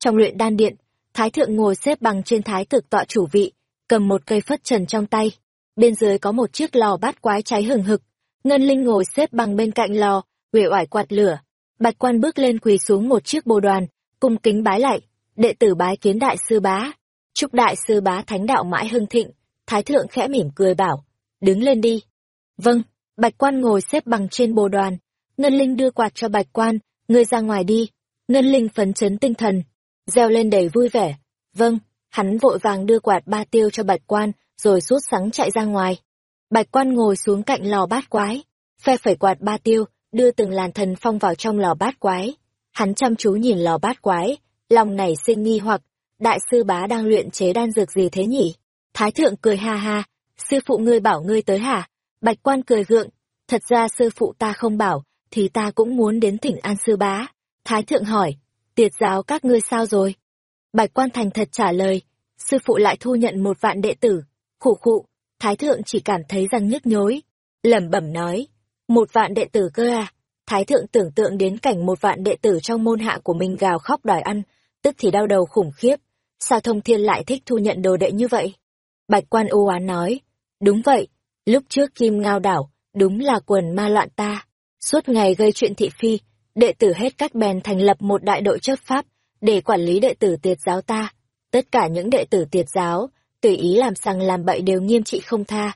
Trong luyện đan điện, Thái thượng ngồi xếp bằng trên thái cực tọa chủ vị, cầm một cây phất trần trong tay. Bên dưới có một chiếc lò bát quái cháy hừng hực. Ngân Linh ngồi xếp bằng bên cạnh lò, uể oải quạt lửa. Bạch quan bước lên quỳ xuống một chiếc bồ đoàn, cung kính bái lại, đệ tử bái kiến đại sư bá. Chúc đại sư bá thánh đạo mãi hưng thịnh, thái thượng khẽ mỉm cười bảo, đứng lên đi. Vâng, bạch quan ngồi xếp bằng trên bồ đoàn, Ngân Linh đưa quạt cho bạch quan, ngươi ra ngoài đi. Ngân Linh phấn chấn tinh thần, reo lên đầy vui vẻ. Vâng, hắn vội vàng đưa quạt ba tiêu cho bạch quan, rồi suốt sắng chạy ra ngoài. Bạch quan ngồi xuống cạnh lò bát quái, phe phẩy quạt ba tiêu, đưa từng làn thần phong vào trong lò bát quái. Hắn chăm chú nhìn lò bát quái, lòng nảy sinh nghi hoặc, đại sư bá đang luyện chế đan dược gì thế nhỉ? Thái thượng cười ha ha, sư phụ ngươi bảo ngươi tới hả? Bạch quan cười gượng, thật ra sư phụ ta không bảo, thì ta cũng muốn đến thỉnh an sư bá. Thái thượng hỏi, tiệt giáo các ngươi sao rồi? Bạch quan thành thật trả lời, sư phụ lại thu nhận một vạn đệ tử. Khủ khụ, thái thượng chỉ cảm thấy rằng nhức nhối. lẩm bẩm nói, một vạn đệ tử cơ à? Thái thượng tưởng tượng đến cảnh một vạn đệ tử trong môn hạ của mình gào khóc đòi ăn, tức thì đau đầu khủng khiếp. Sao thông thiên lại thích thu nhận đồ đệ như vậy? Bạch quan ô oán nói, đúng vậy, lúc trước kim ngao đảo, đúng là quần ma loạn ta. Suốt ngày gây chuyện thị phi, đệ tử hết cách bèn thành lập một đại đội chấp pháp, để quản lý đệ tử tiệt giáo ta. Tất cả những đệ tử tiệt giáo, tùy ý làm sang làm bậy đều nghiêm trị không tha.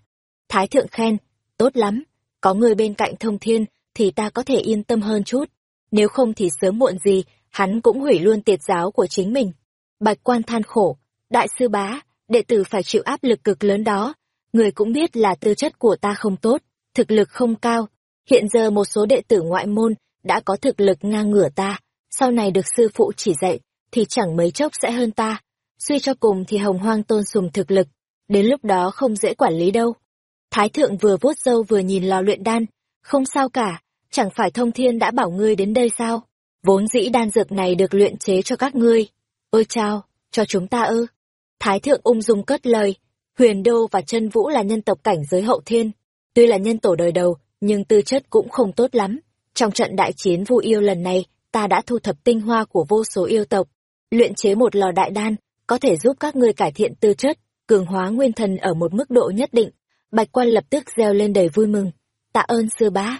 Thái thượng khen, tốt lắm, có người bên cạnh thông thiên, thì ta có thể yên tâm hơn chút. Nếu không thì sớm muộn gì, hắn cũng hủy luôn tiệt giáo của chính mình. Bạch quan than khổ, đại sư bá, đệ tử phải chịu áp lực cực lớn đó. Người cũng biết là tư chất của ta không tốt, thực lực không cao. Hiện giờ một số đệ tử ngoại môn đã có thực lực ngang ngửa ta, sau này được sư phụ chỉ dạy, thì chẳng mấy chốc sẽ hơn ta. Suy cho cùng thì hồng hoang tôn sùng thực lực, đến lúc đó không dễ quản lý đâu. Thái thượng vừa vuốt dâu vừa nhìn lò luyện đan, không sao cả, chẳng phải thông thiên đã bảo ngươi đến đây sao? Vốn dĩ đan dược này được luyện chế cho các ngươi. Ôi chao, cho chúng ta ư. Thái thượng ung dung cất lời, huyền đô và chân vũ là nhân tộc cảnh giới hậu thiên. Tuy là nhân tổ đời đầu, nhưng tư chất cũng không tốt lắm. Trong trận đại chiến vu yêu lần này, ta đã thu thập tinh hoa của vô số yêu tộc. Luyện chế một lò đại đan, có thể giúp các ngươi cải thiện tư chất, cường hóa nguyên thần ở một mức độ nhất định. Bạch quan lập tức reo lên đầy vui mừng. Tạ ơn sư bá.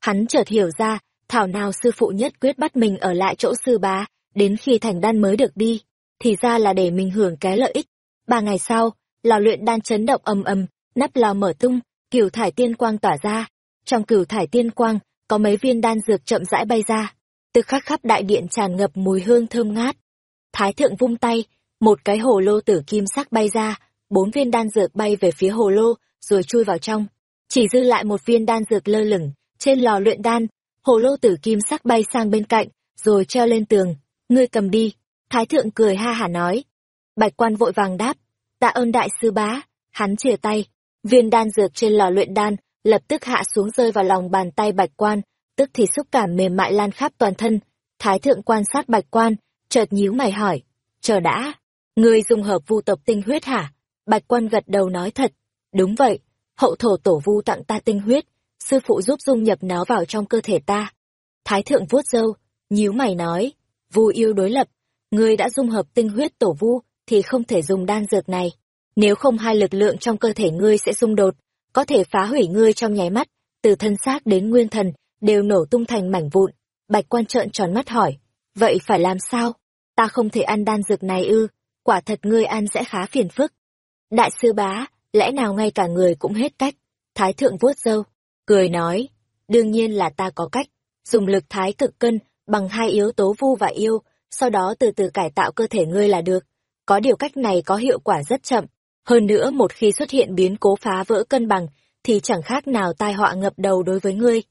Hắn chợt hiểu ra, thảo nào sư phụ nhất quyết bắt mình ở lại chỗ sư bá, đến khi thành đan mới được đi. Thì ra là để mình hưởng cái lợi ích. Ba ngày sau, lò luyện đan chấn động ầm ầm, nắp lò mở tung, cửu thải tiên quang tỏa ra. Trong cửu thải tiên quang, có mấy viên đan dược chậm rãi bay ra. Từ khắc khắp đại điện tràn ngập mùi hương thơm ngát. Thái thượng vung tay, một cái hồ lô tử kim sắc bay ra, bốn viên đan dược bay về phía hồ lô, rồi chui vào trong. Chỉ dư lại một viên đan dược lơ lửng, trên lò luyện đan, hồ lô tử kim sắc bay sang bên cạnh, rồi treo lên tường. Ngươi cầm đi. Thái thượng cười ha hả nói. Bạch quan vội vàng đáp. Tạ ơn đại sư bá. Hắn chìa tay. Viên đan dược trên lò luyện đan, lập tức hạ xuống rơi vào lòng bàn tay bạch quan, tức thì xúc cảm mềm mại lan khắp toàn thân. Thái thượng quan sát bạch quan, chợt nhíu mày hỏi. Chờ đã. người dùng hợp vu tộc tinh huyết hả? Bạch quan gật đầu nói thật. Đúng vậy. Hậu thổ tổ vu tặng ta tinh huyết, sư phụ giúp dung nhập nó vào trong cơ thể ta. Thái thượng vuốt râu, nhíu mày nói, vu yêu đối lập, ngươi đã dung hợp tinh huyết tổ vu, thì không thể dùng đan dược này. Nếu không hai lực lượng trong cơ thể ngươi sẽ xung đột, có thể phá hủy ngươi trong nháy mắt, từ thân xác đến nguyên thần, đều nổ tung thành mảnh vụn. Bạch quan trợn tròn mắt hỏi, vậy phải làm sao? Ta không thể ăn đan dược này ư, quả thật ngươi ăn sẽ khá phiền phức. Đại sư bá, lẽ nào ngay cả người cũng hết cách? Thái thượng vuốt râu, cười nói, đương nhiên là ta có cách, dùng lực thái cực cân bằng hai yếu tố vu và yêu, sau đó từ từ cải tạo cơ thể ngươi là được. Có điều cách này có hiệu quả rất chậm, hơn nữa một khi xuất hiện biến cố phá vỡ cân bằng, thì chẳng khác nào tai họa ngập đầu đối với ngươi.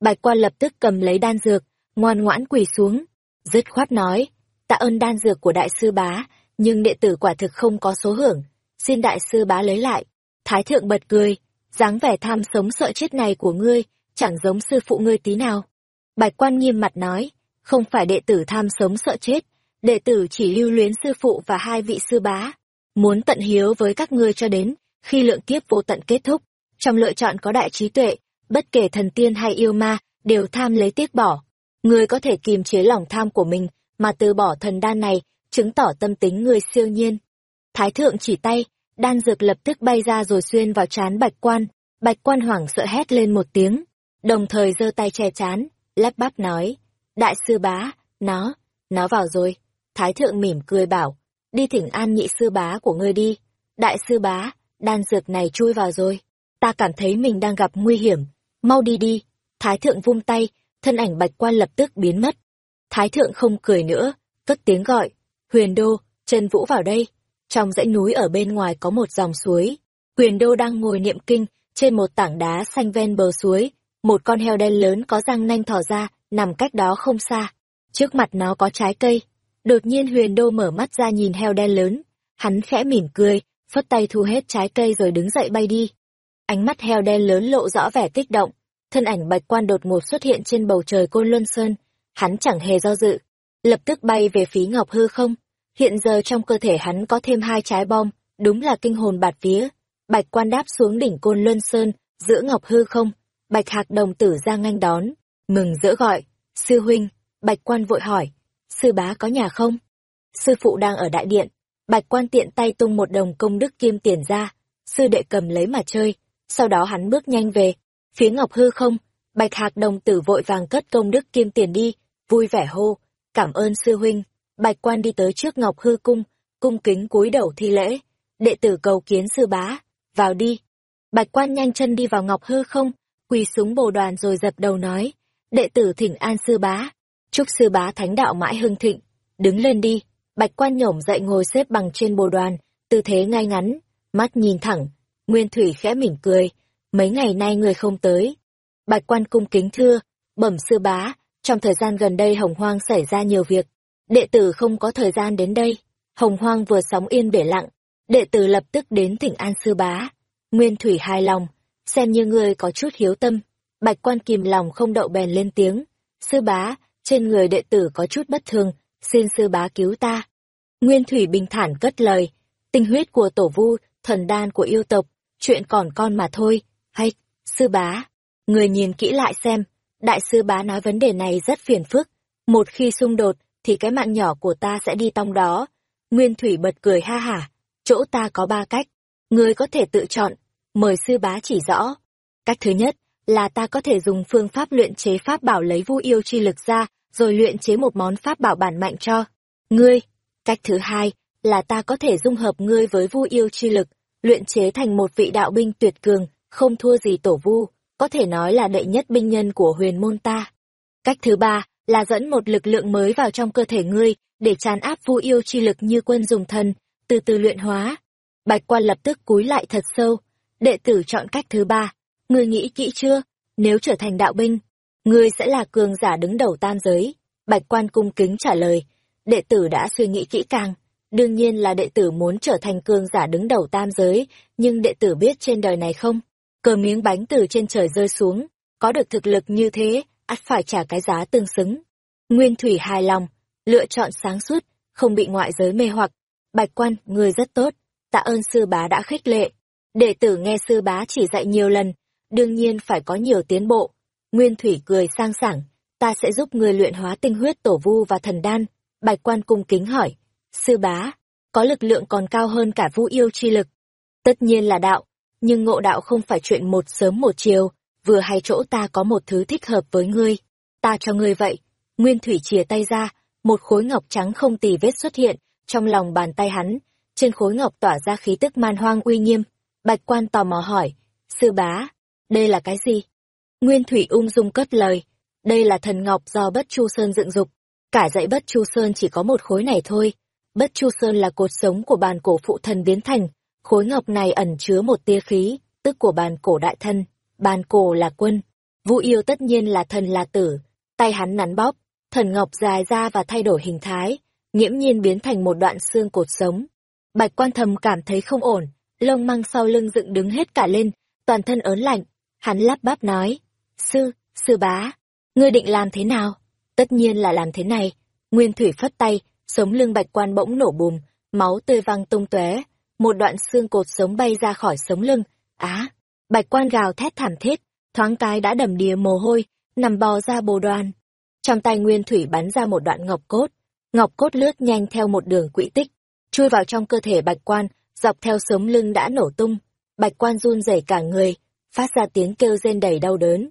Bạch quan lập tức cầm lấy đan dược, ngoan ngoãn quỳ xuống, dứt khoát nói, tạ ơn đan dược của đại sư bá, nhưng đệ tử quả thực không có số hưởng, xin đại sư bá lấy lại. Thái thượng bật cười, dáng vẻ tham sống sợ chết này của ngươi, chẳng giống sư phụ ngươi tí nào. Bạch quan nghiêm mặt nói, không phải đệ tử tham sống sợ chết, đệ tử chỉ lưu luyến sư phụ và hai vị sư bá, muốn tận hiếu với các ngươi cho đến khi lượng kiếp vô tận kết thúc. Trong lựa chọn có đại trí tuệ, bất kể thần tiên hay yêu ma, đều tham lấy tiếc bỏ. Ngươi có thể kiềm chế lòng tham của mình, mà từ bỏ thần đan này, chứng tỏ tâm tính người siêu nhiên. Thái thượng chỉ tay, đan dược lập tức bay ra rồi xuyên vào chán bạch quan. Bạch quan hoảng sợ hét lên một tiếng, đồng thời giơ tay che chán, lắp bắp nói, đại sư bá, nó, nó vào rồi. Thái thượng mỉm cười bảo, đi thỉnh an nhị sư bá của ngươi đi. Đại sư bá, đan dược này chui vào rồi. Ta cảm thấy mình đang gặp nguy hiểm. Mau đi đi. Thái thượng vung tay, thân ảnh bạch quan lập tức biến mất. Thái thượng không cười nữa, cất tiếng gọi. Huyền đô, chân vũ vào đây. Trong dãy núi ở bên ngoài có một dòng suối. Huyền đô đang ngồi niệm kinh, trên một tảng đá xanh ven bờ suối. Một con heo đen lớn có răng nanh thò ra, nằm cách đó không xa. Trước mặt nó có trái cây. Đột nhiên huyền đô mở mắt ra nhìn heo đen lớn. Hắn khẽ mỉm cười, phất tay thu hết trái cây rồi đứng dậy bay đi. Ánh mắt heo đen lớn lộ rõ vẻ kích động, thân ảnh bạch quan đột ngột xuất hiện trên bầu trời côn luân sơn, hắn chẳng hề do dự, lập tức bay về phí ngọc hư không. Hiện giờ trong cơ thể hắn có thêm hai trái bom, đúng là kinh hồn bạt vía. Bạch quan đáp xuống đỉnh côn luân sơn, giữa ngọc hư không, bạch hạc đồng tử ra nganh đón, mừng rỡ gọi, sư huynh, bạch quan vội hỏi, sư bá có nhà không? Sư phụ đang ở đại điện, Bạch quan tiện tay tung một đồng công đức kim tiền ra, sư đệ cầm lấy mà chơi, sau đó hắn bước nhanh về, phía ngọc hư không, bạch hạc đồng tử vội vàng cất công đức kim tiền đi, vui vẻ hô, cảm ơn sư huynh, bạch quan đi tới trước ngọc hư cung, cung kính cúi đầu thi lễ, đệ tử cầu kiến sư bá, vào đi. Bạch quan nhanh chân đi vào ngọc hư không, quỳ xuống bồ đoàn rồi dập đầu nói, đệ tử thỉnh an sư bá, chúc sư bá thánh đạo mãi hưng thịnh, đứng lên đi. Bạch quan nhổm dậy ngồi xếp bằng trên bồ đoàn, tư thế ngay ngắn, mắt nhìn thẳng. Nguyên Thủy khẽ mỉm cười, mấy ngày nay người không tới. Bạch quan cung kính thưa, bẩm sư bá, trong thời gian gần đây hồng hoang xảy ra nhiều việc. Đệ tử không có thời gian đến đây. Hồng hoang vừa sóng yên bể lặng, đệ tử lập tức đến thỉnh an sư bá. Nguyên Thủy hài lòng, xem như người có chút hiếu tâm. Bạch quan kìm lòng không đậu bèn lên tiếng. Sư bá, trên người đệ tử có chút bất thường, xin sư bá cứu ta. Nguyên Thủy bình thản cất lời, tinh huyết của tổ vu, thần đan của yêu tộc, chuyện còn con mà thôi, hay, sư bá. Người nhìn kỹ lại xem, đại sư bá nói vấn đề này rất phiền phức, một khi xung đột, thì cái mạng nhỏ của ta sẽ đi tong đó. Nguyên Thủy bật cười ha hả, chỗ ta có ba cách, người có thể tự chọn, mời sư bá chỉ rõ. Cách thứ nhất, là ta có thể dùng phương pháp luyện chế pháp bảo lấy vu yêu chi lực ra, rồi luyện chế một món pháp bảo bản mạnh cho ngươi. Cách thứ hai là ta có thể dung hợp ngươi với vu yêu chi lực, luyện chế thành một vị đạo binh tuyệt cường, không thua gì tổ vu, có thể nói là đệ nhất binh nhân của huyền môn ta. Cách thứ ba là dẫn một lực lượng mới vào trong cơ thể ngươi, để tràn áp vu yêu chi lực như quân dùng thần, từ từ luyện hóa. Bạch quan lập tức cúi lại thật sâu, đệ tử chọn cách thứ ba, ngươi nghĩ kỹ chưa, nếu trở thành đạo binh, ngươi sẽ là cường giả đứng đầu tam giới. Bạch quan cung kính trả lời, đệ tử đã suy nghĩ kỹ càng. Đương nhiên là đệ tử muốn trở thành cường giả đứng đầu tam giới, nhưng đệ tử biết trên đời này không. Cờ miếng bánh từ trên trời rơi xuống, có được thực lực như thế, ắt phải trả cái giá tương xứng. Nguyên Thủy hài lòng, lựa chọn sáng suốt, không bị ngoại giới mê hoặc. Bạch quan, người rất tốt, tạ ơn sư bá đã khích lệ. Đệ tử nghe sư bá chỉ dạy nhiều lần, đương nhiên phải có nhiều tiến bộ Nguyên Thủy cười sang sảng, ta sẽ giúp ngươi luyện hóa tinh huyết tổ vu và thần đan. Bạch quan cung kính hỏi, sư bá, có lực lượng còn cao hơn cả vũ yêu chi lực. Tất nhiên là đạo, nhưng ngộ đạo không phải chuyện một sớm một chiều, vừa hay chỗ ta có một thứ thích hợp với ngươi. Ta cho ngươi vậy. Nguyên Thủy chìa tay ra, một khối ngọc trắng không tì vết xuất hiện, trong lòng bàn tay hắn, trên khối ngọc tỏa ra khí tức man hoang uy nghiêm. Bạch quan tò mò hỏi, sư bá, đây là cái gì? Nguyên Thủy ung dung cất lời, đây là thần ngọc do Bất Chu Sơn dựng dục, cả dãy Bất Chu Sơn chỉ có một khối này thôi. Bất Chu Sơn là cột sống của bàn cổ phụ thần biến thành, khối ngọc này ẩn chứa một tia khí, tức của bàn cổ đại thân, bàn cổ là quân, Vũ Yêu tất nhiên là thần là tử, tay hắn nắn bóp, thần ngọc dài ra và thay đổi hình thái, nghiễm nhiên biến thành một đoạn xương cột sống. Bạch Quan Thầm cảm thấy không ổn, lông măng sau lưng dựng đứng hết cả lên, toàn thân ớn lạnh, hắn lắp bắp nói: Sư, sư bá, ngươi định làm thế nào? Tất nhiên là làm thế này. Nguyên Thủy phất tay, sống lưng bạch quan bỗng nổ bùm, máu tươi văng tung tóe, một đoạn xương cột sống bay ra khỏi sống lưng. Á, bạch quan gào thét thảm thiết, thoáng cái đã đầm đìa mồ hôi, nằm bò ra bồ đoàn. Trong tay Nguyên Thủy bắn ra một đoạn ngọc cốt, ngọc cốt lướt nhanh theo một đường quỹ tích, chui vào trong cơ thể bạch quan, dọc theo sống lưng đã nổ tung. Bạch quan run rẩy cả người, phát ra tiếng kêu rên đầy đau đớn.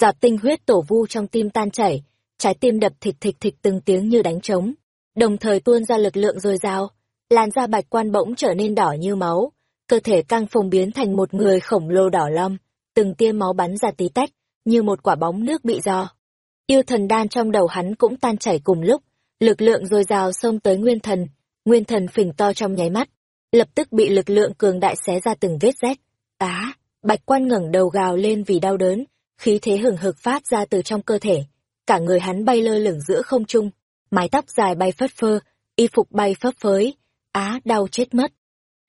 Giọt tinh huyết tổ vu trong tim tan chảy, trái tim đập thịch thịch thịch từng tiếng như đánh trống, đồng thời tuôn ra lực lượng dồi dào. Làn da bạch quan bỗng trở nên đỏ như máu, cơ thể căng phồng biến thành một người khổng lồ đỏ lom, từng tia máu bắn ra tí tách, như một quả bóng nước bị giò. Yêu thần đan trong đầu hắn cũng tan chảy cùng lúc, lực lượng dồi dào xông tới nguyên thần, nguyên thần phình to trong nháy mắt, lập tức bị lực lượng cường đại xé ra từng vết rách. Á, bạch quan ngẩng đầu gào lên vì đau đớn, khí thế hừng hực phát ra từ trong cơ thể. Cả người hắn bay lơ lửng giữa không trung, mái tóc dài bay phất phơ, y phục bay phấp phới. Á, đau chết mất.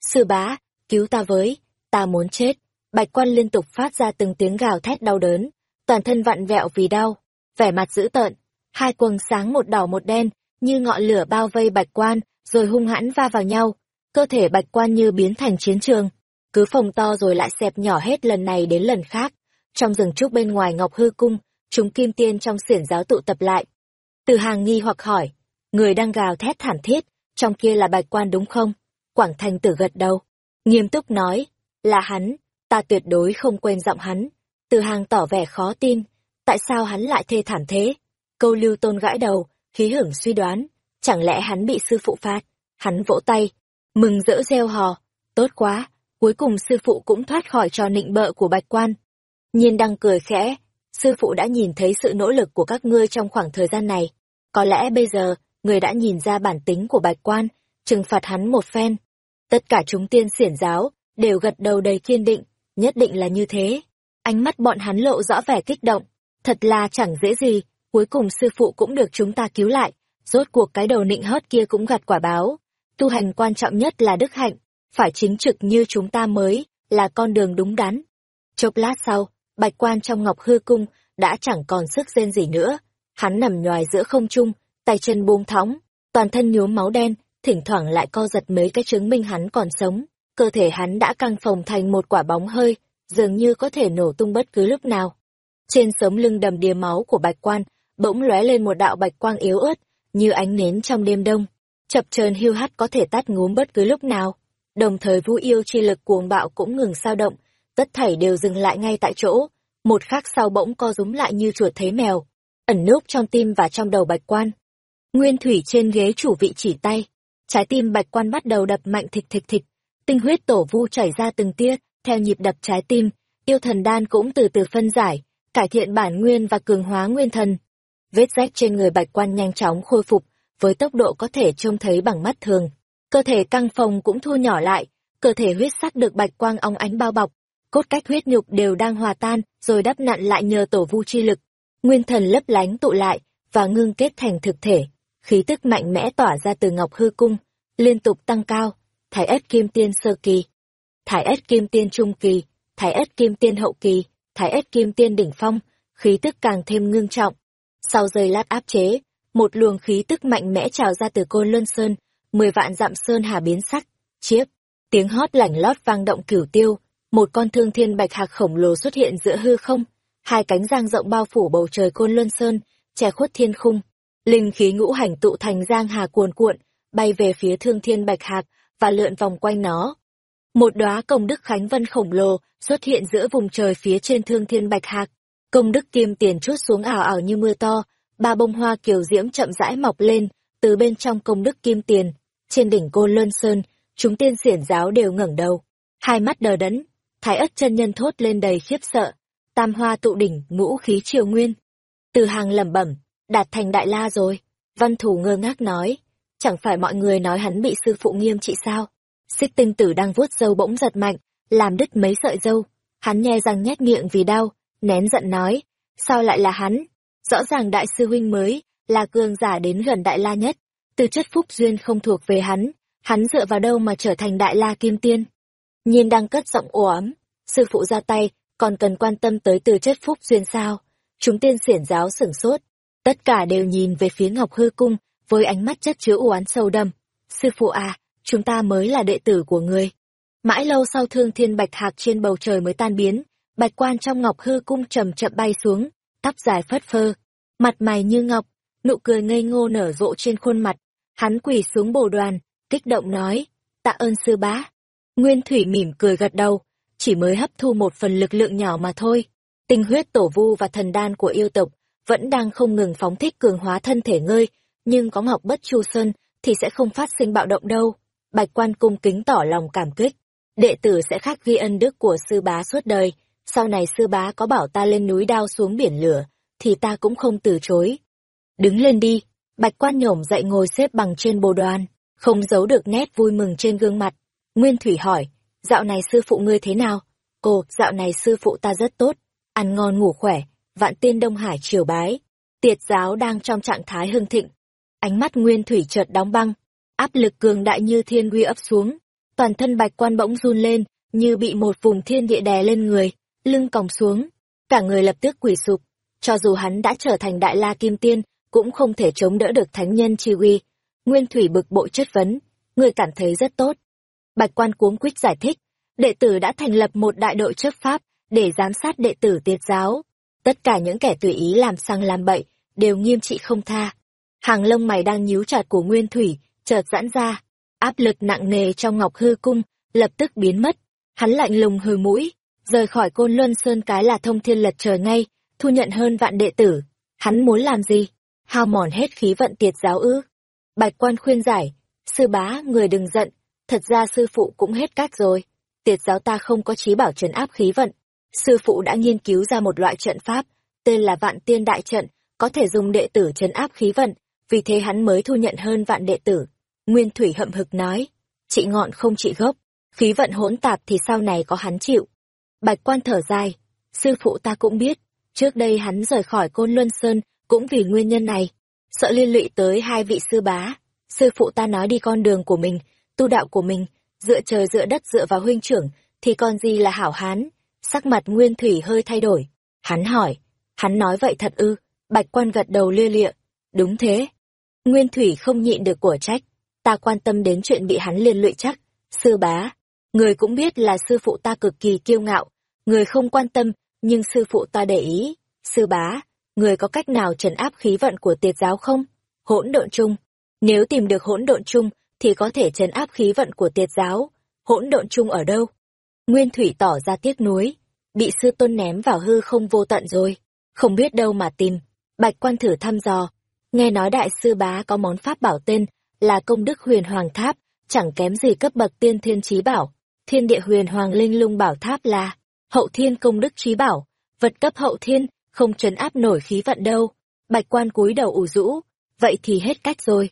Sư bá, cứu ta với, ta muốn chết. Bạch quan liên tục phát ra từng tiếng gào thét đau đớn, toàn thân vặn vẹo vì đau, vẻ mặt dữ tợn, hai quầng sáng một đỏ một đen, như ngọn lửa bao vây bạch quan, rồi hung hãn va vào nhau, cơ thể bạch quan như biến thành chiến trường, cứ phồng to rồi lại xẹp nhỏ hết lần này đến lần khác. Trong rừng trúc bên ngoài Ngọc Hư Cung, chúng kim tiên trong xiển giáo tụ tập lại. Từ hàng nghi hoặc hỏi, người đang gào thét thảm thiết, trong kia là bạch quan đúng không? Quảng Thành tử gật đầu, nghiêm túc nói, là hắn, ta tuyệt đối không quên giọng hắn. Từ hàng tỏ vẻ khó tin, tại sao hắn lại thê thảm thế? Câu lưu tôn gãi đầu, khí hưởng suy đoán, chẳng lẽ hắn bị sư phụ phạt? Hắn vỗ tay, mừng rỡ reo hò, tốt quá, cuối cùng sư phụ cũng thoát khỏi trò nịnh bợ của bạch quan. Nhiên đăng cười khẽ, sư phụ đã nhìn thấy sự nỗ lực của các ngươi trong khoảng thời gian này. Có lẽ bây giờ, người đã nhìn ra bản tính của bạch quan, trừng phạt hắn một phen. Tất cả chúng tiên xiển giáo, đều gật đầu đầy kiên định, nhất định là như thế. Ánh mắt bọn hắn lộ rõ vẻ kích động, thật là chẳng dễ gì, cuối cùng sư phụ cũng được chúng ta cứu lại, rốt cuộc cái đầu nịnh hót kia cũng gặt quả báo. Tu hành quan trọng nhất là đức hạnh, phải chính trực như chúng ta mới, là con đường đúng đắn. Chốc lát sau, bạch quan trong ngọc hư cung, đã chẳng còn sức rên gì nữa. Hắn nằm nhòi giữa không trung, tay chân buông thõng, toàn thân nhuốm máu đen, thỉnh thoảng lại co giật mấy cái chứng minh hắn còn sống. Cơ thể hắn đã căng phồng thành một quả bóng hơi, dường như có thể nổ tung bất cứ lúc nào. Trên sống lưng đầm đìa máu của bạch quan, bỗng lóe lên một đạo bạch quang yếu ớt, như ánh nến trong đêm đông. Chập chờn hiu hắt có thể tắt ngúm bất cứ lúc nào. Đồng thời vũ yêu chi lực cuồng bạo cũng ngừng sao động, tất thảy đều dừng lại ngay tại chỗ. Một khắc sau bỗng co rúm lại như chuột thấy mèo, ẩn núp trong tim và trong đầu bạch quan. Nguyên thủy trên ghế chủ vị chỉ tay, trái tim bạch quan bắt đầu đập mạnh thịch thịch thịch, tinh huyết tổ vu chảy ra từng tia, theo nhịp đập trái tim, yêu thần đan cũng từ từ phân giải, cải thiện bản nguyên và cường hóa nguyên thần. Vết rách trên người bạch quan nhanh chóng khôi phục, với tốc độ có thể trông thấy bằng mắt thường. Cơ thể căng phồng cũng thu nhỏ lại, cơ thể huyết sắc được bạch quang óng ánh bao bọc, cốt cách huyết nhục đều đang hòa tan, rồi đắp nặn lại nhờ tổ vu chi lực. Nguyên thần lấp lánh tụ lại, và ngưng kết thành thực thể. Khí tức mạnh mẽ tỏa ra từ ngọc hư cung, liên tục tăng cao, thái ất kim tiên sơ kỳ, thái ất kim tiên trung kỳ, thái ất kim tiên hậu kỳ, thái ất kim tiên đỉnh phong, khí tức càng thêm ngưng trọng. Sau giây lát áp chế, một luồng khí tức mạnh mẽ trào ra từ côn luân sơn, mười vạn dặm sơn hà biến sắc, chiếp, tiếng hót lảnh lót vang động cửu tiêu, một con thương thiên bạch hạc khổng lồ xuất hiện giữa hư không, hai cánh giang rộng bao phủ bầu trời côn luân sơn, che khuất thiên khung, linh khí ngũ hành tụ thành giang hà cuồn cuộn, bay về phía thương thiên bạch hạc và lượn vòng quanh nó. Một đóa công đức khánh vân khổng lồ xuất hiện giữa vùng trời phía trên thương thiên bạch hạc, công đức kim tiền chút xuống ảo ảo như mưa to, ba bông hoa kiều diễm chậm rãi mọc lên từ bên trong công đức kim tiền. Trên đỉnh côn luân sơn, chúng tiên xiển giáo đều ngẩng đầu, hai mắt đờ đẫn, thái ất chân nhân thốt lên đầy khiếp sợ, tam hoa tụ đỉnh, ngũ khí triều nguyên. Từ hàng lẩm bẩm, đạt thành đại la rồi. Văn thủ ngơ ngác nói, chẳng phải mọi người nói hắn bị sư phụ nghiêm trị sao? Xích tinh tử đang vuốt râu bỗng giật mạnh, làm đứt mấy sợi râu. Hắn nhe răng nhét miệng vì đau, nén giận nói, sao lại là hắn? Rõ ràng đại sư huynh mới, là cường giả đến gần đại la nhất. Từ chất phúc duyên không thuộc về hắn, hắn dựa vào đâu mà trở thành đại la kim tiên? Nhiên đang cất giọng ồ ấm, sư phụ ra tay, còn cần quan tâm tới từ chất phúc duyên sao? Chúng tiên xiển giáo sửng sốt, tất cả đều nhìn về phía Ngọc Hư Cung, với ánh mắt chất chứa u oán sâu đậm. Sư phụ à, chúng ta mới là đệ tử của người. Mãi lâu sau thương thiên bạch hạc trên bầu trời mới tan biến, bạch quan trong Ngọc Hư Cung chậm chậm bay xuống, tóc dài phất phơ, mặt mày như ngọc, nụ cười ngây ngô nở rộ trên khuôn mặt, Hắn quỳ xuống bồ đoàn, kích động nói, tạ ơn sư bá. Nguyên Thủy mỉm cười gật đầu, chỉ mới hấp thu một phần lực lượng nhỏ mà thôi. Tinh huyết tổ vu và thần đan của yêu tộc vẫn đang không ngừng phóng thích cường hóa thân thể ngươi, nhưng có Ngọc Bất Chu Sơn thì sẽ không phát sinh bạo động đâu. Bạch quan cung kính tỏ lòng cảm kích. Đệ tử sẽ khắc ghi ân đức của sư bá suốt đời. Sau này sư bá có bảo ta lên núi đao xuống biển lửa, thì ta cũng không từ chối. Đứng lên đi, bạch quan nhổm dậy ngồi xếp bằng trên bồ đoàn, không giấu được nét vui mừng trên gương mặt. Nguyên Thủy hỏi, dạo này sư phụ ngươi thế nào? Cô, dạo này sư phụ ta rất tốt, ăn ngon ngủ khỏe, vạn tiên Đông Hải triều bái. Tiệt giáo đang trong trạng thái hưng thịnh. Ánh mắt Nguyên Thủy chợt đóng băng, áp lực cường đại như thiên uy ấp xuống. Toàn thân bạch quan bỗng run lên, như bị một vùng thiên địa đè lên người, lưng còng xuống. Cả người lập tức quỳ sụp. Cho dù hắn đã trở thành đại la kim tiên, cũng không thể chống đỡ được thánh nhân chi uy. Nguyên Thủy bực bội chất vấn, người cảm thấy rất tốt. Bạch quan cuống quýt giải thích, đệ tử đã thành lập một đại đội chấp pháp để giám sát đệ tử tiệt giáo. Tất cả những kẻ tùy ý làm sang làm bậy đều nghiêm trị không tha. Hàng lông mày đang nhíu chặt của Nguyên Thủy, chợt giãn ra. Áp lực nặng nề trong Ngọc Hư Cung, lập tức biến mất. Hắn lạnh lùng hừ mũi, rời khỏi côn luân sơn cái là thông thiên lật trời ngay, thu nhận hơn vạn đệ tử. Hắn muốn làm gì? Hao mòn hết khí vận tiệt giáo ư? Bạch quan khuyên giải, sư bá, người đừng giận, thật ra sư phụ cũng hết cách rồi. Tiệt giáo ta không có trí bảo trấn áp khí vận. Sư phụ đã nghiên cứu ra một loại trận pháp, tên là vạn tiên đại trận, có thể dùng đệ tử trấn áp khí vận, vì thế hắn mới thu nhận hơn vạn đệ tử. Nguyên Thủy hậm hực nói, trị ngọn không trị gốc, khí vận hỗn tạp thì sau này có hắn chịu. Bạch quan thở dài, sư phụ ta cũng biết, trước đây hắn rời khỏi Côn Luân Sơn cũng vì nguyên nhân này, sợ liên lụy tới hai vị sư bá. Sư phụ ta nói đi con đường của mình, tu đạo của mình, dựa trời dựa đất dựa vào huynh trưởng, thì còn gì là hảo hán. Sắc mặt Nguyên Thủy hơi thay đổi. Hắn hỏi, hắn nói vậy thật ư? Bạch quan gật đầu lia lịa. Đúng thế. Nguyên Thủy không nhịn được của trách. Ta quan tâm đến chuyện bị hắn liên lụy chắc. Sư bá, người cũng biết là sư phụ ta cực kỳ kiêu ngạo. Người không quan tâm, nhưng sư phụ ta để ý. Sư bá, người có cách nào trấn áp khí vận của tiệt giáo không? Hỗn độn chung. Nếu tìm được hỗn độn chung, thì có thể trấn áp khí vận của tiệt giáo. Hỗn độn chung ở đâu? Nguyên Thủy tỏ ra tiếc nuối, bị sư tôn ném vào hư không vô tận rồi, không biết đâu mà tìm. Bạch quan thử thăm dò, nghe nói đại sư bá có món pháp bảo tên là công đức huyền hoàng tháp, chẳng kém gì cấp bậc tiên thiên trí bảo. Thiên địa huyền hoàng linh lung bảo tháp là hậu thiên công đức trí bảo, vật cấp hậu thiên, không trấn áp nổi khí vận đâu. Bạch quan cúi đầu ủ rũ, vậy thì hết cách rồi.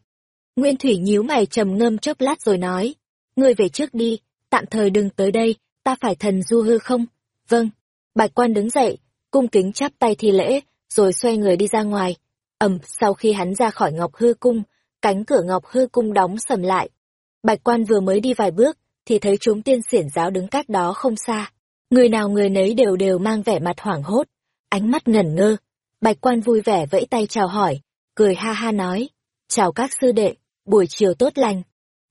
Nguyên Thủy nhíu mày trầm ngâm chốc lát rồi nói, ngươi về trước đi, tạm thời đừng tới đây, ta phải thần du hư không? Vâng. Bạch quan đứng dậy, cung kính chắp tay thi lễ, rồi xoay người đi ra ngoài. ầm, sau khi hắn ra khỏi Ngọc Hư Cung, cánh cửa Ngọc Hư Cung đóng sầm lại. Bạch quan vừa mới đi vài bước, thì thấy chúng tiên xiển giáo đứng cách đó không xa. Người nào người nấy đều đều mang vẻ mặt hoảng hốt, ánh mắt ngẩn ngơ. Bạch quan vui vẻ vẫy tay chào hỏi, cười ha ha nói, chào các sư đệ, buổi chiều tốt lành.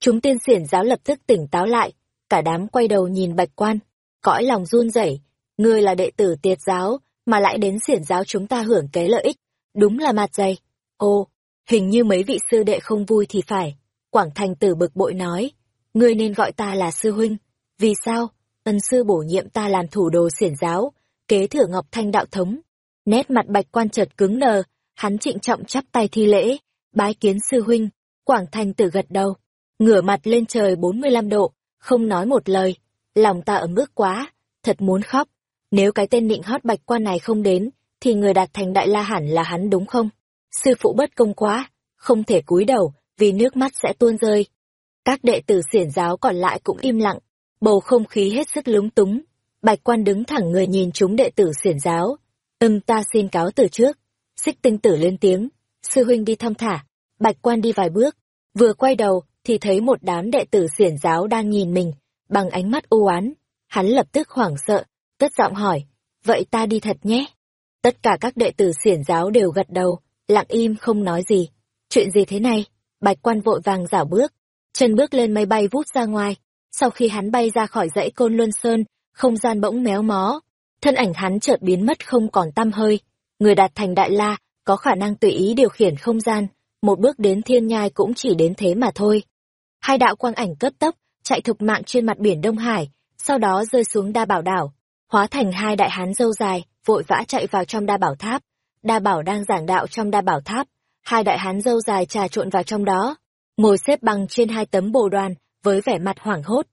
Chúng tiên xiển giáo lập tức tỉnh táo lại, cả đám quay đầu nhìn bạch quan, cõi lòng run rẩy ngươi là đệ tử tiệt giáo, mà lại đến xiển giáo chúng ta hưởng kế lợi ích, đúng là mặt dày. Ô, hình như mấy vị sư đệ không vui thì phải. Quảng thành tử bực bội nói, ngươi nên gọi ta là sư huynh. Vì sao? Ân sư bổ nhiệm ta làm thủ đồ xiển giáo, kế thừa ngọc thanh đạo thống. Nét mặt bạch quan chợt cứng đờ, hắn trịnh trọng chắp tay thi lễ, bái kiến sư huynh. Quảng thành tử gật đầu, ngửa mặt lên trời 45 độ, không nói một lời. Lòng ta ấm ức quá, thật muốn khóc. Nếu cái tên nịnh hót bạch quan này không đến, thì người đạt thành đại la hẳn là hắn đúng không? Sư phụ bất công quá, không thể cúi đầu, vì nước mắt sẽ tuôn rơi. Các đệ tử xiển giáo còn lại cũng im lặng, bầu không khí hết sức lúng túng. Bạch quan đứng thẳng người nhìn chúng đệ tử xiển giáo. Ừm ta xin cáo từ trước. Xích tinh tử lên tiếng. Sư huynh đi thăm thả. Bạch quan đi vài bước. Vừa quay đầu, thì thấy một đám đệ tử xiển giáo đang nhìn mình, bằng ánh mắt u oán. Hắn lập tức hoảng sợ, cất giọng hỏi, vậy ta đi thật nhé. Tất cả các đệ tử xiển giáo đều gật đầu, lặng im không nói gì. Chuyện gì thế này? Bạch quan vội vàng giả bước, chân bước lên máy bay vút ra ngoài. Sau khi hắn bay ra khỏi dãy côn luân sơn, không gian bỗng méo mó. Thân ảnh hắn chợt biến mất không còn tăm hơi. Người đạt thành đại la, có khả năng tùy ý điều khiển không gian một bước đến thiên nhai cũng chỉ đến thế mà thôi. Hai đạo quang ảnh cấp tốc, chạy thục mạng trên mặt biển Đông Hải, sau đó rơi xuống đa bảo đảo, hóa thành hai đại hán dâu dài, vội vã chạy vào trong đa bảo tháp. Đa bảo đang giảng đạo trong đa bảo tháp, hai đại hán dâu dài trà trộn vào trong đó, ngồi xếp bằng trên hai tấm bồ đoàn, với vẻ mặt hoảng hốt.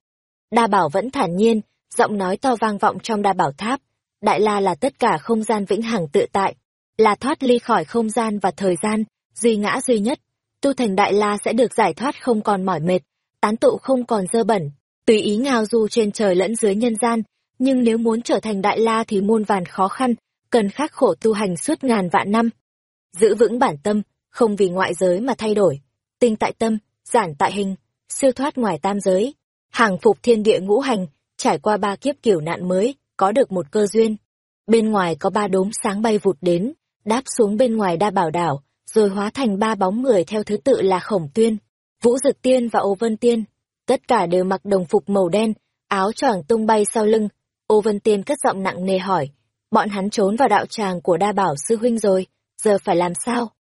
Đa bảo vẫn thản nhiên, giọng nói to vang vọng trong đa bảo tháp. Đại la là tất cả không gian vĩnh hằng tự tại, là thoát ly khỏi không gian và thời gian, duy ngã duy nhất. Tu thành đại la sẽ được giải thoát không còn mỏi mệt, tán tụ không còn dơ bẩn, tùy ý ngao du trên trời lẫn dưới nhân gian. Nhưng nếu muốn trở thành đại la thì muôn vàn khó khăn, cần khắc khổ tu hành suốt ngàn vạn năm. Giữ vững bản tâm, không vì ngoại giới mà thay đổi. Tinh tại tâm, giản tại hình, siêu thoát ngoài tam giới. Hàng phục thiên địa ngũ hành, trải qua ba kiếp kiểu nạn mới, có được một cơ duyên. Bên ngoài có ba đốm sáng bay vụt đến, đáp xuống bên ngoài đa bảo đảo, rồi hóa thành ba bóng người theo thứ tự là Khổng Tuyên, Vũ Dực Tiên và Ô Vân Tiên. Tất cả đều mặc đồng phục màu đen, áo choàng tung bay sau lưng. Ô Vân Tiên cất giọng nặng nề hỏi, bọn hắn trốn vào đạo tràng của đa bảo sư huynh rồi, giờ phải làm sao?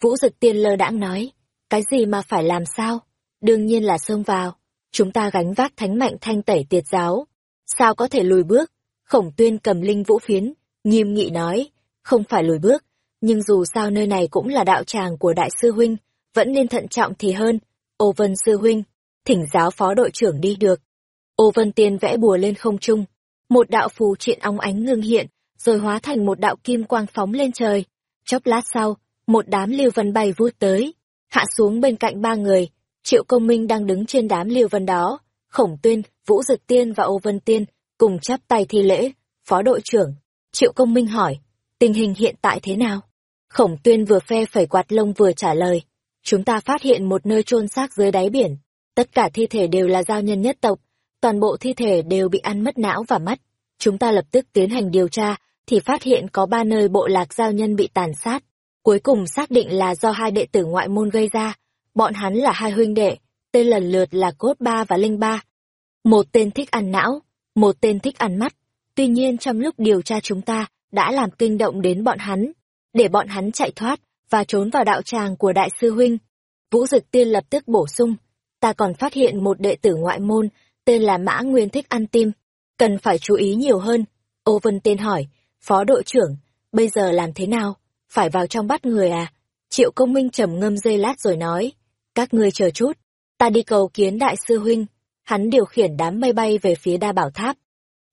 Vũ Dực Tiên lơ đãng nói, cái gì mà phải làm sao? Đương nhiên là xông vào, chúng ta gánh vác thánh mạnh thanh tẩy tiệt giáo. Sao có thể lùi bước? Khổng tuyên cầm linh vũ phiến, nghiêm nghị nói, không phải lùi bước, nhưng dù sao nơi này cũng là đạo tràng của đại sư huynh, vẫn nên thận trọng thì hơn. Ô Vân sư huynh, thỉnh giáo phó đội trưởng đi được. Ô Vân Tiên vẽ bùa lên không trung, một đạo phù triện óng ánh ngưng hiện, rồi hóa thành một đạo kim quang phóng lên trời. Chốc lát sau, một đám lưu vân bay vút tới, hạ xuống bên cạnh ba người, Triệu Công Minh đang đứng trên đám lưu vân đó, Khổng Tuyên, Vũ Dực Tiên và Ô Vân Tiên cùng chắp tay thi lễ, phó đội trưởng. Triệu Công Minh hỏi, tình hình hiện tại thế nào? Khổng tuyên vừa phe phẩy quạt lông vừa trả lời. Chúng ta phát hiện một nơi chôn xác dưới đáy biển. Tất cả thi thể đều là giao nhân nhất tộc. Toàn bộ thi thể đều bị ăn mất não và mắt. Chúng ta lập tức tiến hành điều tra, thì phát hiện có ba nơi bộ lạc giao nhân bị tàn sát. Cuối cùng xác định là do hai đệ tử ngoại môn gây ra. Bọn hắn là hai huynh đệ, tên lần lượt là Cốt Ba và Linh Ba. Một tên thích ăn não, một tên thích ăn mắt. Tuy nhiên trong lúc điều tra chúng ta đã làm kinh động đến bọn hắn, để bọn hắn chạy thoát và trốn vào đạo tràng của đại sư huynh. Vũ Dực Tiên lập tức bổ sung, ta còn phát hiện một đệ tử ngoại môn, tên là Mã Nguyên thích ăn tim, cần phải chú ý nhiều hơn. Ô Vân Tiên hỏi, phó đội trưởng, bây giờ làm thế nào? Phải vào trong bắt người à? Triệu công minh trầm ngâm dây lát rồi nói, các ngươi chờ chút, ta đi cầu kiến đại sư huynh. Hắn điều khiển đám mây bay về phía đa bảo tháp.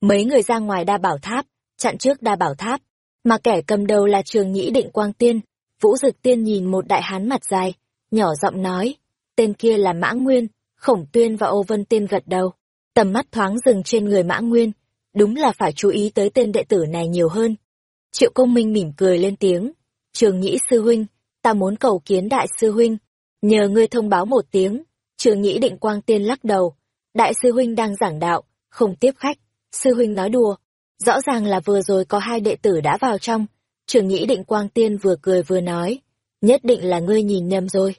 Mấy người ra ngoài đa bảo tháp, chặn trước đa bảo tháp, mà kẻ cầm đầu là trường nhĩ định quang tiên. Vũ Dực Tiên nhìn một đại hán mặt dài, nhỏ giọng nói, tên kia là Mã Nguyên, Khổng Tuyên và Ô Vân Tiên gật đầu. Tầm mắt thoáng dừng trên người Mã Nguyên, đúng là phải chú ý tới tên đệ tử này nhiều hơn. Triệu Công Minh mỉm cười lên tiếng, trường nhĩ sư huynh, ta muốn cầu kiến đại sư huynh, nhờ ngươi thông báo một tiếng. Trường nhĩ định quang tiên lắc đầu, đại sư huynh đang giảng đạo, không tiếp khách, sư huynh nói đùa, Rõ ràng là vừa rồi có hai đệ tử đã vào trong, trường nhĩ định quang tiên vừa cười vừa nói, nhất định là ngươi nhìn nhầm rồi.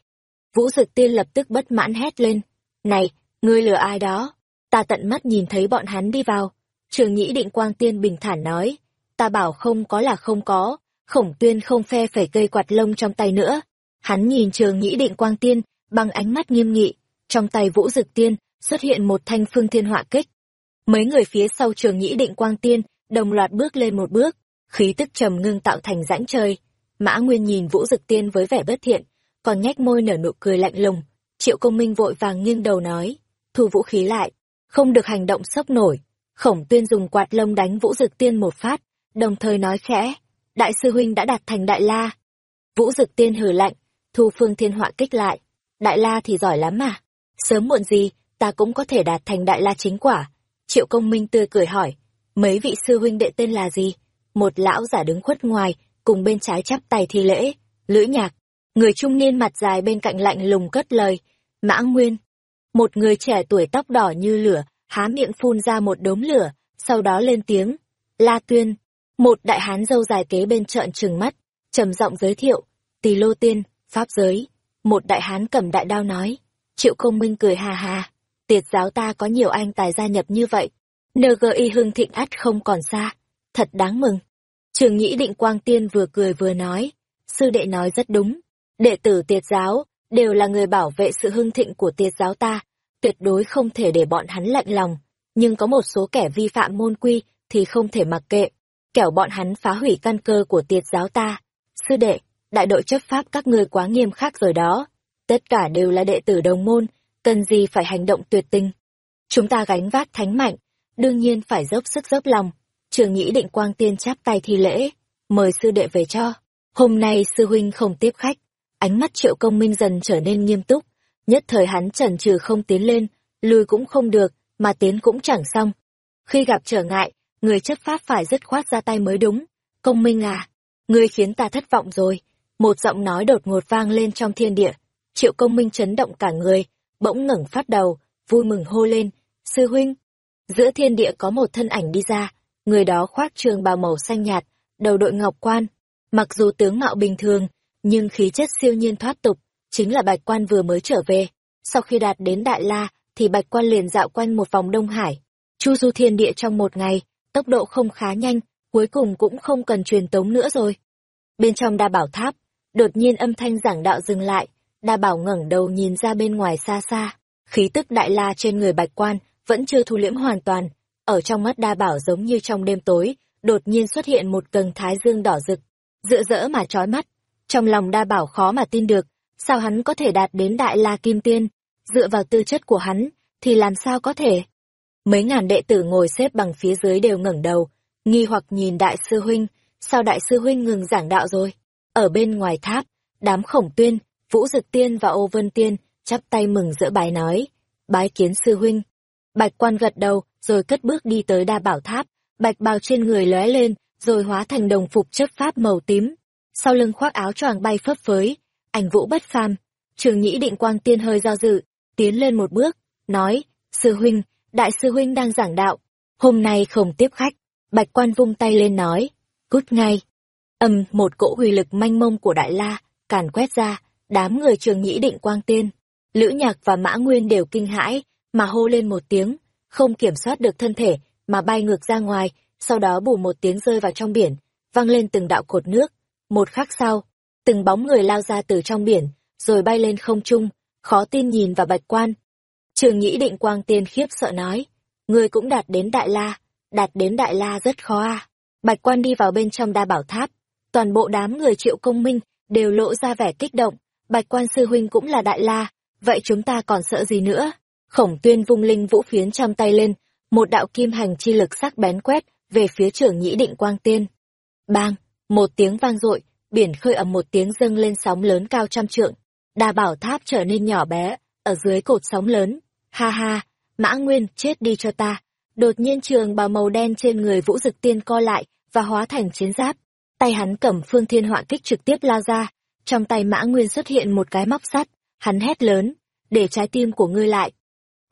Vũ dực tiên lập tức bất mãn hét lên, này, ngươi lừa ai đó, ta tận mắt nhìn thấy bọn hắn đi vào. Trường nhĩ định quang tiên bình thản nói, ta bảo không có là không có, khổng tuyên không phe phải cây quạt lông trong tay nữa. Hắn nhìn trường nhĩ định quang tiên, bằng ánh mắt nghiêm nghị, trong tay vũ dực tiên xuất hiện một thanh phương thiên họa kích. Mấy người phía sau trường nhĩ định quang tiên đồng loạt bước lên một bước, khí tức trầm ngưng tạo thành rãnh trời. Mã Nguyên nhìn Vũ Dực Tiên với vẻ bất thiện, còn nhếch môi nở nụ cười lạnh lùng. Triệu Công Minh vội vàng nghiêng đầu nói, thu vũ khí lại, không được hành động sốc nổi. Khổng Tuyên dùng quạt lông đánh Vũ Dực Tiên một phát, đồng thời nói khẽ, đại sư huynh đã đạt thành đại la. Vũ Dực Tiên hừ lạnh, thu phương thiên họa kích lại, đại la thì giỏi lắm mà, sớm muộn gì ta cũng có thể đạt thành đại la chính quả. Triệu Công Minh tươi cười hỏi, Mấy vị sư huynh đệ tên là gì? Một lão giả đứng khuất ngoài, cùng bên trái chắp tay thi lễ. Lưỡi nhạc, người trung niên mặt dài bên cạnh lạnh lùng cất lời. Mã Nguyên. Một người trẻ tuổi tóc đỏ như lửa, há miệng phun ra một đốm lửa, sau đó lên tiếng. La Tuyên. Một đại hán dâu dài kế bên trợn trừng mắt, trầm giọng giới thiệu. Tỳ lô tiên, pháp giới. Một đại hán cầm đại đao nói. Triệu công minh cười hà hà. Tiệt giáo ta có nhiều anh tài gia nhập như vậy, NGI hưng thịnh ắt không còn xa. Thật đáng mừng. Trường nhĩ định quang tiên vừa cười vừa nói. Sư đệ nói rất đúng. Đệ tử tiệt giáo, đều là người bảo vệ sự hưng thịnh của tiệt giáo ta, tuyệt đối không thể để bọn hắn lạnh lòng. Nhưng có một số kẻ vi phạm môn quy thì không thể mặc kệ, kẻo bọn hắn phá hủy căn cơ của tiệt giáo ta. Sư đệ, đại đội chấp pháp các ngươi quá nghiêm khắc rồi đó. Tất cả đều là đệ tử đồng môn, cần gì phải hành động tuyệt tình. Chúng ta gánh vác thánh mạnh, đương nhiên phải dốc sức dốc lòng. Trường nhĩ định quang tiên chắp tay thi lễ, mời sư đệ về cho. Hôm nay sư huynh không tiếp khách, ánh mắt triệu công minh dần trở nên nghiêm túc. Nhất thời hắn chần chừ không tiến lên, lùi cũng không được, mà tiến cũng chẳng xong. Khi gặp trở ngại, người chấp pháp phải dứt khoát ra tay mới đúng. Công minh à, ngươi khiến ta thất vọng rồi. Một giọng nói đột ngột vang lên trong thiên địa. Triệu công minh chấn động cả người, bỗng ngẩng phát đầu, vui mừng hô lên, sư huynh. Giữa thiên địa có một thân ảnh đi ra, người đó khoác trường bào màu xanh nhạt, đầu đội ngọc quan. Mặc dù tướng mạo bình thường, nhưng khí chất siêu nhiên thoát tục, chính là bạch quan vừa mới trở về. Sau khi đạt đến Đại La, thì bạch quan liền dạo quanh một vòng Đông Hải, chu du thiên địa trong một ngày, tốc độ không khá nhanh, cuối cùng cũng không cần truyền tống nữa rồi. Bên trong đa bảo tháp, đột nhiên âm thanh giảng đạo dừng lại, đa bảo ngẩng đầu nhìn ra bên ngoài xa xa, khí tức đại la trên người bạch quan vẫn chưa thu liễm hoàn toàn, ở trong mắt đa bảo giống như trong đêm tối, đột nhiên xuất hiện một tầng thái dương đỏ rực, dựa dỡ mà trói mắt. Trong lòng đa bảo khó mà tin được, sao hắn có thể đạt đến đại la kim tiên, dựa vào tư chất của hắn, thì làm sao có thể? Mấy ngàn đệ tử ngồi xếp bằng phía dưới đều ngẩng đầu, nghi hoặc nhìn đại sư huynh, sao đại sư huynh ngừng giảng đạo rồi? Ở bên ngoài tháp, đám khổng tuyên, vũ dực tiên và ô vân tiên, chắp tay mừng giữa bài nói, bái kiến sư huynh. Bạch quan gật đầu, rồi cất bước đi tới đa bảo tháp, bạch bào trên người lóe lên, rồi hóa thành đồng phục chấp pháp màu tím. Sau lưng khoác áo choàng bay phấp phới, ảnh vũ bất phàm. Trường nhĩ định quang tiên hơi do dự, tiến lên một bước, nói, sư huynh, đại sư huynh đang giảng đạo, hôm nay không tiếp khách. Bạch quan vung tay lên nói, cút ngay. Âm một cỗ huy lực manh mông của đại la, càn quét ra, đám người trường nhĩ định quang tiên. Lữ nhạc và mã nguyên đều kinh hãi, mà hô lên một tiếng, không kiểm soát được thân thể, mà bay ngược ra ngoài, sau đó bù một tiếng rơi vào trong biển, văng lên từng đạo cột nước. Một khắc sau, từng bóng người lao ra từ trong biển, rồi bay lên không trung, khó tin nhìn vào bạch quan. Trường nhĩ định quang tiên khiếp sợ nói, người cũng đạt đến đại la, đạt đến đại la rất khó à. Bạch quan đi vào bên trong đa bảo tháp, toàn bộ đám người triệu công minh đều lộ ra vẻ kích động, bạch quan sư huynh cũng là đại la, vậy chúng ta còn sợ gì nữa? Khổng tuyên vung linh vũ phiến trong tay lên, một đạo kim hành chi lực sắc bén quét về phía trưởng nhĩ định quang tiên. Bang, một tiếng vang dội, biển khơi ầm một tiếng dâng lên sóng lớn cao trăm trượng. Đà bảo tháp trở nên nhỏ bé, ở dưới cột sóng lớn. Ha ha, mã nguyên, chết đi cho ta. Đột nhiên trường bào màu đen trên người vũ dực tiên co lại và hóa thành chiến giáp. Tay hắn cầm phương thiên họa kích trực tiếp lao ra. Trong tay mã nguyên xuất hiện một cái móc sắt. Hắn hét lớn, để trái tim của ngươi lại.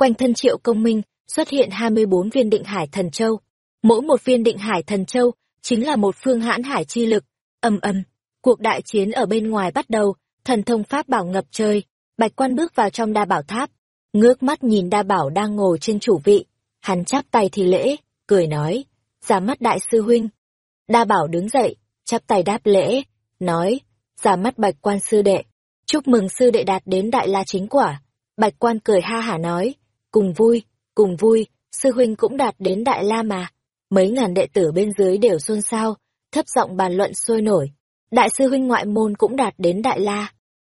Quanh thân triệu công minh, xuất hiện 24 viên định hải thần châu. Mỗi một viên định hải thần châu chính là một phương hãn hải chi lực. Âm âm, cuộc đại chiến ở bên ngoài bắt đầu, thần thông pháp bảo ngập trời. Bạch quan bước vào trong đa bảo tháp, ngước mắt nhìn đa bảo đang ngồi trên chủ vị. Hắn chắp tay thì lễ, cười nói, ra mắt đại sư huynh. Đa bảo đứng dậy, chắp tay đáp lễ, nói, ra mắt bạch quan sư đệ. Chúc mừng sư đệ đạt đến đại la chính quả. Bạch quan cười ha hả nói, cùng vui, cùng vui, sư huynh cũng đạt đến đại la mà. Mấy ngàn đệ tử bên dưới đều xôn xao, thấp giọng bàn luận sôi nổi. Đại sư huynh ngoại môn cũng đạt đến đại la.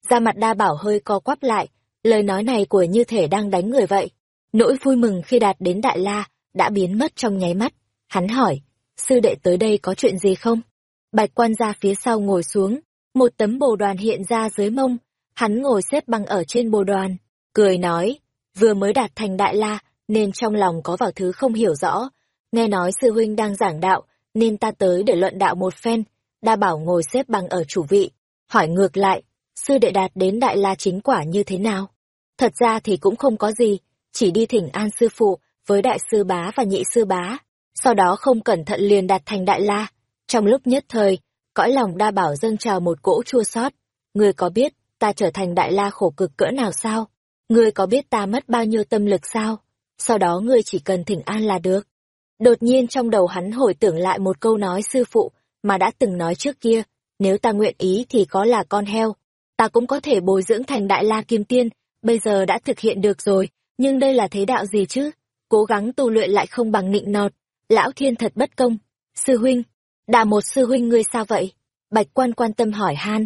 Ra mặt đa bảo hơi co quắp lại, lời nói này của như thể đang đánh người vậy. Nỗi vui mừng khi đạt đến đại la, đã biến mất trong nháy mắt. Hắn hỏi, sư đệ tới đây có chuyện gì không? Bạch quan ra phía sau ngồi xuống, một tấm bồ đoàn hiện ra dưới mông, hắn ngồi xếp bằng ở trên bồ đoàn, cười nói, vừa mới đạt thành đại la, nên trong lòng có vào thứ không hiểu rõ. Nghe nói sư huynh đang giảng đạo, nên ta tới để luận đạo một phen. Đa bảo ngồi xếp bằng ở chủ vị, hỏi ngược lại, sư đệ đạt đến đại la chính quả như thế nào? Thật ra thì cũng không có gì, chỉ đi thỉnh an sư phụ với đại sư bá và nhị sư bá. Sau đó không cẩn thận liền đạt thành đại la. Trong lúc nhất thời, cõi lòng đa bảo dâng trào một cỗ chua xót. Người có biết ta trở thành đại la khổ cực cỡ nào sao? Ngươi có biết ta mất bao nhiêu tâm lực sao? Sau đó ngươi chỉ cần thỉnh an là được. Đột nhiên trong đầu hắn hồi tưởng lại một câu nói sư phụ mà đã từng nói trước kia, nếu ta nguyện ý thì có là con heo, ta cũng có thể bồi dưỡng thành đại la kim tiên, bây giờ đã thực hiện được rồi, nhưng đây là thế đạo gì chứ? Cố gắng tu luyện lại không bằng nịnh nọt, lão thiên thật bất công. Sư huynh, đà một sư huynh ngươi sao vậy? Bạch quan quan tâm hỏi han.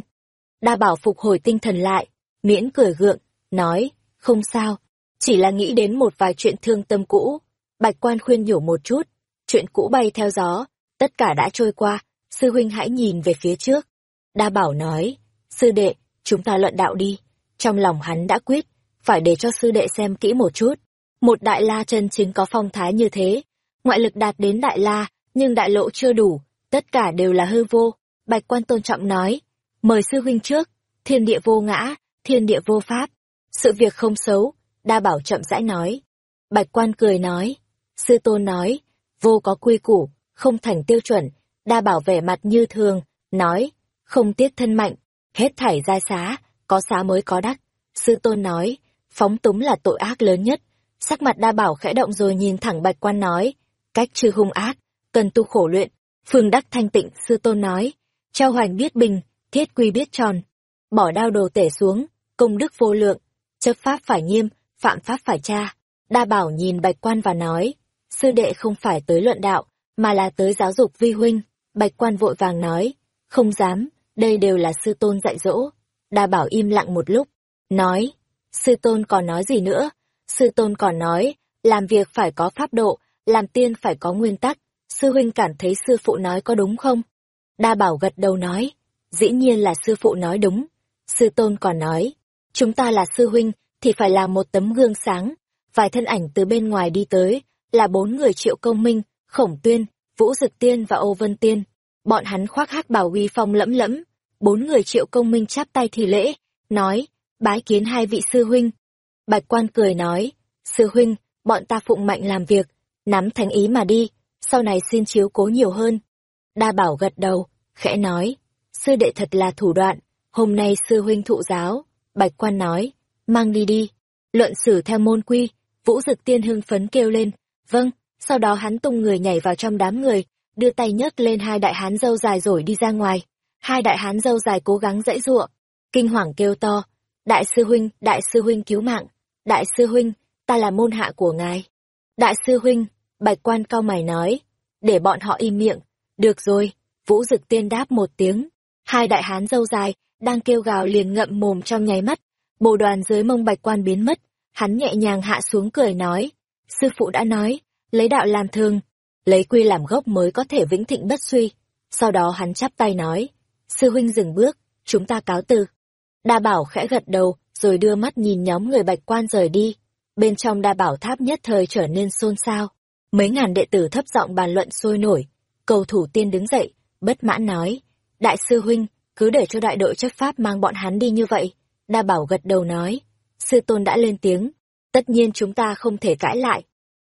Đa bảo phục hồi tinh thần lại, miễn cười gượng, nói, không sao, chỉ là nghĩ đến một vài chuyện thương tâm cũ. Bạch quan khuyên nhủ một chút, chuyện cũ bay theo gió, tất cả đã trôi qua, sư huynh hãy nhìn về phía trước. Đa bảo nói, sư đệ, chúng ta luận đạo đi. Trong lòng hắn đã quyết, phải để cho sư đệ xem kỹ một chút. Một đại la chân chính có phong thái như thế, ngoại lực đạt đến đại la, nhưng đại lộ chưa đủ, tất cả đều là hư vô. Bạch quan tôn trọng nói, mời sư huynh trước, thiên địa vô ngã, thiên địa vô pháp. Sự việc không xấu, đa bảo chậm rãi nói. Bạch quan cười nói, sư tôn nói, vô có quy củ, không thành tiêu chuẩn, đa bảo vẻ mặt như thường, nói, không tiếc thân mạnh, hết thảy ra xá, có xá mới có đắc. Sư tôn nói, phóng túng là tội ác lớn nhất. Sắc mặt đa bảo khẽ động rồi nhìn thẳng bạch quan nói, cách trừ hung ác, cần tu khổ luyện. Phương đắc thanh tịnh, sư tôn nói, trao hoành biết bình, thiết quy biết tròn. Bỏ đao đồ tể xuống, công đức vô lượng, chấp pháp phải nghiêm, phạm pháp phải tra. Đa bảo nhìn bạch quan và nói, sư đệ không phải tới luận đạo, mà là tới giáo dục vi huynh. Bạch quan vội vàng nói, không dám, đây đều là sư tôn dạy dỗ. Đa bảo im lặng một lúc, nói, sư tôn còn nói gì nữa? Sư tôn còn nói, làm việc phải có pháp độ, làm tiên phải có nguyên tắc. Sư huynh cảm thấy sư phụ nói có đúng không? Đa bảo gật đầu nói, dĩ nhiên là sư phụ nói đúng. Sư tôn còn nói, chúng ta là sư huynh, thì phải là một tấm gương sáng. Vài thân ảnh từ bên ngoài đi tới, là bốn người triệu công minh, khổng tuyên, vũ dực tiên và ô vân tiên. Bọn hắn khoác hắc bảo uy phong lẫm lẫm, bốn người triệu công minh chắp tay thì lễ, nói, bái kiến hai vị sư huynh. Bạch quan cười nói, sư huynh, bọn ta phụng mạnh làm việc, nắm thánh ý mà đi, sau này xin chiếu cố nhiều hơn. Đa bảo gật đầu, khẽ nói, sư đệ thật là thủ đoạn, hôm nay sư huynh thụ giáo, bạch quan nói, mang đi đi, luận xử theo môn quy, vũ dực tiên hưng phấn kêu lên, vâng, sau đó hắn tung người nhảy vào trong đám người, đưa tay nhấc lên hai đại hán dâu dài rồi đi ra ngoài. Hai đại hán dâu dài cố gắng dãy giụa, kinh hoàng kêu to, đại sư huynh, đại sư huynh cứu mạng, đại sư huynh, ta là môn hạ của ngài. Đại sư huynh, bạch quan cao mày nói, để bọn họ im miệng, được rồi, vũ dực tiên đáp một tiếng. Hai đại hán dâu dài, đang kêu gào liền ngậm mồm trong nháy mắt, bồ đoàn dưới mông bạch quan biến mất, hắn nhẹ nhàng hạ xuống cười nói, sư phụ đã nói, lấy đạo làm thương, lấy quy làm gốc mới có thể vĩnh thịnh bất suy. Sau đó hắn chắp tay nói, sư huynh dừng bước, chúng ta cáo từ. Đa bảo khẽ gật đầu, rồi đưa mắt nhìn nhóm người bạch quan rời đi. Bên trong đa bảo tháp nhất thời trở nên xôn xao. Mấy ngàn đệ tử thấp giọng bàn luận sôi nổi. Cầu thủ tiên đứng dậy, bất mãn nói. Đại sư huynh, cứ để cho đại đội chấp pháp mang bọn hắn đi như vậy. Đa bảo gật đầu nói. Sư tôn đã lên tiếng. Tất nhiên chúng ta không thể cãi lại.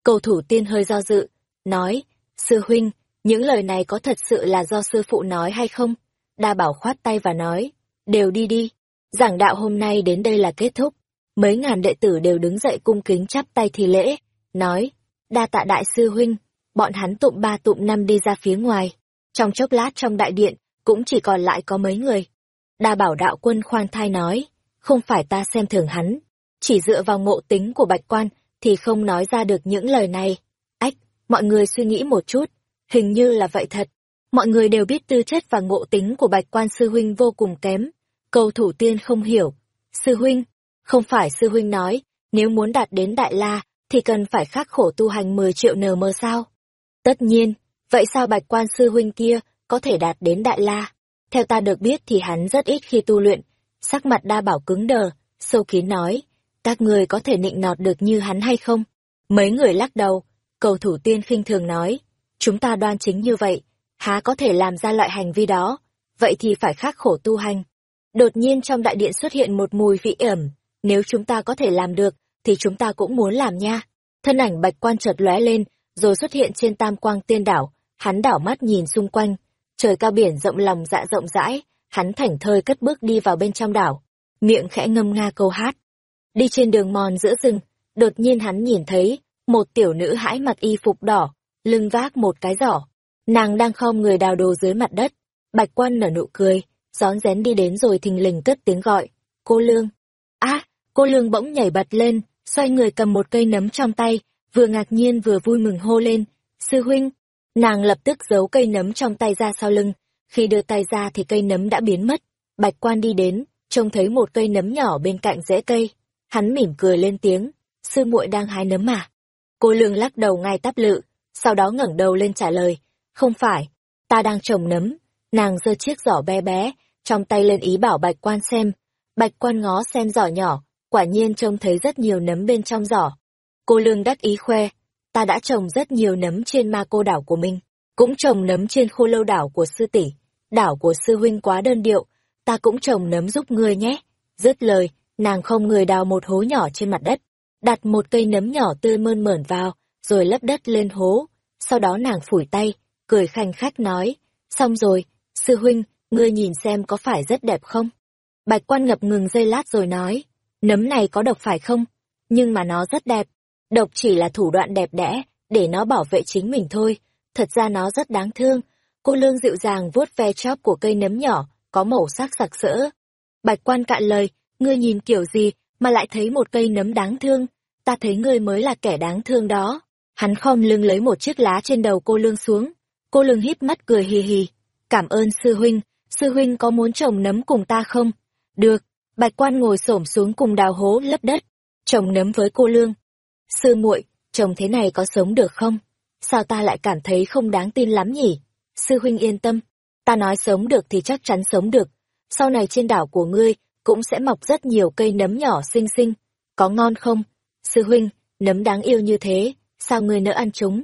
Cầu thủ tiên hơi do dự, nói. Sư huynh, những lời này có thật sự là do sư phụ nói hay không? Đa bảo khoát tay và nói. Đều đi đi. Giảng đạo hôm nay đến đây là kết thúc. Mấy ngàn đệ tử đều đứng dậy cung kính chắp tay thi lễ, nói, đa tạ đại sư huynh, bọn hắn tụm ba tụm năm đi ra phía ngoài. Trong chốc lát trong đại điện, cũng chỉ còn lại có mấy người. Đa bảo đạo quân khoan thai nói, không phải ta xem thường hắn, chỉ dựa vào ngộ tính của bạch quan thì không nói ra được những lời này. Ách, mọi người suy nghĩ một chút, hình như là vậy thật. Mọi người đều biết tư chất và ngộ tính của bạch quan sư huynh vô cùng kém. Cầu thủ tiên không hiểu. Sư huynh, không phải sư huynh nói, nếu muốn đạt đến đại la, thì cần phải khắc khổ tu hành 10 triệu nm sao? Tất nhiên, vậy sao bạch quan sư huynh kia có thể đạt đến đại la? Theo ta được biết thì hắn rất ít khi tu luyện. Sắc mặt đa bảo cứng đờ, sâu kín nói, các người có thể nịnh nọt được như hắn hay không? Mấy người lắc đầu, cầu thủ tiên khinh thường nói, chúng ta đoan chính như vậy, há có thể làm ra loại hành vi đó, vậy thì phải khắc khổ tu hành. Đột nhiên trong đại điện xuất hiện một mùi vị ẩm, nếu chúng ta có thể làm được, thì chúng ta cũng muốn làm nha. Thân ảnh bạch quan chợt lóe lên, rồi xuất hiện trên tam quang tiên đảo, hắn đảo mắt nhìn xung quanh, trời cao biển rộng lòng dạ rộng rãi, hắn thảnh thơi cất bước đi vào bên trong đảo, miệng khẽ ngâm nga câu hát. Đi trên đường mòn giữa rừng, đột nhiên hắn nhìn thấy, một tiểu nữ hãi mặc y phục đỏ, lưng vác một cái giỏ. Nàng đang khom người đào đồ dưới mặt đất, bạch quan nở nụ cười, rón rén đi đến rồi thình lình cất tiếng gọi. Cô Lương! a cô Lương bỗng nhảy bật lên, xoay người cầm một cây nấm trong tay, vừa ngạc nhiên vừa vui mừng hô lên. Sư huynh! Nàng lập tức giấu cây nấm trong tay ra sau lưng. Khi đưa tay ra thì cây nấm đã biến mất. Bạch quan đi đến, trông thấy một cây nấm nhỏ bên cạnh rễ cây. Hắn mỉm cười lên tiếng. Sư muội đang hái nấm à? Cô Lương lắc đầu ngay tắp lự, sau đó ngẩng đầu lên trả lời. Không phải, ta đang trồng nấm. Nàng giơ chiếc giỏ bé bé, trong tay lên ý bảo bạch quan xem. Bạch quan ngó xem giỏ nhỏ, quả nhiên trông thấy rất nhiều nấm bên trong giỏ. Cô Lương đắc ý khoe, ta đã trồng rất nhiều nấm trên ma cô đảo của mình, cũng trồng nấm trên khô lâu đảo của sư tỷ. Đảo của sư huynh quá đơn điệu, ta cũng trồng nấm giúp ngươi nhé. Dứt lời, nàng không người đào một hố nhỏ trên mặt đất, đặt một cây nấm nhỏ tươi mơn mởn vào, rồi lấp đất lên hố. Sau đó nàng phủi tay, cười khanh khách nói, xong rồi, sư huynh, ngươi nhìn xem có phải rất đẹp không? Bạch quan ngập ngừng giây lát rồi nói, nấm này có độc phải không? Nhưng mà nó rất đẹp. Độc chỉ là thủ đoạn đẹp đẽ, để nó bảo vệ chính mình thôi. Thật ra nó rất đáng thương. Cô lương dịu dàng vuốt ve chóp của cây nấm nhỏ, có màu sắc sặc sỡ. Bạch quan cạn lời, ngươi nhìn kiểu gì mà lại thấy một cây nấm đáng thương? Ta thấy ngươi mới là kẻ đáng thương đó. Hắn khom lưng lấy một chiếc lá trên đầu cô lương xuống. Cô lương híp mắt cười hì hì. Cảm ơn sư huynh, sư huynh có muốn trồng nấm cùng ta không? Được, bạch quan ngồi xổm xuống cùng đào hố lấp đất, trồng nấm với cô lương. Sư muội, trồng thế này có sống được không? Sao ta lại cảm thấy không đáng tin lắm nhỉ? Sư huynh yên tâm, ta nói sống được thì chắc chắn sống được. Sau này trên đảo của ngươi cũng sẽ mọc rất nhiều cây nấm nhỏ xinh xinh. Có ngon không? Sư huynh, nấm đáng yêu như thế, sao ngươi nỡ ăn chúng?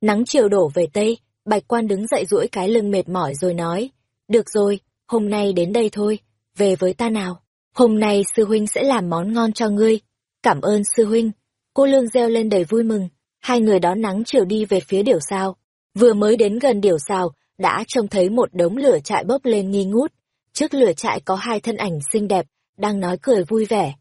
Nắng chiều đổ về Tây, bạch quan đứng dậy duỗi cái lưng mệt mỏi rồi nói. Được rồi, hôm nay đến đây thôi, về với ta nào. Hôm nay sư huynh sẽ làm món ngon cho ngươi. Cảm ơn sư huynh. Cô lương reo lên đầy vui mừng. Hai người đón nắng chiều đi về phía điểu sao. Vừa mới đến gần điểu sao, đã trông thấy một đống lửa trại bốc lên nghi ngút. Trước lửa trại có hai thân ảnh xinh đẹp, đang nói cười vui vẻ.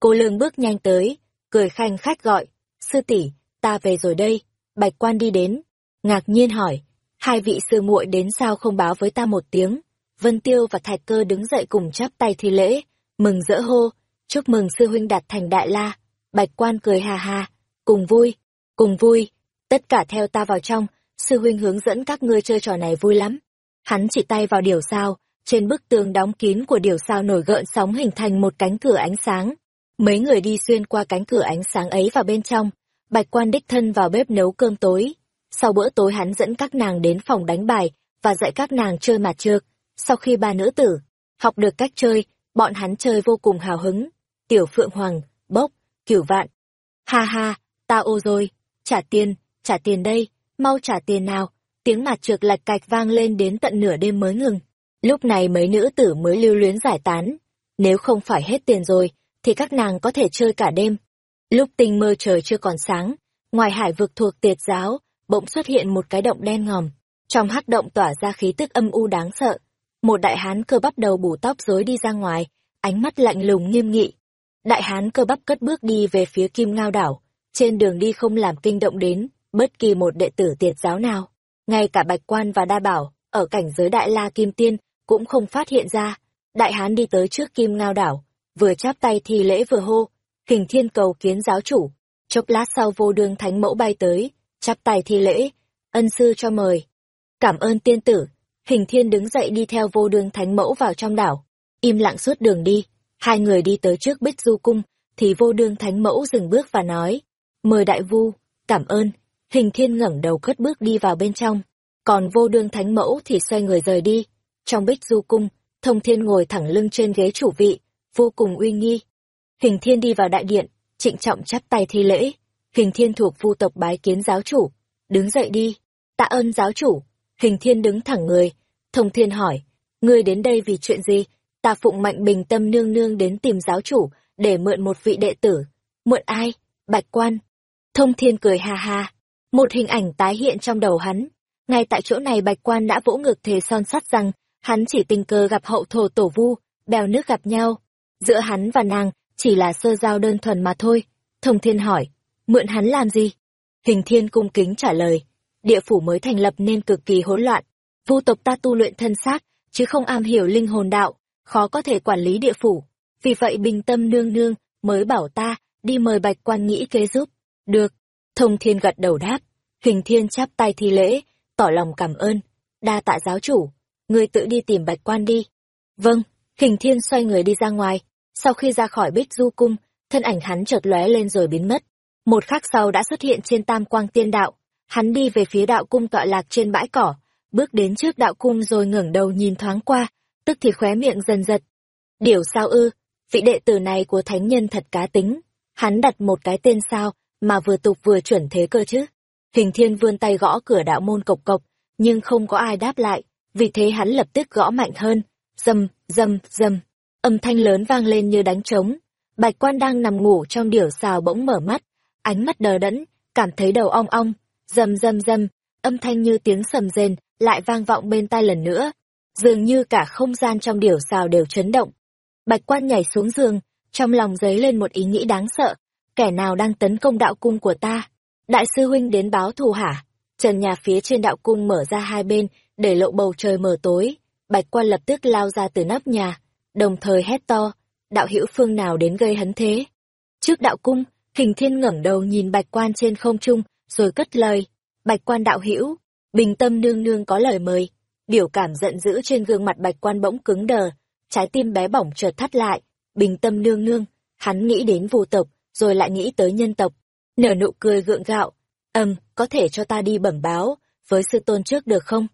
Cô lương bước nhanh tới, cười khanh khách gọi. Sư tỷ ta về rồi đây. Bạch quan đi đến. Ngạc nhiên hỏi, hai vị sư muội đến sao không báo với ta một tiếng. Vân Tiêu và Thạch Cơ đứng dậy cùng chắp tay thi lễ, mừng rỡ hô, chúc mừng sư huynh đạt thành đại la. Bạch quan cười hà hà, cùng vui, cùng vui, tất cả theo ta vào trong, sư huynh hướng dẫn các ngươi chơi trò này vui lắm. Hắn chỉ tay vào điểu sao, trên bức tường đóng kín của điểu sao nổi gợn sóng hình thành một cánh cửa ánh sáng. Mấy người đi xuyên qua cánh cửa ánh sáng ấy vào bên trong, bạch quan đích thân vào bếp nấu cơm tối. Sau bữa tối hắn dẫn các nàng đến phòng đánh bài và dạy các nàng chơi mặt trược. Sau khi ba nữ tử học được cách chơi, bọn hắn chơi vô cùng hào hứng. Tiểu Phượng Hoàng, Cửu Vạn. Ha ha, ta ô rồi, trả tiền, trả tiền đây, mau trả tiền nào. Tiếng mặt trược lạch cạch vang lên đến tận nửa đêm mới ngừng. Lúc này mấy nữ tử mới lưu luyến giải tán. Nếu không phải hết tiền rồi, thì các nàng có thể chơi cả đêm. Lúc tinh mơ trời chưa còn sáng, ngoài hải vực thuộc tiệt giáo, bỗng xuất hiện một cái động đen ngòm. Trong hắc động tỏa ra khí tức âm u đáng sợ. Một đại hán cơ bắp đầu bù tóc rối đi ra ngoài, ánh mắt lạnh lùng nghiêm nghị. Đại hán cơ bắp cất bước đi về phía kim ngao đảo, trên đường đi không làm kinh động đến bất kỳ một đệ tử tiệt giáo nào. Ngay cả bạch quan và đa bảo, ở cảnh giới đại la kim tiên, cũng không phát hiện ra. Đại hán đi tới trước kim ngao đảo, vừa chắp tay thi lễ vừa hô, hình thiên cầu kiến giáo chủ. Chốc lát sau vô đương thánh mẫu bay tới, chắp tay thi lễ, ân sư cho mời. Cảm ơn tiên tử, hình thiên đứng dậy đi theo vô đương thánh mẫu vào trong đảo, im lặng suốt đường đi. Hai người đi tới trước bích du cung, thì vô đương thánh mẫu dừng bước và nói, mời đại vu, cảm ơn. Hình thiên ngẩng đầu cất bước đi vào bên trong, còn vô đương thánh mẫu thì xoay người rời đi. Trong bích du cung, thông thiên ngồi thẳng lưng trên ghế chủ vị, vô cùng uy nghi. Hình thiên đi vào đại điện, trịnh trọng chắp tay thi lễ. Hình thiên thuộc vu tộc bái kiến giáo chủ. Đứng dậy đi. Tạ ơn giáo chủ. Hình thiên đứng thẳng người. Thông thiên hỏi. Ngươi đến đây vì chuyện gì? Ta phụng mạnh bình tâm nương nương đến tìm giáo chủ, để mượn một vị đệ tử. Mượn ai? Bạch quan. Thông thiên cười ha ha. Một hình ảnh tái hiện trong đầu hắn. Ngay tại chỗ này bạch quan đã vỗ ngực thề son sắt rằng, hắn chỉ tình cờ gặp hậu thổ tổ vu, bèo nước gặp nhau. Giữa hắn và nàng, chỉ là sơ giao đơn thuần mà thôi. Thông thiên hỏi, mượn hắn làm gì? Hình thiên cung kính trả lời, địa phủ mới thành lập nên cực kỳ hỗn loạn. Vu tộc ta tu luyện thân xác, chứ không am hiểu linh hồn đạo, khó có thể quản lý địa phủ. Vì vậy bình tâm nương nương mới bảo ta đi mời bạch quan nghĩ kế giúp. Được. Thông thiên gật đầu đáp. Hình thiên chắp tay thi lễ, tỏ lòng cảm ơn. Đa tạ giáo chủ, người tự đi tìm bạch quan đi. Vâng, hình thiên xoay người đi ra ngoài. Sau khi ra khỏi bích du cung, thân ảnh hắn chợt lóe lên rồi biến mất. Một khắc sau đã xuất hiện trên tam quang tiên đạo. Hắn đi về phía đạo cung tọa lạc trên bãi cỏ, bước đến trước đạo cung rồi ngẩng đầu nhìn thoáng qua, tức thì khóe miệng dần giật. Điều sao ư, vị đệ tử này của thánh nhân thật cá tính, hắn đặt một cái tên sao mà vừa tục vừa chuẩn thế cơ chứ. Hình thiên vươn tay gõ cửa đạo môn cộc cộc, nhưng không có ai đáp lại, vì thế hắn lập tức gõ mạnh hơn, dầm, dầm, dầm, âm thanh lớn vang lên như đánh trống. Bạch quan đang nằm ngủ trong điểu xào bỗng mở mắt, ánh mắt đờ đẫn, cảm thấy đầu ong ong, dầm dầm dầm, âm thanh như tiếng sầm rền, lại vang vọng bên tai lần nữa. Dường như cả không gian trong điểu xào đều chấn động. Bạch quan nhảy xuống giường, trong lòng dấy lên một ý nghĩ đáng sợ. Kẻ nào đang tấn công đạo cung của ta? Đại sư huynh đến báo thù hả? Trần nhà phía trên đạo cung mở ra hai bên, để lộ bầu trời mờ tối. Bạch quan lập tức lao ra từ nắp nhà, đồng thời hét to, đạo hữu phương nào đến gây hấn thế? Trước đạo cung, hình thiên ngẩng đầu nhìn bạch quan trên không trung, rồi cất lời, bạch quan đạo hữu bình tâm nương nương có lời mời. Biểu cảm giận dữ trên gương mặt bạch quan bỗng cứng đờ, trái tim bé bỏng chợt thắt lại, bình tâm nương nương, hắn nghĩ đến vô tộc, rồi lại nghĩ tới nhân tộc. Nở nụ cười gượng gạo, ầm, có thể cho ta đi bẩm báo, với sư tôn trước được không?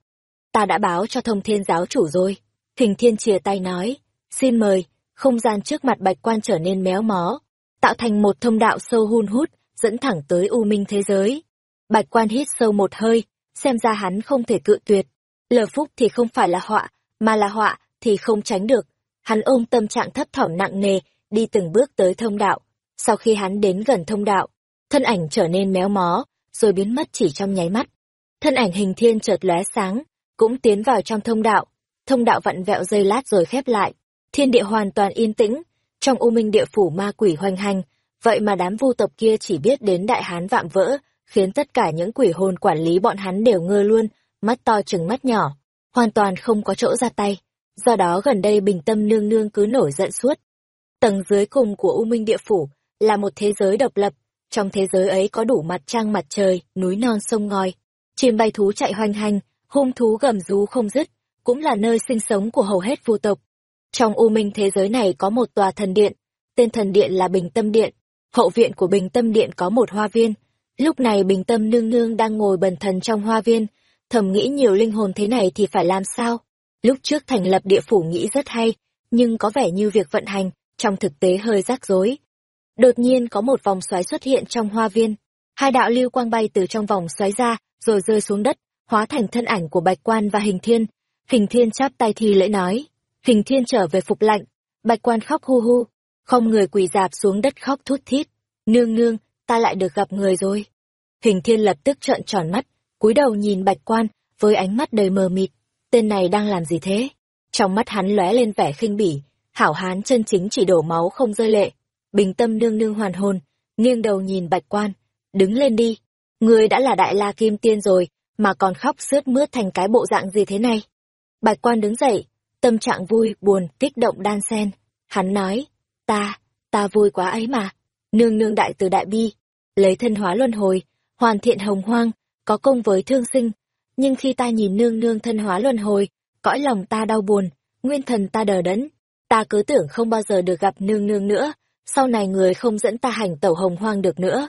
Ta đã báo cho thông thiên giáo chủ rồi. Hình thiên chìa tay nói, xin mời, không gian trước mặt bạch quan trở nên méo mó, tạo thành một thông đạo sâu hun hút, dẫn thẳng tới u minh thế giới. Bạch quan hít sâu một hơi, xem ra hắn không thể cự tuyệt. Lờ phúc thì không phải là họa, mà là họa thì không tránh được. Hắn ôm tâm trạng thấp thỏm nặng nề, đi từng bước tới thông đạo. Sau khi hắn đến gần thông đạo, thân ảnh trở nên méo mó, rồi biến mất chỉ trong nháy mắt. Thân ảnh hình thiên chợt lóe sáng, cũng tiến vào trong thông đạo. Thông đạo vặn vẹo dây lát rồi khép lại. Thiên địa hoàn toàn yên tĩnh, trong u minh địa phủ ma quỷ hoành hành, vậy mà đám vu tộc kia chỉ biết đến đại hán vạm vỡ, khiến tất cả những quỷ hồn quản lý bọn hắn đều ngơ luôn, mắt to chừng mắt nhỏ, hoàn toàn không có chỗ ra tay. Do đó gần đây bình tâm nương nương cứ nổi giận suốt. Tầng dưới cùng của U Minh Địa Phủ là một thế giới độc lập, trong thế giới ấy có đủ mặt trăng mặt trời, núi non sông ngòi, chim bay thú chạy hoành hành, hung thú gầm rú không dứt, cũng là nơi sinh sống của hầu hết vu tộc. Trong U Minh thế giới này có một tòa thần điện, tên thần điện là Bình Tâm Điện, hậu viện của Bình Tâm Điện có một hoa viên, Lúc này bình tâm nương nương đang ngồi bần thần trong hoa viên, thầm nghĩ nhiều linh hồn thế này thì phải làm sao? Lúc trước thành lập địa phủ nghĩ rất hay, nhưng có vẻ như việc vận hành, trong thực tế hơi rắc rối. Đột nhiên có một vòng xoáy xuất hiện trong hoa viên. Hai đạo lưu quang bay từ trong vòng xoáy ra, rồi rơi xuống đất, hóa thành thân ảnh của bạch quan và hình thiên. Hình thiên chắp tay thi lễ nói. Hình thiên trở về phục lạnh. Bạch quan khóc hu hu. Không người quỳ dạp xuống đất khóc thút thít. Nương nương, ta lại được gặp người rồi. Hình thiên lập tức trợn tròn mắt, cúi đầu nhìn bạch quan, với ánh mắt đầy mờ mịt. Tên này đang làm gì thế? Trong mắt hắn lóe lên vẻ khinh bỉ, hảo hán chân chính chỉ đổ máu không rơi lệ. Bình tâm nương nương hoàn hồn, nghiêng đầu nhìn bạch quan. Đứng lên đi, ngươi đã là đại la kim tiên rồi, mà còn khóc sướt mướt thành cái bộ dạng gì thế này? Bạch quan đứng dậy, tâm trạng vui, buồn, kích động đan sen. Hắn nói, ta, ta vui quá ấy mà. Nương nương đại từ đại bi, lấy thân hóa luân hồi, hoàn thiện hồng hoang, có công với thương sinh. Nhưng khi ta nhìn nương nương thân hóa luân hồi, cõi lòng ta đau buồn, nguyên thần ta đờ đẫn, ta cứ tưởng không bao giờ được gặp nương nương nữa, sau này người không dẫn ta hành tẩu hồng hoang được nữa.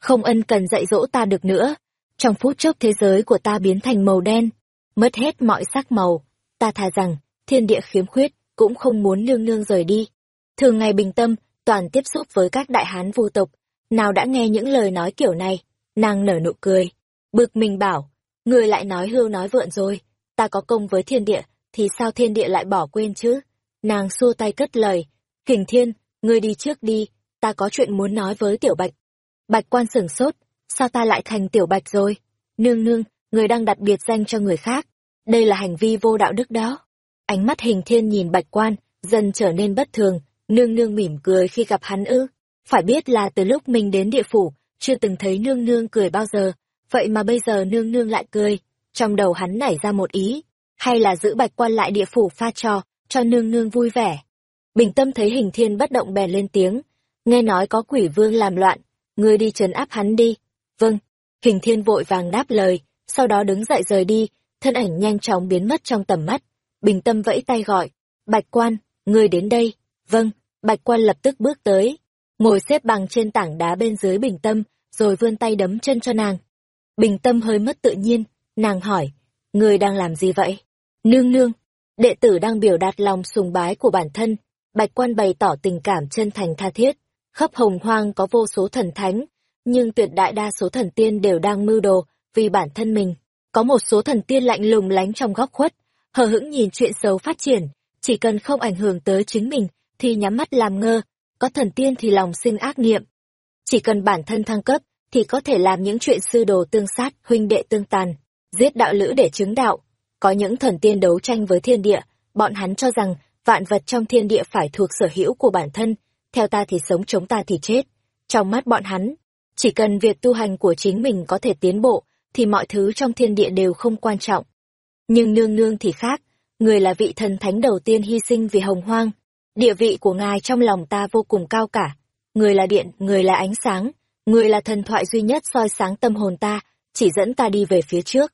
Không ân cần dạy dỗ ta được nữa. Trong phút chốc thế giới của ta biến thành màu đen, mất hết mọi sắc màu. Ta thà rằng, thiên địa khiếm khuyết, cũng không muốn nương nương rời đi. Thường ngày bình tâm, toàn tiếp xúc với các đại hán vô tộc, nào đã nghe những lời nói kiểu này, nàng nở nụ cười, bực mình bảo, người lại nói hưu nói vượn rồi, ta có công với thiên địa, thì sao thiên địa lại bỏ quên chứ? Nàng xua tay cất lời, kình thiên, ngươi đi trước đi, ta có chuyện muốn nói với tiểu bạch. Bạch quan sửng sốt, sao ta lại thành tiểu bạch rồi? Nương nương, người đang đặt biệt danh cho người khác, đây là hành vi vô đạo đức đó. Ánh mắt hình thiên nhìn bạch quan, dần trở nên bất thường, nương nương mỉm cười khi gặp hắn ư. Phải biết là từ lúc mình đến địa phủ, chưa từng thấy nương nương cười bao giờ, vậy mà bây giờ nương nương lại cười. Trong đầu hắn nảy ra một ý, hay là giữ bạch quan lại địa phủ pha trò, cho nương nương vui vẻ. Bình tâm thấy hình thiên bất động bèn lên tiếng, nghe nói có quỷ vương làm loạn, ngươi đi trấn áp hắn đi. Vâng, hình thiên vội vàng đáp lời, sau đó đứng dậy rời đi, thân ảnh nhanh chóng biến mất trong tầm mắt. Bình tâm vẫy tay gọi, bạch quan, ngươi đến đây. Vâng, bạch quan lập tức bước tới, ngồi xếp bằng trên tảng đá bên dưới bình tâm, rồi vươn tay đấm chân cho nàng. Bình tâm hơi mất tự nhiên, nàng hỏi, người đang làm gì vậy? Nương nương, đệ tử đang biểu đạt lòng sùng bái của bản thân, bạch quan bày tỏ tình cảm chân thành tha thiết, khắp hồng hoang có vô số thần thánh, nhưng tuyệt đại đa số thần tiên đều đang mưu đồ vì bản thân mình. Có một số thần tiên lạnh lùng lánh trong góc khuất, hờ hững nhìn chuyện xấu phát triển, chỉ cần không ảnh hưởng tới chính mình thì nhắm mắt làm ngơ, có thần tiên thì lòng sinh ác niệm. Chỉ cần bản thân thăng cấp thì có thể làm những chuyện sư đồ tương sát, huynh đệ tương tàn, giết đạo lữ để chứng đạo. Có những thần tiên đấu tranh với thiên địa, bọn hắn cho rằng vạn vật trong thiên địa phải thuộc sở hữu của bản thân, theo ta thì sống chống ta thì chết. Trong mắt bọn hắn, chỉ cần việc tu hành của chính mình có thể tiến bộ, thì mọi thứ trong thiên địa đều không quan trọng. Nhưng nương nương thì khác, người là vị thần thánh đầu tiên hy sinh vì hồng hoang. Địa vị của ngài trong lòng ta vô cùng cao cả. Người là điện, người là ánh sáng, người là thần thoại duy nhất soi sáng tâm hồn ta, chỉ dẫn ta đi về phía trước.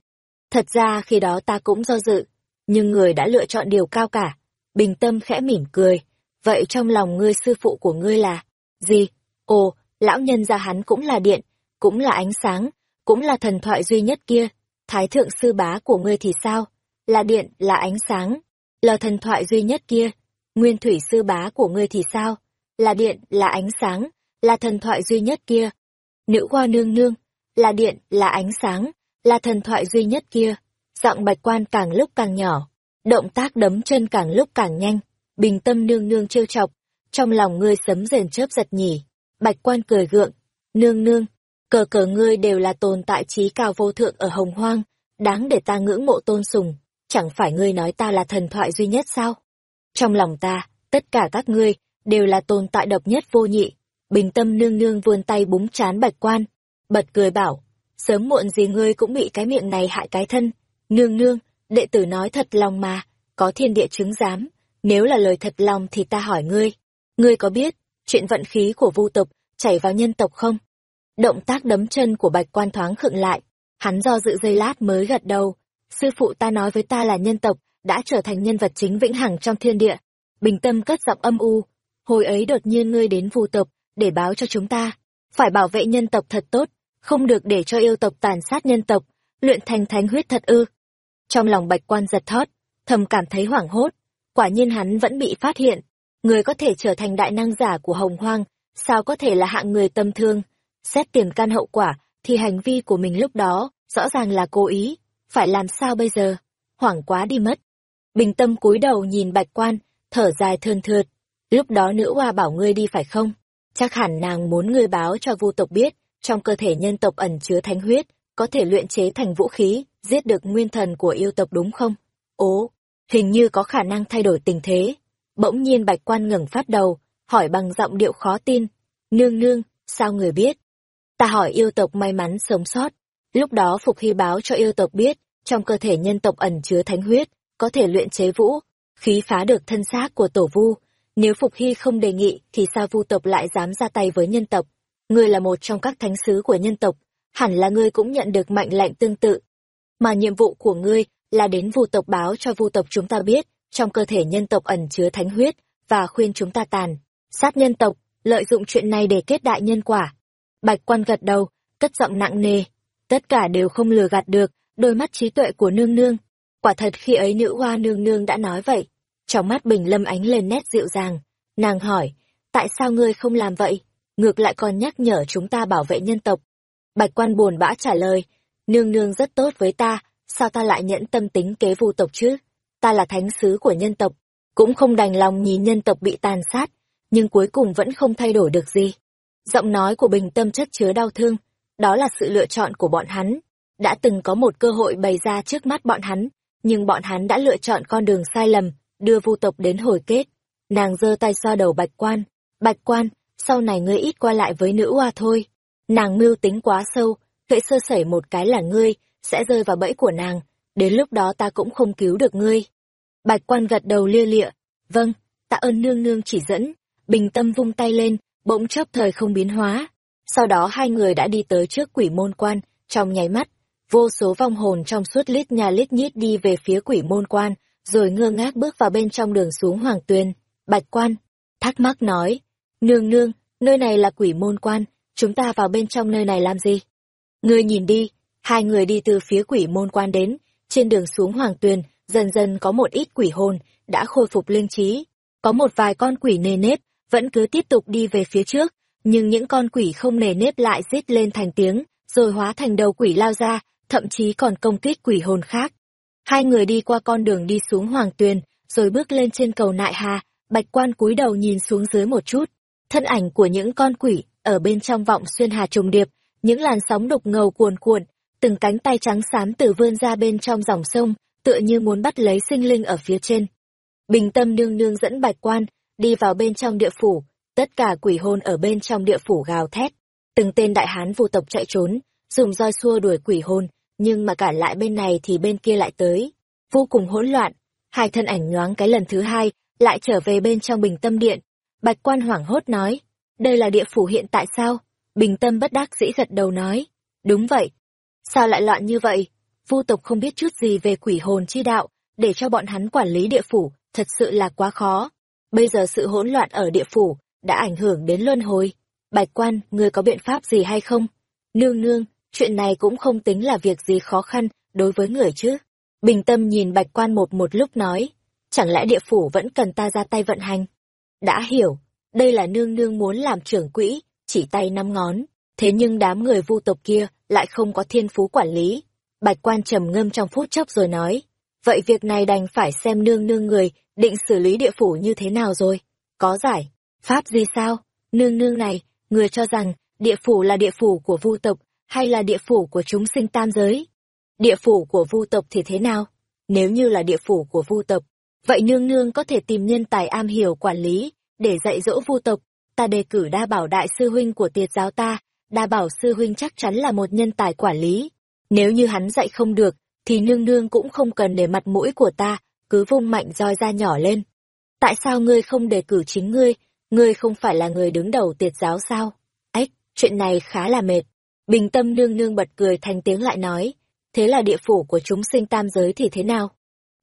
Thật ra khi đó ta cũng do dự, nhưng người đã lựa chọn điều cao cả. Bình tâm khẽ mỉm cười. Vậy trong lòng ngươi sư phụ của ngươi là... Gì? Ồ, lão nhân gia hắn cũng là điện, cũng là ánh sáng, cũng là thần thoại duy nhất kia. Thái thượng sư bá của ngươi thì sao? Là điện, là ánh sáng, là thần thoại duy nhất kia. Nguyên thủy sư bá của ngươi thì sao? Là điện, là ánh sáng, là thần thoại duy nhất kia. Nữ hoa nương nương, là điện, là ánh sáng, là thần thoại duy nhất kia. Giọng bạch quan càng lúc càng nhỏ, động tác đấm chân càng lúc càng nhanh, bình tâm nương nương trêu chọc, trong lòng ngươi sấm rền chớp giật nhỉ. Bạch quan cười gượng, nương nương, cờ cờ ngươi đều là tồn tại trí cao vô thượng ở hồng hoang, đáng để ta ngưỡng mộ tôn sùng, chẳng phải ngươi nói ta là thần thoại duy nhất sao? Trong lòng ta, tất cả các ngươi, đều là tồn tại độc nhất vô nhị. Bình tâm nương nương vươn tay búng chán bạch quan, bật cười bảo, sớm muộn gì ngươi cũng bị cái miệng này hại cái thân. Nương nương, đệ tử nói thật lòng mà, có thiên địa chứng giám, nếu là lời thật lòng thì ta hỏi ngươi, ngươi có biết, chuyện vận khí của vu tộc chảy vào nhân tộc không? Động tác đấm chân của bạch quan thoáng khựng lại, hắn do dự giây lát mới gật đầu. Sư phụ ta nói với ta là nhân tộc, đã trở thành nhân vật chính vĩnh hằng trong thiên địa. Bình tâm cất giọng âm u, hồi ấy đột nhiên ngươi đến vu tộc, để báo cho chúng ta, phải bảo vệ nhân tộc thật tốt, không được để cho yêu tộc tàn sát nhân tộc, luyện thành thánh huyết thật ư. Trong lòng bạch quan giật thót, thầm cảm thấy hoảng hốt, quả nhiên hắn vẫn bị phát hiện. Người có thể trở thành đại năng giả của hồng hoang, sao có thể là hạng người tâm thương. Xét tiền căn hậu quả, thì hành vi của mình lúc đó, rõ ràng là cố ý, phải làm sao bây giờ? Hoảng quá đi mất. Bình tâm cúi đầu nhìn bạch quan, thở dài thơn thượt. Lúc đó nữ hoa bảo ngươi đi phải không? Chắc hẳn nàng muốn ngươi báo cho vu tộc biết, trong cơ thể nhân tộc ẩn chứa thánh huyết, có thể luyện chế thành vũ khí, giết được nguyên thần của yêu tộc đúng không? Ố, hình như có khả năng thay đổi tình thế. Bỗng nhiên bạch quan ngẩng phát đầu, hỏi bằng giọng điệu khó tin. Nương nương, sao người biết? Ta hỏi yêu tộc may mắn sống sót. Lúc đó Phục Hy báo cho yêu tộc biết, trong cơ thể nhân tộc ẩn chứa thánh huyết, có thể luyện chế vũ, khí phá được thân xác của tổ vu. Nếu Phục Hy không đề nghị thì sao vu tộc lại dám ra tay với nhân tộc? Ngươi là một trong các thánh sứ của nhân tộc, hẳn là ngươi cũng nhận được mệnh lệnh tương tự. Mà nhiệm vụ của ngươi là đến vu tộc báo cho vu tộc chúng ta biết, trong cơ thể nhân tộc ẩn chứa thánh huyết, và khuyên chúng ta tàn, sát nhân tộc, lợi dụng chuyện này để kết đại nhân quả. Bạch quan gật đầu, cất giọng nặng nề. Tất cả đều không lừa gạt được, đôi mắt trí tuệ của nương nương. Quả thật khi ấy nữ hoa nương nương đã nói vậy. Trong mắt Bình Lâm ánh lên nét dịu dàng. Nàng hỏi, tại sao ngươi không làm vậy? Ngược lại còn nhắc nhở chúng ta bảo vệ nhân tộc. Bạch quan buồn bã trả lời, nương nương rất tốt với ta, sao ta lại nhẫn tâm tính kế vu tộc chứ? Ta là thánh sứ của nhân tộc, cũng không đành lòng nhìn nhân tộc bị tàn sát, nhưng cuối cùng vẫn không thay đổi được gì. Giọng nói của bình tâm chất chứa đau thương, đó là sự lựa chọn của bọn hắn. Đã từng có một cơ hội bày ra trước mắt bọn hắn, nhưng bọn hắn đã lựa chọn con đường sai lầm, đưa vu tộc đến hồi kết. Nàng giơ tay xoa đầu bạch quan. Bạch quan, sau này ngươi ít qua lại với nữ hoa thôi. Nàng mưu tính quá sâu, hệ sơ sẩy một cái là ngươi, sẽ rơi vào bẫy của nàng. đến lúc đó ta cũng không cứu được ngươi. Bạch quan gật đầu lia lịa, vâng, tạ ơn nương nương chỉ dẫn, bình tâm vung tay lên, bỗng chốc thời không biến hóa. Sau đó hai người đã đi tới trước quỷ môn quan, trong nháy mắt, vô số vong hồn trong suốt lít nhà lít nhít đi về phía quỷ môn quan, rồi ngơ ngác bước vào bên trong đường xuống hoàng tuyền. Bạch quan, thắc mắc nói, nương nương, nơi này là quỷ môn quan, chúng ta vào bên trong nơi này làm gì? Ngươi nhìn đi, hai người đi từ phía quỷ môn quan đến, trên đường xuống hoàng tuyền, dần dần có một ít quỷ hồn, đã khôi phục linh trí. Có một vài con quỷ nề nếp, vẫn cứ tiếp tục đi về phía trước, nhưng những con quỷ không nề nếp lại rít lên thành tiếng, rồi hóa thành đầu quỷ lao ra, thậm chí còn công kích quỷ hồn khác. Hai người đi qua con đường đi xuống hoàng tuyền, rồi bước lên trên cầu nại hà, bạch quan cúi đầu nhìn xuống dưới một chút. Thân ảnh của những con quỷ, ở bên trong vọng xuyên hà trùng điệp, những làn sóng đục ngầu cuồn cuộn, từng cánh tay trắng xám từ vươn ra bên trong dòng sông, tựa như muốn bắt lấy sinh linh ở phía trên. Bình tâm nương nương dẫn bạch quan, đi vào bên trong địa phủ, tất cả quỷ hồn ở bên trong địa phủ gào thét. Từng tên đại hán vô tộc chạy trốn, dùng roi xua đuổi quỷ hồn, nhưng mà cả lại bên này thì bên kia lại tới. Vô cùng hỗn loạn, hai thân ảnh nhoáng cái lần thứ hai, lại trở về bên trong bình tâm điện. Bạch quan hoảng hốt nói, đây là địa phủ hiện tại sao? Bình tâm bất đắc dĩ gật đầu nói, đúng vậy. Sao lại loạn như vậy? Vu tộc không biết chút gì về quỷ hồn chi đạo, để cho bọn hắn quản lý địa phủ, thật sự là quá khó. Bây giờ sự hỗn loạn ở địa phủ, đã ảnh hưởng đến luân hồi. Bạch quan, ngươi có biện pháp gì hay không? Nương nương, chuyện này cũng không tính là việc gì khó khăn đối với người chứ. Bình tâm nhìn bạch quan một một lúc nói, chẳng lẽ địa phủ vẫn cần ta ra tay vận hành? Đã hiểu, đây là nương nương muốn làm trưởng quỹ, chỉ tay năm ngón, thế nhưng đám người vu tộc kia lại không có thiên phú quản lý. Bạch quan trầm ngâm trong phút chốc rồi nói, vậy việc này đành phải xem nương nương người định xử lý địa phủ như thế nào rồi. Có giải, pháp gì sao? Nương nương này, người cho rằng địa phủ là địa phủ của vu tộc hay là địa phủ của chúng sinh tam giới? Địa phủ của vu tộc thì thế nào? Nếu như là địa phủ của vu tộc, vậy nương nương có thể tìm nhân tài am hiểu quản lý để dạy dỗ vu tộc. Ta đề cử đa bảo đại sư huynh của tiệt giáo ta, đa bảo sư huynh chắc chắn là một nhân tài quản lý. Nếu như hắn dạy không được, thì nương nương cũng không cần để mặt mũi của ta, cứ vung mạnh roi ra nhỏ lên. Tại sao ngươi không đề cử chính ngươi, ngươi không phải là người đứng đầu tiệt giáo sao? Ếch, chuyện này khá là mệt. Bình tâm nương nương bật cười thành tiếng lại nói, thế là địa phủ của chúng sinh tam giới thì thế nào?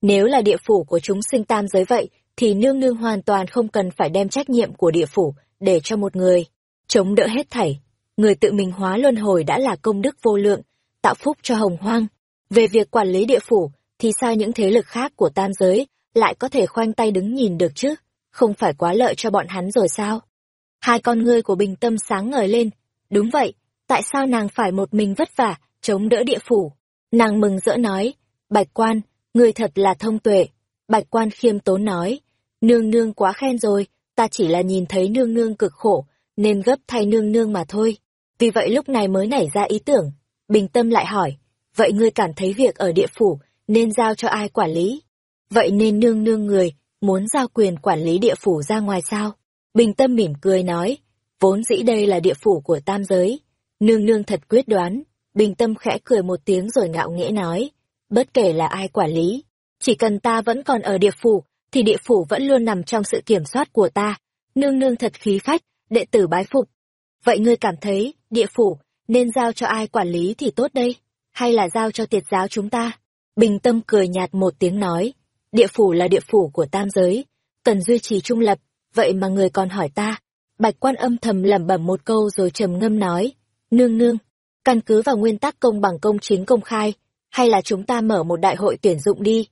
Nếu là địa phủ của chúng sinh tam giới vậy, thì nương nương hoàn toàn không cần phải đem trách nhiệm của địa phủ để cho một người chống đỡ hết thảy. Người tự mình hóa luân hồi đã là công đức vô lượng, tạo phúc cho hồng hoang. Về việc quản lý địa phủ, thì sao những thế lực khác của tam giới lại có thể khoanh tay đứng nhìn được chứ? Không phải quá lợi cho bọn hắn rồi sao? Hai con ngươi của bình tâm sáng ngời lên. Đúng vậy, tại sao nàng phải một mình vất vả, chống đỡ địa phủ? Nàng mừng rỡ nói, bạch quan, người thật là thông tuệ. Bạch quan khiêm tốn nói, nương nương quá khen rồi, ta chỉ là nhìn thấy nương nương cực khổ, nên gấp thay nương nương mà thôi. Vì vậy lúc này mới nảy ra ý tưởng. Bình tâm lại hỏi, vậy ngươi cảm thấy việc ở địa phủ nên giao cho ai quản lý? Vậy nên nương nương người, muốn giao quyền quản lý địa phủ ra ngoài sao? Bình tâm mỉm cười nói, vốn dĩ đây là địa phủ của tam giới. Nương nương thật quyết đoán, bình tâm khẽ cười một tiếng rồi ngạo nghễ nói, bất kể là ai quản lý, chỉ cần ta vẫn còn ở địa phủ, thì địa phủ vẫn luôn nằm trong sự kiểm soát của ta. Nương nương thật khí phách, đệ tử bái phục. Vậy ngươi cảm thấy, địa phủ, nên giao cho ai quản lý thì tốt đây? Hay là giao cho tiệt giáo chúng ta? Bình tâm cười nhạt một tiếng nói, địa phủ là địa phủ của tam giới, cần duy trì trung lập, vậy mà người còn hỏi ta. Bạch quan âm thầm lẩm bẩm một câu rồi trầm ngâm nói, nương nương, căn cứ vào nguyên tắc công bằng công chính công khai, hay là chúng ta mở một đại hội tuyển dụng đi.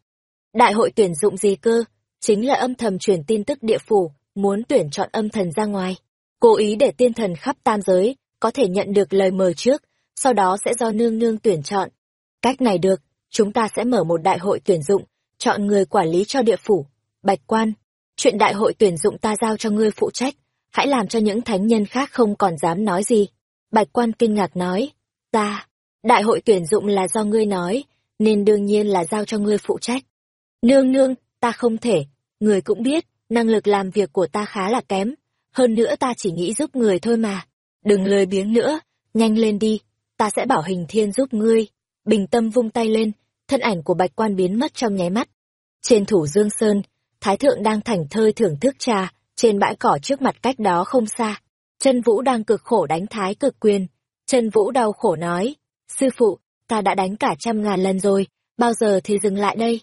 Đại hội tuyển dụng gì cơ? Chính là âm thầm truyền tin tức địa phủ, muốn tuyển chọn âm thần ra ngoài. Cố ý để tiên thần khắp tam giới, có thể nhận được lời mời trước, sau đó sẽ do nương nương tuyển chọn. Cách này được, chúng ta sẽ mở một đại hội tuyển dụng, chọn người quản lý cho địa phủ. Bạch quan, chuyện đại hội tuyển dụng ta giao cho ngươi phụ trách, hãy làm cho những thánh nhân khác không còn dám nói gì. Bạch quan kinh ngạc nói, ta, đại hội tuyển dụng là do ngươi nói, nên đương nhiên là giao cho ngươi phụ trách. Nương nương, ta không thể, người cũng biết, năng lực làm việc của ta khá là kém, hơn nữa ta chỉ nghĩ giúp người thôi mà. Đừng lười biếng nữa, nhanh lên đi, ta sẽ bảo hình thiên giúp ngươi. Bình tâm vung tay lên, thân ảnh của bạch quan biến mất trong nháy mắt. Trên thủ Dương Sơn, Thái Thượng đang thảnh thơi thưởng thức trà, trên bãi cỏ trước mặt cách đó không xa. Chân Vũ đang cực khổ đánh Thái cực quyền. Chân Vũ đau khổ nói, sư phụ, ta đã đánh cả trăm ngàn lần rồi, bao giờ thì dừng lại đây?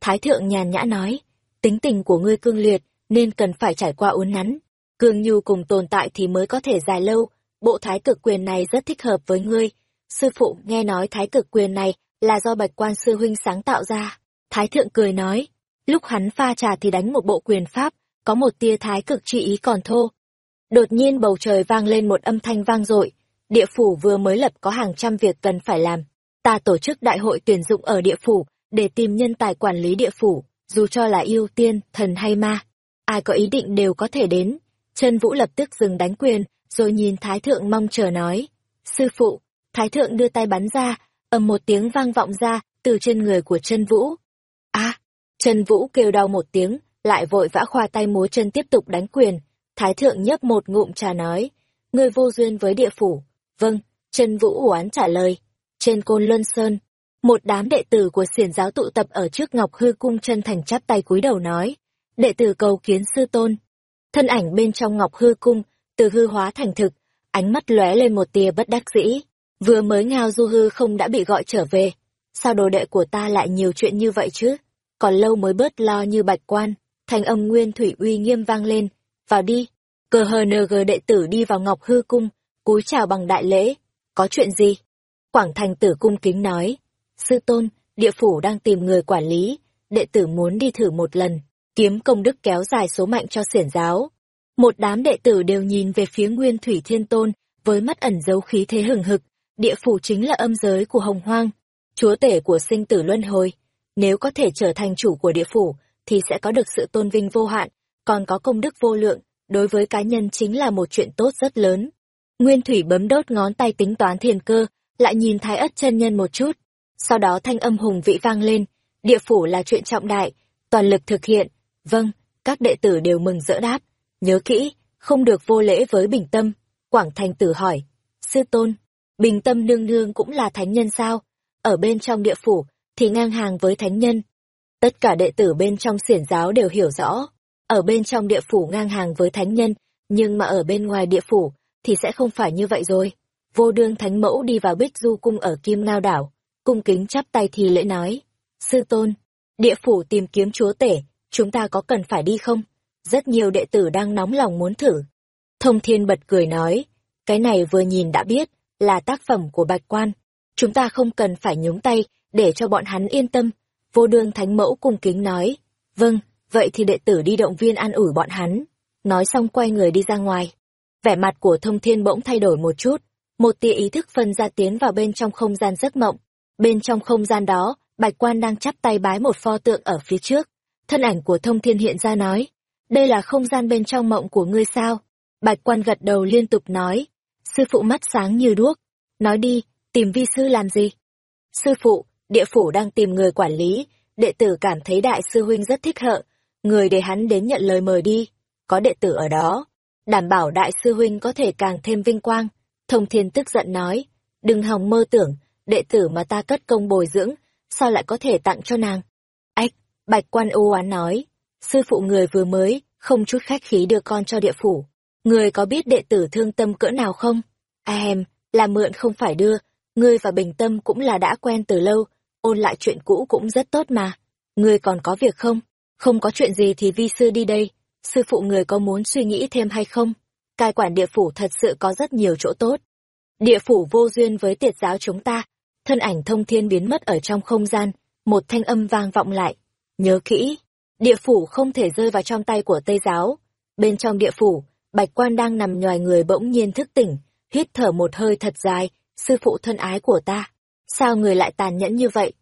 Thái Thượng nhàn nhã nói, tính tình của ngươi cương liệt, nên cần phải trải qua uốn nắn. Cương nhu cùng tồn tại thì mới có thể dài lâu, bộ thái cực quyền này rất thích hợp với ngươi. Sư phụ nghe nói thái cực quyền này là do bạch quan sư huynh sáng tạo ra. Thái thượng cười nói, lúc hắn pha trà thì đánh một bộ quyền pháp, có một tia thái cực chi ý còn thô. Đột nhiên bầu trời vang lên một âm thanh vang dội, địa phủ vừa mới lập có hàng trăm việc cần phải làm. Ta tổ chức đại hội tuyển dụng ở địa phủ, để tìm nhân tài quản lý địa phủ, dù cho là yêu tiên, thần hay ma. Ai có ý định đều có thể đến. Chân Vũ lập tức dừng đánh quyền, rồi nhìn Thái Thượng mong chờ nói. Sư phụ, Thái Thượng đưa tay bắn ra, ầm một tiếng vang vọng ra, từ trên người của chân Vũ. a à, chân Vũ kêu đau một tiếng, lại vội vã khoa tay múa chân tiếp tục đánh quyền. Thái Thượng nhấp một ngụm trà nói. Người vô duyên với địa phủ. Vâng, Trần Vũ uán trả lời. Trên côn Luân Sơn, một đám đệ tử của xiển giáo tụ tập ở trước Ngọc Hư Cung chân thành chắp tay cúi đầu nói. Đệ tử cầu kiến sư tôn. Thân ảnh bên trong Ngọc Hư Cung, từ hư hóa thành thực, ánh mắt lóe lên một tia bất đắc dĩ. Vừa mới ngao du hư không đã bị gọi trở về. Sao đồ đệ của ta lại nhiều chuyện như vậy chứ? Còn lâu mới bớt lo như bạch quan. Thành âm nguyên thủy uy nghiêm vang lên. Vào đi. Cờ hờ nờ gờ đệ tử đi vào Ngọc Hư Cung, cúi chào bằng đại lễ. Có chuyện gì? Quảng thành tử cung kính nói. Sư tôn, địa phủ đang tìm người quản lý, đệ tử muốn đi thử một lần, kiếm công đức kéo dài số mạnh cho xiển giáo. Một đám đệ tử đều nhìn về phía Nguyên Thủy Thiên Tôn, với mắt ẩn dấu khí thế hừng hực, địa phủ chính là âm giới của hồng hoang, chúa tể của sinh tử luân hồi. Nếu có thể trở thành chủ của địa phủ, thì sẽ có được sự tôn vinh vô hạn, còn có công đức vô lượng, đối với cá nhân chính là một chuyện tốt rất lớn. Nguyên Thủy bấm đốt ngón tay tính toán thiền cơ, lại nhìn Thái Ất chân nhân một chút. Sau đó thanh âm hùng vĩ vang lên, địa phủ là chuyện trọng đại, toàn lực thực hiện. Vâng, các đệ tử đều mừng rỡ đáp. Nhớ kỹ, không được vô lễ với bình tâm. Quảng Thành tử hỏi, sư tôn, bình tâm nương nương cũng là thánh nhân sao? Ở bên trong địa phủ, thì ngang hàng với thánh nhân. Tất cả đệ tử bên trong xiển giáo đều hiểu rõ, ở bên trong địa phủ ngang hàng với thánh nhân, nhưng mà ở bên ngoài địa phủ, thì sẽ không phải như vậy rồi. Vô đương thánh mẫu đi vào bích du cung ở Kim Ngao Đảo, cung kính chắp tay thì lễ nói. Sư tôn, địa phủ tìm kiếm chúa tể, chúng ta có cần phải đi không? Rất nhiều đệ tử đang nóng lòng muốn thử. Thông thiên bật cười nói, cái này vừa nhìn đã biết, là tác phẩm của bạch quan. Chúng ta không cần phải nhúng tay, để cho bọn hắn yên tâm. Vô đương thánh mẫu cung kính nói, vâng, vậy thì đệ tử đi động viên an ủi bọn hắn. Nói xong quay người đi ra ngoài. Vẻ mặt của thông thiên bỗng thay đổi một chút, một tia ý thức phân ra tiến vào bên trong không gian giấc mộng. Bên trong không gian đó, Bạch Quan đang chắp tay bái một pho tượng ở phía trước. Thân ảnh của Thông Thiên hiện ra nói, đây là không gian bên trong mộng của ngươi sao? Bạch Quan gật đầu liên tục nói, sư phụ mắt sáng như đuốc. Nói đi, tìm vi sư làm gì? Sư phụ, địa phủ đang tìm người quản lý, đệ tử cảm thấy đại sư huynh rất thích hợp, người để hắn đến nhận lời mời đi. Có đệ tử ở đó, đảm bảo đại sư huynh có thể càng thêm vinh quang. Thông Thiên tức giận nói, đừng hòng mơ tưởng, đệ tử mà ta cất công bồi dưỡng, sao lại có thể tặng cho nàng? Ách, Bạch Quan u oán nói, sư phụ người vừa mới, không chút khách khí đưa con cho địa phủ. Người có biết đệ tử thương tâm cỡ nào không? À hèm, là mượn không phải đưa, ngươi và Bình Tâm cũng là đã quen từ lâu, ôn lại chuyện cũ cũng rất tốt mà. Ngươi còn có việc không? Không có chuyện gì thì vi sư đi đây. Sư phụ người có muốn suy nghĩ thêm hay không? Cai quản địa phủ thật sự có rất nhiều chỗ tốt. Địa phủ vô duyên với tiệt giáo chúng ta, thân ảnh thông thiên biến mất ở trong không gian, một thanh âm vang vọng lại. Nhớ kỹ, địa phủ không thể rơi vào trong tay của Tây giáo. Bên trong địa phủ, bạch quan đang nằm nhòi người bỗng nhiên thức tỉnh, hít thở một hơi thật dài, sư phụ thân ái của ta. Sao người lại tàn nhẫn như vậy?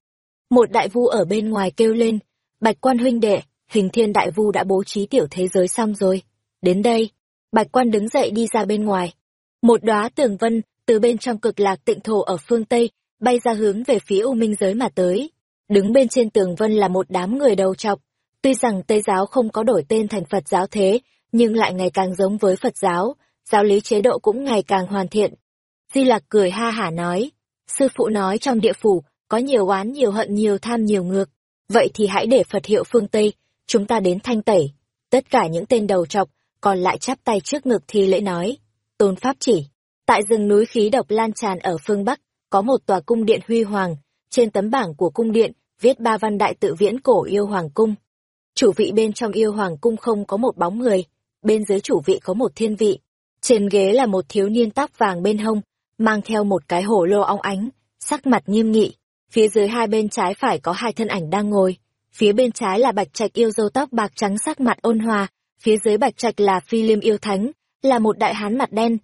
Một đại vu ở bên ngoài kêu lên, bạch quan huynh đệ, hình thiên đại vu đã bố trí tiểu thế giới xong rồi. Đến đây, bạch quan đứng dậy đi ra bên ngoài. Một đóa tường vân từ bên trong cực lạc tịnh thổ ở phương Tây bay ra hướng về phía U Minh giới mà tới. Đứng bên trên tường vân là một đám người đầu trọc. Tuy rằng Tây giáo không có đổi tên thành Phật giáo thế, nhưng lại ngày càng giống với Phật giáo, giáo lý chế độ cũng ngày càng hoàn thiện. Di Lặc cười ha hả nói, sư phụ nói trong địa phủ có nhiều oán nhiều hận nhiều tham nhiều ngược. Vậy thì hãy để Phật hiệu phương Tây, chúng ta đến thanh tẩy. Tất cả những tên đầu trọc, còn lại chắp tay trước ngực thi lễ nói. Tôn Pháp chỉ, tại rừng núi khí độc lan tràn ở phương Bắc, có một tòa cung điện huy hoàng, trên tấm bảng của cung điện, viết ba văn đại tự viễn cổ yêu hoàng cung. Chủ vị bên trong yêu hoàng cung không có một bóng người, bên dưới chủ vị có một thiên vị. Trên ghế là một thiếu niên tóc vàng bên hông, mang theo một cái hổ lô ong ánh, sắc mặt nghiêm nghị. Phía dưới hai bên trái phải có hai thân ảnh đang ngồi. Phía bên trái là bạch trạch yêu dâu tóc bạc trắng sắc mặt ôn hòa, phía dưới bạch trạch là phi liêm yêu thánh, là một đại hán mặt đen.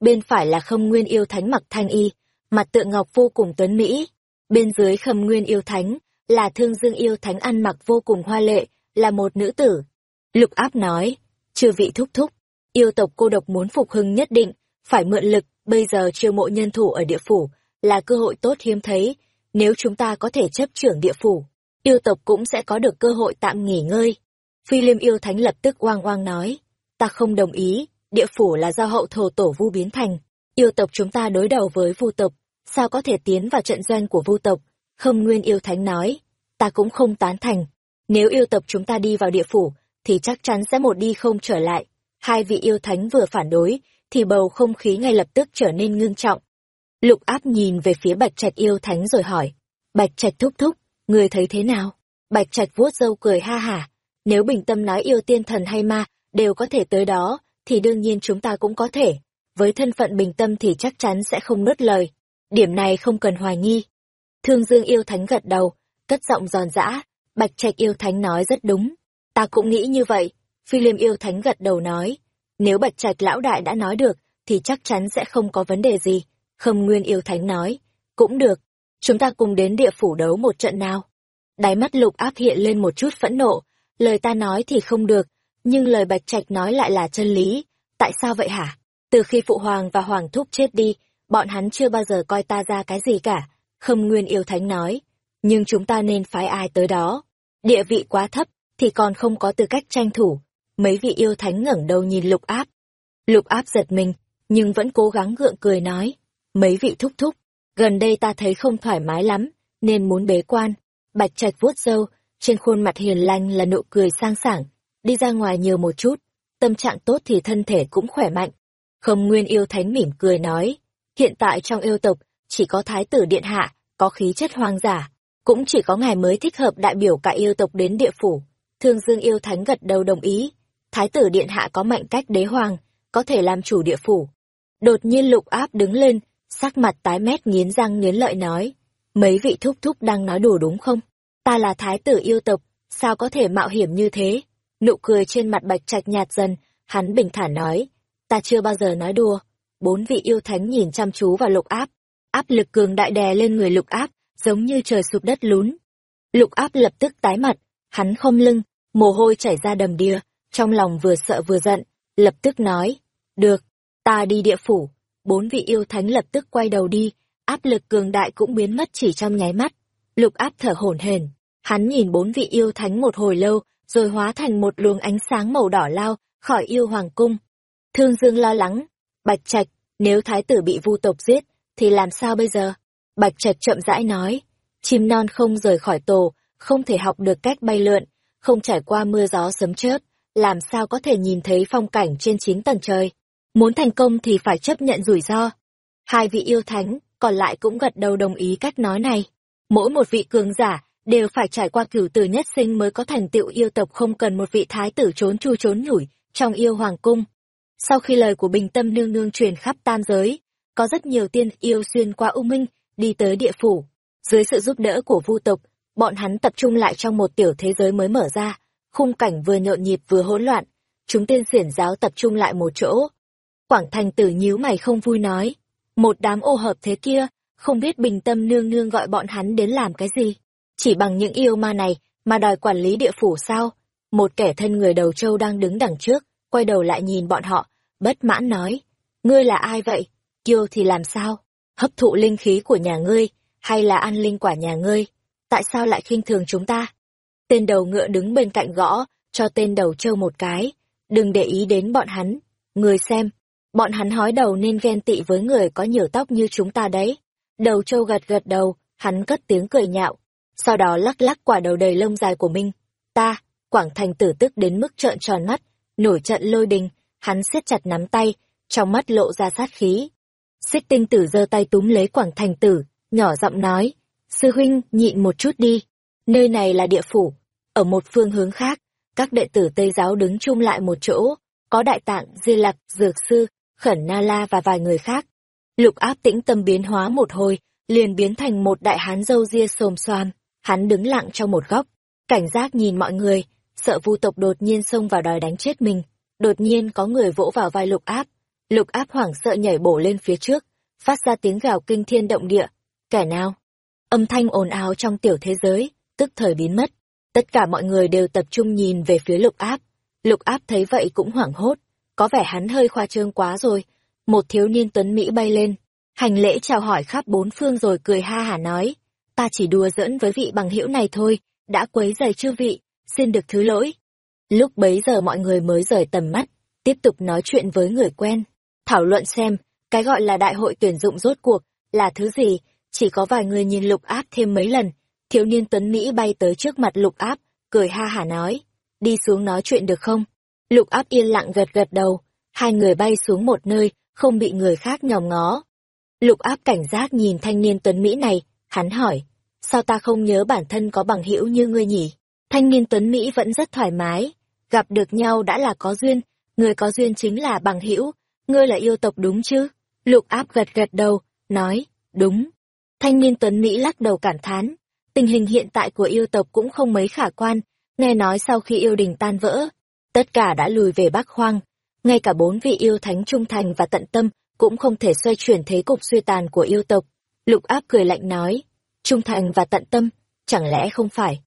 Bên phải là khâm nguyên yêu thánh mặc thanh y, mặt tượng ngọc vô cùng tuấn mỹ. Bên dưới khâm nguyên yêu thánh, là thương dương yêu thánh ăn mặc vô cùng hoa lệ, là một nữ tử. Lục áp nói, chư vị thúc thúc, yêu tộc cô độc muốn phục hưng nhất định, phải mượn lực, bây giờ chiêu mộ nhân thủ ở địa phủ, là cơ hội tốt hiếm thấy, nếu chúng ta có thể chấp trưởng địa phủ, yêu tộc cũng sẽ có được cơ hội tạm nghỉ ngơi. Phi liêm yêu thánh lập tức oang oang nói, ta không đồng ý, địa phủ là do hậu thổ tổ vu biến thành, yêu tộc chúng ta đối đầu với vu tộc, sao có thể tiến vào trận doanh của vu tộc, không nguyên yêu thánh nói, ta cũng không tán thành, nếu yêu tộc chúng ta đi vào địa phủ, thì chắc chắn sẽ một đi không trở lại. Hai vị yêu thánh vừa phản đối, thì bầu không khí ngay lập tức trở nên ngưng trọng. Lục áp nhìn về phía bạch trạch yêu thánh rồi hỏi, bạch trạch thúc thúc, người thấy thế nào? Bạch trạch vuốt râu cười ha hả, nếu bình tâm nói yêu tiên thần hay ma, đều có thể tới đó, thì đương nhiên chúng ta cũng có thể. Với thân phận bình tâm thì chắc chắn sẽ không nuốt lời. Điểm này không cần hoài nghi. Thương Dương yêu thánh gật đầu, cất giọng giòn giã, Bạch Trạch yêu thánh nói rất đúng. Ta cũng nghĩ như vậy. Phi liêm yêu thánh gật đầu nói. Nếu Bạch Trạch lão đại đã nói được, thì chắc chắn sẽ không có vấn đề gì. Khâm Nguyên yêu thánh nói. Cũng được. Chúng ta cùng đến địa phủ đấu một trận nào. Đáy mắt lục áp hiện lên một chút phẫn nộ. Lời ta nói thì không được, nhưng lời Bạch Trạch nói lại là chân lý. Tại sao vậy hả? Từ khi Phụ Hoàng và Hoàng Thúc chết đi, bọn hắn chưa bao giờ coi ta ra cái gì cả. Khâm Nguyên yêu thánh nói nhưng chúng ta nên phái ai tới đó. Địa vị quá thấp, thì còn không có tư cách tranh thủ. Mấy vị yêu thánh ngẩng đầu nhìn lục áp. Lục áp giật mình, nhưng vẫn cố gắng gượng cười nói. Mấy vị thúc thúc, gần đây ta thấy không thoải mái lắm, nên muốn bế quan. Bạch trạch vuốt râu, trên khuôn mặt hiền lành là nụ cười sang sảng. Đi ra ngoài nhiều một chút, tâm trạng tốt thì thân thể cũng khỏe mạnh. Không nguyên yêu thánh mỉm cười nói. Hiện tại trong yêu tộc, chỉ có thái tử điện hạ, có khí chất hoang giả cũng chỉ có ngài mới thích hợp đại biểu cả yêu tộc đến địa phủ. Thương Dương yêu thánh gật đầu đồng ý. Thái tử điện hạ có mạnh cách đế hoàng, có thể làm chủ địa phủ. Đột nhiên lục áp đứng lên, sắc mặt tái mét nghiến răng nghiến lợi nói. Mấy vị thúc thúc đang nói đùa đúng không? Ta là thái tử yêu tộc, sao có thể mạo hiểm như thế? Nụ cười trên mặt bạch trạch nhạt dần, hắn bình thản nói. Ta chưa bao giờ nói đùa. Bốn vị yêu thánh nhìn chăm chú vào lục áp. Áp lực cường đại đè lên người lục áp, giống như trời sụp đất lún. Lục áp lập tức tái mặt, hắn không lưng, mồ hôi chảy ra đầm đìa, trong lòng vừa sợ vừa giận, lập tức nói, được, ta đi địa phủ. Bốn vị yêu thánh lập tức quay đầu đi, áp lực cường đại cũng biến mất chỉ trong nháy mắt. Lục áp thở hổn hển, hắn nhìn bốn vị yêu thánh một hồi lâu, rồi hóa thành một luồng ánh sáng màu đỏ lao, khỏi yêu hoàng cung. Thương Dương lo lắng, Bạch Trạch, nếu thái tử bị vu tộc giết, thì làm sao bây giờ? Bạch Trạch chậm rãi nói, chim non không rời khỏi tổ, không thể học được cách bay lượn, không trải qua mưa gió sấm chớp, làm sao có thể nhìn thấy phong cảnh trên chín tầng trời. Muốn thành công thì phải chấp nhận rủi ro. Hai vị yêu thánh, còn lại cũng gật đầu đồng ý cách nói này. Mỗi một vị cường giả, đều phải trải qua cửu tử nhất sinh mới có thành tựu yêu tộc không cần một vị thái tử trốn chu trốn nhủi trong yêu hoàng cung. Sau khi lời của bình tâm nương nương truyền khắp tam giới, có rất nhiều tiên yêu xuyên qua u minh, đi tới địa phủ. Dưới sự giúp đỡ của vu tộc, bọn hắn tập trung lại trong một tiểu thế giới mới mở ra, khung cảnh vừa nhộn nhịp vừa hỗn loạn. Chúng tiên xiển giáo tập trung lại một chỗ. Quảng thành tử nhíu mày không vui nói, một đám ô hợp thế kia, không biết bình tâm nương nương gọi bọn hắn đến làm cái gì. Chỉ bằng những yêu ma này mà đòi quản lý địa phủ sao? Một kẻ thân người đầu trâu đang đứng đằng trước, quay đầu lại nhìn bọn họ, bất mãn nói, ngươi là ai vậy? Kiêu thì làm sao? hấp thụ linh khí của nhà ngươi, hay là ăn linh quả nhà ngươi? Tại sao lại khinh thường chúng ta? Tên đầu ngựa đứng bên cạnh gõ, cho tên đầu trâu một cái. Đừng để ý đến bọn hắn. Người xem, bọn hắn hói đầu nên ghen tị với người có nhiều tóc như chúng ta đấy. Đầu trâu gật gật đầu, hắn cất tiếng cười nhạo, sau đó lắc lắc quả đầu đầy lông dài của mình. Ta, Quảng Thành tử tức đến mức trợn tròn mắt, nổi trận lôi đình, hắn siết chặt nắm tay, trong mắt lộ ra sát khí. Xích tinh tử giơ tay túm lấy Quảng Thành tử, nhỏ giọng nói, sư huynh nhịn một chút đi, nơi này là địa phủ, ở một phương hướng khác, các đệ tử Tây giáo đứng chung lại một chỗ, có đại tạng, di lặc, dược sư, khẩn na la và vài người khác. Lục áp tĩnh tâm biến hóa một hồi, liền biến thành một đại hán dâu ria xồm xoàm, hắn đứng lặng trong một góc, cảnh giác nhìn mọi người, sợ vu tộc đột nhiên xông vào đòi đánh chết mình. Đột nhiên có người vỗ vào vai lục áp, lục áp hoảng sợ nhảy bổ lên phía trước, phát ra tiếng gào kinh thiên động địa. Kẻ nào? Âm thanh ồn ào trong tiểu thế giới, tức thời biến mất. Tất cả mọi người đều tập trung nhìn về phía lục áp. Lục áp thấy vậy cũng hoảng hốt, có vẻ hắn hơi khoa trương quá rồi. Một thiếu niên tuấn Mỹ bay lên, hành lễ chào hỏi khắp bốn phương rồi cười ha hả nói, ta chỉ đùa giỡn với vị bằng hữu này thôi, đã quấy rầy chư vị, xin được thứ lỗi. Lúc bấy giờ mọi người mới rời tầm mắt, tiếp tục nói chuyện với người quen, thảo luận xem, cái gọi là đại hội tuyển dụng rốt cuộc, là thứ gì, chỉ có vài người nhìn lục áp thêm mấy lần, thiếu niên tuấn Mỹ bay tới trước mặt lục áp, cười ha hả nói, đi xuống nói chuyện được không? Lục áp yên lặng gật gật đầu, hai người bay xuống một nơi, không bị người khác nhòm ngó. Lục áp cảnh giác nhìn thanh niên tuấn Mỹ này, hắn hỏi, sao ta không nhớ bản thân có bằng hữu như ngươi nhỉ? Thanh niên tuấn Mỹ vẫn rất thoải mái, gặp được nhau đã là có duyên, người có duyên chính là bằng hữu, ngươi là yêu tộc đúng chứ? Lục áp gật gật đầu, nói, đúng. Thanh niên tuấn Mỹ lắc đầu cảm thán, tình hình hiện tại của yêu tộc cũng không mấy khả quan, nghe nói sau khi yêu đình tan vỡ, tất cả đã lùi về Bắc Hoang, ngay cả bốn vị yêu thánh trung thành và tận tâm cũng không thể xoay chuyển thế cục suy tàn của yêu tộc. Lục áp cười lạnh nói, trung thành và tận tâm, chẳng lẽ không phải?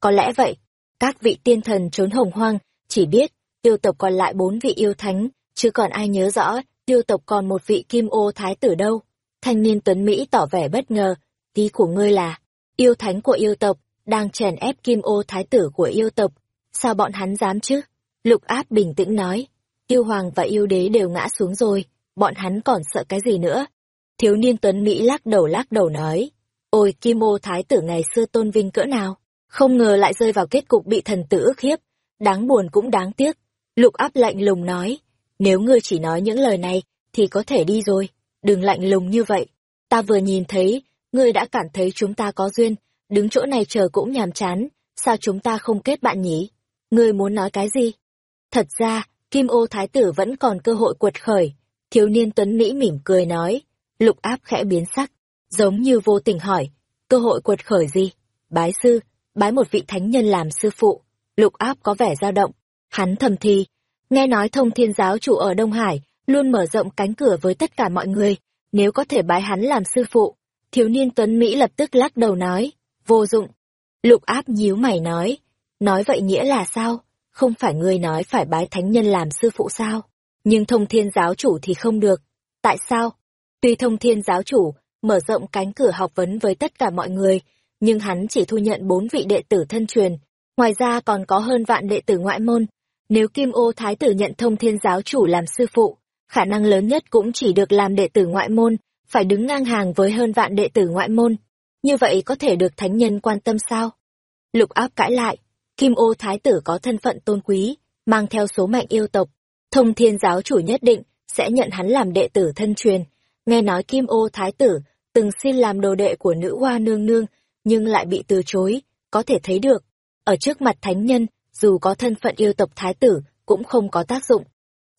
Có lẽ vậy, các vị tiên thần trốn hồng hoang, chỉ biết, yêu tộc còn lại bốn vị yêu thánh, chứ còn ai nhớ rõ, yêu tộc còn một vị kim ô thái tử đâu. Thanh niên tuấn Mỹ tỏ vẻ bất ngờ, tí của ngươi là, yêu thánh của yêu tộc, đang chèn ép kim ô thái tử của yêu tộc, sao bọn hắn dám chứ? Lục áp bình tĩnh nói, yêu hoàng và yêu đế đều ngã xuống rồi, bọn hắn còn sợ cái gì nữa? Thiếu niên tuấn Mỹ lắc đầu lắc đầu nói, ôi kim ô thái tử ngày xưa tôn vinh cỡ nào, không ngờ lại rơi vào kết cục bị thần tử ức hiếp, đáng buồn cũng đáng tiếc. Lục áp lạnh lùng nói, nếu ngươi chỉ nói những lời này, thì có thể đi rồi, đừng lạnh lùng như vậy. Ta vừa nhìn thấy, ngươi đã cảm thấy chúng ta có duyên, đứng chỗ này chờ cũng nhàm chán, sao chúng ta không kết bạn nhỉ? Ngươi muốn nói cái gì? Thật ra, Kim ô thái tử vẫn còn cơ hội quật khởi. Thiếu niên tuấn Mỹ mỉm cười nói, lục áp khẽ biến sắc, giống như vô tình hỏi, cơ hội quật khởi gì? Bái sư, bái một vị thánh nhân làm sư phụ. Lục áp có vẻ dao động, hắn thầm thì, nghe nói thông thiên giáo chủ ở Đông Hải, luôn mở rộng cánh cửa với tất cả mọi người, nếu có thể bái hắn làm sư phụ. Thiếu niên tuấn Mỹ lập tức lắc đầu nói, vô dụng. Lục áp nhíu mày nói, nói vậy nghĩa là sao? Không phải ngươi nói phải bái thánh nhân làm sư phụ sao? Nhưng thông thiên giáo chủ thì không được. Tại sao? Tuy thông thiên giáo chủ mở rộng cánh cửa học vấn với tất cả mọi người, nhưng hắn chỉ thu nhận bốn vị đệ tử thân truyền, ngoài ra còn có hơn vạn đệ tử ngoại môn. Nếu Kim Ô Thái tử nhận thông thiên giáo chủ làm sư phụ, khả năng lớn nhất cũng chỉ được làm đệ tử ngoại môn, phải đứng ngang hàng với hơn vạn đệ tử ngoại môn. Như vậy có thể được thánh nhân quan tâm sao? Lục áp cãi lại, Kim ô thái tử có thân phận tôn quý, mang theo số mệnh yêu tộc. Thông thiên giáo chủ nhất định sẽ nhận hắn làm đệ tử thân truyền. Nghe nói Kim ô thái tử từng xin làm đồ đệ của nữ hoa nương nương, nhưng lại bị từ chối, có thể thấy được. Ở trước mặt thánh nhân, dù có thân phận yêu tộc thái tử, cũng không có tác dụng.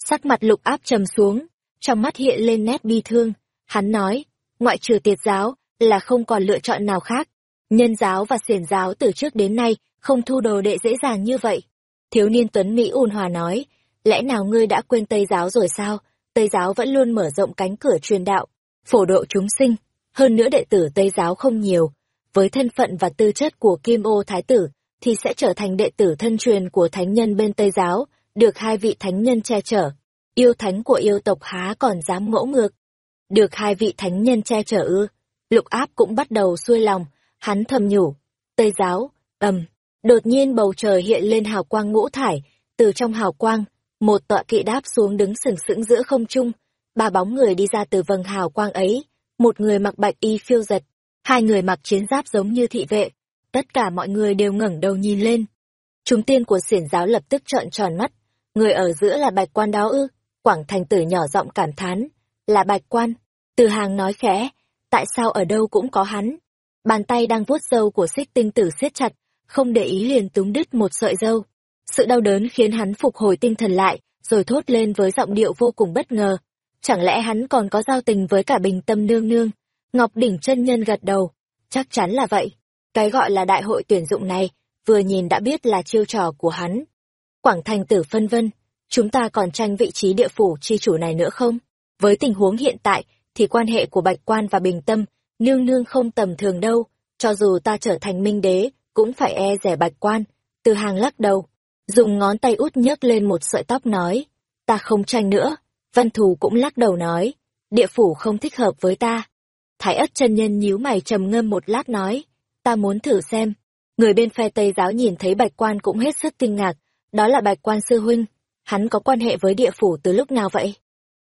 Sắc mặt lục áp trầm xuống, trong mắt hiện lên nét bi thương. Hắn nói, ngoại trừ tiệt giáo, là không còn lựa chọn nào khác. Nhân giáo và xiển giáo từ trước đến nay không thu đồ đệ dễ dàng như vậy. Thiếu niên Tuấn Mỹ ôn hòa nói, lẽ nào ngươi đã quên Tây giáo rồi sao? Tây giáo vẫn luôn mở rộng cánh cửa truyền đạo, phổ độ chúng sinh. Hơn nữa đệ tử Tây giáo không nhiều. Với thân phận và tư chất của Kim Ô Thái tử, thì sẽ trở thành đệ tử thân truyền của thánh nhân bên Tây giáo, được hai vị thánh nhân che chở. Yêu thánh của yêu tộc há còn dám ngỗ ngược. Được hai vị thánh nhân che chở ư. Lục áp cũng bắt đầu xuôi lòng, hắn thầm nhủ. Tây giáo, ầm, Đột nhiên bầu trời hiện lên hào quang ngũ thải, từ trong hào quang, một tọa kỵ đáp xuống đứng sừng sững giữa không trung, ba bóng người đi ra từ vầng hào quang ấy, một người mặc bạch y phiêu giật, Hai người mặc chiến giáp giống như thị vệ, tất cả mọi người đều ngẩng đầu nhìn lên. Chúng tiên của xiển giáo lập tức trợn tròn mắt, người ở giữa là bạch quan đó ư, Quảng Thành Tử nhỏ giọng cảm thán, là bạch quan. Từ hàng nói khẽ, tại sao ở đâu cũng có hắn. Bàn tay đang vuốt râu của xích tinh tử siết chặt, không để ý liền túng đứt một sợi dâu. Sự đau đớn khiến hắn phục hồi tinh thần lại, rồi thốt lên với giọng điệu vô cùng bất ngờ. Chẳng lẽ hắn còn có giao tình với cả bình tâm nương nương? Ngọc Đỉnh chân nhân gật đầu. Chắc chắn là vậy. Cái gọi là đại hội tuyển dụng này, vừa nhìn đã biết là chiêu trò của hắn. Quảng thành tử phân vân, chúng ta còn tranh vị trí địa phủ chi chủ này nữa không? Với tình huống hiện tại, thì quan hệ của Bạch Quan và Bình Tâm, nương nương không tầm thường đâu, cho dù ta trở thành minh đế, cũng phải e rẻ Bạch Quan. Từ hàng lắc đầu, dùng ngón tay út nhấc lên một sợi tóc nói, ta không tranh nữa. Văn Thù cũng lắc đầu nói, địa phủ không thích hợp với ta. Thái ất chân nhân nhíu mày trầm ngâm một lát nói, ta muốn thử xem. Người bên phe Tây giáo nhìn thấy bạch quan cũng hết sức kinh ngạc, đó là bạch quan sư huynh, hắn có quan hệ với địa phủ từ lúc nào vậy?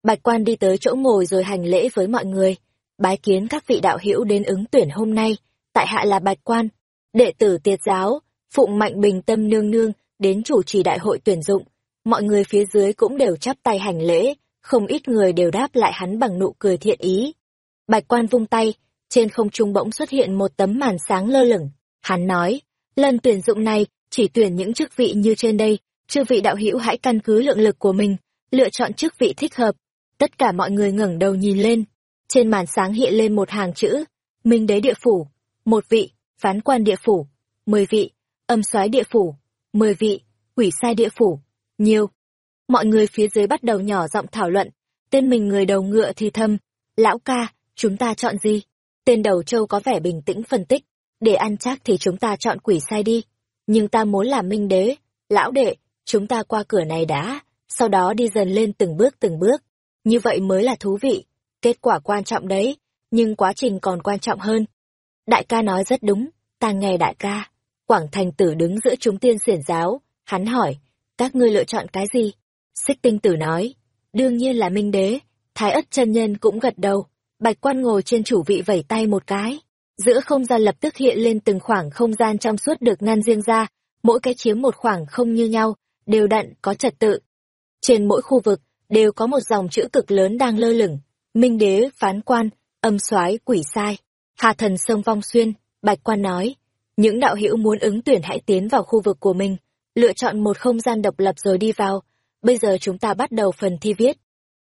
Bạch quan đi tới chỗ ngồi rồi hành lễ với mọi người, bái kiến các vị đạo hữu đến ứng tuyển hôm nay, tại hạ là bạch quan, đệ tử tiệt giáo, phụng mạnh bình tâm nương nương, đến chủ trì đại hội tuyển dụng. Mọi người phía dưới cũng đều chắp tay hành lễ, không ít người đều đáp lại hắn bằng nụ cười thiện ý. Bạch quan vung tay, trên không trung bỗng xuất hiện một tấm màn sáng lơ lửng. Hắn nói, lần tuyển dụng này chỉ tuyển những chức vị như trên đây, chư vị đạo hữu hãy căn cứ lượng lực của mình, lựa chọn chức vị thích hợp. Tất cả mọi người ngẩng đầu nhìn lên, trên màn sáng hiện lên một hàng chữ, Minh đế địa phủ, một vị, phán quan địa phủ, mười vị, âm soái địa phủ, mười vị, quỷ sai địa phủ, nhiều. Mọi người phía dưới bắt đầu nhỏ giọng thảo luận, tên mình người đầu ngựa thì thâm, lão ca, chúng ta chọn gì? Tên đầu châu có vẻ bình tĩnh phân tích, để ăn chắc thì chúng ta chọn quỷ sai đi. Nhưng ta muốn làm minh đế, lão đệ, chúng ta qua cửa này đã, sau đó đi dần lên từng bước từng bước. Như vậy mới là thú vị. Kết quả quan trọng đấy, nhưng quá trình còn quan trọng hơn. Đại ca nói rất đúng, ta nghe đại ca. Quảng thành tử đứng giữa chúng tiên xiển giáo, hắn hỏi, các ngươi lựa chọn cái gì? Xích tinh tử nói, đương nhiên là minh đế, thái ất chân nhân cũng gật đầu, bạch quan ngồi trên chủ vị vẩy tay một cái. Giữa không gian lập tức hiện lên từng khoảng không gian trong suốt được ngăn riêng ra, mỗi cái chiếm một khoảng không như nhau, đều đặn, có trật tự. Trên mỗi khu vực, đều có một dòng chữ cực lớn đang lơ lửng, minh đế, phán quan, âm soái quỷ sai. Hà thần sông vong xuyên, bạch quan nói, những đạo hữu muốn ứng tuyển hãy tiến vào khu vực của mình, lựa chọn một không gian độc lập rồi đi vào. Bây giờ chúng ta bắt đầu phần thi viết.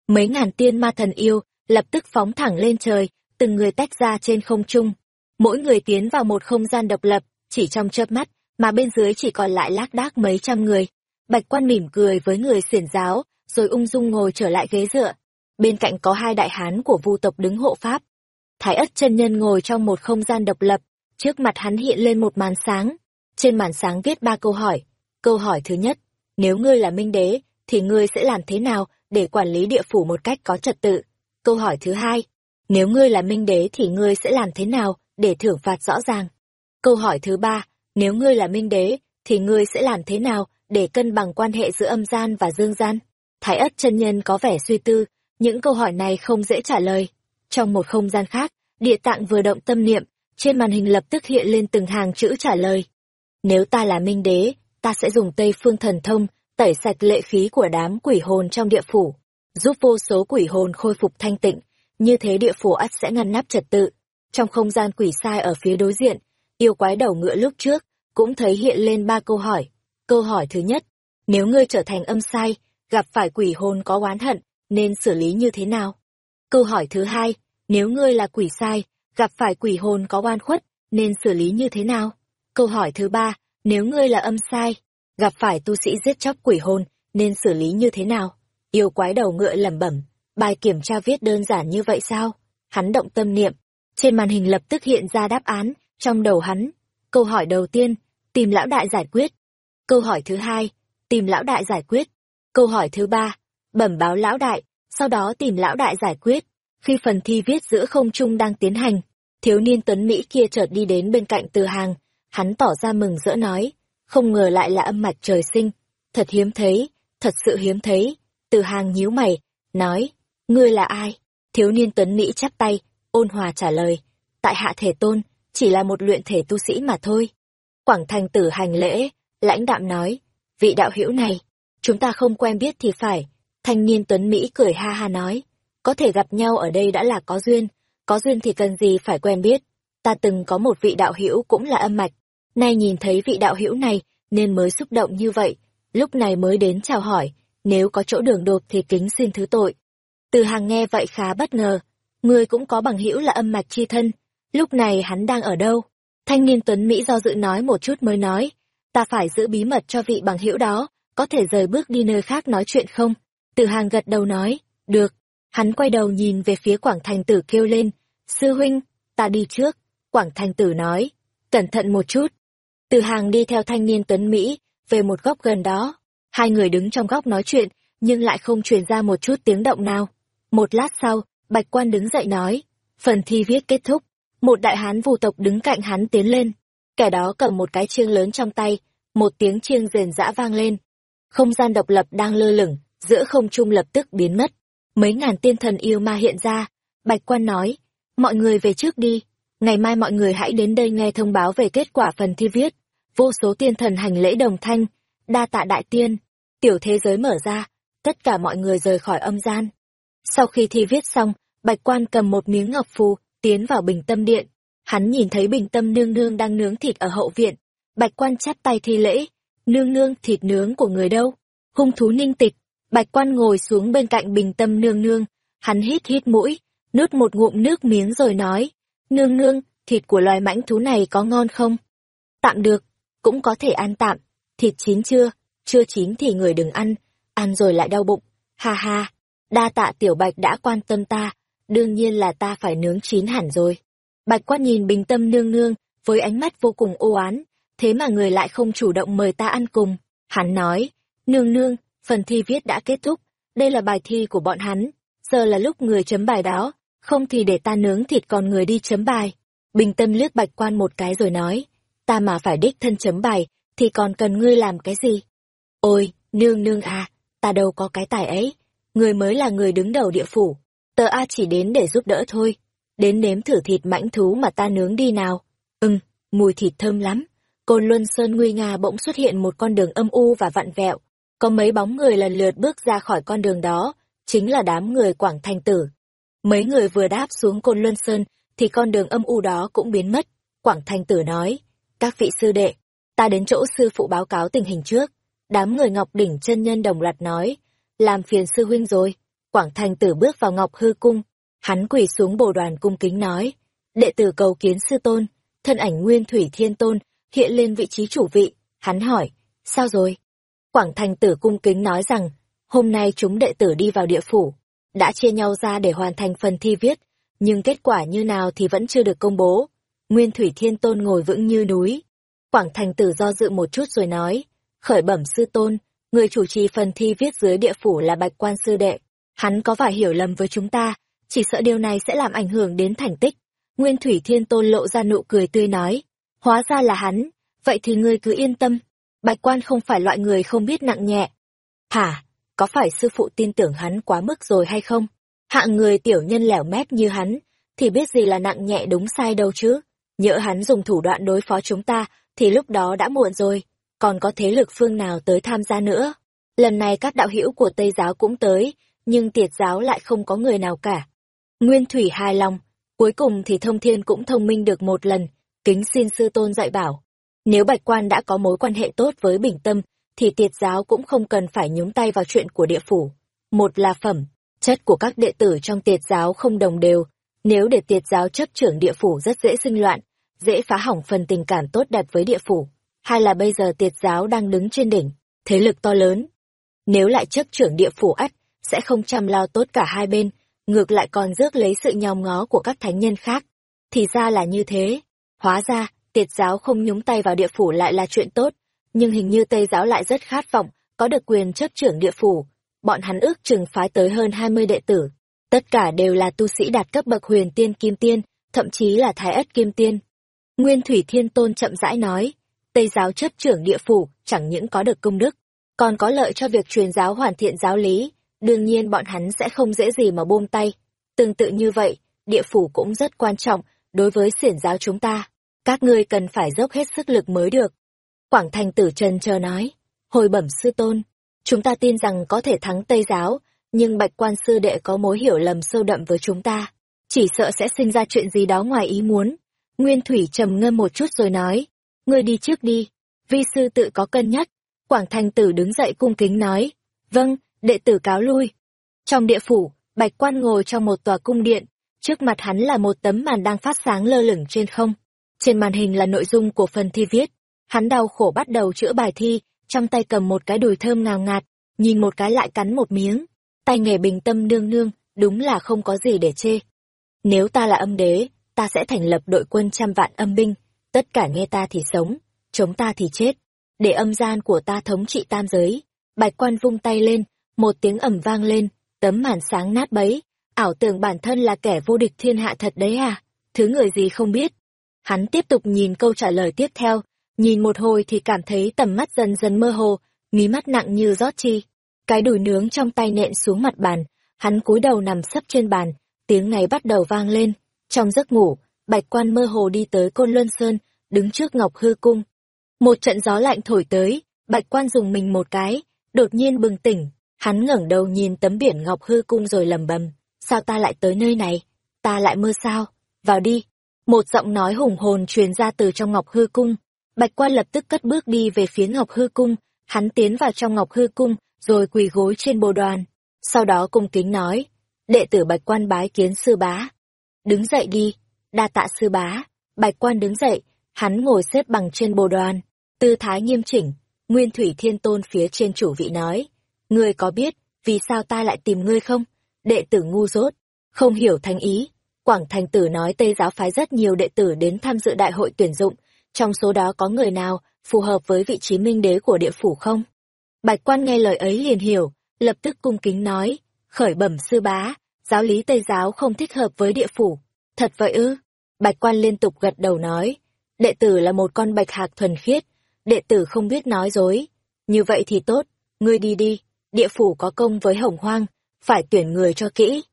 Mấy ngàn tiên ma thần yêu, lập tức phóng thẳng lên trời, từng người tách ra trên không trung. Mỗi người tiến vào một không gian độc lập, chỉ trong chớp mắt, mà bên dưới chỉ còn lại lác đác mấy trăm người. Bạch quan mỉm cười với người xiển giáo, rồi ung dung ngồi trở lại ghế dựa. Bên cạnh có hai đại hán của vu tộc đứng hộ pháp. Thái ất chân nhân ngồi trong một không gian độc lập, trước mặt hắn hiện lên một màn sáng. Trên màn sáng viết ba câu hỏi. Câu hỏi thứ nhất, nếu ngươi là minh đế, thì ngươi sẽ làm thế nào để quản lý địa phủ một cách có trật tự? Câu hỏi thứ hai, nếu ngươi là minh đế thì ngươi sẽ làm thế nào để thưởng phạt rõ ràng? Câu hỏi thứ ba, nếu ngươi là minh đế, thì ngươi sẽ làm thế nào để cân bằng quan hệ giữa âm gian và dương gian? Thái ất chân nhân có vẻ suy tư, những câu hỏi này không dễ trả lời. Trong một không gian khác, địa tạng vừa động tâm niệm, trên màn hình lập tức hiện lên từng hàng chữ trả lời. Nếu ta là minh đế, ta sẽ dùng Tây Phương Thần Thông, tẩy sạch lệ khí của đám quỷ hồn trong địa phủ, giúp vô số quỷ hồn khôi phục thanh tịnh, như thế địa phủ ắt sẽ ngăn nắp trật tự. Trong không gian quỷ sai ở phía đối diện, yêu quái đầu ngựa lúc trước, cũng thấy hiện lên ba câu hỏi. Câu hỏi thứ nhất, nếu ngươi trở thành âm sai, gặp phải quỷ hồn có oán hận, nên xử lý như thế nào? Câu hỏi thứ hai, nếu ngươi là quỷ sai, gặp phải quỷ hồn có oan khuất, nên xử lý như thế nào? Câu hỏi thứ ba, nếu ngươi là âm sai, gặp phải tu sĩ giết chóc quỷ hồn, nên xử lý như thế nào? Yêu quái đầu ngựa lẩm bẩm, bài kiểm tra viết đơn giản như vậy sao? Hắn động tâm niệm, trên màn hình lập tức hiện ra đáp án, trong đầu hắn. Câu hỏi đầu tiên, tìm lão đại giải quyết. Câu hỏi thứ hai, tìm lão đại giải quyết. Câu hỏi thứ ba, bẩm báo lão đại, sau đó tìm lão đại giải quyết. Khi phần thi viết giữa không trung đang tiến hành, thiếu niên tuấn Mỹ kia chợt đi đến bên cạnh từ hàng, hắn tỏ ra mừng rỡ nói, không ngờ lại là âm mạch trời sinh, thật hiếm thấy, thật sự hiếm thấy. Từ hàng nhíu mày, nói, ngươi là ai? Thiếu niên tuấn Mỹ chắp tay, ôn hòa trả lời, tại hạ thể tôn, chỉ là một luyện thể tu sĩ mà thôi. Quảng thành tử hành lễ, lãnh đạm nói, vị đạo hữu này, chúng ta không quen biết thì phải. Thanh niên tuấn Mỹ cười ha ha nói, có thể gặp nhau ở đây đã là có duyên, có duyên thì cần gì phải quen biết. Ta từng có một vị đạo hữu cũng là âm mạch, nay nhìn thấy vị đạo hữu này nên mới xúc động như vậy, lúc này mới đến chào hỏi, nếu có chỗ đường đột thì kính xin thứ tội. Từ hàng nghe vậy khá bất ngờ, người cũng có bằng hữu là âm mạch chi thân, lúc này hắn đang ở đâu? Thanh niên tuấn Mỹ do dự nói một chút mới nói, ta phải giữ bí mật cho vị bằng hữu đó, có thể rời bước đi nơi khác nói chuyện không? Từ hàng gật đầu nói, được. Hắn quay đầu nhìn về phía Quảng Thành Tử kêu lên, sư huynh, ta đi trước. Quảng Thành Tử nói, cẩn thận một chút. Từ hàng đi theo thanh niên tuấn Mỹ, về một góc gần đó. Hai người đứng trong góc nói chuyện, nhưng lại không truyền ra một chút tiếng động nào. Một lát sau, Bạch Quan đứng dậy nói, phần thi viết kết thúc. Một đại hán vù tộc đứng cạnh hắn tiến lên. Kẻ đó cầm một cái chiêng lớn trong tay, một tiếng chiêng rền rã vang lên. Không gian độc lập đang lơ lửng, giữa không trung lập tức biến mất. Mấy ngàn tiên thần yêu ma hiện ra. Bạch Quan nói, mọi người về trước đi. Ngày mai mọi người hãy đến đây nghe thông báo về kết quả phần thi viết. Vô số tiên thần hành lễ đồng thanh, đa tạ đại tiên. Tiểu thế giới mở ra, tất cả mọi người rời khỏi âm gian. Sau khi thi viết xong, Bạch Quan cầm một miếng ngọc phù, tiến vào bình tâm điện. Hắn nhìn thấy bình tâm nương nương đang nướng thịt ở hậu viện. Bạch Quan chắp tay thi lễ. Nương nương thịt nướng của người đâu? Hung thú ninh tịch. Bạch Quan ngồi xuống bên cạnh bình tâm nương nương. Hắn hít hít mũi, nuốt một ngụm nước miếng rồi nói. Nương nương, thịt của loài mãnh thú này có ngon không? Tạm được, cũng có thể ăn tạm. Thịt chín chưa? Chưa chín thì người đừng ăn, ăn rồi lại đau bụng. Ha ha, đa tạ tiểu bạch đã quan tâm ta, đương nhiên là ta phải nướng chín hẳn rồi. Bạch Quan nhìn bình tâm nương nương, với ánh mắt vô cùng ô oán, thế mà người lại không chủ động mời ta ăn cùng. Hắn nói, nương nương, phần thi viết đã kết thúc, đây là bài thi của bọn hắn, giờ là lúc người chấm bài đó, không thì để ta nướng thịt còn người đi chấm bài. Bình tâm liếc bạch quan một cái rồi nói, ta mà phải đích thân chấm bài, thì còn cần ngươi làm cái gì? Ôi, nương nương à, ta đâu có cái tài ấy, người mới là người đứng đầu địa phủ, tờ A chỉ đến để giúp đỡ thôi, đến nếm thử thịt mãnh thú mà ta nướng đi nào. Ừm, mùi thịt thơm lắm. Côn Luân Sơn nguy nga bỗng xuất hiện một con đường âm u và vặn vẹo, có mấy bóng người lần lượt bước ra khỏi con đường đó, chính là đám người Quảng Thành Tử. Mấy người vừa đáp xuống Côn Luân Sơn, thì con đường âm u đó cũng biến mất. Quảng Thành Tử nói, các vị sư đệ, ta đến chỗ sư phụ báo cáo tình hình trước. Đám người Ngọc Đỉnh chân nhân đồng loạt nói, làm phiền sư huynh rồi. Quảng Thành Tử bước vào Ngọc Hư Cung, hắn quỳ xuống bồ đoàn cung kính nói, đệ tử cầu kiến sư tôn, thân ảnh Nguyên Thủy Thiên Tôn hiện lên vị trí chủ vị, hắn hỏi, sao rồi? Quảng Thành Tử cung kính nói rằng, hôm nay chúng đệ tử đi vào địa phủ, đã chia nhau ra để hoàn thành phần thi viết, nhưng kết quả như nào thì vẫn chưa được công bố. Nguyên Thủy Thiên Tôn ngồi vững như núi. Quảng Thành Tử do dự một chút rồi nói, khởi bẩm sư tôn, người chủ trì phần thi viết dưới địa phủ là Bạch Quan Sư Đệ. Hắn có vài hiểu lầm với chúng ta, chỉ sợ điều này sẽ làm ảnh hưởng đến thành tích. Nguyên Thủy Thiên Tôn lộ ra nụ cười tươi nói, hóa ra là hắn, vậy thì ngươi cứ yên tâm, Bạch Quan không phải loại người không biết nặng nhẹ. Hả, có phải sư phụ tin tưởng hắn quá mức rồi hay không? Hạng người tiểu nhân lẻo mép như hắn, thì biết gì là nặng nhẹ đúng sai đâu chứ. Nhỡ hắn dùng thủ đoạn đối phó chúng ta, thì lúc đó đã muộn rồi. Còn có thế lực phương nào tới tham gia nữa? Lần này các đạo hữu của Tây giáo cũng tới, nhưng tiệt giáo lại không có người nào cả. Nguyên Thủy hài lòng, cuối cùng thì thông thiên cũng thông minh được một lần, kính xin sư tôn dạy bảo. Nếu bạch quan đã có mối quan hệ tốt với bình tâm, thì tiệt giáo cũng không cần phải nhúng tay vào chuyện của địa phủ. Một là phẩm, chất của các đệ tử trong tiệt giáo không đồng đều, nếu để tiệt giáo chấp trưởng địa phủ rất dễ sinh loạn, dễ phá hỏng phần tình cảm tốt đẹp với địa phủ. Hai là bây giờ tiệt giáo đang đứng trên đỉnh, thế lực to lớn. Nếu lại chấp trưởng địa phủ ắt, sẽ không chăm lo tốt cả hai bên, ngược lại còn rước lấy sự nhòm ngó của các thánh nhân khác. Thì ra là như thế. Hóa ra, tiệt giáo không nhúng tay vào địa phủ lại là chuyện tốt, nhưng hình như Tây giáo lại rất khát vọng, có được quyền chấp trưởng địa phủ. Bọn hắn ước chừng phái tới hơn 20 đệ tử. Tất cả đều là tu sĩ đạt cấp bậc huyền tiên kim tiên, thậm chí là thái ất kim tiên. Nguyên Thủy Thiên Tôn chậm rãi nói, Tây giáo chấp trưởng địa phủ chẳng những có được công đức, còn có lợi cho việc truyền giáo hoàn thiện giáo lý, đương nhiên bọn hắn sẽ không dễ gì mà buông tay. Tương tự như vậy, địa phủ cũng rất quan trọng đối với xiển giáo chúng ta. Các ngươi cần phải dốc hết sức lực mới được. Quảng thành tử trần chờ nói, hồi bẩm sư tôn, chúng ta tin rằng có thể thắng Tây giáo, nhưng bạch quan sư đệ có mối hiểu lầm sâu đậm với chúng ta, chỉ sợ sẽ sinh ra chuyện gì đó ngoài ý muốn. Nguyên Thủy trầm ngâm một chút rồi nói, ngươi đi trước đi, vi sư tự có cân nhắc. Quảng thành tử đứng dậy cung kính nói, vâng, đệ tử cáo lui. Trong địa phủ, bạch quan ngồi trong một tòa cung điện, trước mặt hắn là một tấm màn đang phát sáng lơ lửng trên không. Trên màn hình là nội dung của phần thi viết. Hắn đau khổ bắt đầu chữa bài thi, trong tay cầm một cái đùi thơm ngào ngạt, nhìn một cái lại cắn một miếng. Tay nghề bình tâm nương nương, đúng là không có gì để chê. Nếu ta là âm đế, ta sẽ thành lập đội quân trăm vạn âm binh, tất cả nghe ta thì sống, chống ta thì chết. Để âm gian của ta thống trị tam giới. Bạch quan vung tay lên, một tiếng ầm vang lên, tấm màn sáng nát bấy. Ảo tưởng bản thân là kẻ vô địch thiên hạ thật đấy à? Thứ người gì không biết. Hắn tiếp tục nhìn câu trả lời tiếp theo, nhìn một hồi thì cảm thấy tầm mắt dần dần mơ hồ, mí mắt nặng như rót chi. Cái đùi nướng trong tay nện xuống mặt bàn, hắn cúi đầu nằm sấp trên bàn, tiếng này bắt đầu vang lên. Trong giấc ngủ, bạch quan mơ hồ đi tới Côn Luân Sơn, đứng trước Ngọc Hư Cung. Một trận gió lạnh thổi tới, bạch quan dùng mình một cái, đột nhiên bừng tỉnh, hắn ngẩng đầu nhìn tấm biển Ngọc Hư Cung rồi lầm bầm, sao ta lại tới nơi này, ta lại mơ sao, vào đi. Một giọng nói hùng hồn truyền ra từ trong Ngọc Hư Cung, bạch quan lập tức cất bước đi về phía Ngọc Hư Cung, hắn tiến vào trong Ngọc Hư Cung, rồi quỳ gối trên bồ đoàn, sau đó cung kính nói, đệ tử bạch quan bái kiến sư bá. Đứng dậy đi, đa tạ sư bá, bạch quan đứng dậy, hắn ngồi xếp bằng trên bồ đoàn, tư thái nghiêm chỉnh, nguyên thủy thiên tôn phía trên chủ vị nói, ngươi có biết, vì sao ta lại tìm ngươi không? Đệ tử ngu dốt, không hiểu thánh ý. Quảng thành tử nói Tây giáo phái rất nhiều đệ tử đến tham dự đại hội tuyển dụng, trong số đó có người nào phù hợp với vị trí minh đế của địa phủ không? Bạch quan nghe lời ấy liền hiểu, lập tức cung kính nói, khởi bẩm sư bá, giáo lý Tây giáo không thích hợp với địa phủ. Thật vậy ư? Bạch quan liên tục gật đầu nói, đệ tử là một con bạch hạc thuần khiết, đệ tử không biết nói dối. Như vậy thì tốt, ngươi đi đi, địa phủ có công với hồng hoang, phải tuyển người cho kỹ.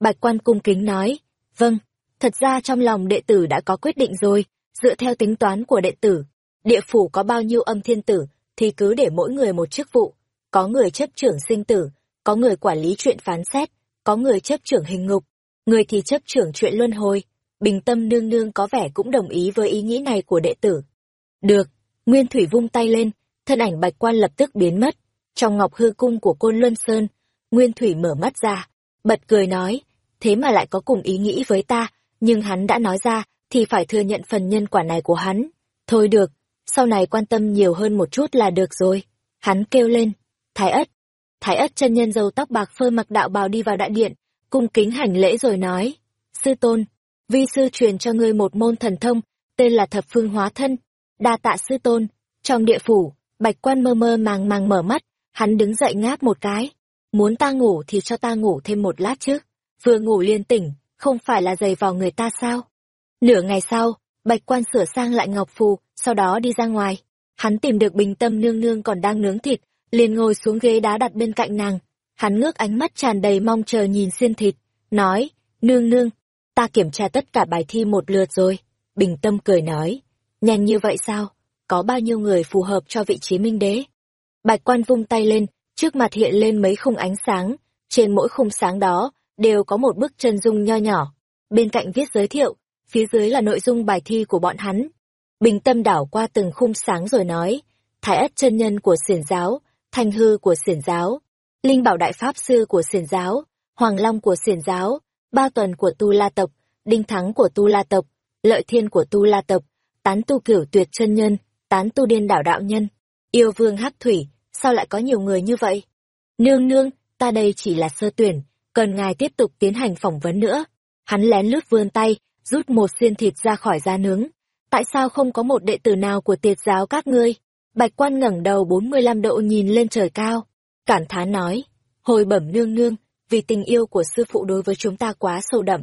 Bạch quan cung kính nói, vâng, thật ra trong lòng đệ tử đã có quyết định rồi, dựa theo tính toán của đệ tử. Địa phủ có bao nhiêu âm thiên tử, thì cứ để mỗi người một chức vụ. Có người chấp trưởng sinh tử, có người quản lý chuyện phán xét, có người chấp trưởng hình ngục, người thì chấp trưởng chuyện luân hồi. Bình tâm nương nương có vẻ cũng đồng ý với ý nghĩ này của đệ tử. Được, Nguyên Thủy vung tay lên, thân ảnh bạch quan lập tức biến mất. Trong ngọc hư cung của Côn Luân Sơn, Nguyên Thủy mở mắt ra, bật cười nói, thế mà lại có cùng ý nghĩ với ta, nhưng hắn đã nói ra, thì phải thừa nhận phần nhân quả này của hắn. Thôi được, sau này quan tâm nhiều hơn một chút là được rồi. Hắn kêu lên, Thái ất. Thái ất chân nhân dâu tóc bạc phơ mặc đạo bào đi vào đại điện, cung kính hành lễ rồi nói, Sư tôn, vi sư truyền cho ngươi một môn thần thông, tên là thập phương hóa thân. Đa tạ sư tôn, trong địa phủ, bạch quan mơ mơ màng màng mở mắt, hắn đứng dậy ngáp một cái. Muốn ta ngủ thì cho ta ngủ thêm một lát chứ. Vừa ngủ liền tỉnh, không phải là giày vào người ta sao? Nửa ngày sau, bạch quan sửa sang lại ngọc phù, sau đó đi ra ngoài. Hắn tìm được bình tâm nương nương còn đang nướng thịt, liền ngồi xuống ghế đá đặt bên cạnh nàng. Hắn ngước ánh mắt tràn đầy mong chờ nhìn xiên thịt, nói, nương nương, ta kiểm tra tất cả bài thi một lượt rồi. Bình tâm cười nói, nhanh như vậy sao? Có bao nhiêu người phù hợp cho vị trí minh đế? Bạch quan vung tay lên, trước mặt hiện lên mấy khung ánh sáng, trên mỗi khung sáng đó, đều có một bức chân dung nho nhỏ. Bên cạnh viết giới thiệu, phía dưới là nội dung bài thi của bọn hắn. Bình tâm đảo qua từng khung sáng rồi nói, Thái ất chân nhân của xiển giáo, Thanh hư của xiển giáo, Linh bảo đại pháp sư của xiển giáo, Hoàng long của xiển giáo, Ba tuần của tu la tộc, Đinh thắng của tu la tộc, Lợi thiên của tu la tộc, Tán tu cửu tuyệt chân nhân, Tán tu điên đảo đạo nhân, Yêu vương hắc thủy, sao lại có nhiều người như vậy? Nương nương, ta đây chỉ là sơ tuyển, cần ngài tiếp tục tiến hành phỏng vấn nữa. Hắn lén lướt vươn tay, rút một xiên thịt ra khỏi da nướng. Tại sao không có một đệ tử nào của tiệt giáo các ngươi? Bạch quan ngẩng đầu 45 độ nhìn lên trời cao. Cản thán nói, hồi bẩm nương nương, vì tình yêu của sư phụ đối với chúng ta quá sâu đậm.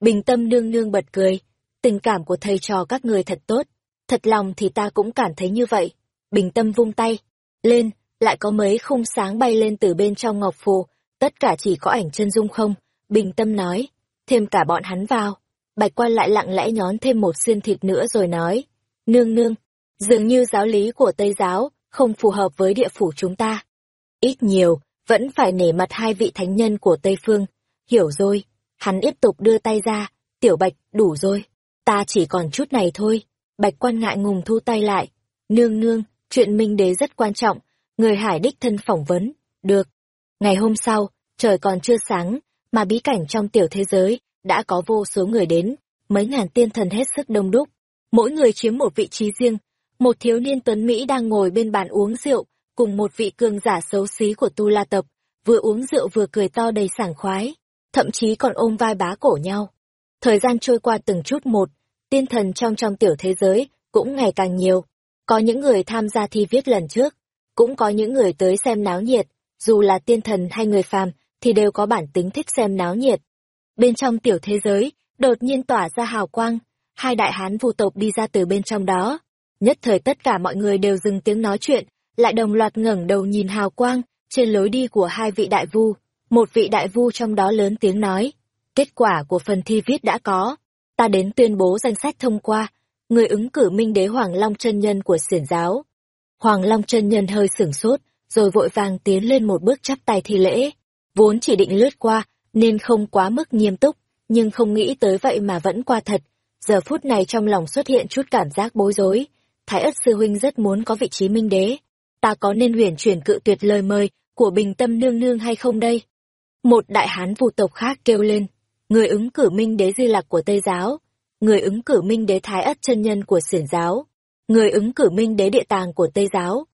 Bình tâm nương nương bật cười, tình cảm của thầy trò các người thật tốt. Thật lòng thì ta cũng cảm thấy như vậy. Bình tâm vung tay, lên, lại có mấy khung sáng bay lên từ bên trong ngọc phù, tất cả chỉ có ảnh chân dung không. Bình tâm nói, thêm cả bọn hắn vào. Bạch quan lại lặng lẽ nhón thêm một xiên thịt nữa rồi nói, nương nương, dường như giáo lý của Tây giáo không phù hợp với địa phủ chúng ta. Ít nhiều, vẫn phải nể mặt hai vị thánh nhân của Tây Phương. Hiểu rồi, hắn tiếp tục đưa tay ra, tiểu bạch, đủ rồi, ta chỉ còn chút này thôi. Bạch quan ngại ngùng thu tay lại, nương nương, chuyện minh đế rất quan trọng, người hải đích thân phỏng vấn, được. Ngày hôm sau, trời còn chưa sáng, mà bí cảnh trong tiểu thế giới, đã có vô số người đến, mấy ngàn tiên thần hết sức đông đúc. Mỗi người chiếm một vị trí riêng, một thiếu niên tuấn Mỹ đang ngồi bên bàn uống rượu, cùng một vị cường giả xấu xí của Tu La Tập, vừa uống rượu vừa cười to đầy sảng khoái, thậm chí còn ôm vai bá cổ nhau. Thời gian trôi qua từng chút một, tiên thần trong trong tiểu thế giới cũng ngày càng nhiều. Có những người tham gia thi viết lần trước, cũng có những người tới xem náo nhiệt, dù là tiên thần hay người phàm thì đều có bản tính thích xem náo nhiệt. Bên trong tiểu thế giới, đột nhiên tỏa ra hào quang, hai đại hán vu tộc đi ra từ bên trong đó. Nhất thời tất cả mọi người đều dừng tiếng nói chuyện, lại đồng loạt ngẩng đầu nhìn hào quang trên lối đi của hai vị đại vu. Một vị đại vu trong đó lớn tiếng nói, kết quả của phần thi viết đã có, ta đến tuyên bố danh sách thông qua, người ứng cử minh đế Hoàng Long chân nhân của xiển giáo. Hoàng Long chân nhân hơi sửng sốt, rồi vội vàng tiến lên một bước chắp tay thi lễ. Vốn chỉ định lướt qua, nên không quá mức nghiêm túc, nhưng không nghĩ tới vậy mà vẫn qua thật. Giờ phút này trong lòng xuất hiện chút cảm giác bối rối. Thái ất sư huynh rất muốn có vị trí minh đế. Ta có nên huyền chuyển cự tuyệt lời mời của bình tâm nương nương hay không đây? Một đại hán vụ tộc khác kêu lên. Người ứng cử minh đế di lạc của Tây giáo. Người ứng cử minh đế thái ất chân nhân của xiển giáo. Người ứng cử minh đế địa tàng của Tây giáo.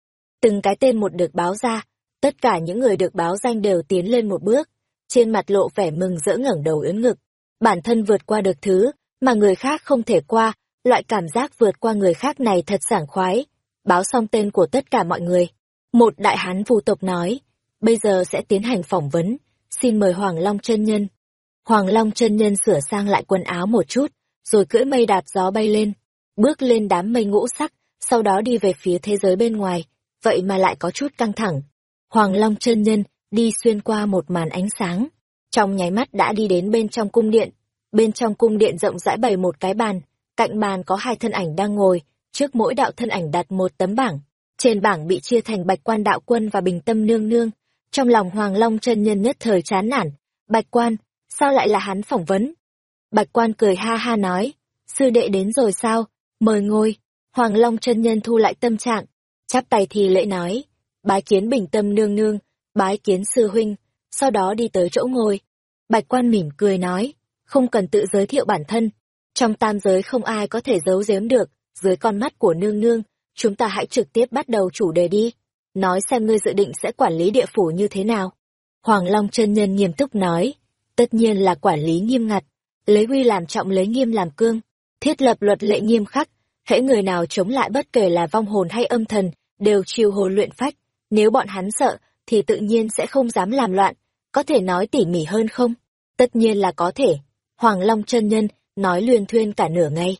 Từng cái tên một được báo ra. Tất cả những người được báo danh đều tiến lên một bước trên mặt lộ vẻ mừng rỡ ngẩng đầu ưỡn ngực. Bản thân vượt qua được thứ mà người khác không thể qua, loại cảm giác vượt qua người khác này thật sảng khoái. Báo xong tên của tất cả mọi người. Một đại hán phù tộc nói, bây giờ sẽ tiến hành phỏng vấn, xin mời Hoàng Long chân nhân. Hoàng Long chân nhân sửa sang lại quần áo một chút, rồi cưỡi mây đạp gió bay lên, bước lên đám mây ngũ sắc, sau đó đi về phía thế giới bên ngoài, vậy mà lại có chút căng thẳng. Hoàng Long chân nhân đi xuyên qua một màn ánh sáng. Trong nháy mắt đã đi đến bên trong cung điện. Bên trong cung điện rộng rãi bày một cái bàn, cạnh bàn có hai thân ảnh đang ngồi, trước mỗi đạo thân ảnh đặt một tấm bảng. Trên bảng bị chia thành bạch quan đạo quân và bình tâm nương nương. Trong lòng Hoàng Long chân nhân nhất thời chán nản. Bạch quan, sao lại là hắn phỏng vấn? Bạch quan cười ha ha nói, sư đệ đến rồi sao, mời ngồi. Hoàng Long chân nhân thu lại tâm trạng, chắp tay thì lễ nói, bái kiến bình tâm nương nương, bái kiến sư huynh, sau đó đi tới chỗ ngồi. Bạch quan mỉm cười nói, không cần tự giới thiệu bản thân. Trong tam giới không ai có thể giấu giếm được, dưới con mắt của nương nương, chúng ta hãy trực tiếp bắt đầu chủ đề đi. Nói xem ngươi dự định sẽ quản lý địa phủ như thế nào. Hoàng Long chân nhân nghiêm túc nói, tất nhiên là quản lý nghiêm ngặt, lấy huy làm trọng lấy nghiêm làm cương, thiết lập luật lệ nghiêm khắc, hễ người nào chống lại bất kể là vong hồn hay âm thần, đều chiêu hồn luyện phách, nếu bọn hắn sợ, thì tự nhiên sẽ không dám làm loạn, có thể nói tỉ mỉ hơn không? Tất nhiên là có thể. Hoàng Long chân nhân nói luyên thuyên cả nửa ngày.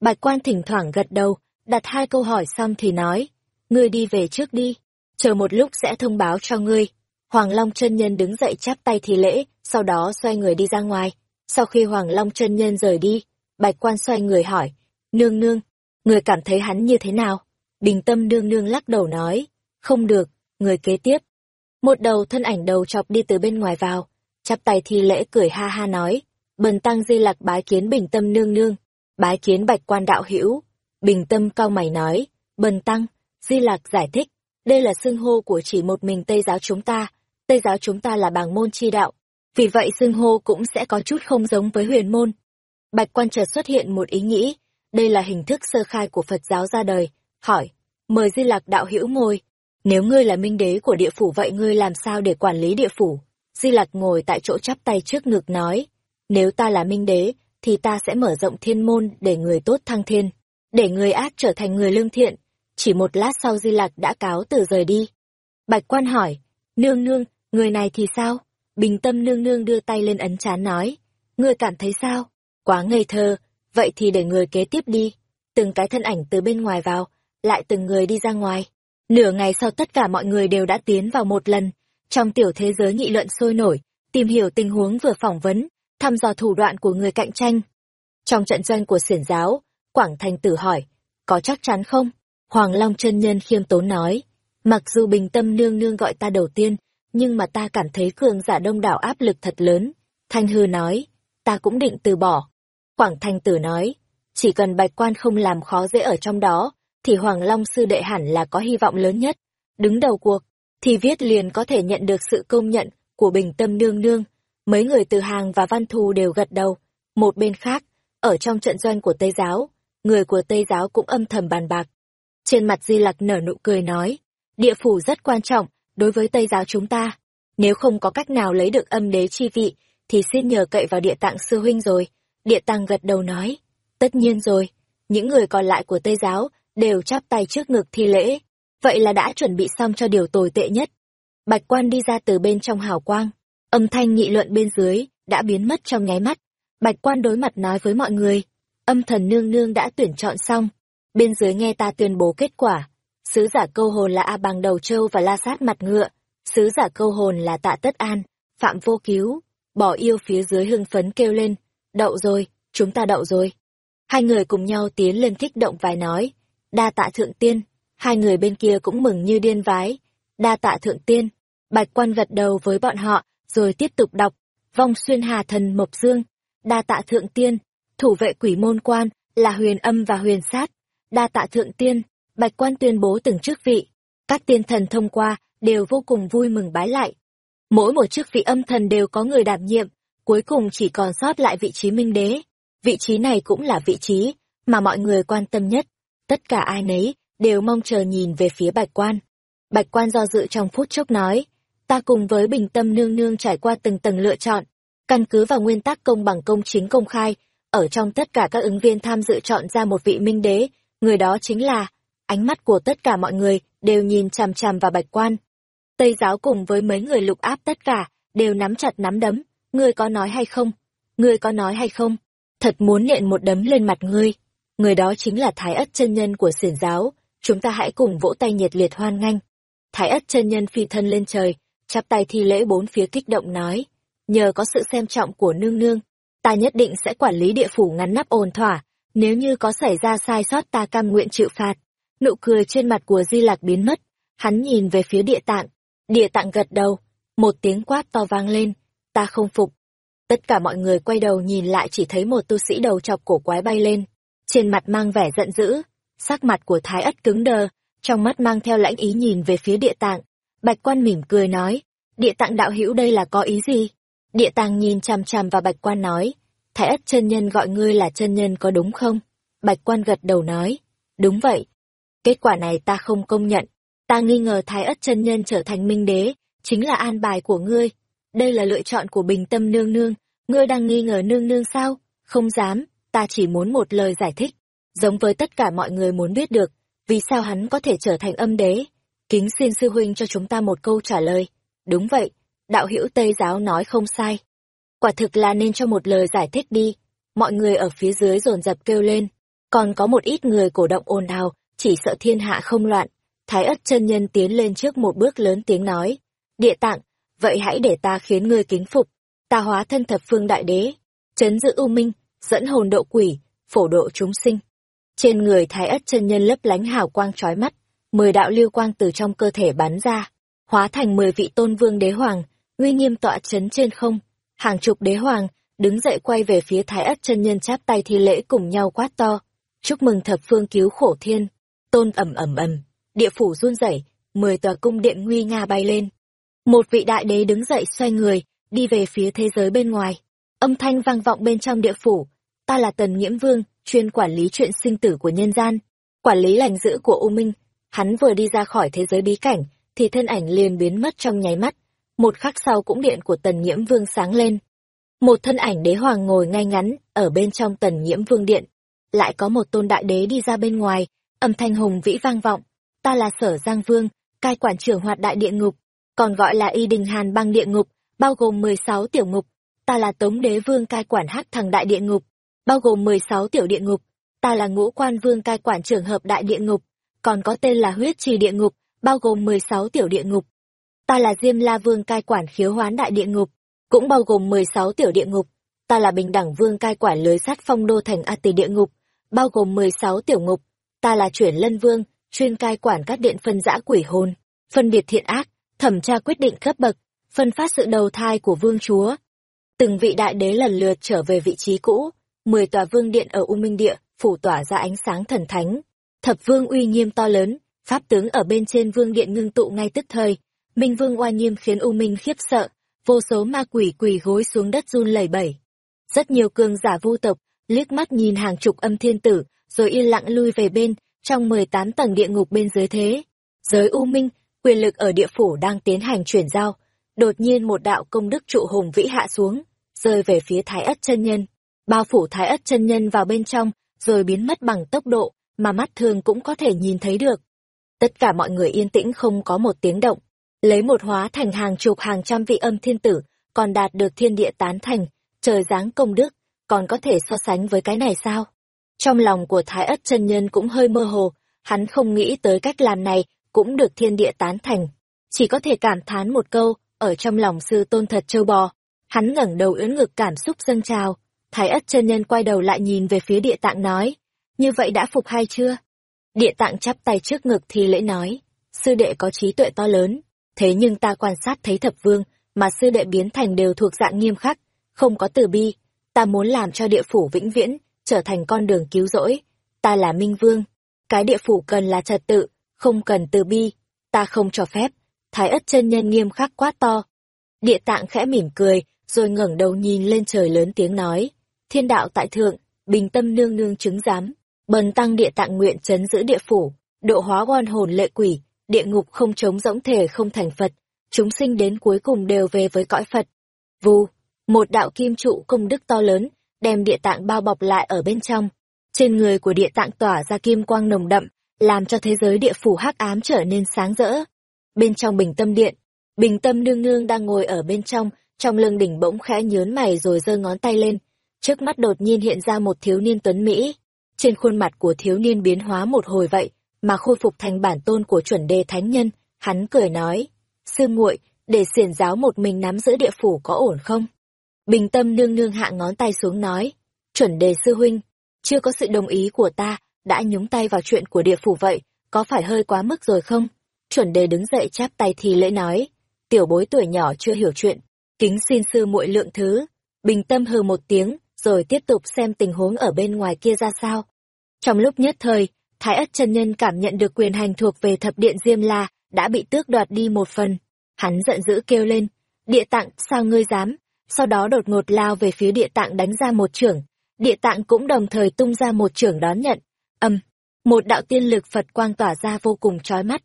Bạch quan thỉnh thoảng gật đầu, đặt hai câu hỏi xong thì nói, ngươi đi về trước đi, chờ một lúc sẽ thông báo cho ngươi. Hoàng Long chân nhân đứng dậy chắp tay thì lễ, sau đó xoay người đi ra ngoài. Sau khi Hoàng Long chân nhân rời đi, Bạch quan xoay người hỏi, nương nương, người cảm thấy hắn như thế nào? Bình tâm nương nương lắc đầu nói, không được, người kế tiếp, một đầu thân ảnh đầu chọc đi từ bên ngoài vào, chắp tay thi lễ cười ha ha nói, bần tăng di lạc bái kiến bình tâm nương nương, bái kiến bạch quan đạo hữu Bình tâm cao mày nói, bần tăng, di lạc giải thích, đây là xưng hô của chỉ một mình Tây giáo chúng ta, Tây giáo chúng ta là bảng môn chi đạo, vì vậy xưng hô cũng sẽ có chút không giống với huyền môn. Bạch quan chợt xuất hiện một ý nghĩ, đây là hình thức sơ khai của Phật giáo ra đời, hỏi, mời di lặc đạo hữu ngồi, nếu ngươi là minh đế của địa phủ vậy ngươi làm sao để quản lý địa phủ? Di Lặc ngồi tại chỗ chắp tay trước ngực nói, nếu ta là minh đế, thì ta sẽ mở rộng thiên môn để người tốt thăng thiên, để người ác trở thành người lương thiện. Chỉ một lát sau Di Lặc đã cáo từ rời đi. Bạch quan hỏi, nương nương, người này thì sao? Bình tâm nương nương đưa tay lên ấn chán nói, ngươi cảm thấy sao? Quá ngây thơ, vậy thì để người kế tiếp đi. Từng cái thân ảnh từ bên ngoài vào, lại từng người đi ra ngoài. Nửa ngày sau tất cả mọi người đều đã tiến vào một lần, trong tiểu thế giới nghị luận sôi nổi, tìm hiểu tình huống vừa phỏng vấn, thăm dò thủ đoạn của người cạnh tranh. Trong trận doanh của xiển giáo, Quảng Thành Tử hỏi, có chắc chắn không? Hoàng Long chân nhân khiêm tốn nói, mặc dù bình tâm nương nương gọi ta đầu tiên, nhưng mà ta cảm thấy cường giả đông đảo áp lực thật lớn. Thanh hư nói, ta cũng định từ bỏ. Quảng Thanh Tử nói, chỉ cần bạch quan không làm khó dễ ở trong đó, thì Hoàng Long sư đệ hẳn là có hy vọng lớn nhất. Đứng đầu cuộc, thì viết liền có thể nhận được sự công nhận của bình tâm nương nương. Mấy người từ hàng và văn thù đều gật đầu. Một bên khác, ở trong trận doanh của Tây Giáo, người của Tây Giáo cũng âm thầm bàn bạc. Trên mặt Di Lặc nở nụ cười nói, địa phủ rất quan trọng đối với Tây Giáo chúng ta. Nếu không có cách nào lấy được âm đế chi vị, thì xin nhờ cậy vào địa tạng sư huynh rồi. Địa tàng gật đầu nói, tất nhiên rồi, những người còn lại của Tây Giáo đều chắp tay trước ngực thi lễ. Vậy là đã chuẩn bị xong cho điều tồi tệ nhất. Bạch quan đi ra từ bên trong hào quang, âm thanh nghị luận bên dưới đã biến mất trong nháy mắt. Bạch quan đối mặt nói với mọi người, âm thần nương nương đã tuyển chọn xong. Bên dưới nghe ta tuyên bố kết quả. Sứ giả câu hồn là A Bằng Đầu Châu và La Sát Mặt Ngựa. Sứ giả câu hồn là Tạ Tất An, Phạm Vô Cứu. Bỏ yêu phía dưới hưng phấn kêu lên. Đậu rồi, chúng ta đậu rồi. Hai người cùng nhau tiến lên kích động vài nói. Đa tạ thượng tiên. Hai người bên kia cũng mừng như điên vái. Đa tạ thượng tiên. Bạch quan gật đầu với bọn họ, rồi tiếp tục đọc. Vong xuyên hà thần Mộc Dương. Đa tạ thượng tiên. Thủ vệ quỷ môn quan là huyền âm và huyền sát. Đa tạ thượng tiên. Bạch quan tuyên bố từng chức vị. Các tiên thần thông qua đều vô cùng vui mừng bái lại. Mỗi một chức vị âm thần đều có người đảm nhiệm, cuối cùng chỉ còn sót lại vị trí minh đế. Vị trí này cũng là vị trí mà mọi người quan tâm nhất. Tất cả ai nấy đều mong chờ nhìn về phía bạch quan. Bạch quan do dự trong phút chốc nói, ta cùng với bình tâm nương nương trải qua từng tầng lựa chọn, căn cứ vào nguyên tắc công bằng công chính công khai, ở trong tất cả các ứng viên tham dự chọn ra một vị minh đế, người đó chính là, ánh mắt của tất cả mọi người đều nhìn chằm chằm vào bạch quan. Tây giáo cùng với mấy người lục áp tất cả, đều nắm chặt nắm đấm, ngươi có nói hay không? Ngươi có nói hay không? Thật muốn nện một đấm lên mặt ngươi. Người đó chính là Thái Ất chân nhân của xiển giáo, chúng ta hãy cùng vỗ tay nhiệt liệt hoan nghênh. Thái Ất chân nhân phi thân lên trời, chắp tay thi lễ bốn phía kích động nói, nhờ có sự xem trọng của nương nương, ta nhất định sẽ quản lý địa phủ ngắn nắp ổn thỏa, nếu như có xảy ra sai sót ta cam nguyện chịu phạt. Nụ cười trên mặt của Di Lạc biến mất, hắn nhìn về phía địa tạng, địa tạng gật đầu, một tiếng quát to vang lên, ta không phục. Tất cả mọi người quay đầu nhìn lại chỉ thấy một tu sĩ đầu chọc cổ quái bay lên, trên mặt mang vẻ giận dữ, sắc mặt của Thái Ất cứng đờ, trong mắt mang theo lãnh ý nhìn về phía địa tạng. Bạch quan mỉm cười nói, địa tạng đạo hữu đây là có ý gì? Địa tạng nhìn chằm chằm vào bạch quan nói, Thái ất chân nhân gọi ngươi là chân nhân có đúng không? Bạch quan gật đầu nói, đúng vậy. Kết quả này ta không công nhận, ta nghi ngờ Thái ất chân nhân trở thành minh đế, chính là an bài của ngươi. Đây là lựa chọn của bình tâm nương nương, ngươi đang nghi ngờ nương nương sao? Không dám, ta chỉ muốn một lời giải thích, giống với tất cả mọi người muốn biết được, vì sao hắn có thể trở thành âm đế. Kính xin sư huynh cho chúng ta một câu trả lời. Đúng vậy, đạo hữu Tây giáo nói không sai. Quả thực là nên cho một lời giải thích đi. Mọi người ở phía dưới dồn dập kêu lên. Còn có một ít người cổ động ồn ào, chỉ sợ thiên hạ không loạn. Thái ất chân nhân tiến lên trước một bước lớn tiếng nói. Địa tạng, vậy hãy để ta khiến ngươi kính phục. Ta hóa thân thập phương đại đế, chấn giữ ưu minh, dẫn hồn độ quỷ, phổ độ chúng sinh. Trên người thái ất chân nhân lấp lánh hào quang trói mắt, mười đạo lưu quang từ trong cơ thể bắn ra, hóa thành mười vị tôn vương đế hoàng, uy nghiêm tọa chấn trên không. Hàng chục đế hoàng, đứng dậy quay về phía thái ất chân nhân chắp tay thi lễ cùng nhau quát to. Chúc mừng thập phương cứu khổ thiên. Tôn ẩm ẩm ẩm, địa phủ run rẩy, mười tòa cung điện nguy nga bay lên. Một vị đại đế đứng dậy xoay người, đi về phía thế giới bên ngoài. Âm thanh vang vọng bên trong địa phủ. Ta là Tần Nghiễm Vương, chuyên quản lý chuyện sinh tử của nhân gian. Quản lý lành giữ của U Minh. Hắn vừa đi ra khỏi thế giới bí cảnh, thì thân ảnh liền biến mất trong nháy mắt. Một khắc sau cũng điện của Tần Nhiễm Vương sáng lên. Một thân ảnh đế hoàng ngồi ngay ngắn ở bên trong Tần Nhiễm Vương điện. Lại có một tôn đại đế đi ra bên ngoài, âm thanh hùng vĩ vang vọng. Ta là Sở Giang Vương, cai quản trưởng hoạt đại địa ngục, còn gọi là Y Đình Hàn băng địa ngục, bao gồm 16 tiểu ngục. Ta là Tống Đế Vương cai quản hắc thằng đại địa ngục, bao gồm 16 tiểu địa ngục. Ta là Ngũ Quan Vương cai quản trưởng hợp đại địa ngục, còn có tên là Huyết Trì địa ngục, bao gồm 16 tiểu địa ngục. Ta là Diêm La Vương cai quản khiếu hoán đại địa ngục, cũng bao gồm 16 tiểu địa ngục. ta là bình đẳng vương cai quản lưới sát phong đô thành A Tỳ địa ngục, bao gồm 16 tiểu ngục. Ta là chuyển lân vương, chuyên cai quản các điện phân giã quỷ hồn, phân biệt thiện ác, thẩm tra quyết định cấp bậc, phân phát sự đầu thai của vương chúa. Từng vị đại đế lần lượt trở về vị trí cũ, mười tòa vương điện ở U Minh Địa phủ tỏa ra ánh sáng thần thánh. Thập vương uy nghiêm to lớn, pháp tướng ở bên trên vương điện ngưng tụ ngay tức thời. Minh vương oai nghiêm khiến U Minh khiếp sợ, vô số ma quỷ quỳ gối xuống đất run lẩy bẩy. Rất nhiều cường giả vu tộc, liếc mắt nhìn hàng chục âm thiên tử, rồi yên lặng lui về bên, trong 18 tầng địa ngục bên dưới thế. Giới U Minh, quyền lực ở địa phủ đang tiến hành chuyển giao. Đột nhiên một đạo công đức trụ hùng vĩ hạ xuống, rơi về phía Thái Ất chân nhân. Bao phủ Thái Ất chân nhân vào bên trong, rồi biến mất bằng tốc độ mà mắt thường cũng có thể nhìn thấy được. Tất cả mọi người yên tĩnh không có một tiếng động, lấy một hóa thành hàng chục hàng trăm vị âm thiên tử, còn đạt được thiên địa tán thành, trời giáng công đức, còn có thể so sánh với cái này sao? Trong lòng của Thái Ất chân nhân cũng hơi mơ hồ, hắn không nghĩ tới cách làm này cũng được thiên địa tán thành. Chỉ có thể cảm thán một câu, ở trong lòng sư tôn thật châu bò. Hắn ngẩng đầu ưỡn ngực cảm xúc dâng trào. Thái ất chân nhân quay đầu lại nhìn về phía địa tạng nói, như vậy đã phục hay chưa? Địa tạng chắp tay trước ngực thì lễ nói, sư đệ có trí tuệ to lớn, thế nhưng ta quan sát thấy thập vương, mà sư đệ biến thành đều thuộc dạng nghiêm khắc, không có từ bi, ta muốn làm cho địa phủ vĩnh viễn, trở thành con đường cứu rỗi, ta là minh vương, cái địa phủ cần là trật tự, không cần từ bi, ta không cho phép, thái ất chân nhân nghiêm khắc quá to. Địa tạng khẽ mỉm cười, rồi ngẩng đầu nhìn lên trời lớn tiếng nói, thiên đạo tại thượng, bình tâm nương nương chứng giám, bần tăng địa tạng nguyện chấn giữ địa phủ, độ hóa oan hồn lệ quỷ, địa ngục không chống rỗng thể không thành Phật, chúng sinh đến cuối cùng đều về với cõi Phật. Vù, một đạo kim trụ công đức to lớn, đem địa tạng bao bọc lại ở bên trong. Trên người của địa tạng tỏa ra kim quang nồng đậm, làm cho thế giới địa phủ hắc ám trở nên sáng rỡ. Bên trong bình tâm điện, bình tâm nương nương đang ngồi ở bên trong, trong lưng đỉnh bỗng khẽ nhớn mày rồi giơ ngón tay lên. Trước mắt đột nhiên hiện ra một thiếu niên tuấn Mỹ. Trên khuôn mặt của thiếu niên biến hóa một hồi vậy, mà khôi phục thành bản tôn của chuẩn đề thánh nhân, hắn cười nói, sư muội để xiển giáo một mình nắm giữ địa phủ có ổn không? Bình tâm nương nương hạ ngón tay xuống nói, chuẩn đề sư huynh, chưa có sự đồng ý của ta, đã nhúng tay vào chuyện của địa phủ vậy, có phải hơi quá mức rồi không? Chuẩn đề đứng dậy chắp tay thì lễ nói, tiểu bối tuổi nhỏ chưa hiểu chuyện, kính xin sư muội lượng thứ. Bình tâm hừ một tiếng, rồi tiếp tục xem tình huống ở bên ngoài kia ra sao. Trong lúc nhất thời, Thái ất chân nhân cảm nhận được quyền hành thuộc về thập điện Diêm La, đã bị tước đoạt đi một phần. Hắn giận dữ kêu lên, địa tạng, sao ngươi dám? Sau đó đột ngột lao về phía địa tạng đánh ra một trưởng. Địa tạng cũng đồng thời tung ra một trưởng đón nhận. Âm, một đạo tiên lực Phật quang tỏa ra vô cùng chói mắt.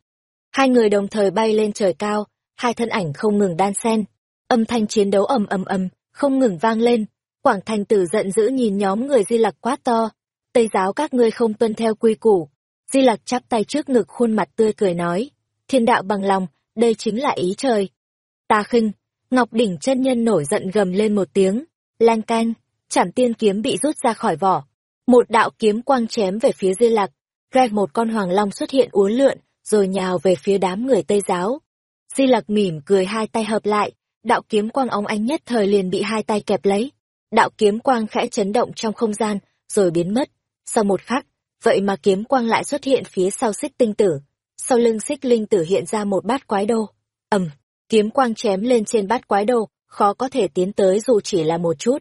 Hai người đồng thời bay lên trời cao, hai thân ảnh không ngừng đan xen. Âm thanh chiến đấu ầm ầm ầm, không ngừng vang lên. Quảng thành tử giận dữ nhìn nhóm người di lặc quá to. Tây giáo các ngươi không tuân theo quy củ. Di lặc chắp tay trước ngực khuôn mặt tươi cười nói. Thiên đạo bằng lòng, đây chính là ý trời. Ta khinh, Ngọc đỉnh chân nhân nổi giận gầm lên một tiếng. Lan canh, chảm tiên kiếm bị rút ra khỏi vỏ. Một đạo kiếm quang chém về phía Di Lặc, gai một con hoàng long xuất hiện uốn lượn, rồi nhào về phía đám người Tây giáo. Di Lặc mỉm cười hai tay hợp lại, đạo kiếm quang óng ánh nhất thời liền bị hai tay kẹp lấy. Đạo kiếm quang khẽ chấn động trong không gian, rồi biến mất. Sau một khắc, vậy mà kiếm quang lại xuất hiện phía sau xích tinh tử. Sau lưng xích linh tử hiện ra một bát quái đô. ầm, kiếm quang chém lên trên bát quái đô, khó có thể tiến tới dù chỉ là một chút.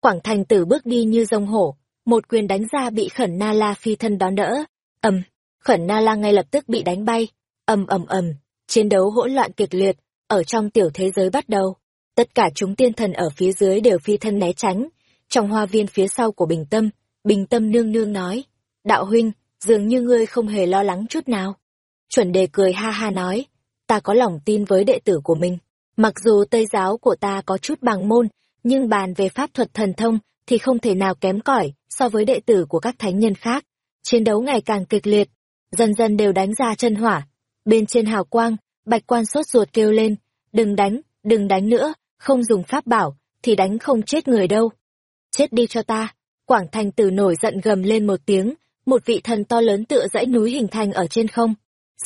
Quảng thành tử bước đi như rông hổ, một quyền đánh ra bị khẩn na la phi thân đón đỡ. Ầm, khẩn na la ngay lập tức bị đánh bay. Ầm ầm ầm, chiến đấu hỗn loạn kịch liệt ở trong tiểu thế giới bắt đầu. Tất cả chúng tiên thần ở phía dưới đều phi thân né tránh. Trong hoa viên phía sau của bình tâm bình tâm nương nương nói, đạo huynh, dường như ngươi không hề lo lắng chút nào. Chuẩn đề cười ha ha nói, ta có lòng tin với đệ tử của mình. Mặc dù tây giáo của ta có chút bằng môn, nhưng bàn về pháp thuật thần thông thì không thể nào kém cỏi so với đệ tử của các thánh nhân khác. Chiến đấu ngày càng kịch liệt, dần dần đều đánh ra chân hỏa. Bên trên hào quang, bạch quan sốt ruột kêu lên, đừng đánh, đừng đánh nữa, không dùng pháp bảo, thì đánh không chết người đâu. Chết đi cho ta. Quảng thành tử nổi giận gầm lên một tiếng, một vị thần to lớn tựa dãy núi hình thành ở trên không.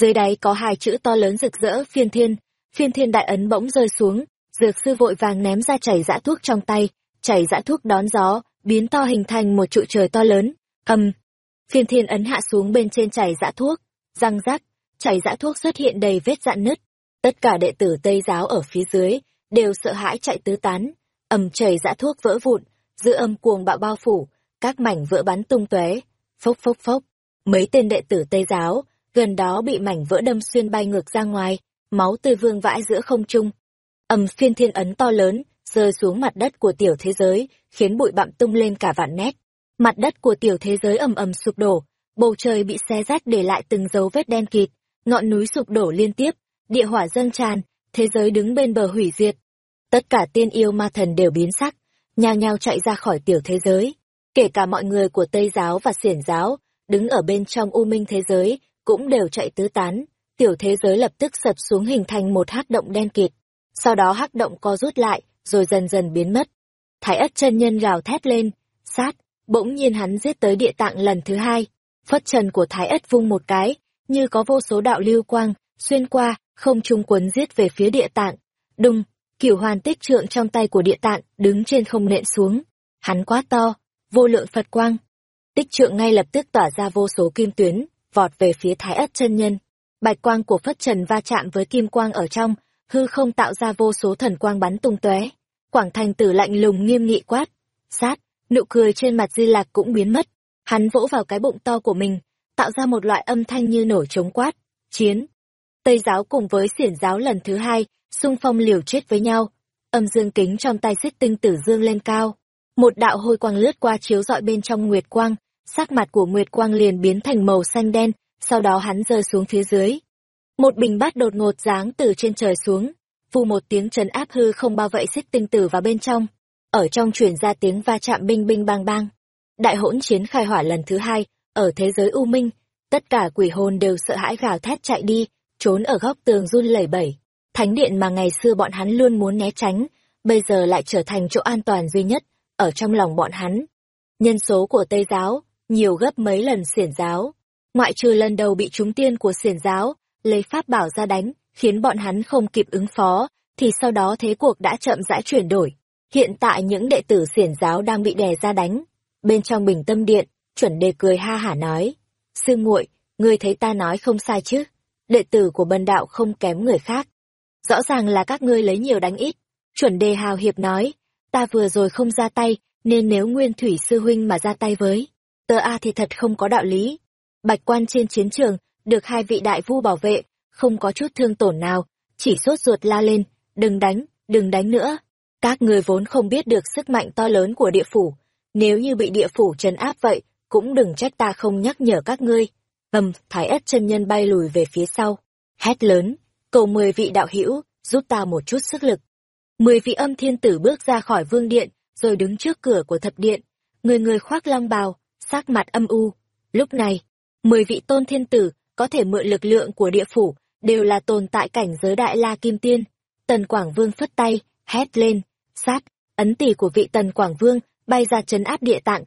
Dưới đáy có hai chữ to lớn rực rỡ phiên thiên, phiên thiên đại ấn bỗng rơi xuống, dược sư vội vàng ném ra chảy dã thuốc trong tay, chảy dã thuốc đón gió, biến to hình thành một trụ trời to lớn. Ầm. Phiên thiên ấn hạ xuống bên trên chảy dã thuốc, răng rác, chảy dã thuốc xuất hiện đầy vết dạn nứt. Tất cả đệ tử Tây giáo ở phía dưới đều sợ hãi chạy tứ tán, ầm chảy dã thuốc vỡ vụn, dư âm cuồng bạo bao phủ, các mảnh vỡ bắn tung tóe, phốc phốc phốc. Mấy tên đệ tử Tây giáo gần đó bị mảnh vỡ đâm xuyên bay ngược ra ngoài, máu tươi vương vãi giữa không trung. Ầm phiên thiên ấn to lớn, rơi xuống mặt đất của tiểu thế giới, khiến bụi bặm tung lên cả vạn mét. Mặt đất của tiểu thế giới ầm ầm sụp đổ, bầu trời bị xé rách để lại từng dấu vết đen kịt, ngọn núi sụp đổ liên tiếp, địa hỏa dâng tràn, thế giới đứng bên bờ hủy diệt. Tất cả tiên yêu ma thần đều biến sắc, nhao nhao chạy ra khỏi tiểu thế giới. Kể cả mọi người của Tây giáo và Xiển giáo, đứng ở bên trong u minh thế giới, cũng đều chạy tứ tán. Tiểu thế giới lập tức sập xuống hình thành một hắc động đen kịt. Sau đó hắc động co rút lại, rồi dần dần biến mất. Thái ất chân nhân gào thét lên, sát, bỗng nhiên hắn giết tới địa tạng lần thứ hai. Phất trần của thái ất vung một cái, như có vô số đạo lưu quang, xuyên qua, không trung quấn giết về phía địa tạng. Đùng, kiểu hoàn tích trượng trong tay của địa tạng, đứng trên không nện xuống. Hắn quá to, vô lượng Phật quang. Tích trượng ngay lập tức tỏa ra vô số kim tuyến, vọt về phía thái ất chân nhân. Bạch quang của Phất Trần va chạm với kim quang ở trong, hư không tạo ra vô số thần quang bắn tung tóe. Quảng thành tử lạnh lùng nghiêm nghị quát. Sát, nụ cười trên mặt di lạc cũng biến mất. Hắn vỗ vào cái bụng to của mình, tạo ra một loại âm thanh như nổi trống quát. Chiến. Tây giáo cùng với xiển giáo lần thứ hai, xung phong liều chết với nhau. Âm dương kính trong tay xích tinh tử dương lên cao. Một đạo hôi quang lướt qua chiếu rọi bên trong nguyệt quang, sắc mặt của nguyệt quang liền biến thành màu xanh đen, sau đó hắn rơi xuống phía dưới. Một bình bát đột ngột giáng từ trên trời xuống, phù một tiếng trấn áp hư không bao vây xích tinh tử vào bên trong. Ở trong truyền ra tiếng va chạm binh binh bang bang. Đại hỗn chiến khai hỏa lần thứ hai, ở thế giới u minh, tất cả quỷ hồn đều sợ hãi gào thét chạy đi, trốn ở góc tường run lẩy bẩy. Thánh điện mà ngày xưa bọn hắn luôn muốn né tránh, bây giờ lại trở thành chỗ an toàn duy nhất, ở trong lòng bọn hắn. Nhân số của Tây giáo, nhiều gấp mấy lần xiển giáo. Ngoại trừ lần đầu bị trúng tiên của xiển giáo, lấy pháp bảo ra đánh, khiến bọn hắn không kịp ứng phó, thì sau đó thế cuộc đã chậm rãi chuyển đổi. Hiện tại những đệ tử xiển giáo đang bị đè ra đánh. Bên trong bình tâm điện, chuẩn đề cười ha hả nói. Sư muội ngươi thấy ta nói không sai chứ? Đệ tử của bần đạo không kém người khác. Rõ ràng là các ngươi lấy nhiều đánh ít. Chuẩn đề hào hiệp nói, ta vừa rồi không ra tay, nên nếu nguyên thủy sư huynh mà ra tay với, tờ A thì thật không có đạo lý. Bạch quan trên chiến trường, được hai vị đại vu bảo vệ, không có chút thương tổn nào, chỉ sốt ruột la lên, đừng đánh, đừng đánh nữa. Các người vốn không biết được sức mạnh to lớn của địa phủ, nếu như bị địa phủ trấn áp vậy, cũng đừng trách ta không nhắc nhở các ngươi. Ầm, Thái Ất chân nhân bay lùi về phía sau, hét lớn, cầu mười vị đạo hữu giúp ta một chút sức lực. Mười vị âm thiên tử bước ra khỏi vương điện, rồi đứng trước cửa của thập điện, người người khoác long bào, sắc mặt âm u. Lúc này, mười vị tôn thiên tử có thể mượn lực lượng của địa phủ, đều là tồn tại cảnh giới đại la kim tiên. Tần Quảng Vương phất tay, hét lên, sát, ấn tỷ của vị Tần Quảng Vương bay ra chấn áp địa tạng.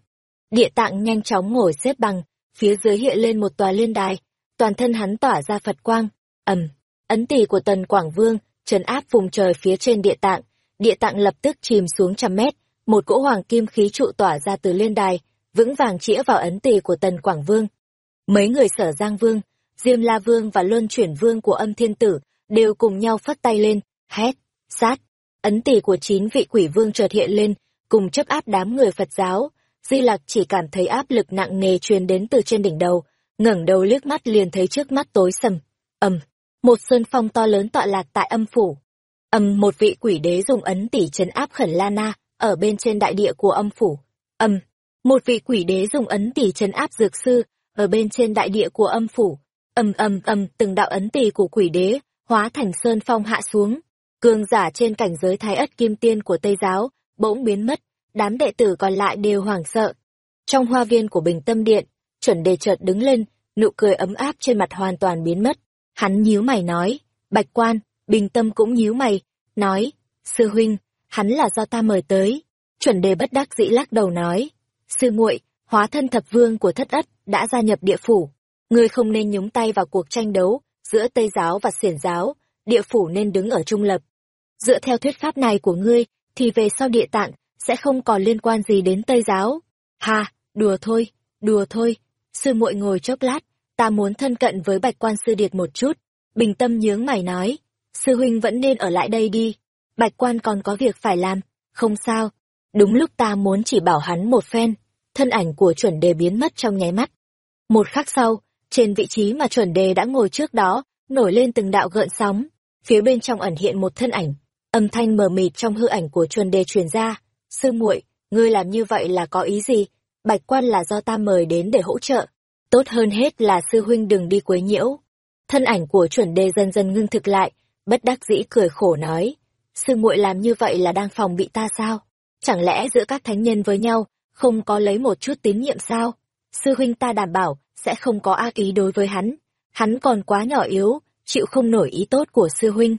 Địa tạng nhanh chóng ngồi xếp bằng, phía dưới hiện lên một tòa liên đài, toàn thân hắn tỏa ra Phật quang, ầm, ấn tỷ của Tần Quảng Vương chấn áp vùng trời phía trên địa tạng, địa tạng lập tức chìm xuống trăm mét, một cỗ hoàng kim khí trụ tỏa ra từ liên đài, vững vàng chĩa vào ấn tỷ của Tần Quảng Vương. Mấy người sở Giang Vương, Diêm La Vương và Luân Chuyển Vương của âm thiên tử đều cùng nhau phất tay lên, hét, sát. Ấn tỷ của chín vị quỷ vương chợt hiện lên, cùng chấp áp đám người Phật giáo. Di Lặc chỉ cảm thấy áp lực nặng nề truyền đến từ trên đỉnh đầu, ngẩng đầu liếc mắt liền thấy trước mắt tối sầm. ầm, một sơn phong to lớn tọa lạc tại âm phủ. ầm một vị quỷ đế dùng ấn tỷ trấn áp khẩn La Na ở bên trên đại địa của âm phủ. ầm, một vị quỷ đế dùng ấn tỷ trấn áp dược sư ở bên trên đại địa của âm phủ ầm ầm ầm, từng đạo ấn tỳ của quỷ đế hóa thành sơn phong hạ xuống. Cường giả trên cảnh giới thái ất kim tiên của tây giáo bỗng biến mất, đám đệ tử còn lại đều hoảng sợ. Trong hoa viên của bình tâm điện, chuẩn đề chợt đứng lên, nụ cười ấm áp trên mặt hoàn toàn biến mất. Hắn nhíu mày nói, bạch quan. Bình tâm cũng nhíu mày, nói, sư huynh, hắn là do ta mời tới. Chuẩn đề bất đắc dĩ lắc đầu nói, sư muội, hóa thân thập vương của thất ất đã gia nhập địa phủ ngươi không nên nhúng tay vào cuộc tranh đấu giữa Tây giáo và Xiển giáo, địa phủ nên đứng ở trung lập. Dựa theo thuyết pháp này của ngươi, thì về sau địa tạng sẽ không còn liên quan gì đến Tây giáo. Ha, đùa thôi, đùa thôi. Sư muội ngồi chốc lát, ta muốn thân cận với bạch quan sư điệt một chút. Bình tâm nhướng mày nói, sư huynh vẫn nên ở lại đây đi. Bạch quan còn có việc phải làm, không sao. Đúng lúc ta muốn chỉ bảo hắn một phen, thân ảnh của chuẩn đề biến mất trong nháy mắt. Một khắc sau, trên vị trí mà chuẩn đề đã ngồi trước đó, nổi lên từng đạo gợn sóng, phía bên trong ẩn hiện một thân ảnh, âm thanh mờ mịt trong hư ảnh của chuẩn đề truyền ra, "Sư muội, ngươi làm như vậy là có ý gì? Bạch quan là do ta mời đến để hỗ trợ, tốt hơn hết là sư huynh đừng đi quấy nhiễu." Thân ảnh của chuẩn đề dần dần ngưng thực lại, bất đắc dĩ cười khổ nói, "Sư muội làm như vậy là đang phòng bị ta sao? Chẳng lẽ giữa các thánh nhân với nhau không có lấy một chút tín nhiệm sao? Sư huynh ta đảm bảo sẽ không có ác ý đối với hắn, hắn còn quá nhỏ yếu, chịu không nổi ý tốt của sư huynh.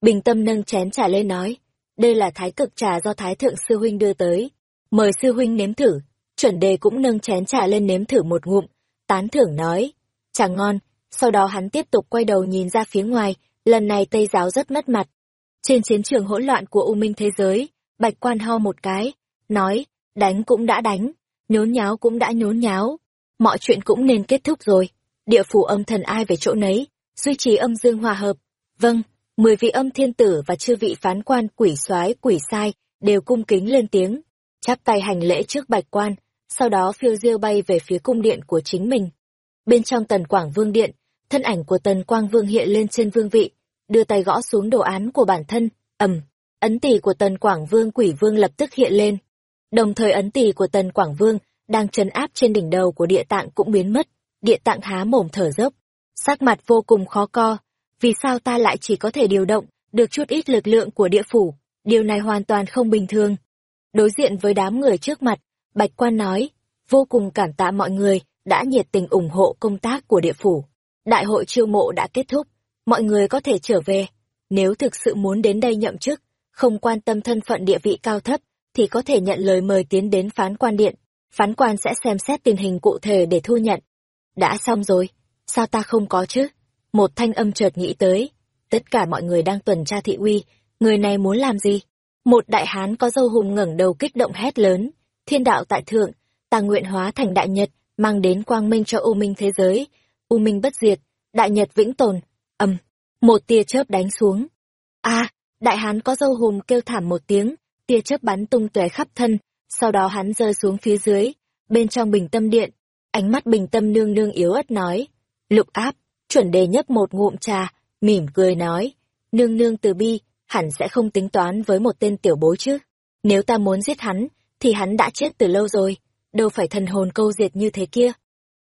Bình tâm nâng chén trà lên nói, đây là thái cực trà do thái thượng sư huynh đưa tới, mời sư huynh nếm thử. Chuẩn đề cũng nâng chén trà lên nếm thử một ngụm, tán thưởng nói, trà ngon, sau đó hắn tiếp tục quay đầu nhìn ra phía ngoài, lần này Tây giáo rất mất mặt. Trên chiến trường hỗn loạn của U Minh thế giới, Bạch Quan ho một cái, nói, đánh cũng đã đánh, nhốn nháo cũng đã nhốn nháo, mọi chuyện cũng nên kết thúc rồi. Địa phủ âm thần ai về chỗ nấy, duy trì âm dương hòa hợp. Vâng, mười vị âm thiên tử và chư vị phán quan quỷ soái quỷ sai đều cung kính lên tiếng, chắp tay hành lễ trước bạch quan, sau đó phiêu diêu bay về phía cung điện của chính mình. Bên trong tần quảng vương điện, thân ảnh của tần quang vương hiện lên trên vương vị, đưa tay gõ xuống đồ án của bản thân, ầm, ấn tỷ của tần quảng vương quỷ vương lập tức hiện lên. Đồng thời ấn tỷ của tần quảng vương đang trấn áp trên đỉnh đầu của địa tạng cũng biến mất, địa tạng há mồm thở dốc, sắc mặt vô cùng khó co, vì sao ta lại chỉ có thể điều động được chút ít lực lượng của địa phủ, điều này hoàn toàn không bình thường. Đối diện với đám người trước mặt, Bạch Quan nói, vô cùng cảm tạ mọi người đã nhiệt tình ủng hộ công tác của địa phủ. Đại hội chiêu mộ đã kết thúc, mọi người có thể trở về. Nếu thực sự muốn đến đây nhậm chức, không quan tâm thân phận địa vị cao thấp, thì có thể nhận lời mời tiến đến phán quan điện. Phán quan sẽ xem xét tình hình cụ thể để thu nhận. Đã xong rồi, sao ta không có chứ? Một thanh âm chợt nghĩ tới. Tất cả mọi người đang tuần tra thị uy, người này muốn làm gì? Một đại hán có dâu hùng ngẩng đầu kích động hét lớn. Thiên đạo tại thượng, ta nguyện hóa thành đại nhật, mang đến quang minh cho u minh thế giới. U minh bất diệt, đại nhật vĩnh tồn. ầm, một tia chớp đánh xuống. a đại hán có dâu hùng kêu thảm một tiếng, tia chớp bắn tung tóe khắp thân, sau đó hắn rơi xuống phía dưới, bên trong bình tâm điện. Ánh mắt bình tâm nương nương yếu ớt nói, lục áp, chuẩn đề nhấp một ngụm trà, mỉm cười nói, nương nương từ bi, hẳn sẽ không tính toán với một tên tiểu bối chứ. Nếu ta muốn giết hắn, thì hắn đã chết từ lâu rồi, đâu phải thần hồn câu diệt như thế kia.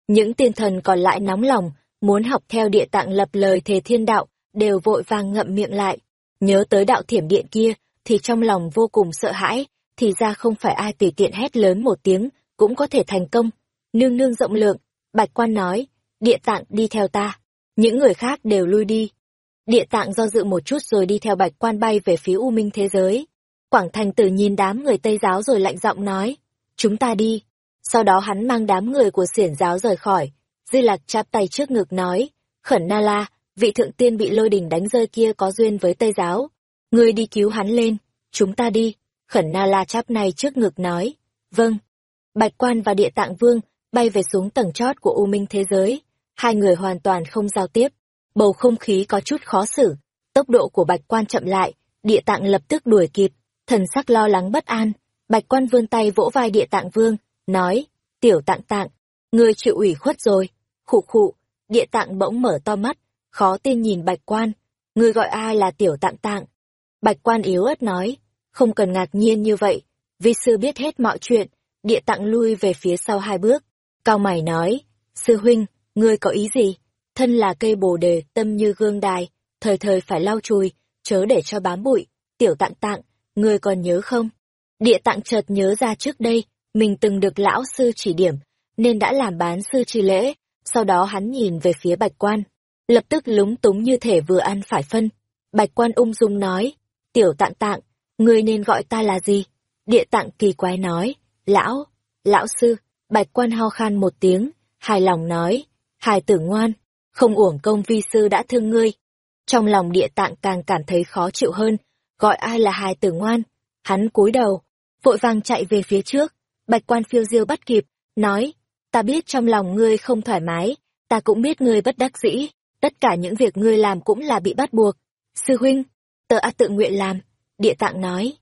Những tiên thần còn lại nóng lòng, muốn học theo địa tạng lập lời thề thiên đạo, đều vội vàng ngậm miệng lại. Nhớ tới đạo thiểm điện kia, thì trong lòng vô cùng sợ hãi, thì ra không phải ai tùy tiện hét lớn một tiếng, cũng có thể thành công. Nương nương rộng lượng, bạch quan nói, địa tạng đi theo ta. Những người khác đều lui đi. Địa tạng do dự một chút rồi đi theo bạch quan bay về phía U Minh thế giới. Quảng thành tử nhìn đám người Tây giáo rồi lạnh giọng nói, chúng ta đi. Sau đó hắn mang đám người của xiển giáo rời khỏi. Di Lặc chắp tay trước ngực nói, khẩn na la, vị thượng tiên bị lôi đình đánh rơi kia có duyên với Tây giáo. Ngươi đi cứu hắn lên, chúng ta đi. Khẩn na la chắp này trước ngực nói, vâng. Bạch quan và địa tạng vương bay về xuống tầng chót của U Minh thế giới. Hai người hoàn toàn không giao tiếp. Bầu không khí có chút khó xử. Tốc độ của bạch quan chậm lại, địa tạng lập tức đuổi kịp. Thần sắc lo lắng bất an. Bạch quan vươn tay vỗ vai địa tạng vương, nói, tiểu tạng tạng, ngươi chịu ủy khuất rồi. Khụ khụ, địa tạng bỗng mở to mắt, khó tin nhìn bạch quan. Ngươi gọi ai là tiểu tạng tạng? Bạch quan yếu ớt nói, không cần ngạc nhiên như vậy, vi sư biết hết mọi chuyện, địa tạng lui về phía sau hai bước. Cao mày nói, sư huynh, ngươi có ý gì? Thân là cây bồ đề, tâm như gương đài, thời thời phải lau chùi, chớ để cho bám bụi. Tiểu tạng tạng, ngươi còn nhớ không? Địa tạng chợt nhớ ra trước đây, mình từng được lão sư chỉ điểm, nên đã làm bán sư chi lễ, sau đó hắn nhìn về phía bạch quan. Lập tức lúng túng như thể vừa ăn phải phân. Bạch quan ung dung nói, tiểu tạng tạng, ngươi nên gọi ta là gì? Địa tạng kỳ quái nói, lão, lão sư, bạch quan ho khan một tiếng, hài lòng nói, hài tử ngoan, không uổng công vi sư đã thương ngươi. Trong lòng địa tạng càng cảm thấy khó chịu hơn, gọi ai là hài tử ngoan, hắn cúi đầu, vội vàng chạy về phía trước. Bạch quan phiêu diêu bắt kịp, nói, ta biết trong lòng ngươi không thoải mái, ta cũng biết ngươi bất đắc dĩ, tất cả những việc ngươi làm cũng là bị bắt buộc. Sư huynh, tớ a tự nguyện làm, địa tạng nói.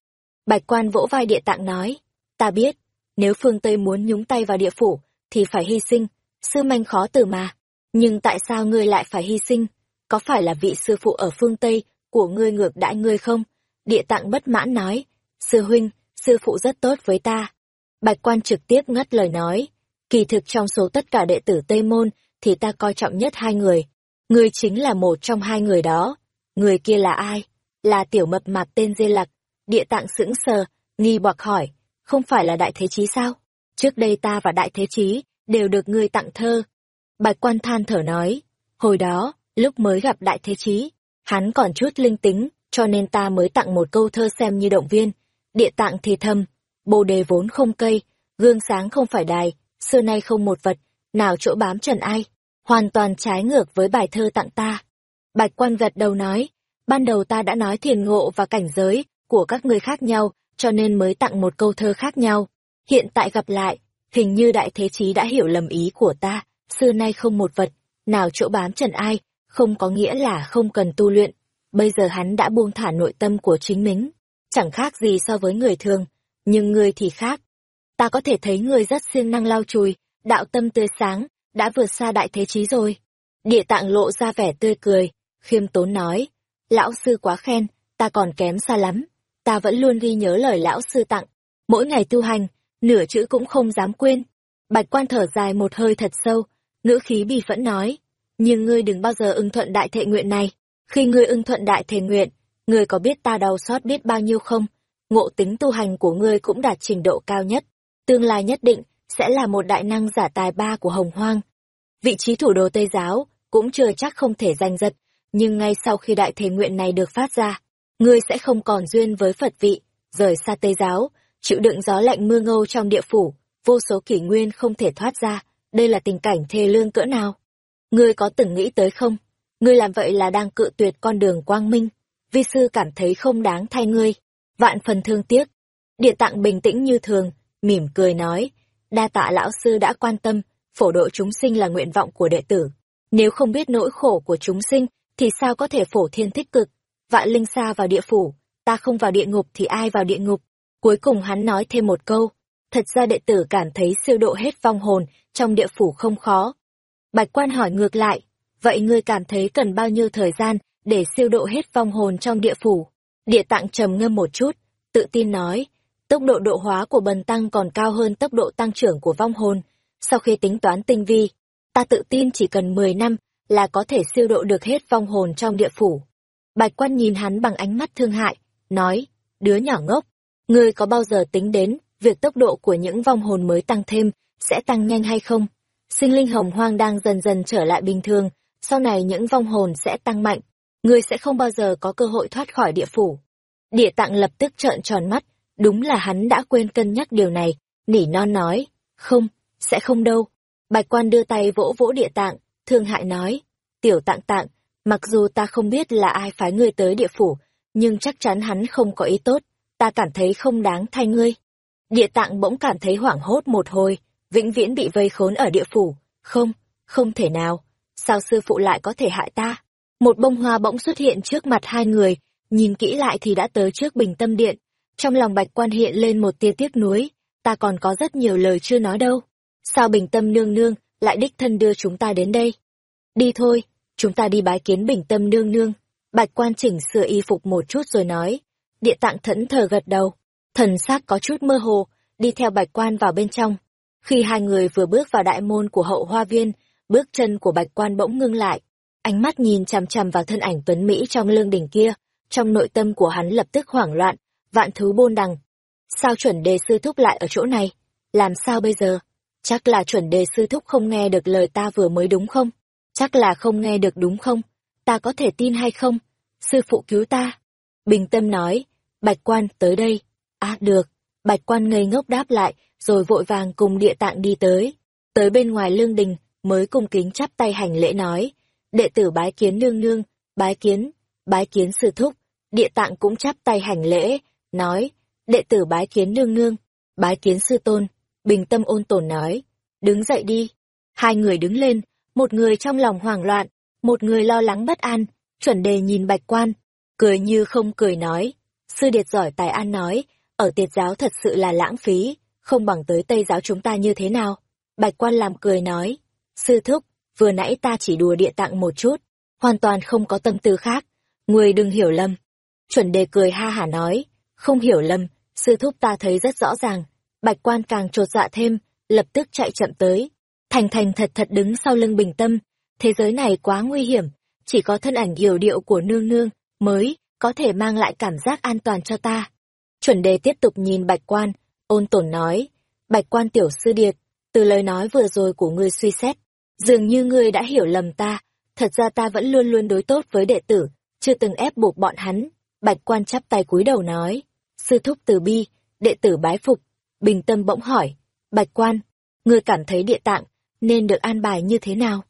Bạch quan vỗ vai địa tạng nói, ta biết, nếu phương Tây muốn nhúng tay vào địa phủ, thì phải hy sinh, sư manh khó từ mà. Nhưng tại sao ngươi lại phải hy sinh? Có phải là vị sư phụ ở phương Tây của ngươi ngược đãi ngươi không? Địa tạng bất mãn nói, sư huynh, sư phụ rất tốt với ta. Bạch quan trực tiếp ngắt lời nói, kỳ thực trong số tất cả đệ tử Tây Môn thì ta coi trọng nhất hai người. Ngươi chính là một trong hai người đó. Người kia là ai? Là tiểu mập mạp tên Dê Lặc. Địa tạng sững sờ, nghi hoặc hỏi, không phải là đại thế chí sao? Trước đây ta và đại thế chí đều được ngươi tặng thơ. Bạch quan than thở nói, hồi đó, lúc mới gặp đại thế chí, hắn còn chút linh tính, cho nên ta mới tặng một câu thơ xem như động viên. Địa tạng thì thầm, bồ đề vốn không cây, gương sáng không phải đài, xưa nay không một vật, nào chỗ bám trần ai, hoàn toàn trái ngược với bài thơ tặng ta. Bạch quan gật đầu nói, ban đầu ta đã nói thiền ngộ và cảnh giới của các người khác nhau, cho nên mới tặng một câu thơ khác nhau. Hiện tại gặp lại, hình như đại thế chí đã hiểu lầm ý của ta, xưa nay không một vật, nào chỗ bám trần ai, không có nghĩa là không cần tu luyện. Bây giờ hắn đã buông thả nội tâm của chính mình, chẳng khác gì so với người thường, nhưng ngươi thì khác. Ta có thể thấy ngươi rất siêng năng lau chùi, đạo tâm tươi sáng, đã vượt xa đại thế chí rồi. Địa tạng lộ ra vẻ tươi cười, khiêm tốn nói, lão sư quá khen, ta còn kém xa lắm, ta vẫn luôn ghi nhớ lời lão sư tặng, mỗi ngày tu hành, nửa chữ cũng không dám quên. Bạch quan thở dài một hơi thật sâu, ngữ khí bi phẫn nói, nhưng ngươi đừng bao giờ ưng thuận đại thệ nguyện này. Khi ngươi ưng thuận đại thệ nguyện, ngươi có biết ta đau xót biết bao nhiêu không? Ngộ tính tu hành của ngươi cũng đạt trình độ cao nhất. Tương lai nhất định, sẽ là một đại năng giả tài ba của hồng hoang. Vị trí thủ đô Tây Giáo cũng chưa chắc không thể giành giật, nhưng ngay sau khi đại thề nguyện này được phát ra, ngươi sẽ không còn duyên với Phật vị, rời xa Tây Giáo, chịu đựng gió lạnh mưa ngâu trong địa phủ, vô số kỷ nguyên không thể thoát ra, đây là tình cảnh thê lương cỡ nào. Ngươi có từng nghĩ tới không? Ngươi làm vậy là đang cự tuyệt con đường quang minh. Vi sư cảm thấy không đáng thay ngươi. Vạn phần thương tiếc. Địa tạng bình tĩnh như thường, mỉm cười nói. Đa tạ lão sư đã quan tâm, phổ độ chúng sinh là nguyện vọng của đệ tử. Nếu không biết nỗi khổ của chúng sinh, thì sao có thể phổ thiên thích cực? Vạn linh xa vào địa phủ, ta không vào địa ngục thì ai vào địa ngục? Cuối cùng hắn nói thêm một câu. Thật ra đệ tử cảm thấy siêu độ hết vong hồn trong địa phủ không khó. Bạch quan hỏi ngược lại, vậy ngươi cảm thấy cần bao nhiêu thời gian để siêu độ hết vong hồn trong địa phủ? Địa tạng trầm ngâm một chút, tự tin nói, tốc độ độ hóa của bần tăng còn cao hơn tốc độ tăng trưởng của vong hồn. Sau khi tính toán tinh vi, ta tự tin chỉ cần 10 năm là có thể siêu độ được hết vong hồn trong địa phủ. Bạch quan nhìn hắn bằng ánh mắt thương hại, nói, đứa nhỏ ngốc, ngươi có bao giờ tính đến việc tốc độ của những vong hồn mới tăng thêm sẽ tăng nhanh hay không? Sinh linh hồng hoang đang dần dần trở lại bình thường, sau này những vong hồn sẽ tăng mạnh, ngươi sẽ không bao giờ có cơ hội thoát khỏi địa phủ. Địa tạng lập tức trợn tròn mắt, đúng là hắn đã quên cân nhắc điều này, nỉ non nói, không, sẽ không đâu. Bạch quan đưa tay vỗ vỗ địa tạng, thương hại nói, tiểu tạng tạng, mặc dù ta không biết là ai phái ngươi tới địa phủ, nhưng chắc chắn hắn không có ý tốt, ta cảm thấy không đáng thay ngươi. Địa tạng bỗng cảm thấy hoảng hốt một hồi, vĩnh viễn bị vây khốn ở địa phủ. Không, không thể nào. Sao sư phụ lại có thể hại ta? Một bông hoa bỗng xuất hiện trước mặt hai người, nhìn kỹ lại thì đã tới trước bình tâm điện. Trong lòng bạch quan hiện lên một tia tiếc nuối, ta còn có rất nhiều lời chưa nói đâu. Sao bình tâm nương nương lại đích thân đưa chúng ta đến đây? Đi thôi, chúng ta đi bái kiến bình tâm nương nương. Bạch quan chỉnh sửa y phục một chút rồi nói. Địa tạng thẫn thờ gật đầu. Thần xác có chút mơ hồ, đi theo bạch quan vào bên trong. Khi hai người vừa bước vào đại môn của hậu hoa viên, bước chân của bạch quan bỗng ngưng lại. Ánh mắt nhìn chằm chằm vào thân ảnh tuấn Mỹ trong lương đỉnh kia, trong nội tâm của hắn lập tức hoảng loạn, vạn thứ bôn đằng. Sao chuẩn đề sư thúc lại ở chỗ này? Làm sao bây giờ? Chắc là chuẩn đề sư thúc không nghe được lời ta vừa mới đúng không? Chắc là không nghe được đúng không? Ta có thể tin hay không? Sư phụ cứu ta. Bình tâm nói, bạch quan tới đây. À được, bạch quan ngây ngốc đáp lại, rồi vội vàng cùng địa tạng đi tới. Tới bên ngoài lương đình, mới cùng kính chắp tay hành lễ nói. Đệ tử bái kiến nương nương, bái kiến, bái kiến sư thúc. Địa tạng cũng chắp tay hành lễ, nói, đệ tử bái kiến nương nương, bái kiến sư tôn, bình tâm ôn tồn nói, đứng dậy đi. Hai người đứng lên, một người trong lòng hoảng loạn, một người lo lắng bất an, chuẩn đề nhìn bạch quan, cười như không cười nói, sư điệt giỏi tài an nói, ở tiệt giáo thật sự là lãng phí, không bằng tới tây giáo chúng ta như thế nào. Bạch quan làm cười nói, sư thúc, vừa nãy ta chỉ đùa địa tạng một chút, hoàn toàn không có tâm tư khác, người đừng hiểu lầm. Chuẩn đề cười ha hả nói, không hiểu lầm, sư thúc ta thấy rất rõ ràng, bạch quan càng trột dạ thêm, lập tức chạy chậm tới. Thành thành thật thật đứng sau lưng bình tâm, thế giới này quá nguy hiểm, chỉ có thân ảnh hiểu điệu của nương nương mới có thể mang lại cảm giác an toàn cho ta. Chuẩn đề tiếp tục nhìn bạch quan, ôn tổn nói, bạch quan tiểu sư điệt, từ lời nói vừa rồi của ngươi suy xét, dường như ngươi đã hiểu lầm ta, thật ra ta vẫn luôn luôn đối tốt với đệ tử, chưa từng ép buộc bọn hắn. Bạch quan chắp tay cúi đầu nói, sư thúc từ bi, đệ tử bái phục, bình tâm bỗng hỏi, bạch quan, ngươi cảm thấy địa tạng, nên được an bài như thế nào?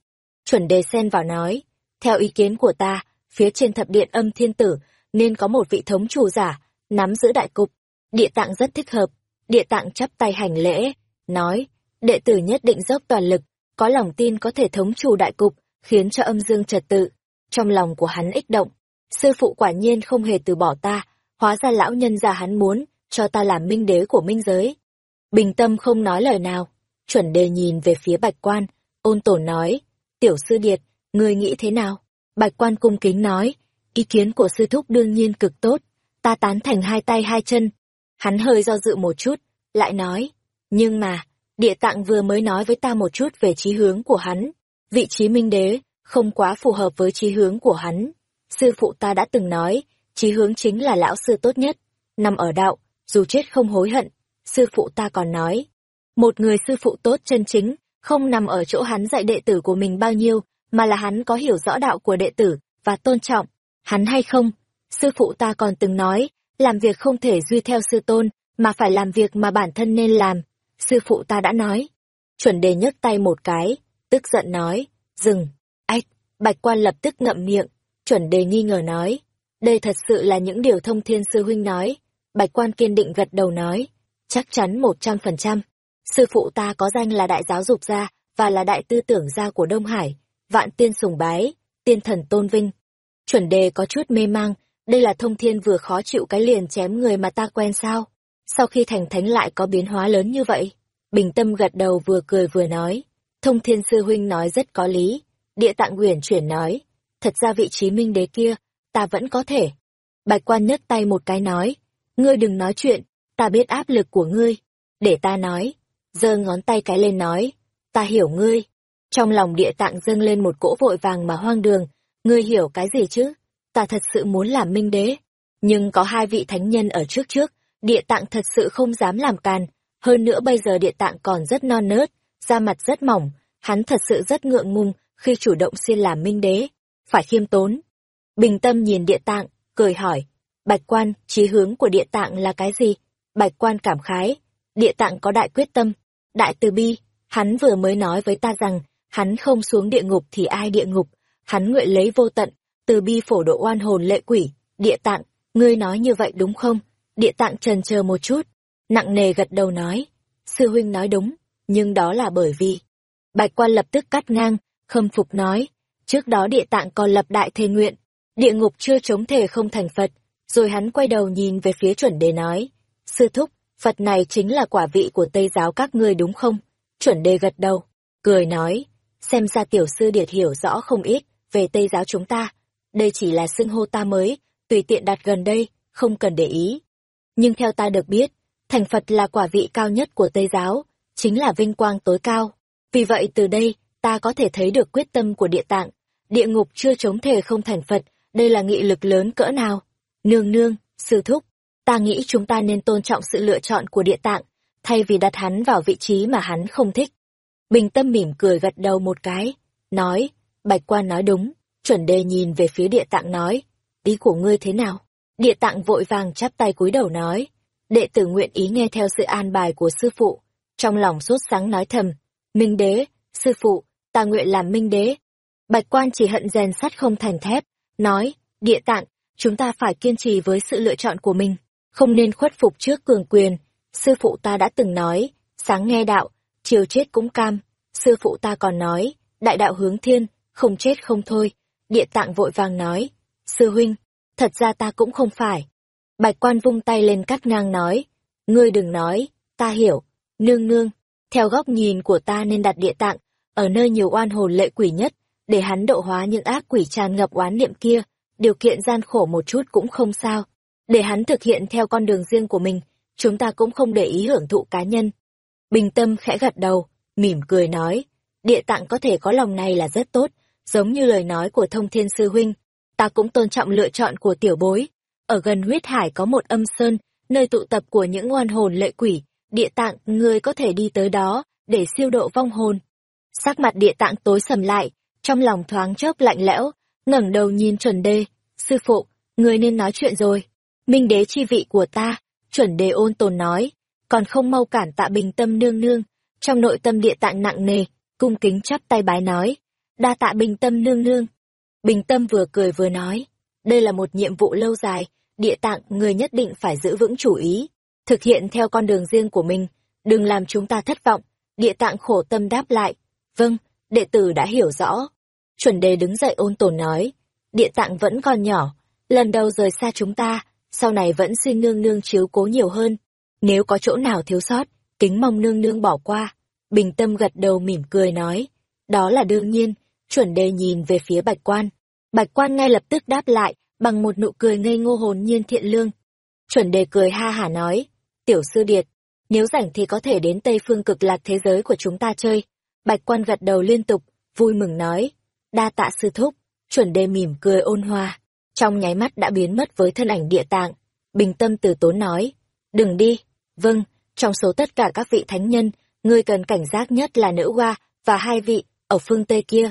Chuẩn đề xen vào nói, theo ý kiến của ta, phía trên thập điện âm thiên tử, nên có một vị thống chủ giả, nắm giữ đại cục. Địa tạng rất thích hợp. Địa tạng chắp tay hành lễ, nói, đệ tử nhất định dốc toàn lực, có lòng tin có thể thống chủ đại cục, khiến cho âm dương trật tự. Trong lòng của hắn ích động, sư phụ quả nhiên không hề từ bỏ ta, hóa ra lão nhân già hắn muốn, cho ta làm minh đế của minh giới. Bình tâm không nói lời nào, chuẩn đề nhìn về phía bạch quan, ôn tổn nói, tiểu sư điệt, ngươi nghĩ thế nào? Bạch quan cung kính nói, ý kiến của sư thúc đương nhiên cực tốt, ta tán thành hai tay hai chân. Hắn hơi do dự một chút, lại nói, nhưng mà, địa tạng vừa mới nói với ta một chút về chí hướng của hắn, vị trí minh đế, không quá phù hợp với chí hướng của hắn. Sư phụ ta đã từng nói, chí hướng chính là lão sư tốt nhất, nằm ở đạo, dù chết không hối hận. Sư phụ ta còn nói, một người sư phụ tốt chân chính, không nằm ở chỗ hắn dạy đệ tử của mình bao nhiêu, mà là hắn có hiểu rõ đạo của đệ tử, và tôn trọng. Hắn hay không, sư phụ ta còn từng nói, làm việc không thể duy theo sư tôn, mà phải làm việc mà bản thân nên làm. Sư phụ ta đã nói. Chuẩn đề nhấc tay một cái, tức giận nói, dừng, ách, bạch quan lập tức ngậm miệng, chuẩn đề nghi ngờ nói. Đây thật sự là những điều thông thiên sư huynh nói. Bạch quan kiên định gật đầu nói, chắc chắn một trăm phần trăm. Sư phụ ta có danh là đại giáo dục gia, và là đại tư tưởng gia của Đông Hải, vạn tiên sùng bái, tiên thần tôn vinh. Chuẩn đề có chút mê mang, đây là thông thiên vừa khó chịu cái liền chém người mà ta quen sao? Sau khi thành thánh lại có biến hóa lớn như vậy? Bình tâm gật đầu vừa cười vừa nói. Thông thiên sư huynh nói rất có lý. Địa tạng uyển chuyển nói. Thật ra vị trí minh đế kia, ta vẫn có thể. Bạch quan nhấc tay một cái nói. Ngươi đừng nói chuyện, ta biết áp lực của ngươi. Để ta nói. giơ ngón tay cái lên nói. Ta hiểu ngươi. Trong lòng địa tạng dâng lên một cỗ vội vàng mà hoang đường. Ngươi hiểu cái gì chứ? ta thật sự muốn làm minh đế. Nhưng có hai vị thánh nhân ở trước trước, địa tạng thật sự không dám làm càn. Hơn nữa bây giờ địa tạng còn rất non nớt, da mặt rất mỏng, hắn thật sự rất ngượng ngùng khi chủ động xin làm minh đế. Phải khiêm tốn. Bình tâm nhìn địa tạng, cười hỏi. Bạch quan, chí hướng của địa tạng là cái gì? Bạch quan cảm khái. Địa tạng có đại quyết tâm, đại từ bi. Hắn vừa mới nói với ta rằng, hắn không xuống địa ngục thì ai địa ngục. Hắn nguyện lấy vô tận, từ bi phổ độ oan hồn lệ quỷ, địa tạng, ngươi nói như vậy đúng không? Địa tạng trần chờ một chút, nặng nề gật đầu nói, sư huynh nói đúng, nhưng đó là bởi vì. Bạch quan lập tức cắt ngang, khâm phục nói, trước đó địa tạng còn lập đại thề nguyện, địa ngục chưa chống thể không thành Phật, rồi hắn quay đầu nhìn về phía chuẩn đề nói, sư thúc, Phật này chính là quả vị của Tây giáo các ngươi đúng không? Chuẩn đề gật đầu, cười nói, xem ra tiểu sư điệt hiểu rõ không ít về Tây giáo chúng ta, đây chỉ là xưng hô ta mới, tùy tiện đặt gần đây, không cần để ý. Nhưng theo ta được biết, thành Phật là quả vị cao nhất của Tây giáo, chính là vinh quang tối cao. Vì vậy từ đây, ta có thể thấy được quyết tâm của địa tạng. Địa ngục chưa chống thể không thành Phật, đây là nghị lực lớn cỡ nào. Nương nương, sư thúc, ta nghĩ chúng ta nên tôn trọng sự lựa chọn của địa tạng, thay vì đặt hắn vào vị trí mà hắn không thích. Bình tâm mỉm cười gật đầu một cái, nói, bạch quan nói đúng, Chuẩn đề nhìn về phía địa tạng nói, ý của ngươi thế nào? Địa tạng vội vàng chắp tay cúi đầu nói, đệ tử nguyện ý nghe theo sự an bài của sư phụ. Trong lòng sốt sáng nói thầm, minh đế, sư phụ, ta nguyện làm minh đế. Bạch quan chỉ hận rèn sắt không thành thép, nói, địa tạng, chúng ta phải kiên trì với sự lựa chọn của mình không nên khuất phục trước cường quyền. Sư phụ ta đã từng nói, sáng nghe đạo, chiều chết cũng cam. Sư phụ ta còn nói, đại đạo hướng thiên, không chết không thôi. Địa tạng vội vàng nói, sư huynh, thật ra ta cũng không phải. Bạch quan vung tay lên cắt ngang nói, ngươi đừng nói, ta hiểu, nương nương, theo góc nhìn của ta nên đặt địa tạng, ở nơi nhiều oan hồn lệ quỷ nhất, để hắn độ hóa những ác quỷ tràn ngập oán niệm kia, điều kiện gian khổ một chút cũng không sao. Để hắn thực hiện theo con đường riêng của mình, chúng ta cũng không để ý hưởng thụ cá nhân. Bình tâm khẽ gật đầu, mỉm cười nói, địa tạng có thể có lòng này là rất tốt, giống như lời nói của thông thiên sư huynh. Ta cũng tôn trọng lựa chọn của tiểu bối. Ở gần huyết hải có một âm sơn, nơi tụ tập của những oan hồn lệ quỷ, địa tạng, ngươi có thể đi tới đó, để siêu độ vong hồn. Sắc mặt địa tạng tối sầm lại, trong lòng thoáng chớp lạnh lẽo, ngẩng đầu nhìn chuẩn đê, sư phụ, ngươi nên nói chuyện rồi. Minh đế chi vị của ta, chuẩn đề ôn tồn nói, còn không mau cản tạ bình tâm nương nương, trong nội tâm địa tạng nặng nề, cung kính chắp tay bái nói, đa tạ bình tâm nương nương. Bình tâm vừa cười vừa nói, đây là một nhiệm vụ lâu dài, địa tạng người nhất định phải giữ vững chủ ý, thực hiện theo con đường riêng của mình, đừng làm chúng ta thất vọng. Địa tạng khổ tâm đáp lại, vâng, đệ tử đã hiểu rõ. Chuẩn đề đứng dậy ôn tồn nói, địa tạng vẫn còn nhỏ, lần đầu rời xa chúng ta, sau này vẫn xin nương nương chiếu cố nhiều hơn. Nếu có chỗ nào thiếu sót, kính mong nương nương bỏ qua. Bình tâm gật đầu mỉm cười nói, đó là đương nhiên, chuẩn đề nhìn về phía bạch quan. Bạch quan ngay lập tức đáp lại, bằng một nụ cười ngây ngô hồn nhiên thiện lương. Chuẩn đề cười ha hả nói, tiểu sư điệt, nếu rảnh thì có thể đến Tây Phương cực lạc thế giới của chúng ta chơi. Bạch quan gật đầu liên tục, vui mừng nói, đa tạ sư thúc, chuẩn đề mỉm cười ôn hoa, trong nháy mắt đã biến mất với thân ảnh địa tạng. Bình tâm từ tốn nói, đừng đi, vâng, trong số tất cả các vị thánh nhân, ngươi cần cảnh giác nhất là nữ hoa và hai vị, ở phương Tây kia.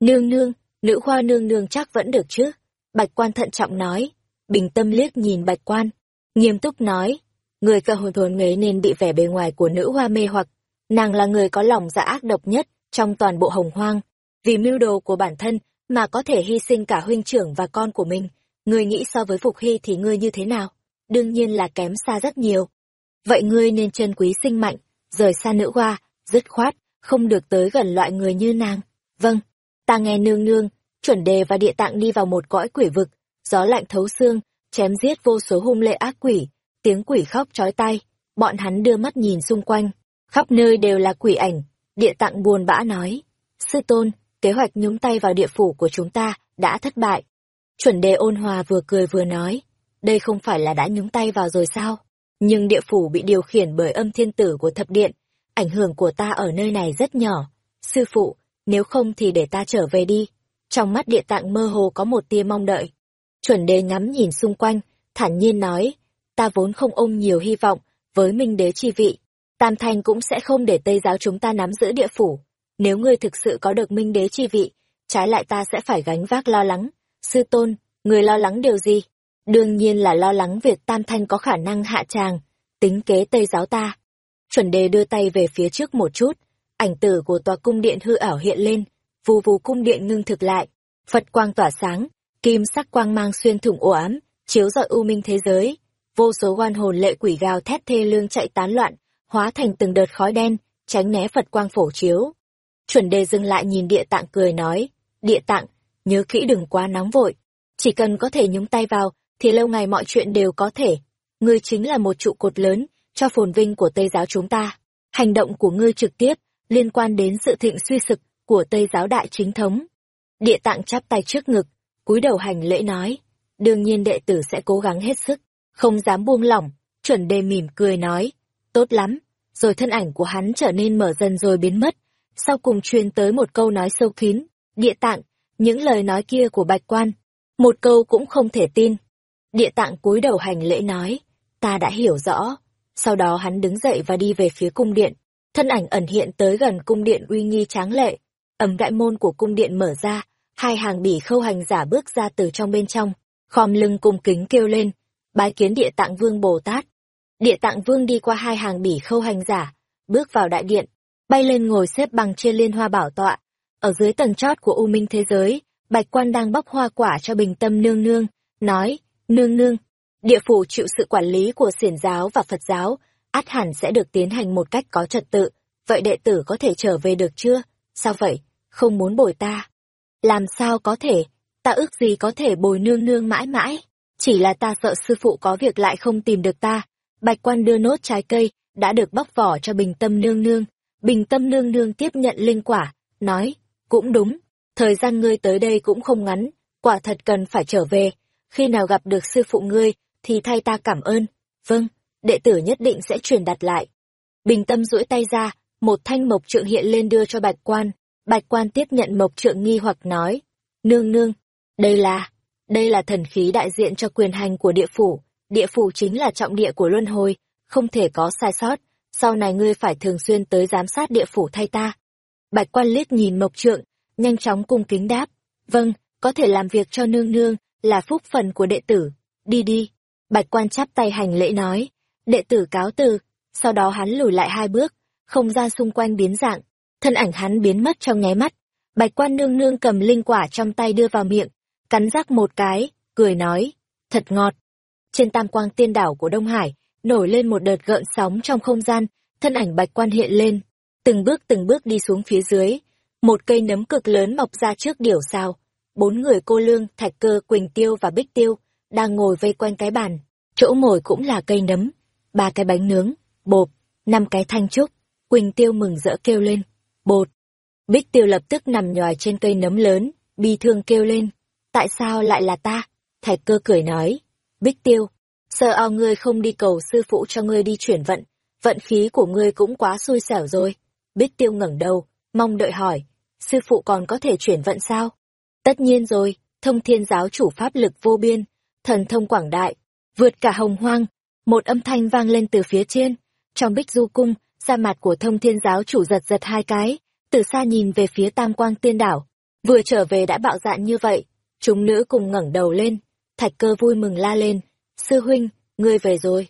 Nương nương, nữ hoa nương nương chắc vẫn được chứ? Bạch quan thận trọng nói, bình tâm liếc nhìn bạch quan, nghiêm túc nói, người cơ hồn thốn nghế nên bị vẻ bề ngoài của nữ hoa mê hoặc, nàng là người có lòng dạ ác độc nhất trong toàn bộ hồng hoang, vì mưu đồ của bản thân mà có thể hy sinh cả huynh trưởng và con của mình, ngươi nghĩ so với Phục Hy thì ngươi như thế nào? Đương nhiên là kém xa rất nhiều. Vậy ngươi nên trân quý sinh mạnh, rời xa nữ hoa, dứt khoát, không được tới gần loại người như nàng. Vâng, ta nghe nương nương, chuẩn đề và địa tạng đi vào một cõi quỷ vực, gió lạnh thấu xương, chém giết vô số hung lệ ác quỷ, tiếng quỷ khóc chói tai, bọn hắn đưa mắt nhìn xung quanh, khắp nơi đều là quỷ ảnh, địa tạng buồn bã nói, sư tôn, kế hoạch nhúng tay vào địa phủ của chúng ta đã thất bại. Chuẩn đề ôn hòa vừa cười vừa nói, đây không phải là đã nhúng tay vào rồi sao? Nhưng địa phủ bị điều khiển bởi âm thiên tử của thập điện, ảnh hưởng của ta ở nơi này rất nhỏ. Sư phụ, nếu không thì để ta trở về đi. Trong mắt địa tạng mơ hồ có một tia mong đợi. Chuẩn đề ngắm nhìn xung quanh, thản nhiên nói, ta vốn không ôm nhiều hy vọng với minh đế chi vị. Tam Thanh cũng sẽ không để Tây giáo chúng ta nắm giữ địa phủ. Nếu ngươi thực sự có được minh đế chi vị, trái lại ta sẽ phải gánh vác lo lắng. Sư tôn, người lo lắng điều gì? Đương nhiên là lo lắng việc Tam Thanh có khả năng hạ tràng, tính kế Tây giáo ta. Chuẩn đề đưa tay về phía trước một chút, ảnh tử của tòa cung điện hư ảo hiện lên, vù vù cung điện ngưng thực lại, Phật quang tỏa sáng, kim sắc quang mang xuyên thủng ổ ám, chiếu rọi u minh thế giới. Vô số oan hồn lệ quỷ gào thét thê lương chạy tán loạn, hóa thành từng đợt khói đen, tránh né Phật quang phổ chiếu. Chuẩn đề dừng lại nhìn địa tạng cười nói, địa tạng, nhớ kỹ đừng quá nóng vội, chỉ cần có thể nhúng tay vào, thì lâu ngày mọi chuyện đều có thể. Ngươi chính là một trụ cột lớn cho phồn vinh của Tây giáo chúng ta. Hành động của ngươi trực tiếp liên quan đến sự thịnh suy sực của Tây giáo đại chính thống. Địa tạng chắp tay trước ngực, cúi đầu hành lễ nói, đương nhiên đệ tử sẽ cố gắng hết sức, không dám buông lỏng, chuẩn đề mỉm cười nói, tốt lắm, rồi thân ảnh của hắn trở nên mở dần rồi biến mất, sau cùng truyền tới một câu nói sâu kín, địa tạng, những lời nói kia của bạch quan, một câu cũng không thể tin. Địa tạng cúi đầu hành lễ nói, ta đã hiểu rõ, sau đó hắn đứng dậy và đi về phía cung điện, thân ảnh ẩn hiện tới gần cung điện uy nghi tráng lệ, ầm đại môn của cung điện mở ra, hai hàng bỉ khâu hành giả bước ra từ trong bên trong, khom lưng cung kính kêu lên, bái kiến địa tạng vương Bồ Tát. Địa tạng vương đi qua hai hàng bỉ khâu hành giả, bước vào đại điện, bay lên ngồi xếp bằng trên liên hoa bảo tọa. Ở dưới tầng chót của U Minh thế giới, Bạch Quan đang bóc hoa quả cho bình tâm nương nương, nói, nương nương, địa phủ chịu sự quản lý của xiển giáo và Phật giáo, át hẳn sẽ được tiến hành một cách có trật tự. Vậy đệ tử có thể trở về được chưa? Sao vậy? Không muốn bồi ta. Làm sao có thể? Ta ước gì có thể bồi nương nương mãi mãi. Chỉ là ta sợ sư phụ có việc lại không tìm được ta. Bạch quan đưa nốt trái cây, đã được bóc vỏ cho bình tâm nương nương. Bình tâm nương nương tiếp nhận linh quả, nói, cũng đúng, thời gian ngươi tới đây cũng không ngắn, quả thật cần phải trở về. Khi nào gặp được sư phụ ngươi, thì thay ta cảm ơn. Vâng, đệ tử nhất định sẽ truyền đạt lại. Bình tâm duỗi tay ra, một thanh mộc trượng hiện lên đưa cho bạch quan. Bạch quan tiếp nhận mộc trượng nghi hoặc nói, nương nương, đây là, đây là thần khí đại diện cho quyền hành của địa phủ, địa phủ chính là trọng địa của luân hồi, không thể có sai sót, sau này ngươi phải thường xuyên tới giám sát địa phủ thay ta. Bạch quan liếc nhìn mộc trượng, nhanh chóng cung kính đáp, vâng, có thể làm việc cho nương nương, là phúc phần của đệ tử, đi đi. Bạch quan chắp tay hành lễ nói, đệ tử cáo từ, sau đó hắn lùi lại hai bước, không gian xung quanh biến dạng, thân ảnh hắn biến mất trong nháy mắt. Bạch quan nương nương cầm linh quả trong tay đưa vào miệng, cắn rắc một cái, cười nói, thật ngọt. Trên tam quang tiên đảo của Đông Hải, nổi lên một đợt gợn sóng trong không gian, thân ảnh bạch quan hiện lên, từng bước từng bước đi xuống phía dưới. Một cây nấm cực lớn mọc ra trước điểu sao. Bốn người cô lương, thạch cơ, quỳnh tiêu và bích tiêu, đang ngồi vây quanh cái bàn. Chỗ ngồi cũng là cây nấm, ba cái bánh nướng, bột, năm cái thanh trúc. Quỳnh tiêu mừng rỡ kêu lên, bột. Bích tiêu lập tức nằm nhòi trên cây nấm lớn, bi thương kêu lên, tại sao lại là ta? Thạch cơ cười nói, Bích tiêu, sợ ao ngươi không đi cầu sư phụ cho ngươi đi chuyển vận, vận khí của ngươi cũng quá xui xẻo rồi. Bích tiêu ngẩng đầu, mong đợi hỏi, sư phụ còn có thể chuyển vận sao? Tất nhiên rồi, thông thiên giáo chủ pháp lực vô biên, thần thông quảng đại, vượt cả hồng hoang. Một âm thanh vang lên từ phía trên, trong bích du cung, da mặt của thông thiên giáo chủ giật giật hai cái, từ xa nhìn về phía tam quang tiên đảo. Vừa trở về đã bạo dạn như vậy, chúng nữ cùng ngẩng đầu lên, thạch cơ vui mừng la lên, sư huynh, ngươi về rồi.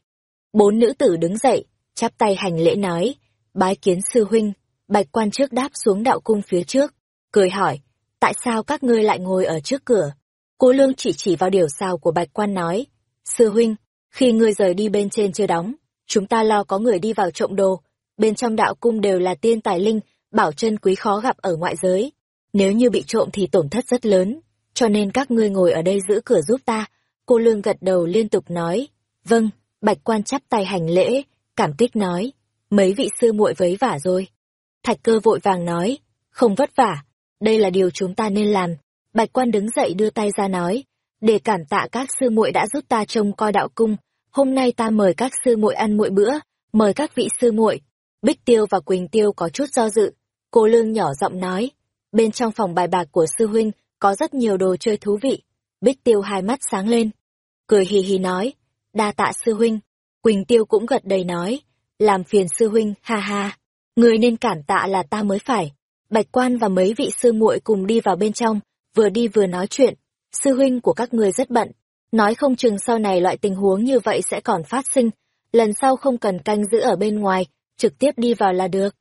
Bốn nữ tử đứng dậy, chắp tay hành lễ nói, bái kiến sư huynh, bạch quan trước đáp xuống đạo cung phía trước, cười hỏi, tại sao các ngươi lại ngồi ở trước cửa? Cô lương chỉ chỉ vào điều sao của bạch quan nói, sư huynh, khi ngươi rời đi bên trên chưa đóng, chúng ta lo có người đi vào trộm đồ, bên trong đạo cung đều là tiên tài linh, bảo chân quý khó gặp ở ngoại giới. Nếu như bị trộm thì tổn thất rất lớn, cho nên các ngươi ngồi ở đây giữ cửa giúp ta. Cô Lương gật đầu liên tục nói, vâng, bạch quan chắp tay hành lễ, cảm kích nói, mấy vị sư muội vấy vả rồi. Thạch cơ vội vàng nói, không vất vả, đây là điều chúng ta nên làm. Bạch quan đứng dậy đưa tay ra nói, để cảm tạ các sư muội đã giúp ta trông coi đạo cung, hôm nay ta mời các sư muội ăn muội bữa, mời các vị sư muội. Bích Tiêu và Quỳnh Tiêu có chút do dự, cô Lương nhỏ giọng nói, bên trong phòng bài bạc của sư huynh có rất nhiều đồ chơi thú vị. Bích Tiêu hai mắt sáng lên, cười hì hì nói, đa tạ sư huynh. Quỳnh Tiêu cũng gật đầy nói, làm phiền sư huynh, ha ha, người nên cảm tạ là ta mới phải. Bạch quan và mấy vị sư muội cùng đi vào bên trong, vừa đi vừa nói chuyện, sư huynh của các người rất bận, nói không chừng sau này loại tình huống như vậy sẽ còn phát sinh, lần sau không cần canh giữ ở bên ngoài, trực tiếp đi vào là được.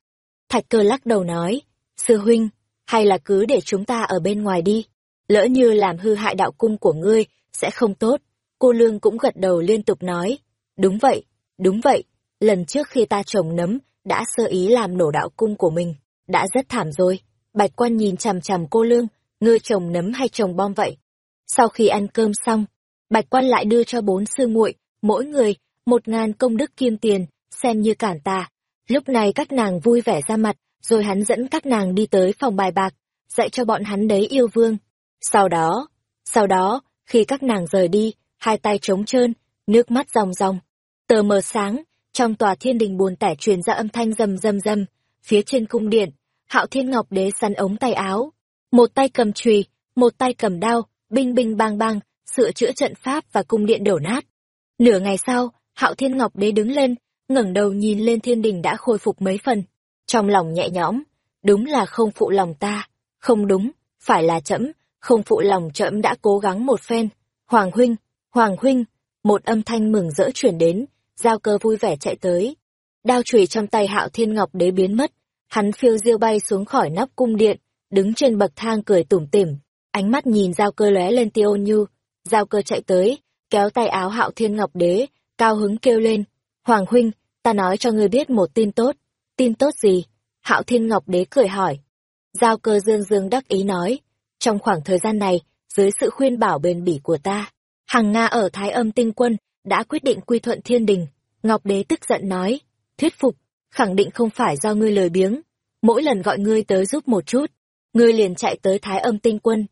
Thạch cơ lắc đầu nói, sư huynh, hay là cứ để chúng ta ở bên ngoài đi, lỡ như làm hư hại đạo cung của ngươi, sẽ không tốt. Cô Lương cũng gật đầu liên tục nói, đúng vậy, đúng vậy, lần trước khi ta trồng nấm, đã sơ ý làm nổ đạo cung của mình, đã rất thảm rồi. Bạch quan nhìn chằm chằm cô Lương, ngươi trồng nấm hay trồng bom vậy? Sau khi ăn cơm xong, Bạch quan lại đưa cho bốn sư muội, mỗi người, một ngàn công đức kim tiền, xem như cản tà. Lúc này các nàng vui vẻ ra mặt, rồi hắn dẫn các nàng đi tới phòng bài bạc, dạy cho bọn hắn đấy yêu vương. Sau đó, sau đó, khi các nàng rời đi, hai tay trống trơn, nước mắt ròng ròng. Tờ mờ sáng, trong tòa thiên đình buồn tẻ truyền ra âm thanh rầm rầm rầm, phía trên cung điện, hạo thiên ngọc đế săn ống tay áo. Một tay cầm chùy, một tay cầm đao, binh binh bang bang, sửa chữa trận pháp và cung điện đổ nát. Nửa ngày sau, hạo thiên ngọc đế đứng lên, ngẩng đầu nhìn lên thiên đình đã khôi phục mấy phần. Trong lòng nhẹ nhõm, đúng là không phụ lòng ta, không đúng, phải là chậm không phụ lòng trẫm đã cố gắng một phen. Hoàng huynh, Hoàng huynh, một âm thanh mừng rỡ chuyển đến, giao cơ vui vẻ chạy tới. Đao chùy trong tay hạo thiên ngọc đế biến mất, hắn phiêu diêu bay xuống khỏi nóc cung điện, đứng trên bậc thang cười tủm tỉm, ánh mắt nhìn giao cơ lóe lên tiêu nhu. Giao cơ chạy tới, kéo tay áo hạo thiên ngọc đế, cao hứng kêu lên. Hoàng huynh, ta nói cho ngươi biết một tin tốt. Tin tốt gì? Hạo thiên ngọc đế cười hỏi. Giao cơ dương dương đắc ý nói. Trong khoảng thời gian này, dưới sự khuyên bảo bền bỉ của ta, Hằng Nga ở Thái âm tinh quân đã quyết định quy thuận thiên đình. Ngọc đế tức giận nói. Thuyết phục, khẳng định không phải do ngươi lời biếng. Mỗi lần gọi ngươi tới giúp một chút, ngươi liền chạy tới Thái âm tinh quân.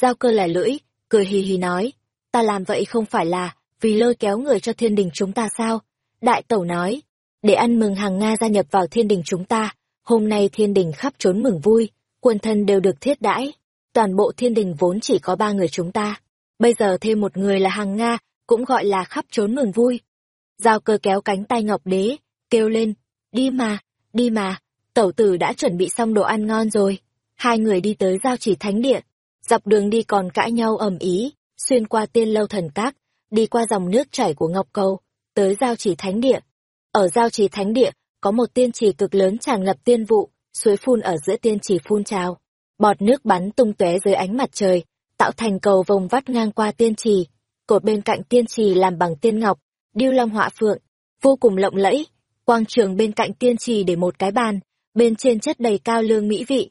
Giao cơ lẻ lưỡi, cười hì hì nói ta làm vậy không phải là vì lôi kéo người cho thiên đình chúng ta sao? Đại tẩu nói, để ăn mừng hàng Nga gia nhập vào thiên đình chúng ta, hôm nay thiên đình khắp trốn mừng vui, quân thân đều được thiết đãi. Toàn bộ thiên đình vốn chỉ có ba người chúng ta, bây giờ thêm một người là hàng Nga, cũng gọi là khắp trốn mừng vui. Giao cơ kéo cánh tay ngọc đế, kêu lên, đi mà, đi mà, tẩu tử đã chuẩn bị xong đồ ăn ngon rồi. Hai người đi tới giao chỉ thánh địa, dọc đường đi còn cãi nhau ầm ý, xuyên qua tiên lâu thần các, đi qua dòng nước chảy của Ngọc Cầu, tới giao chỉ thánh địa. Ở giao chỉ thánh địa, có một tiên trì cực lớn tràn ngập tiên vụ, suối phun ở giữa tiên trì phun trào. Bọt nước bắn tung tóe dưới ánh mặt trời, tạo thành cầu vòng vắt ngang qua tiên trì. Cột bên cạnh tiên trì làm bằng tiên ngọc, điêu long họa phượng, vô cùng lộng lẫy. Quang trường bên cạnh tiên trì để một cái bàn, bên trên chất đầy cao lương mỹ vị.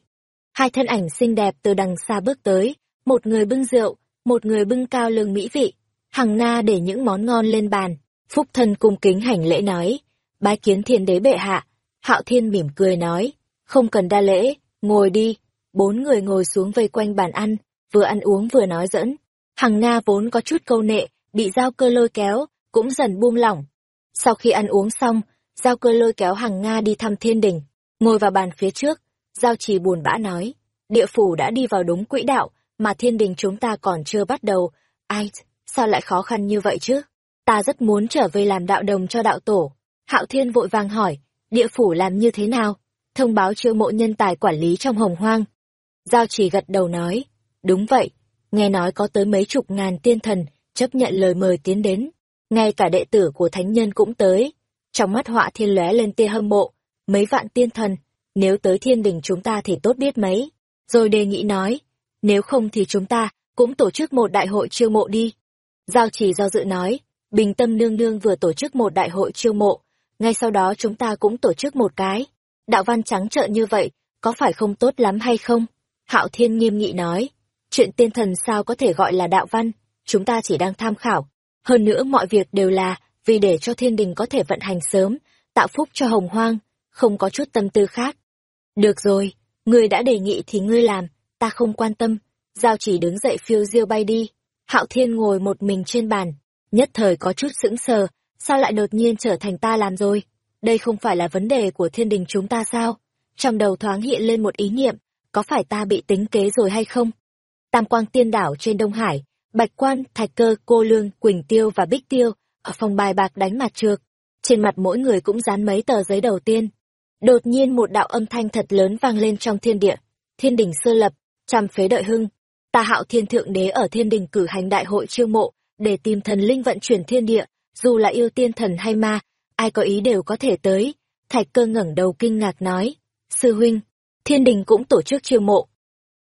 Hai thân ảnh xinh đẹp từ đằng xa bước tới, một người bưng rượu, một người bưng cao lương mỹ vị, hằng na để những món ngon lên bàn, phúc thân cung kính hành lễ nói, bái kiến thiên đế bệ hạ, hạo thiên mỉm cười nói, không cần đa lễ, ngồi đi, bốn người ngồi xuống vây quanh bàn ăn, vừa ăn uống vừa nói dẫn, hằng nga vốn có chút câu nệ, bị giao cơ lôi kéo, cũng dần buông lỏng. Sau khi ăn uống xong, giao cơ lôi kéo hằng Nga đi thăm thiên đình, ngồi vào bàn phía trước, giao trì buồn bã nói, địa phủ đã đi vào đúng quỹ đạo, mà thiên đình chúng ta còn chưa bắt đầu. Ai, sao lại khó khăn như vậy chứ? Ta rất muốn trở về làm đạo đồng cho đạo tổ. Hạo thiên vội vàng hỏi, địa phủ làm như thế nào? Thông báo chiêu mộ nhân tài quản lý trong hồng hoang. Giao chỉ gật đầu nói, đúng vậy, nghe nói có tới mấy chục ngàn tiên thần chấp nhận lời mời tiến đến. Ngay cả đệ tử của thánh nhân cũng tới. Trong mắt họa thiên lóe lên tia hâm mộ, mấy vạn tiên thần, nếu tới thiên đình chúng ta thì tốt biết mấy. Rồi đề nghị nói, nếu không thì chúng ta cũng tổ chức một đại hội chiêu mộ đi. Giao chỉ do dự nói, bình tâm nương nương vừa tổ chức một đại hội chiêu mộ, ngay sau đó chúng ta cũng tổ chức một cái. Đạo văn trắng trợn như vậy, có phải không tốt lắm hay không? Hạo Thiên nghiêm nghị nói, chuyện tiên thần sao có thể gọi là đạo văn, chúng ta chỉ đang tham khảo. Hơn nữa mọi việc đều là vì để cho thiên đình có thể vận hành sớm, tạo phúc cho hồng hoang, không có chút tâm tư khác. Được rồi, ngươi đã đề nghị thì ngươi làm, ta không quan tâm. Giao chỉ đứng dậy phiêu diêu bay đi. Hạo Thiên ngồi một mình trên bàn, nhất thời có chút sững sờ, sao lại đột nhiên trở thành ta làm rồi? Đây không phải là vấn đề của thiên đình chúng ta sao? Trong đầu thoáng hiện lên một ý niệm, có phải ta bị tính kế rồi hay không? Tam quang tiên đảo trên Đông Hải, Bạch Quan, Thạch Cơ, Cô Lương, Quỳnh Tiêu và Bích Tiêu, ở phòng bài bạc đánh mặt trược. Trên mặt mỗi người cũng dán mấy tờ giấy đầu tiên. Đột nhiên một đạo âm thanh thật lớn vang lên trong thiên địa. Thiên đình sơ lập, trăm phế đợi hưng ta hạo thiên thượng đế ở thiên đình cử hành đại hội chiêu mộ để tìm thần linh vận chuyển thiên địa dù là yêu tiên thần hay ma ai có ý đều có thể tới thạch cơ ngẩng đầu kinh ngạc nói sư huynh thiên đình cũng tổ chức chiêu mộ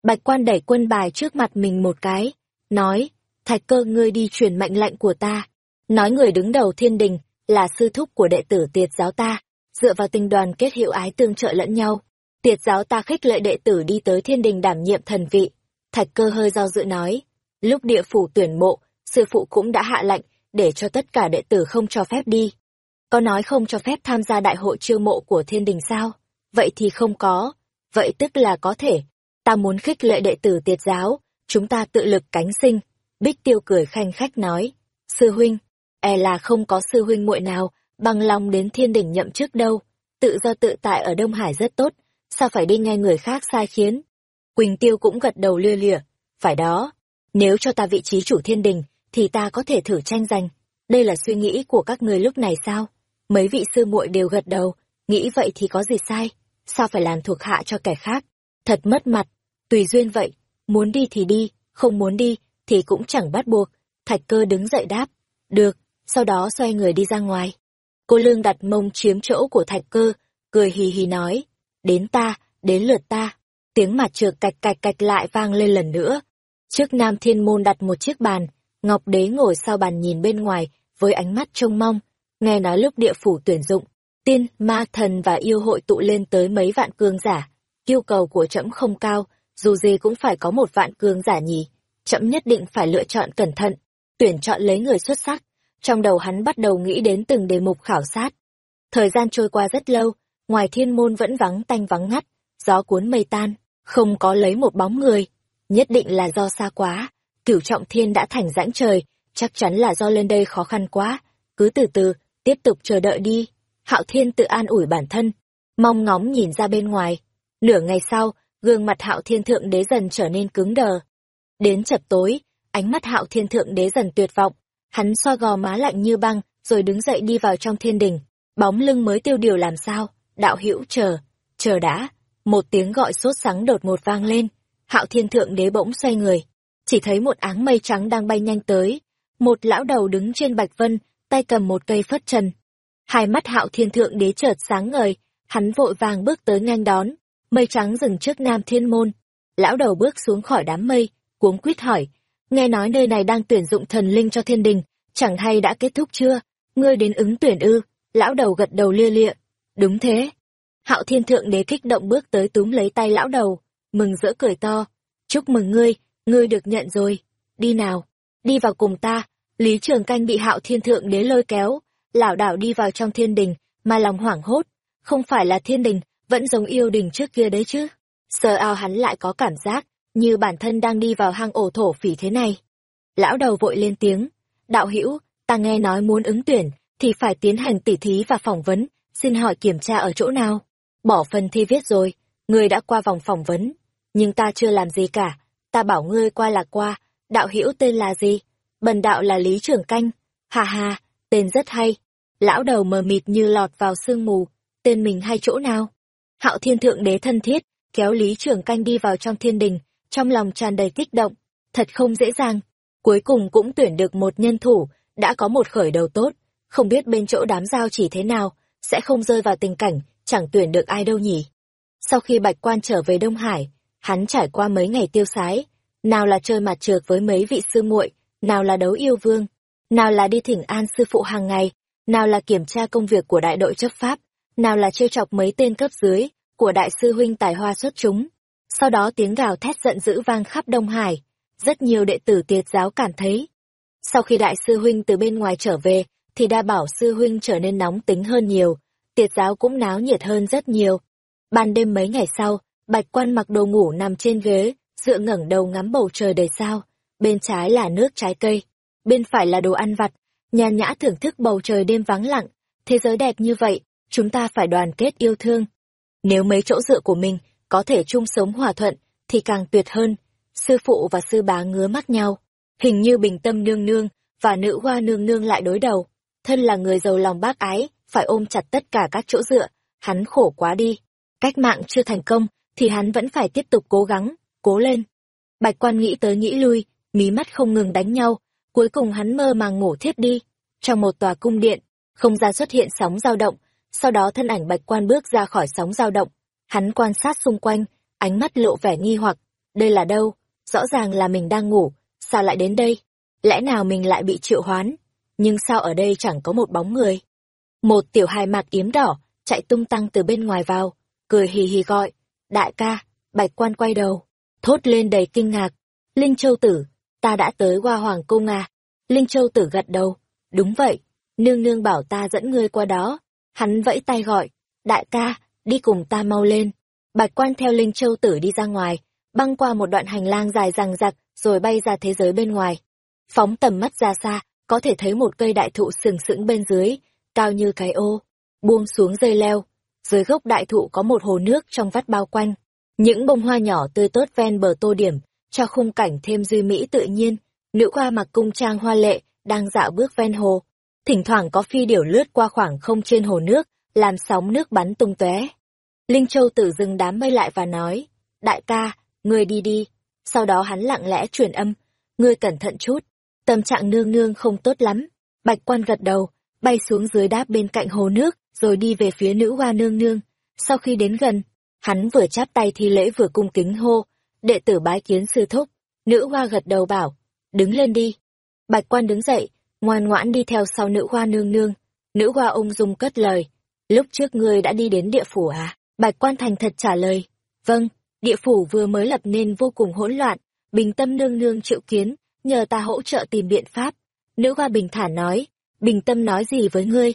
bạch quan đẩy quân bài trước mặt mình một cái nói thạch cơ ngươi đi truyền mệnh lệnh của ta nói người đứng đầu thiên đình là sư thúc của đệ tử tiệt giáo ta dựa vào tình đoàn kết hiệu ái tương trợ lẫn nhau tiệt giáo ta khích lệ đệ tử đi tới thiên đình đảm nhiệm thần vị. Thạch cơ hơi do dự nói, lúc địa phủ tuyển mộ, sư phụ cũng đã hạ lệnh để cho tất cả đệ tử không cho phép đi. Có nói không cho phép tham gia đại hội chiêu mộ của thiên đình sao? Vậy thì không có, vậy tức là có thể. Ta muốn khích lệ đệ tử tiệt giáo, chúng ta tự lực cánh sinh. Bích tiêu cười khanh khách nói, sư huynh, e là không có sư huynh muội nào bằng lòng đến thiên đỉnh nhậm chức đâu. Tự do tự tại ở Đông Hải rất tốt, sao phải đi nghe người khác sai khiến? Quỳnh Tiêu cũng gật đầu lia lịa, phải đó, nếu cho ta vị trí chủ thiên đình, thì ta có thể thử tranh giành. Đây là suy nghĩ của các người lúc này sao? Mấy vị sư muội đều gật đầu, nghĩ vậy thì có gì sai? Sao phải làm thuộc hạ cho kẻ khác? Thật mất mặt, tùy duyên vậy, muốn đi thì đi, không muốn đi thì cũng chẳng bắt buộc. Thạch cơ đứng dậy đáp, được, sau đó xoay người đi ra ngoài. Cô Lương đặt mông chiếm chỗ của thạch cơ, cười hì hì nói, đến ta, đến lượt ta. Tiếng mặt trượt cạch cạch cạch lại vang lên lần nữa. Trước Nam Thiên Môn đặt một chiếc bàn, Ngọc Đế ngồi sau bàn nhìn bên ngoài, với ánh mắt trông mong, nghe nói lúc địa phủ tuyển dụng, tiên, ma, thần và yêu hội tụ lên tới mấy vạn cường giả. Yêu cầu của trẫm không cao, dù gì cũng phải có một vạn cường giả nhỉ. Trẫm nhất định phải lựa chọn cẩn thận, tuyển chọn lấy người xuất sắc. Trong đầu hắn bắt đầu nghĩ đến từng đề mục khảo sát. Thời gian trôi qua rất lâu, ngoài thiên môn vẫn vắng tanh vắng ngắt, gió cuốn mây tan, không có lấy một bóng người. Nhất định là do xa quá, cửu trọng thiên đã thành rãnh trời, chắc chắn là do lên đây khó khăn quá. Cứ từ từ, tiếp tục chờ đợi đi. Hạo thiên tự an ủi bản thân, mong ngóng nhìn ra bên ngoài. Nửa ngày sau, gương mặt hạo thiên thượng đế dần trở nên cứng đờ. Đến chập tối, ánh mắt hạo thiên thượng đế dần tuyệt vọng. Hắn xoa gò má lạnh như băng, rồi đứng dậy đi vào trong thiên đình. Bóng lưng mới tiêu điều làm sao? Đạo hữu chờ, chờ đã. Một tiếng gọi sốt sắng đột ngột vang lên. Hạo thiên thượng đế bỗng xoay người. Chỉ thấy một áng mây trắng đang bay nhanh tới. Một lão đầu đứng trên bạch vân, tay cầm một cây phất trần. Hai mắt hạo thiên thượng đế chợt sáng ngời, hắn vội vàng bước tới ngang đón. Mây trắng dừng trước nam thiên môn. Lão đầu bước xuống khỏi đám mây, cuống quýt hỏi. Nghe nói nơi này đang tuyển dụng thần linh cho thiên đình, chẳng hay đã kết thúc chưa? Ngươi đến ứng tuyển ư? Lão đầu gật đầu lia lịa. Đúng thế. Hạo thiên thượng đế kích động bước tới túm lấy tay lão đầu, mừng rỡ cười to. Chúc mừng ngươi, ngươi được nhận rồi. Đi nào, đi vào cùng ta. Lý Trường Canh bị hạo thiên thượng đế lôi kéo, lảo đảo đi vào trong thiên đình, mà lòng hoảng hốt. Không phải là thiên đình, vẫn giống yêu đình trước kia đấy chứ. Sờ ao hắn lại có cảm giác, như bản thân đang đi vào hang ổ thổ phỉ thế này. Lão đầu vội lên tiếng, đạo hữu ta nghe nói muốn ứng tuyển, thì phải tiến hành tỉ thí và phỏng vấn, xin hỏi kiểm tra ở chỗ nào? Bỏ phần thi viết rồi, ngươi đã qua vòng phỏng vấn, nhưng ta chưa làm gì cả, ta bảo ngươi qua là qua, đạo hữu tên là gì? Bần đạo là Lý Trưởng Canh, hà hà, tên rất hay. Lão đầu mờ mịt như lọt vào sương mù, tên mình hay chỗ nào? Hạo Thiên Thượng Đế thân thiết, kéo Lý Trưởng Canh đi vào trong thiên đình, trong lòng tràn đầy kích động, thật không dễ dàng. Cuối cùng cũng tuyển được một nhân thủ, đã có một khởi đầu tốt, không biết bên chỗ đám giao chỉ thế nào, sẽ không rơi vào tình cảnh, chẳng tuyển được ai đâu nhỉ. Sau khi Bạch Quan trở về Đông Hải, hắn trải qua mấy ngày tiêu sái, nào là chơi mặt trượt với mấy vị sư muội, nào là đấu yêu vương, nào là đi thỉnh an sư phụ hàng ngày, nào là kiểm tra công việc của đại đội chấp pháp, nào là trêu chọc mấy tên cấp dưới của đại sư huynh tài hoa xuất chúng. Sau đó tiếng gào thét giận dữ vang khắp Đông Hải, rất nhiều đệ tử tiệt giáo cảm thấy. Sau khi đại sư huynh từ bên ngoài trở về, thì đa bảo sư huynh trở nên nóng tính hơn nhiều, tiệt giáo cũng náo nhiệt hơn rất nhiều. Ban đêm mấy ngày sau, bạch quan mặc đồ ngủ nằm trên ghế, dựa ngẩng đầu ngắm bầu trời đầy sao, bên trái là nước trái cây, bên phải là đồ ăn vặt, nhàn nhã thưởng thức bầu trời đêm vắng lặng, thế giới đẹp như vậy, chúng ta phải đoàn kết yêu thương. Nếu mấy chỗ dựa của mình có thể chung sống hòa thuận, thì càng tuyệt hơn. Sư phụ và sư bá ngứa mắt nhau, hình như bình tâm nương nương và nữ hoa nương nương lại đối đầu thân là người giàu lòng bác ái, phải ôm chặt tất cả các chỗ dựa, hắn khổ quá đi. Cách mạng chưa thành công, thì hắn vẫn phải tiếp tục cố gắng, cố lên. Bạch quan nghĩ tới nghĩ lui, mí mắt không ngừng đánh nhau, cuối cùng hắn mơ màng ngủ thiếp đi. Trong một tòa cung điện, không gian xuất hiện sóng dao động, sau đó thân ảnh bạch quan bước ra khỏi sóng dao động. Hắn quan sát xung quanh, ánh mắt lộ vẻ nghi hoặc, đây là đâu? Rõ ràng là mình đang ngủ, sao lại đến đây? Lẽ nào mình lại bị triệu hoán? nhưng sao ở đây chẳng có một bóng người? Một tiểu hài mặc yếm đỏ, chạy tung tăng từ bên ngoài vào, cười hì hì gọi, đại ca, bạch quan quay đầu, thốt lên đầy kinh ngạc, Linh Châu Tử, ta đã tới qua Hoàng Cung à? Linh Châu Tử gật đầu, đúng vậy, nương nương bảo ta dẫn ngươi qua đó, hắn vẫy tay gọi, đại ca, đi cùng ta mau lên. Bạch quan theo Linh Châu Tử đi ra ngoài, băng qua một đoạn hành lang dài rằng rặc, rồi bay ra thế giới bên ngoài. Phóng tầm mắt ra xa, có thể thấy một cây đại thụ sừng sững bên dưới, cao như cái ô, buông xuống dây leo. Dưới gốc đại thụ có một hồ nước trong vắt bao quanh. Những bông hoa nhỏ tươi tốt ven bờ tô điểm, cho khung cảnh thêm duy mỹ tự nhiên. Nữ qua mặc cung trang hoa lệ, đang dạo bước ven hồ. Thỉnh thoảng có phi điểu lướt qua khoảng không trên hồ nước, làm sóng nước bắn tung tóe. Linh Châu tử dừng đám mây lại và nói, đại ca, ngươi đi đi. Sau đó hắn lặng lẽ truyền âm, ngươi cẩn thận chút, Tâm trạng nương nương không tốt lắm. Bạch quan gật đầu, bay xuống dưới đáp bên cạnh hồ nước, rồi đi về phía nữ hoa nương nương. Sau khi đến gần, hắn vừa chắp tay thi lễ vừa cung kính hô, đệ tử bái kiến sư thúc. Nữ hoa gật đầu bảo, đứng lên đi. Bạch quan đứng dậy, ngoan ngoãn đi theo sau nữ hoa nương nương. Nữ hoa ung dung cất lời. Lúc trước ngươi đã đi đến địa phủ à? Bạch quan thành thật trả lời. Vâng, địa phủ vừa mới lập nên vô cùng hỗn loạn. Bình tâm nương nương triệu kiến, nhờ ta hỗ trợ tìm biện pháp. Nữ hoa bình thản nói. Bình tâm nói gì với ngươi?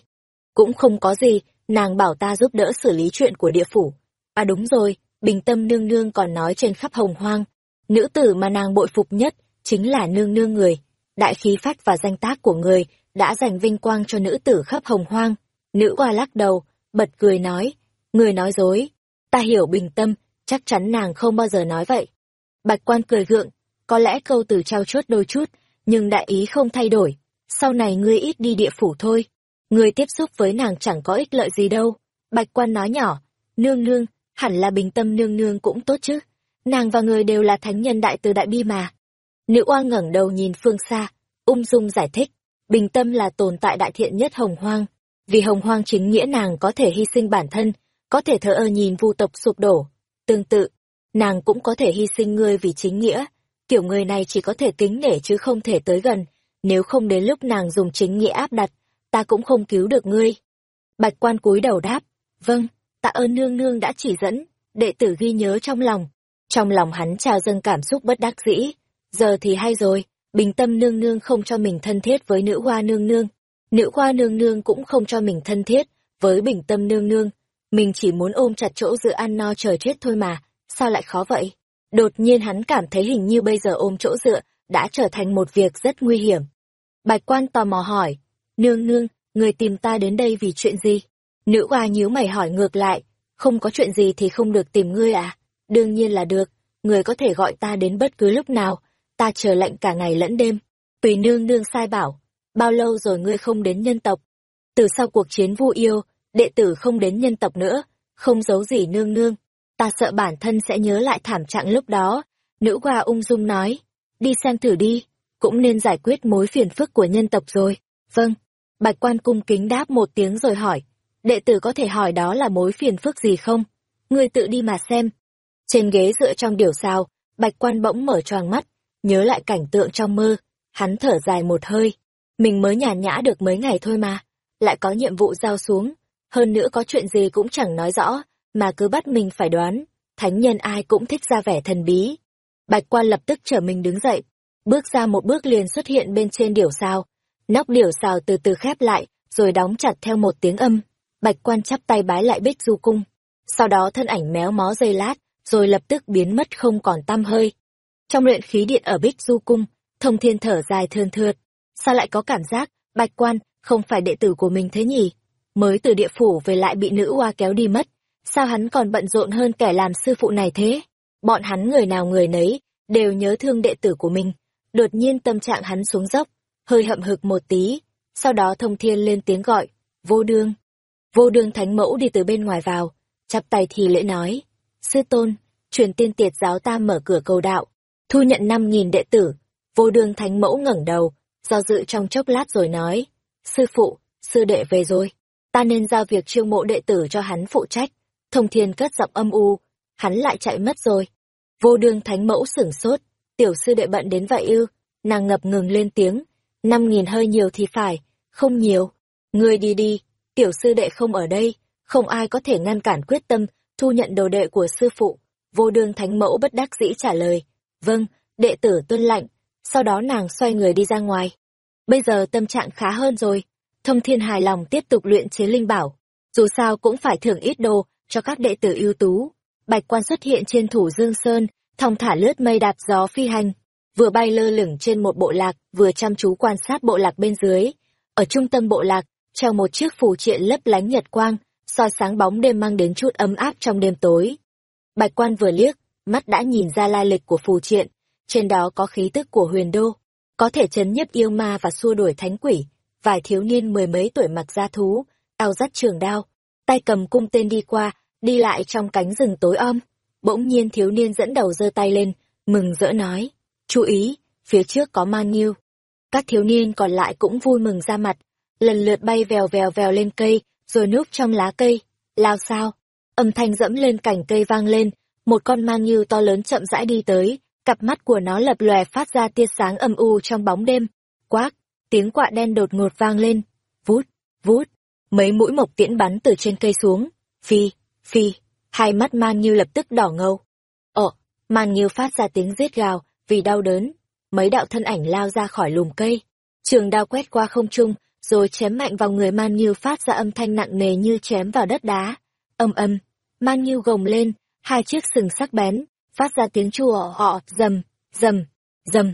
Cũng không có gì, nàng bảo ta giúp đỡ xử lý chuyện của địa phủ. À đúng rồi, bình tâm nương nương còn nói trên khắp hồng hoang. Nữ tử mà nàng bội phục nhất, chính là nương nương người. Đại khí phách và danh tác của người đã dành vinh quang cho nữ tử khắp hồng hoang. Nữ qua lắc đầu, bật cười nói, người nói dối. Ta hiểu bình tâm, chắc chắn nàng không bao giờ nói vậy. Bạch quan cười gượng, có lẽ câu từ trao chuốt đôi chút, nhưng đại ý không thay đổi. Sau này ngươi ít đi địa phủ thôi. Ngươi tiếp xúc với nàng chẳng có ích lợi gì đâu. Bạch quan nói nhỏ, nương nương, hẳn là bình tâm nương nương cũng tốt chứ. Nàng và người đều là thánh nhân đại từ đại bi mà. Nữ oa ngẩng đầu nhìn phương xa, ung dung giải thích, bình tâm là tồn tại đại thiện nhất hồng hoang. Vì hồng hoang chính nghĩa nàng có thể hy sinh bản thân, có thể thờ ơ nhìn vu tộc sụp đổ. Tương tự, nàng cũng có thể hy sinh ngươi vì chính nghĩa. Kiểu người này chỉ có thể kính nể chứ không thể tới gần, nếu không đến lúc nàng dùng chính nghĩa áp đặt, ta cũng không cứu được ngươi. Bạch quan cúi đầu đáp, vâng, tạ ơn nương nương đã chỉ dẫn, đệ tử ghi nhớ trong lòng. Trong lòng hắn trào dâng cảm xúc bất đắc dĩ. Giờ thì hay rồi, bình tâm nương nương không cho mình thân thiết với nữ hoa nương nương. Nữ hoa nương nương cũng không cho mình thân thiết với bình tâm nương nương. Mình chỉ muốn ôm chặt chỗ dựa ăn no trời chết thôi mà, sao lại khó vậy? Đột nhiên hắn cảm thấy hình như bây giờ ôm chỗ dựa đã trở thành một việc rất nguy hiểm. Bạch quan tò mò hỏi, nương nương, người tìm ta đến đây vì chuyện gì? Nữ oa nhíu mày hỏi ngược lại, không có chuyện gì thì không được tìm ngươi à? Đương nhiên là được, người có thể gọi ta đến bất cứ lúc nào, ta chờ lệnh cả ngày lẫn đêm. Tùy nương nương sai bảo, bao lâu rồi ngươi không đến nhân tộc? Từ sau cuộc chiến vu yêu, đệ tử không đến nhân tộc nữa, không giấu gì nương nương. Ta sợ bản thân sẽ nhớ lại thảm trạng lúc đó. Nữ hoa ung dung nói, đi xem thử đi, cũng nên giải quyết mối phiền phức của nhân tộc rồi. Vâng, bạch quan cung kính đáp một tiếng rồi hỏi, đệ tử có thể hỏi đó là mối phiền phức gì không? Ngươi tự đi mà xem, trên ghế dựa trong điểu sao, bạch quan bỗng mở choàng mắt, nhớ lại cảnh tượng trong mơ, hắn thở dài một hơi. Mình mới nhàn nhã được mấy ngày thôi mà, lại có nhiệm vụ giao xuống, hơn nữa có chuyện gì cũng chẳng nói rõ, mà cứ bắt mình phải đoán, thánh nhân ai cũng thích ra vẻ thần bí. Bạch quan lập tức trở mình đứng dậy, bước ra một bước liền xuất hiện bên trên điểu sao. Nóc điểu sao từ từ khép lại, rồi đóng chặt theo một tiếng âm. Bạch quan chắp tay bái lại bích du cung. Sau đó thân ảnh méo mó dây lát, rồi lập tức biến mất không còn tăm hơi. Trong luyện khí điện ở Bích Du Cung, thông thiên thở dài thườn thượt. Sao lại có cảm giác, bạch quan, không phải đệ tử của mình thế nhỉ? Mới từ địa phủ về lại bị nữ oa kéo đi mất. Sao hắn còn bận rộn hơn kẻ làm sư phụ này thế? Bọn hắn người nào người nấy, đều nhớ thương đệ tử của mình. Đột nhiên tâm trạng hắn xuống dốc, hơi hậm hực một tí. Sau đó thông thiên lên tiếng gọi, vô đương. Vô đương thánh mẫu đi từ bên ngoài vào, chắp tay thì lễ nói, sư tôn, truyền tiên tiệt giáo ta mở cửa cầu đạo, thu nhận năm nghìn đệ tử. Vô đương thánh mẫu ngẩng đầu, do dự trong chốc lát rồi nói, sư phụ, sư đệ về rồi, ta nên giao việc chiêu mộ đệ tử cho hắn phụ trách. Thông thiên cất giọng âm u, hắn lại chạy mất rồi. Vô đương thánh mẫu sửng sốt, tiểu sư đệ bận đến vậy ư, nàng ngập ngừng lên tiếng, năm nghìn hơi nhiều thì phải, không nhiều. Ngươi đi đi, tiểu sư đệ không ở đây, không ai có thể ngăn cản quyết tâm thu nhận đồ đệ của sư phụ. Vô đương thánh mẫu bất đắc dĩ trả lời, vâng, đệ tử tuân lệnh, sau đó nàng xoay người đi ra ngoài. Bây giờ tâm trạng khá hơn rồi, thông thiên hài lòng tiếp tục luyện chế linh bảo, dù sao cũng phải thưởng ít đồ cho các đệ tử ưu tú. Bạch quan xuất hiện trên thủ Dương Sơn, thong thả lướt mây đạp gió phi hành, vừa bay lơ lửng trên một bộ lạc, vừa chăm chú quan sát bộ lạc bên dưới. Ở trung tâm bộ lạc, treo một chiếc phù triện lấp lánh nhật quang, soi sáng bóng đêm mang đến chút ấm áp trong đêm tối. Bạch quan vừa liếc, mắt đã nhìn ra lai lịch của phù triện, trên đó có khí tức của huyền đô, có thể chấn nhiếp yêu ma và xua đuổi thánh quỷ. Vài thiếu niên mười mấy tuổi mặc da thú, ao dắt trường đao, tay cầm cung tên đi qua, đi lại trong cánh rừng tối om. Bỗng nhiên thiếu niên dẫn đầu giơ tay lên, mừng rỡ nói, chú ý, phía trước có man nghiêu. Các thiếu niên còn lại cũng vui mừng ra mặt, lần lượt bay vèo vèo vèo lên cây, rồi núp trong lá cây. Lao sao? Âm thanh dẫm lên cành cây vang lên, một con man như to lớn chậm rãi đi tới, cặp mắt của nó lập lòe phát ra tia sáng âm u trong bóng đêm. Quác, tiếng quạ đen đột ngột vang lên. Vút, vút, mấy mũi mộc tiễn bắn từ trên cây xuống. Phi, phi, hai mắt man như lập tức đỏ ngầu. Ồ, man như phát ra tiếng giết gào, vì đau đớn. Mấy đạo thân ảnh lao ra khỏi lùm cây. Trường đao quét qua không trung, rồi chém mạnh vào người man như phát ra âm thanh nặng nề như chém vào đất đá. Âm âm, man như gồng lên, hai chiếc sừng sắc bén, phát ra tiếng chùa họ dầm, dầm, dầm.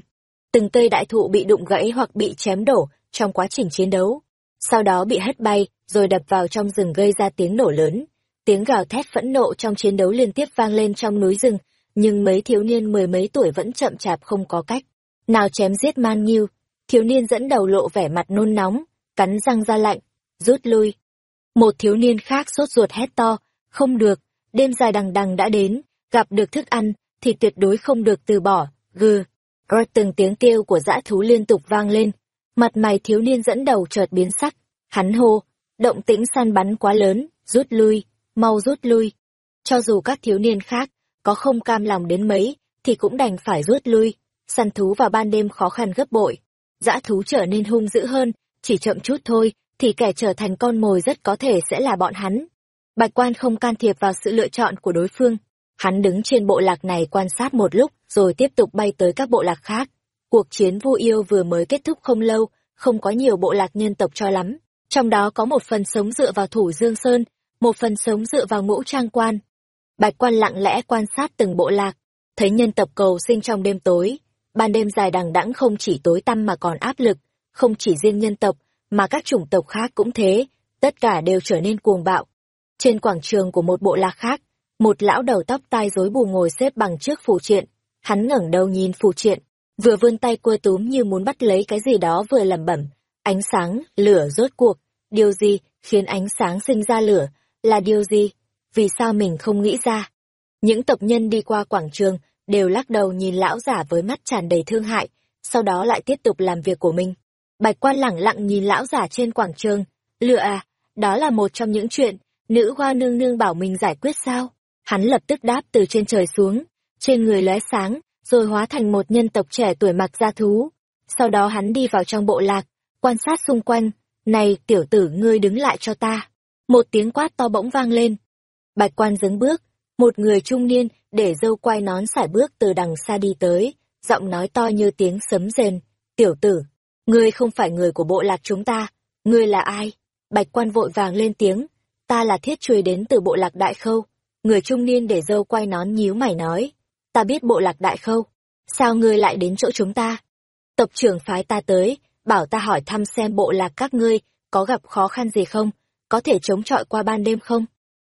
Từng cây đại thụ bị đụng gãy hoặc bị chém đổ trong quá trình chiến đấu. Sau đó bị hất bay, rồi đập vào trong rừng gây ra tiếng nổ lớn. Tiếng gào thét phẫn nộ trong chiến đấu liên tiếp vang lên trong núi rừng, nhưng mấy thiếu niên mười mấy tuổi vẫn chậm chạp không có cách. Nào chém giết man Nhiêu, thiếu niên dẫn đầu lộ vẻ mặt nôn nóng, cắn răng ra lạnh, rút lui. Một thiếu niên khác sốt ruột hét to, không được, đêm dài đằng đằng đã đến, gặp được thức ăn, thì tuyệt đối không được từ bỏ, gừ. Rồi từng tiếng kêu của dã thú liên tục vang lên, mặt mày thiếu niên dẫn đầu chợt biến sắc, hắn hô, động tĩnh săn bắn quá lớn, rút lui, mau rút lui. Cho dù các thiếu niên khác, có không cam lòng đến mấy, thì cũng đành phải rút lui, săn thú vào ban đêm khó khăn gấp bội. Dã thú trở nên hung dữ hơn, chỉ chậm chút thôi, thì kẻ trở thành con mồi rất có thể sẽ là bọn hắn. Bạch quan không can thiệp vào sự lựa chọn của đối phương. Hắn đứng trên bộ lạc này quan sát một lúc, rồi tiếp tục bay tới các bộ lạc khác. Cuộc chiến vu yêu vừa mới kết thúc không lâu, không có nhiều bộ lạc nhân tộc cho lắm. Trong đó có một phần sống dựa vào thủ Dương Sơn, một phần sống dựa vào ngũ trang quan. Bạch quan lặng lẽ quan sát từng bộ lạc, thấy nhân tộc cầu sinh trong đêm tối. Ban đêm dài đằng đẵng không chỉ tối tăm mà còn áp lực, không chỉ riêng nhân tộc, mà các chủng tộc khác cũng thế, tất cả đều trở nên cuồng bạo. Trên quảng trường của một bộ lạc khác, một lão đầu tóc tai rối bù ngồi xếp bằng trước phù triện, hắn ngẩng đầu nhìn phù triện, vừa vươn tay quơ túm như muốn bắt lấy cái gì đó vừa lẩm bẩm, ánh sáng, lửa rốt cuộc, điều gì khiến ánh sáng sinh ra lửa, là điều gì? Vì sao mình không nghĩ ra? Những tộc nhân đi qua quảng trường đều lắc đầu nhìn lão giả với mắt tràn đầy thương hại, sau đó lại tiếp tục làm việc của mình. Bạch quan lẳng lặng nhìn lão giả trên quảng trường. Lựa à, đó là một trong những chuyện, nữ hoa nương nương bảo mình giải quyết sao? Hắn lập tức đáp từ trên trời xuống, trên người lóe sáng, rồi hóa thành một nhân tộc trẻ tuổi mặc da thú. Sau đó hắn đi vào trong bộ lạc, quan sát xung quanh. Này, tiểu tử ngươi đứng lại cho ta. Một tiếng quát to bỗng vang lên. Bạch quan dứng bước, một người trung niên để dâu quai nón sải bước từ đằng xa đi tới, giọng nói to như tiếng sấm rền. Tiểu tử, Ngươi không phải người của bộ lạc chúng ta, ngươi là ai? Bạch quan vội vàng lên tiếng, ta là thiết truy đến từ bộ lạc đại khâu. Người trung niên để dâu quay nón nhíu mày nói, ta biết bộ lạc đại khâu, sao ngươi lại đến chỗ chúng ta? Tộc trưởng phái ta tới, bảo ta hỏi thăm xem bộ lạc các ngươi có gặp khó khăn gì không, có thể chống chọi qua ban đêm không?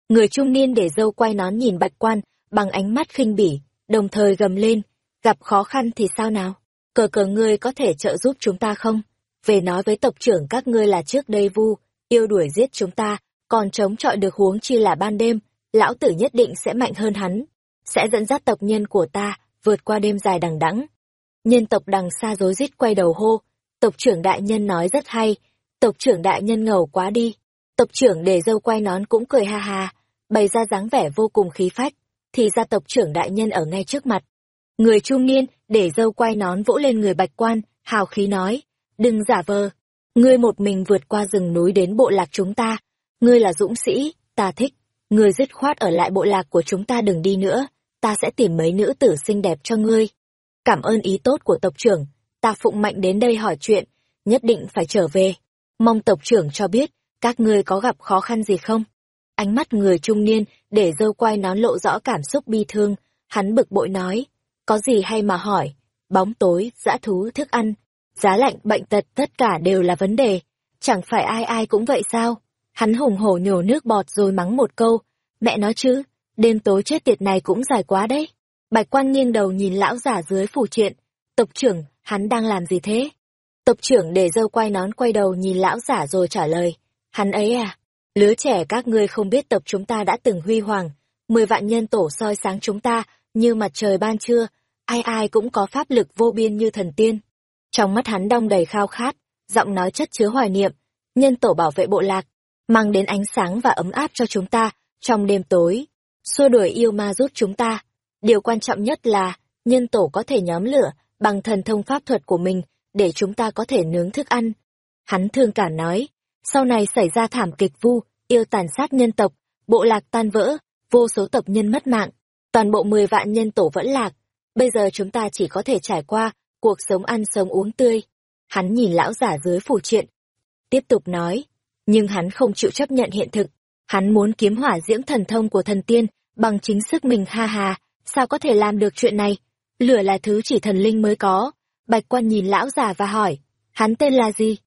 Người trung niên để dâu quay nón nhìn bạch quan, bằng ánh mắt khinh bỉ, đồng thời gầm lên, gặp khó khăn thì sao nào? Cờ cờ ngươi có thể trợ giúp chúng ta không? Về nói với tộc trưởng các ngươi là trước đây vu, yêu đuổi giết chúng ta, còn chống chọi được huống chi là ban đêm, lão tử nhất định sẽ mạnh hơn hắn, sẽ dẫn dắt tộc nhân của ta vượt qua đêm dài đằng đẵng. Nhân tộc đằng xa rối rít quay đầu hô, tộc trưởng đại nhân nói rất hay, tộc trưởng đại nhân ngầu quá đi. Tộc trưởng để dâu quay nón cũng cười ha ha, bày ra dáng vẻ vô cùng khí phách, thì ra tộc trưởng đại nhân ở ngay trước mặt. Người trung niên, để dâu quay nón vỗ lên người bạch quan, hào khí nói, đừng giả vờ. Ngươi một mình vượt qua rừng núi đến bộ lạc chúng ta. Ngươi là dũng sĩ, ta thích. Ngươi dứt khoát ở lại bộ lạc của chúng ta đừng đi nữa. Ta sẽ tìm mấy nữ tử xinh đẹp cho ngươi. Cảm ơn ý tốt của tộc trưởng. Ta phụng mạnh đến đây hỏi chuyện. Nhất định phải trở về. Mong tộc trưởng cho biết, các ngươi có gặp khó khăn gì không? Ánh mắt người trung niên, để dâu quay nón lộ rõ cảm xúc bi thương. Hắn bực bội nói, có gì hay mà hỏi, bóng tối, dã thú, thức ăn, giá lạnh, bệnh tật tất cả đều là vấn đề. Chẳng phải ai ai cũng vậy sao? Hắn hùng hổ nhổ nước bọt rồi mắng một câu, mẹ nói chứ, đêm tối chết tiệt này cũng dài quá đấy. Bạch quan nghiêng đầu nhìn lão giả dưới phủ triện, tộc trưởng, hắn đang làm gì thế? Tộc trưởng để dâu quay nón quay đầu nhìn lão giả rồi trả lời, hắn ấy à, lứa trẻ các ngươi không biết tộc chúng ta đã từng huy hoàng, mười vạn nhân tổ soi sáng chúng ta, như mặt trời ban trưa, ai ai cũng có pháp lực vô biên như thần tiên. Trong mắt hắn đong đầy khao khát, giọng nói chất chứa hoài niệm, nhân tổ bảo vệ bộ lạc, mang đến ánh sáng và ấm áp cho chúng ta trong đêm tối, xua đuổi yêu ma giúp chúng ta. Điều quan trọng nhất là, nhân tổ có thể nhóm lửa bằng thần thông pháp thuật của mình để chúng ta có thể nướng thức ăn. Hắn thương cảm nói, sau này xảy ra thảm kịch vu, yêu tàn sát nhân tộc, bộ lạc tan vỡ, vô số tộc nhân mất mạng, toàn bộ 10 vạn nhân tổ vẫn lạc. Bây giờ chúng ta chỉ có thể trải qua cuộc sống ăn sống uống tươi. Hắn nhìn lão giả dưới phủ triện, tiếp tục nói, nhưng hắn không chịu chấp nhận hiện thực. Hắn muốn kiếm hỏa diễm thần thông của thần tiên, bằng chính sức mình ha ha, sao có thể làm được chuyện này? Lửa là thứ chỉ thần linh mới có. Bạch quan nhìn lão già và hỏi, hắn tên là gì?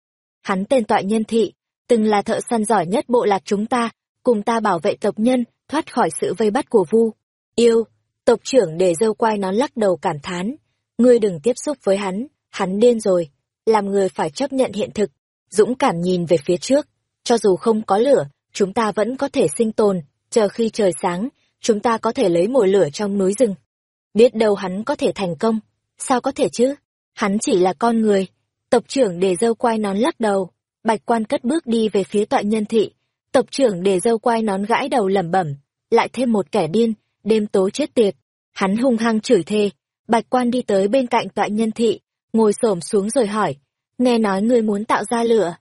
Hắn tên toại nhân thị, từng là thợ săn giỏi nhất bộ lạc chúng ta, cùng ta bảo vệ tộc nhân, thoát khỏi sự vây bắt của vu. Yêu, tộc trưởng để dâu quai nón lắc đầu cảm thán. Ngươi đừng tiếp xúc với hắn, hắn điên rồi. Làm người phải chấp nhận hiện thực, dũng cảm nhìn về phía trước. Cho dù không có lửa, chúng ta vẫn có thể sinh tồn, chờ khi trời sáng, chúng ta có thể lấy mồi lửa trong núi rừng. Biết đâu hắn có thể thành công. Sao có thể chứ? Hắn chỉ là con người. Tộc trưởng để dâu quai nón lắc đầu. Bạch quan cất bước đi về phía tọa nhân thị. Tộc trưởng để dâu quai nón gãi đầu lẩm bẩm. Lại thêm một kẻ điên, đêm tối chết tiệt. Hắn hung hăng chửi thề. Bạch quan đi tới bên cạnh tọa nhân thị, ngồi xổm xuống rồi hỏi. Nghe nói ngươi muốn tạo ra lửa.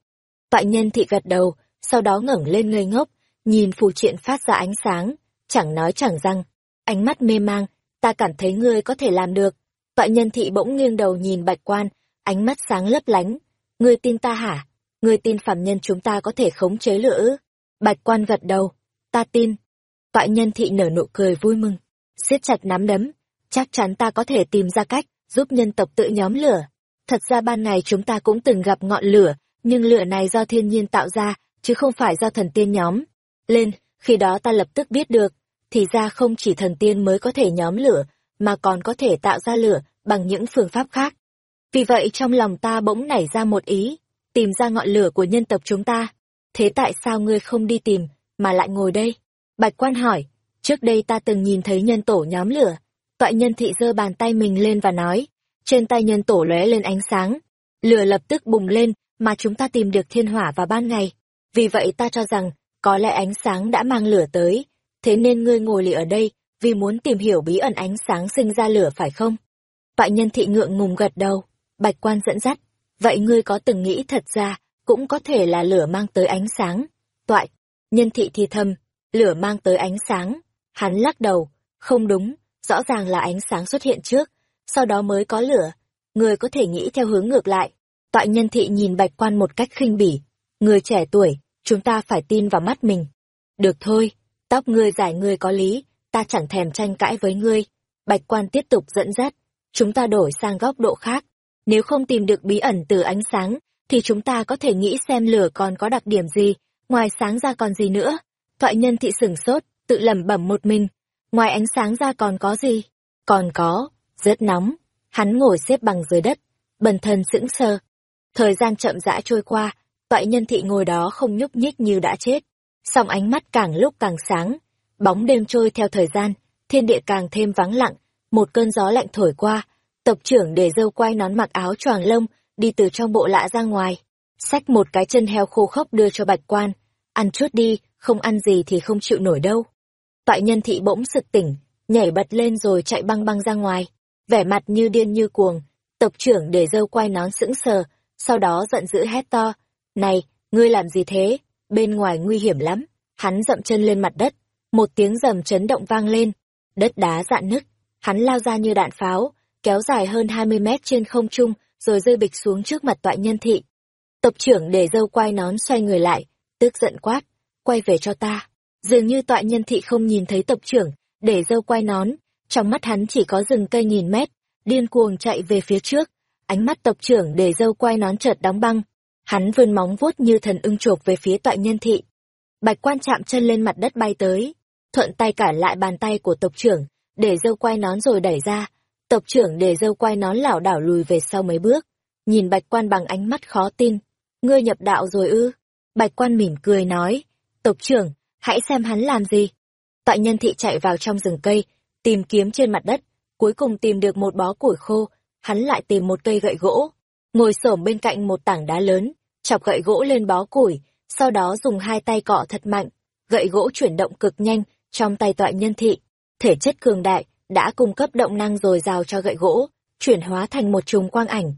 Tọa nhân thị gật đầu, sau đó ngẩng lên ngây ngốc, nhìn phù triện phát ra ánh sáng, chẳng nói chẳng răng. Ánh mắt mê mang, ta cảm thấy ngươi có thể làm được. Tọa nhân thị bỗng nghiêng đầu nhìn bạch quan, ánh mắt sáng lấp lánh. Ngươi tin ta hả? Ngươi tin phạm nhân chúng ta có thể khống chế lửa ư? Bạch quan gật đầu. Ta tin. Toại nhân thị nở nụ cười vui mừng. siết chặt nắm đấm. Chắc chắn ta có thể tìm ra cách, giúp nhân tộc tự nhóm lửa. Thật ra ban ngày chúng ta cũng từng gặp ngọn lửa, nhưng lửa này do thiên nhiên tạo ra, chứ không phải do thần tiên nhóm. Lên, khi đó ta lập tức biết được, thì ra không chỉ thần tiên mới có thể nhóm lửa, mà còn có thể tạo ra lửa bằng những phương pháp khác. Vì vậy trong lòng ta bỗng nảy ra một ý, tìm ra ngọn lửa của nhân tộc chúng ta. Thế tại sao ngươi không đi tìm, mà lại ngồi đây? Bạch quan hỏi, trước đây ta từng nhìn thấy nhân tổ nhóm lửa. Toại nhân thị giơ bàn tay mình lên và nói, trên tay nhân tổ lóe lên ánh sáng. Lửa lập tức bùng lên, mà chúng ta tìm được thiên hỏa vào ban ngày. Vì vậy ta cho rằng, có lẽ ánh sáng đã mang lửa tới, thế nên ngươi ngồi lì ở đây, vì muốn tìm hiểu bí ẩn ánh sáng sinh ra lửa phải không? Toại nhân thị ngượng ngùng gật đầu, bạch quan dẫn dắt, vậy ngươi có từng nghĩ thật ra, cũng có thể là lửa mang tới ánh sáng. Toại, nhân thị thì thầm, lửa mang tới ánh sáng, hắn lắc đầu, không đúng, rõ ràng là ánh sáng xuất hiện trước, sau đó mới có lửa, người có thể nghĩ theo hướng ngược lại. Toại nhân thị nhìn bạch quan một cách khinh bỉ, người trẻ tuổi, chúng ta phải tin vào mắt mình. Được thôi, tóc ngươi giải ngươi có lý, ta chẳng thèm tranh cãi với ngươi. Bạch quan tiếp tục dẫn dắt, chúng ta đổi sang góc độ khác. Nếu không tìm được bí ẩn từ ánh sáng, thì chúng ta có thể nghĩ xem lửa còn có đặc điểm gì, ngoài sáng ra còn gì nữa. Thoại nhân thị sửng sốt, tự lẩm bẩm một mình. Ngoài ánh sáng ra còn có gì? Còn có, rất nóng. Hắn ngồi xếp bằng dưới đất, bần thần sững sờ. Thời gian chậm rãi trôi qua, toại nhân thị ngồi đó không nhúc nhích như đã chết. Song ánh mắt càng lúc càng sáng, bóng đêm trôi theo thời gian, thiên địa càng thêm vắng lặng, một cơn gió lạnh thổi qua, tộc trưởng để dâu quay nón mặc áo choàng lông, đi từ trong bộ lạ ra ngoài, xách một cái chân heo khô khốc đưa cho bạch quan, ăn chút đi, không ăn gì thì không chịu nổi đâu. Toại nhân thị bỗng sực tỉnh, nhảy bật lên rồi chạy băng băng ra ngoài, vẻ mặt như điên như cuồng, tộc trưởng để dâu quay nón sững sờ, sau đó giận dữ hét to, này, ngươi làm gì thế, bên ngoài nguy hiểm lắm, hắn dậm chân lên mặt đất, một tiếng rầm chấn động vang lên, đất đá dạn nứt, hắn lao ra như đạn pháo, kéo dài hơn 20 mét trên không trung, rồi rơi bịch xuống trước mặt toại nhân thị. Tộc trưởng để dâu quay nón xoay người lại, tức giận quát, quay về cho ta. Dường như tọa nhân thị không nhìn thấy tộc trưởng, để dâu quay nón, trong mắt hắn chỉ có rừng cây nghìn mét, điên cuồng chạy về phía trước. Ánh mắt tộc trưởng để dâu quay nón chợt đóng băng, hắn vươn móng vuốt như thần ưng chộp về phía tọa nhân thị. Bạch quan chạm chân lên mặt đất bay tới, thuận tay cản lại bàn tay của tộc trưởng, để dâu quay nón rồi đẩy ra. Tộc trưởng để dâu quay nón lảo đảo lùi về sau mấy bước, nhìn bạch quan bằng ánh mắt khó tin. Ngươi nhập đạo rồi ư? Bạch quan mỉm cười nói, tộc trưởng, hãy xem hắn làm gì. Tại nhân thị chạy vào trong rừng cây, tìm kiếm trên mặt đất, cuối cùng tìm được một bó củi khô, hắn lại tìm một cây gậy gỗ, ngồi xổm bên cạnh một tảng đá lớn, chọc gậy gỗ lên bó củi, sau đó dùng hai tay cọ thật mạnh, gậy gỗ chuyển động cực nhanh trong tay tọa nhân thị. Thể chất cường đại đã cung cấp động năng dồi dào cho gậy gỗ, chuyển hóa thành một chùm quang ảnh.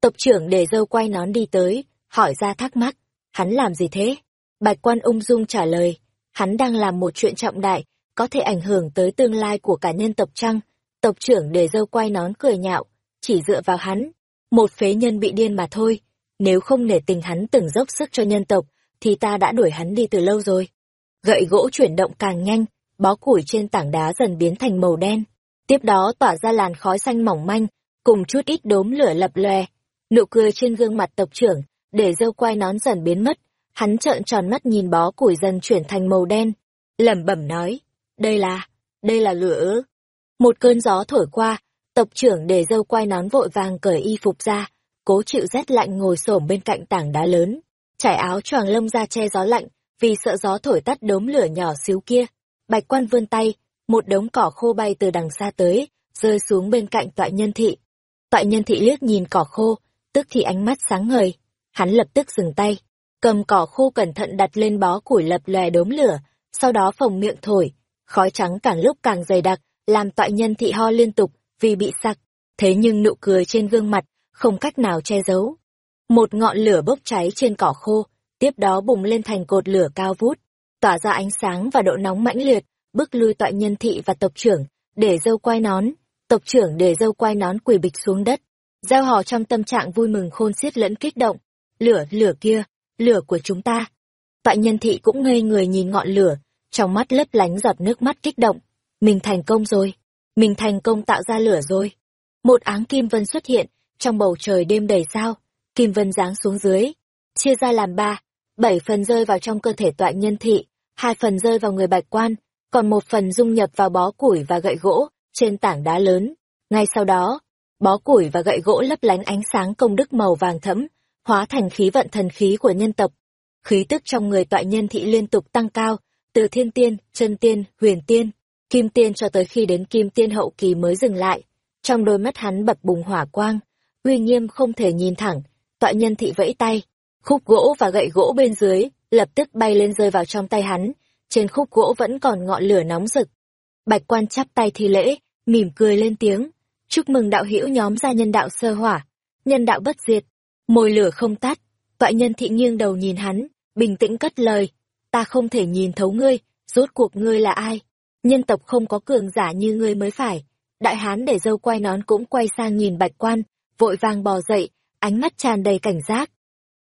Tộc trưởng để dâu quay nón đi tới, hỏi ra thắc mắc, hắn làm gì thế? Bạch quan ung dung trả lời, hắn đang làm một chuyện trọng đại, có thể ảnh hưởng tới tương lai của cả nhân tộc trăng. Tộc trưởng để dâu quay nón cười nhạo, chỉ dựa vào hắn, một phế nhân bị điên mà thôi, nếu không nể tình hắn từng dốc sức cho nhân tộc, thì ta đã đuổi hắn đi từ lâu rồi. Gậy gỗ chuyển động càng nhanh, bó củi trên tảng đá dần biến thành màu đen. Tiếp đó tỏa ra làn khói xanh mỏng manh, cùng chút ít đốm lửa lập lòe. Nụ cười trên gương mặt tộc trưởng, để dâu quay nón dần biến mất. Hắn trợn tròn mắt nhìn bó củi dần chuyển thành màu đen. lẩm bẩm nói, đây là, đây là lửa ư. Một cơn gió thổi qua, tộc trưởng để dâu quai nón vội vàng cởi y phục ra, cố chịu rét lạnh ngồi xổm bên cạnh tảng đá lớn, trải áo choàng lông ra che gió lạnh, vì sợ gió thổi tắt đốm lửa nhỏ xíu kia. Bạch quan vươn tay, một đống cỏ khô bay từ đằng xa tới, rơi xuống bên cạnh toại nhân thị. Toại nhân thị liếc nhìn cỏ khô, tức thì ánh mắt sáng ngời. Hắn lập tức dừng tay, cầm cỏ khô cẩn thận đặt lên bó củi lập lòe đốm lửa, sau đó phồng miệng thổi, khói trắng càng lúc càng dày đặc, làm tọa nhân thị ho liên tục vì bị sặc. Thế nhưng nụ cười trên gương mặt không cách nào che giấu. Một ngọn lửa bốc cháy trên cỏ khô, tiếp đó bùng lên thành cột lửa cao vút, tỏa ra ánh sáng và độ nóng mãnh liệt, bức lui tọa nhân thị và tộc trưởng, để dâu quay nón, tộc trưởng để dâu quay nón quỳ bịch xuống đất, gieo hò trong tâm trạng vui mừng khôn xiết lẫn kích động. Lửa, lửa kia, lửa của chúng ta. Tọa nhân thị cũng ngây người nhìn ngọn lửa, trong mắt lấp lánh giọt nước mắt kích động. Mình thành công rồi, mình thành công tạo ra lửa rồi. Một áng kim vân xuất hiện, trong bầu trời đêm đầy sao, kim vân giáng xuống dưới, chia ra làm ba, bảy phần rơi vào trong cơ thể toại nhân thị, hai phần rơi vào người bạch quan, còn một phần dung nhập vào bó củi và gậy gỗ trên tảng đá lớn. Ngay sau đó, bó củi và gậy gỗ lấp lánh ánh sáng công đức màu vàng thẫm, hóa thành khí vận thần khí của nhân tộc. Khí tức trong người tọa nhân thị liên tục tăng cao, từ thiên tiên, chân tiên, huyền tiên, kim tiên cho tới khi đến kim tiên hậu kỳ mới dừng lại. Trong đôi mắt hắn bập bùng hỏa quang, uy nghiêm không thể nhìn thẳng, tọa nhân thị vẫy tay, khúc gỗ và gậy gỗ bên dưới, lập tức bay lên rơi vào trong tay hắn, trên khúc gỗ vẫn còn ngọn lửa nóng rực. Bạch quan chắp tay thi lễ, mỉm cười lên tiếng, chúc mừng đạo hữu nhóm gia nhân đạo sơ hỏa, nhân đạo bất diệt, môi lửa không tắt, tọa nhân thị nghiêng đầu nhìn hắn, bình tĩnh cất lời, ta không thể nhìn thấu ngươi, rốt cuộc ngươi là ai, nhân tộc không có cường giả như ngươi mới phải. Đại hán để dâu quay nón cũng quay sang nhìn bạch quan, vội vàng bò dậy, ánh mắt tràn đầy cảnh giác.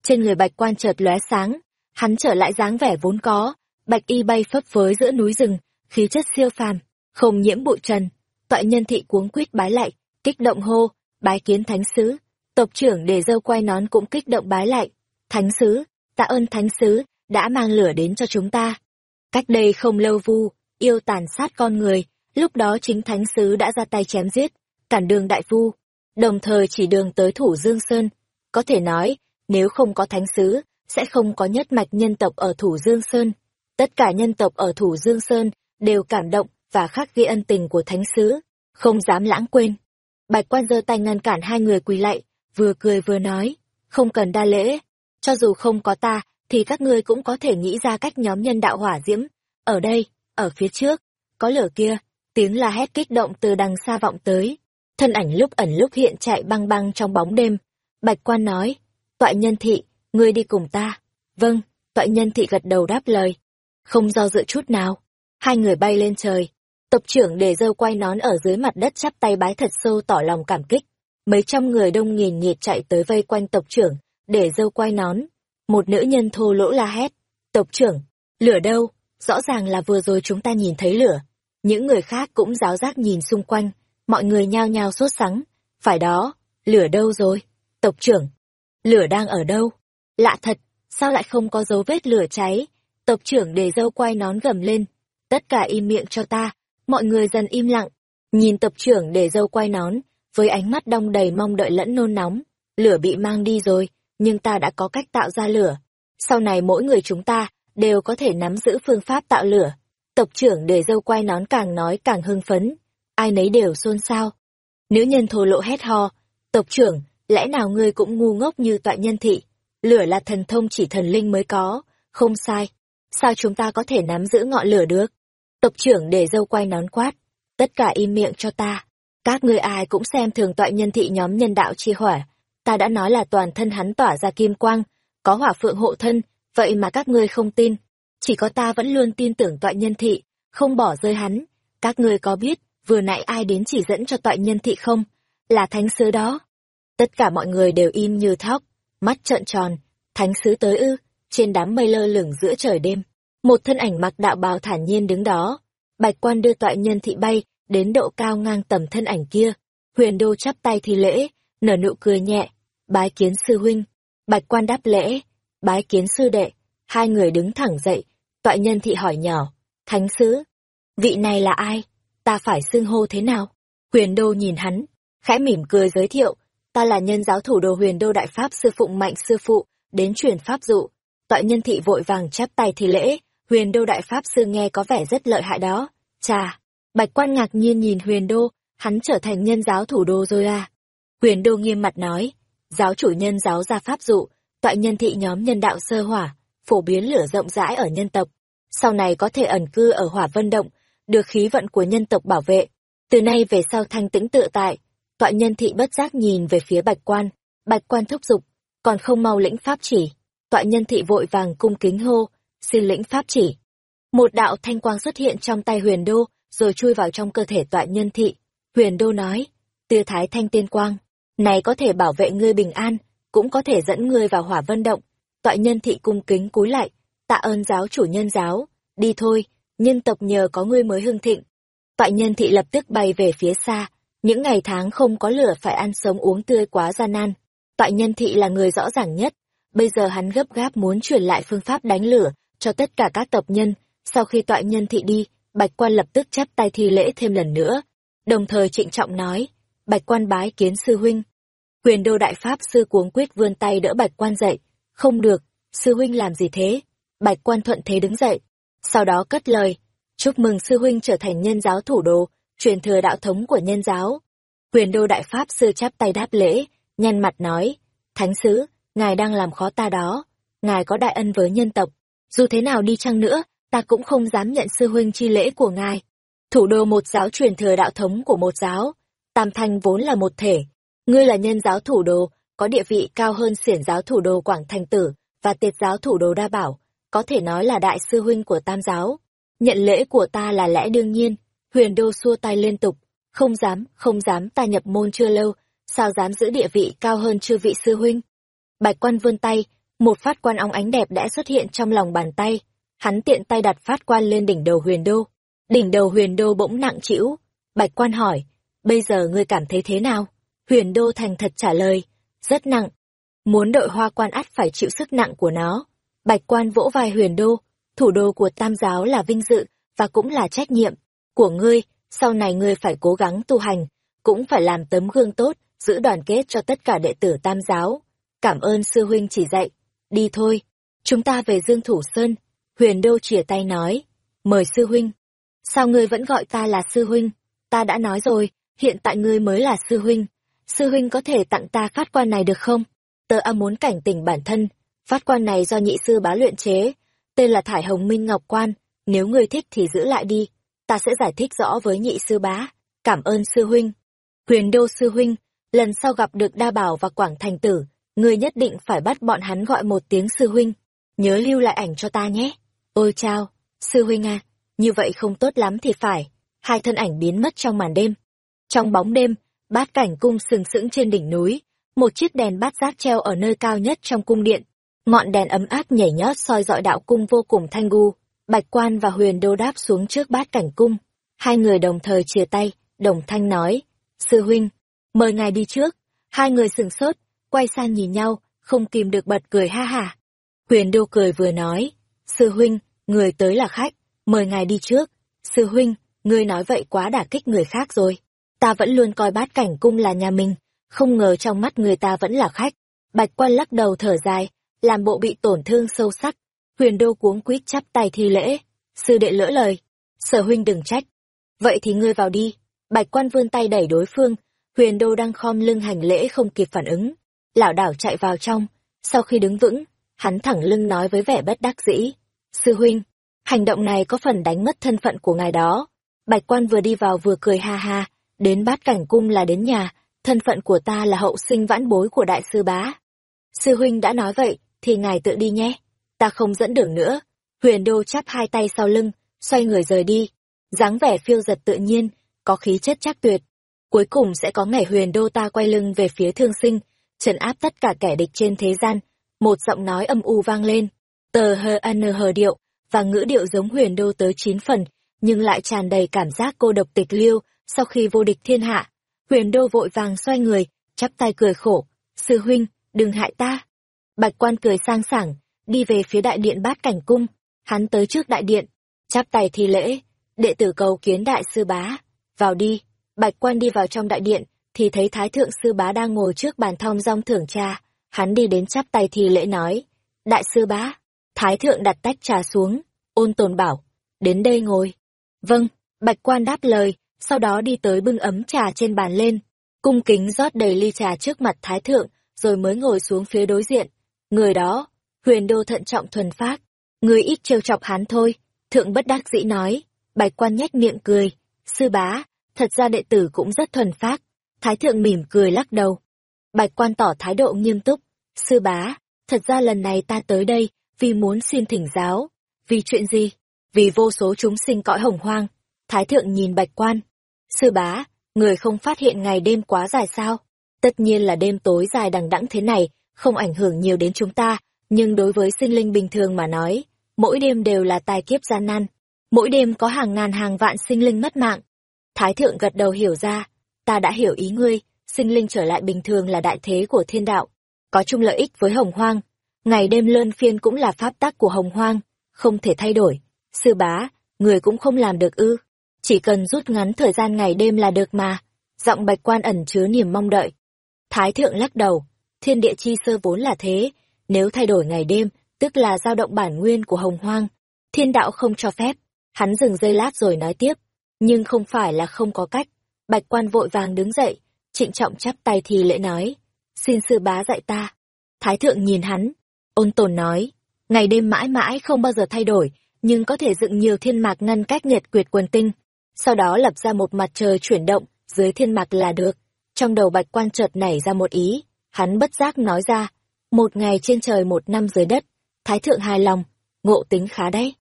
Trên người bạch quan chợt lóe sáng, hắn trở lại dáng vẻ vốn có, bạch y bay phấp phới giữa núi rừng, khí chất siêu phàm, không nhiễm bụi trần. Toại nhân thị cuống quýt bái lại, kích động hô, bái kiến thánh sứ. Tộc trưởng để dâu quay nón cũng kích động bái lại. Thánh sứ, tạ ơn thánh sứ, đã mang lửa đến cho chúng ta. Cách đây không lâu vu, yêu tàn sát con người, lúc đó chính thánh sứ đã ra tay chém giết, cản đường đại vu, đồng thời chỉ đường tới thủ Dương Sơn. Có thể nói, nếu không có thánh sứ, sẽ không có nhất mạch nhân tộc ở thủ Dương Sơn. Tất cả nhân tộc ở thủ Dương Sơn đều cảm động và khắc ghi ân tình của thánh sứ, không dám lãng quên. Bạch quan giơ tay ngăn cản hai người quỳ lạy, vừa cười vừa nói, không cần đa lễ, cho dù không có ta, thì các ngươi cũng có thể nghĩ ra cách nhóm nhân đạo hỏa diễm. Ở đây, ở phía trước, có lửa kia, tiếng la hét kích động từ đằng xa vọng tới thân ảnh lúc ẩn lúc hiện chạy băng băng trong bóng đêm. Bạch quan nói, toại nhân thị, ngươi đi cùng ta. Vâng, toại nhân thị gật đầu đáp lời. Không do dự chút nào. Hai người bay lên trời. Tộc trưởng để dâu quay nón ở dưới mặt đất chắp tay bái thật sâu tỏ lòng cảm kích. Mấy trăm người đông nghìn nhiệt chạy tới vây quanh tộc trưởng, để dâu quay nón. Một nữ nhân thô lỗ la hét. Tộc trưởng, lửa đâu? Rõ ràng là vừa rồi chúng ta nhìn thấy lửa. Những người khác cũng giáo giác nhìn xung quanh mọi người nhao nhao sốt sắng. Phải đó, lửa đâu rồi? Tộc trưởng, lửa đang ở đâu? Lạ thật, sao lại không có dấu vết lửa cháy? Tộc trưởng để dâu quay nón gầm lên. Tất cả im miệng cho ta. Mọi người dần im lặng. Nhìn tộc trưởng để dâu quay nón, với ánh mắt đong đầy mong đợi lẫn nôn nóng. Lửa bị mang đi rồi, nhưng ta đã có cách tạo ra lửa. Sau này mỗi người chúng ta đều có thể nắm giữ phương pháp tạo lửa. Tộc trưởng để dâu quay nón càng nói càng hưng phấn ai nấy đều xôn xao. Nữ nhân thô lộ hét ho, tộc trưởng, lẽ nào ngươi cũng ngu ngốc như tọa nhân thị? Lửa là thần thông chỉ thần linh mới có, không sai. Sao chúng ta có thể nắm giữ ngọn lửa được? Tộc trưởng để dâu quay nón quát, tất cả im miệng cho ta. Các ngươi ai cũng xem thường tọa nhân thị nhóm nhân đạo chi hỏa. ta đã nói là toàn thân hắn tỏa ra kim quang, có hỏa phượng hộ thân, vậy mà các ngươi không tin. Chỉ có ta vẫn luôn tin tưởng tọa nhân thị, không bỏ rơi hắn. Các ngươi có biết, vừa nãy ai đến chỉ dẫn cho tọa nhân thị không? Là thánh sứ đó. Tất cả mọi người đều im như thóc, mắt trợn tròn. Thánh sứ tới ư, trên đám mây lơ lửng giữa trời đêm. Một thân ảnh mặc đạo bào thản nhiên đứng đó. Bạch quan đưa tọa nhân thị bay, đến độ cao ngang tầm thân ảnh kia. Huyền đô chắp tay thi lễ, nở nụ cười nhẹ. Bái kiến sư huynh. Bạch quan đáp lễ. Bái kiến sư đệ. Hai người đứng thẳng dậy. Tọa nhân thị hỏi nhỏ. Thánh sứ. Vị này là ai? Ta phải xưng hô thế nào? Huyền đô nhìn hắn. Khẽ mỉm cười giới thiệu. Ta là nhân giáo thủ đồ huyền đô đại pháp sư phụng mạnh sư phụ, đến truyền pháp dụ. Tọa nhân thị vội vàng chắp tay thi lễ. Huyền đô đại pháp sư nghe có vẻ rất lợi hại đó. Chà, Bạch quan ngạc nhiên nhìn huyền đô, hắn trở thành nhân giáo thủ đô rồi à. Huyền đô nghiêm mặt nói, giáo chủ nhân giáo ra pháp dụ, tọa nhân thị nhóm nhân đạo sơ hỏa, phổ biến lửa rộng rãi ở nhân tộc. Sau này có thể ẩn cư ở hỏa vân động, được khí vận của nhân tộc bảo vệ. Từ nay về sau thanh tĩnh tự tại, tọa nhân thị bất giác nhìn về phía bạch quan, bạch quan thúc giục, còn không mau lĩnh pháp chỉ. Tọa nhân thị vội vàng cung kính hô, xin lĩnh pháp chỉ. Một đạo thanh quang xuất hiện trong tay huyền đô, rồi chui vào trong cơ thể tọa nhân thị. Huyền Đô nói, tia thái thanh tiên quang, này có thể bảo vệ ngươi bình an, cũng có thể dẫn ngươi vào hỏa vân động. Tọa nhân thị cung kính cúi lại, tạ ơn giáo chủ nhân giáo, đi thôi, nhân tộc nhờ có ngươi mới hưng thịnh. Tọa nhân thị lập tức bay về phía xa, những ngày tháng không có lửa phải ăn sống uống tươi quá gian nan. Tọa nhân thị là người rõ ràng nhất, bây giờ hắn gấp gáp muốn truyền lại phương pháp đánh lửa cho tất cả các tộc nhân, sau khi tọa nhân thị đi, Bạch quan lập tức chắp tay thi lễ thêm lần nữa, đồng thời trịnh trọng nói, Bạch quan bái kiến sư huynh. Quyền đô đại pháp sư cuống quyết vươn tay đỡ bạch quan dậy, không được, sư huynh làm gì thế? Bạch quan thuận thế đứng dậy, sau đó cất lời, chúc mừng sư huynh trở thành nhân giáo thủ đô, truyền thừa đạo thống của nhân giáo. Quyền đô đại pháp sư chắp tay đáp lễ, nhăn mặt nói, thánh sứ, ngài đang làm khó ta đó, ngài có đại ân với nhân tộc, dù thế nào đi chăng nữa, ta cũng không dám nhận sư huynh chi lễ của ngài. Thủ đô một giáo truyền thừa đạo thống của một giáo, Tam Thanh vốn là một thể. Ngươi là nhân giáo thủ đô, có địa vị cao hơn xiển giáo thủ đô Quảng Thành Tử và tiệt giáo thủ đô Đa Bảo, có thể nói là đại sư huynh của Tam giáo. Nhận lễ của ta là lẽ đương nhiên, huyền đô xua tay liên tục, không dám, không dám ta nhập môn chưa lâu, sao dám giữ địa vị cao hơn chư vị sư huynh. Bạch quan vươn tay, một phát quan óng ánh đẹp đã xuất hiện trong lòng bàn tay hắn tiện tay đặt phát quan lên đỉnh đầu huyền đô. Đỉnh đầu huyền đô bỗng nặng trĩu. Bạch quan hỏi, bây giờ ngươi cảm thấy thế nào? Huyền đô thành thật trả lời, rất nặng. Muốn đội hoa quan ắt phải chịu sức nặng của nó. Bạch quan vỗ vai huyền đô, thủ đô của tam giáo là vinh dự, và cũng là trách nhiệm của ngươi, sau này ngươi phải cố gắng tu hành, cũng phải làm tấm gương tốt, giữ đoàn kết cho tất cả đệ tử tam giáo. Cảm ơn sư huynh chỉ dạy. Đi thôi, chúng ta về Dương Thủ Sơn, Huyền Đô chìa tay nói, mời sư huynh. Sao ngươi vẫn gọi ta là sư huynh? Ta đã nói rồi, hiện tại ngươi mới là sư huynh. Sư huynh có thể tặng ta phát quan này được không? Tớ âm muốn cảnh tỉnh bản thân. Phát quan này do nhị sư bá luyện chế, tên là Thải Hồng Minh Ngọc Quan. Nếu ngươi thích thì giữ lại đi, ta sẽ giải thích rõ với nhị sư bá. Cảm ơn sư huynh. Huyền Đô sư huynh, lần sau gặp được Đa Bảo và Quảng Thành Tử, ngươi nhất định phải bắt bọn hắn gọi một tiếng sư huynh. Nhớ lưu lại ảnh cho ta nhé. Ôi chao, sư huynh à, như vậy không tốt lắm thì phải. Hai thân ảnh biến mất trong màn đêm. Trong bóng đêm, bát cảnh cung sừng sững trên đỉnh núi, một chiếc đèn bát giác treo ở nơi cao nhất trong cung điện. Ngọn đèn ấm áp nhảy nhót soi dọi đạo cung vô cùng thanh gu. Bạch quan và huyền đô đáp xuống trước bát cảnh cung. Hai người đồng thời chia tay, đồng thanh nói. Sư huynh, mời ngài đi trước. Hai người sừng sốt, quay sang nhìn nhau, không kìm được bật cười ha hả. Huyền đô cười vừa nói, Sư huynh, người tới là khách, mời ngài đi trước. Sư huynh, ngươi nói vậy quá đả kích người khác rồi. Ta vẫn luôn coi bát cảnh cung là nhà mình, không ngờ trong mắt người ta vẫn là khách. Bạch quan lắc đầu thở dài, làm bộ bị tổn thương sâu sắc. Huyền đô cuống quýt chắp tay thi lễ. Sư đệ lỡ lời. Sở huynh đừng trách. Vậy thì ngươi vào đi. Bạch quan vươn tay đẩy đối phương. Huyền đô đang khom lưng hành lễ không kịp phản ứng. Lão đảo chạy vào trong. Sau khi đứng vững, hắn thẳng lưng nói với vẻ bất đắc dĩ. Sư huynh, hành động này có phần đánh mất thân phận của ngài đó. Bạch quan vừa đi vào vừa cười ha ha, đến bát cảnh cung là đến nhà, thân phận của ta là hậu sinh vãn bối của đại sư bá. Sư huynh đã nói vậy, thì ngài tự đi nhé. Ta không dẫn đường nữa. Huyền đô chắp hai tay sau lưng, xoay người rời đi. dáng vẻ phiêu giật tự nhiên, có khí chất chắc tuyệt. Cuối cùng sẽ có ngày huyền đô ta quay lưng về phía thương sinh, trấn áp tất cả kẻ địch trên thế gian. Một giọng nói âm u vang lên, tờ hờ n hờ điệu, và ngữ điệu giống huyền đô tới chín phần, nhưng lại tràn đầy cảm giác cô độc tịch liêu sau khi vô địch thiên hạ. Huyền đô vội vàng xoay người, chắp tay cười khổ, sư huynh, đừng hại ta. Bạch quan cười sang sảng, đi về phía đại điện bát cảnh cung, hắn tới trước đại điện, chắp tay thi lễ, đệ tử cầu kiến đại sư bá, vào đi, bạch quan đi vào trong đại điện, thì thấy thái thượng sư bá đang ngồi trước bàn thong rong thưởng trà, hắn đi đến chắp tay thi lễ nói, đại sư bá, thái thượng đặt tách trà xuống, ôn tồn bảo, đến đây ngồi. Vâng, bạch quan đáp lời, sau đó đi tới bưng ấm trà trên bàn lên, cung kính rót đầy ly trà trước mặt thái thượng, rồi mới ngồi xuống phía đối diện. Người đó, huyền đô thận trọng thuần phát, người ít trêu chọc hắn thôi, thượng bất đắc dĩ nói, bạch quan nhếch miệng cười, sư bá, thật ra đệ tử cũng rất thuần phát, thái thượng mỉm cười lắc đầu. Bạch quan tỏ thái độ nghiêm túc, sư bá, thật ra lần này ta tới đây, vì muốn xin thỉnh giáo, vì chuyện gì? Vì vô số chúng sinh cõi hồng hoang, thái thượng nhìn bạch quan, sư bá, người không phát hiện ngày đêm quá dài sao? Tất nhiên là đêm tối dài đằng đẵng thế này, không ảnh hưởng nhiều đến chúng ta, nhưng đối với sinh linh bình thường mà nói, mỗi đêm đều là tai kiếp gian nan. Mỗi đêm có hàng ngàn hàng vạn sinh linh mất mạng. Thái thượng gật đầu hiểu ra, ta đã hiểu ý ngươi, sinh linh trở lại bình thường là đại thế của thiên đạo, có chung lợi ích với hồng hoang. Ngày đêm lơn phiên cũng là pháp tắc của hồng hoang, không thể thay đổi. Sư bá, người cũng không làm được ư. Chỉ cần rút ngắn thời gian ngày đêm là được mà. Giọng bạch quan ẩn chứa niềm mong đợi. Thái thượng lắc đầu, thiên địa chi sơ vốn là thế, nếu thay đổi ngày đêm, tức là dao động bản nguyên của hồng hoang. Thiên đạo không cho phép. Hắn dừng giây lát rồi nói tiếp, nhưng không phải là không có cách. Bạch quan vội vàng đứng dậy, trịnh trọng chắp tay thì lễ nói, xin sư bá dạy ta. Thái thượng nhìn hắn, ôn tồn nói, ngày đêm mãi mãi không bao giờ thay đổi, nhưng có thể dựng nhiều thiên mạc ngăn cách nhiệt quyệt quần tinh. Sau đó lập ra một mặt trời chuyển động, dưới thiên mạc là được. Trong đầu bạch quan chợt nảy ra một ý, hắn bất giác nói ra, một ngày trên trời một năm dưới đất, thái thượng hài lòng, ngộ tính khá đấy.